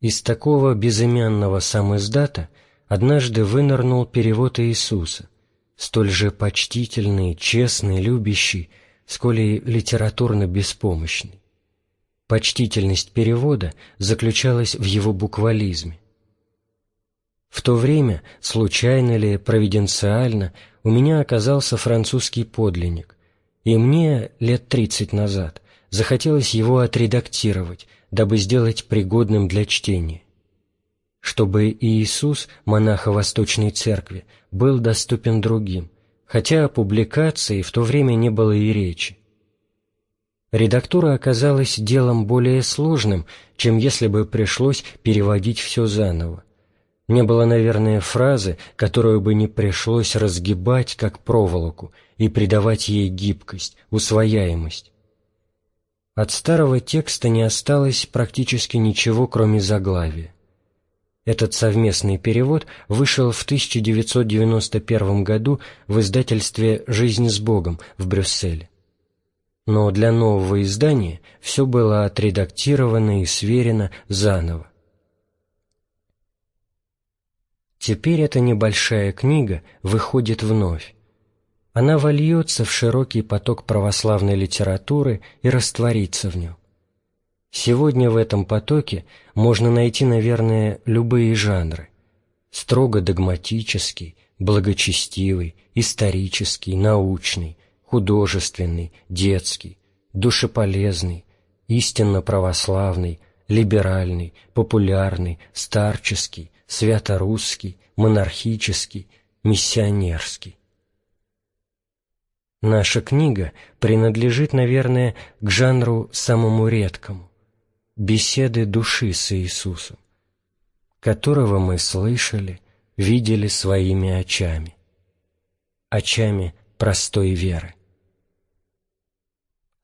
Из такого безымянного самоиздата однажды вынырнул перевод Иисуса, столь же почтительный, честный, любящий, сколь и литературно беспомощный. Почтительность перевода заключалась в его буквализме. В то время, случайно ли, провиденциально, у меня оказался французский подлинник, и мне лет тридцать назад захотелось его отредактировать, дабы сделать пригодным для чтения. Чтобы Иисус, монаха Восточной Церкви, был доступен другим, хотя о публикации в то время не было и речи. Редактура оказалась делом более сложным, чем если бы пришлось переводить все заново. Не было, наверное, фразы, которую бы не пришлось разгибать, как проволоку, и придавать ей гибкость, усвояемость. От старого текста не осталось практически ничего, кроме заглавия. Этот совместный перевод вышел в 1991 году в издательстве «Жизнь с Богом» в Брюсселе. Но для нового издания все было отредактировано и сверено заново. Теперь эта небольшая книга выходит вновь. Она вольется в широкий поток православной литературы и растворится в нем. Сегодня в этом потоке можно найти, наверное, любые жанры. Строго догматический, благочестивый, исторический, научный, художественный, детский, душеполезный, истинно православный, либеральный, популярный, старческий, святорусский, монархический, миссионерский. Наша книга принадлежит, наверное, к жанру самому редкому – беседы души с Иисусом, которого мы слышали, видели своими очами, очами простой веры.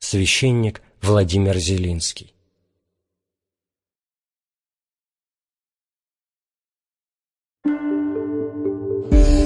Священник Владимир Зелинский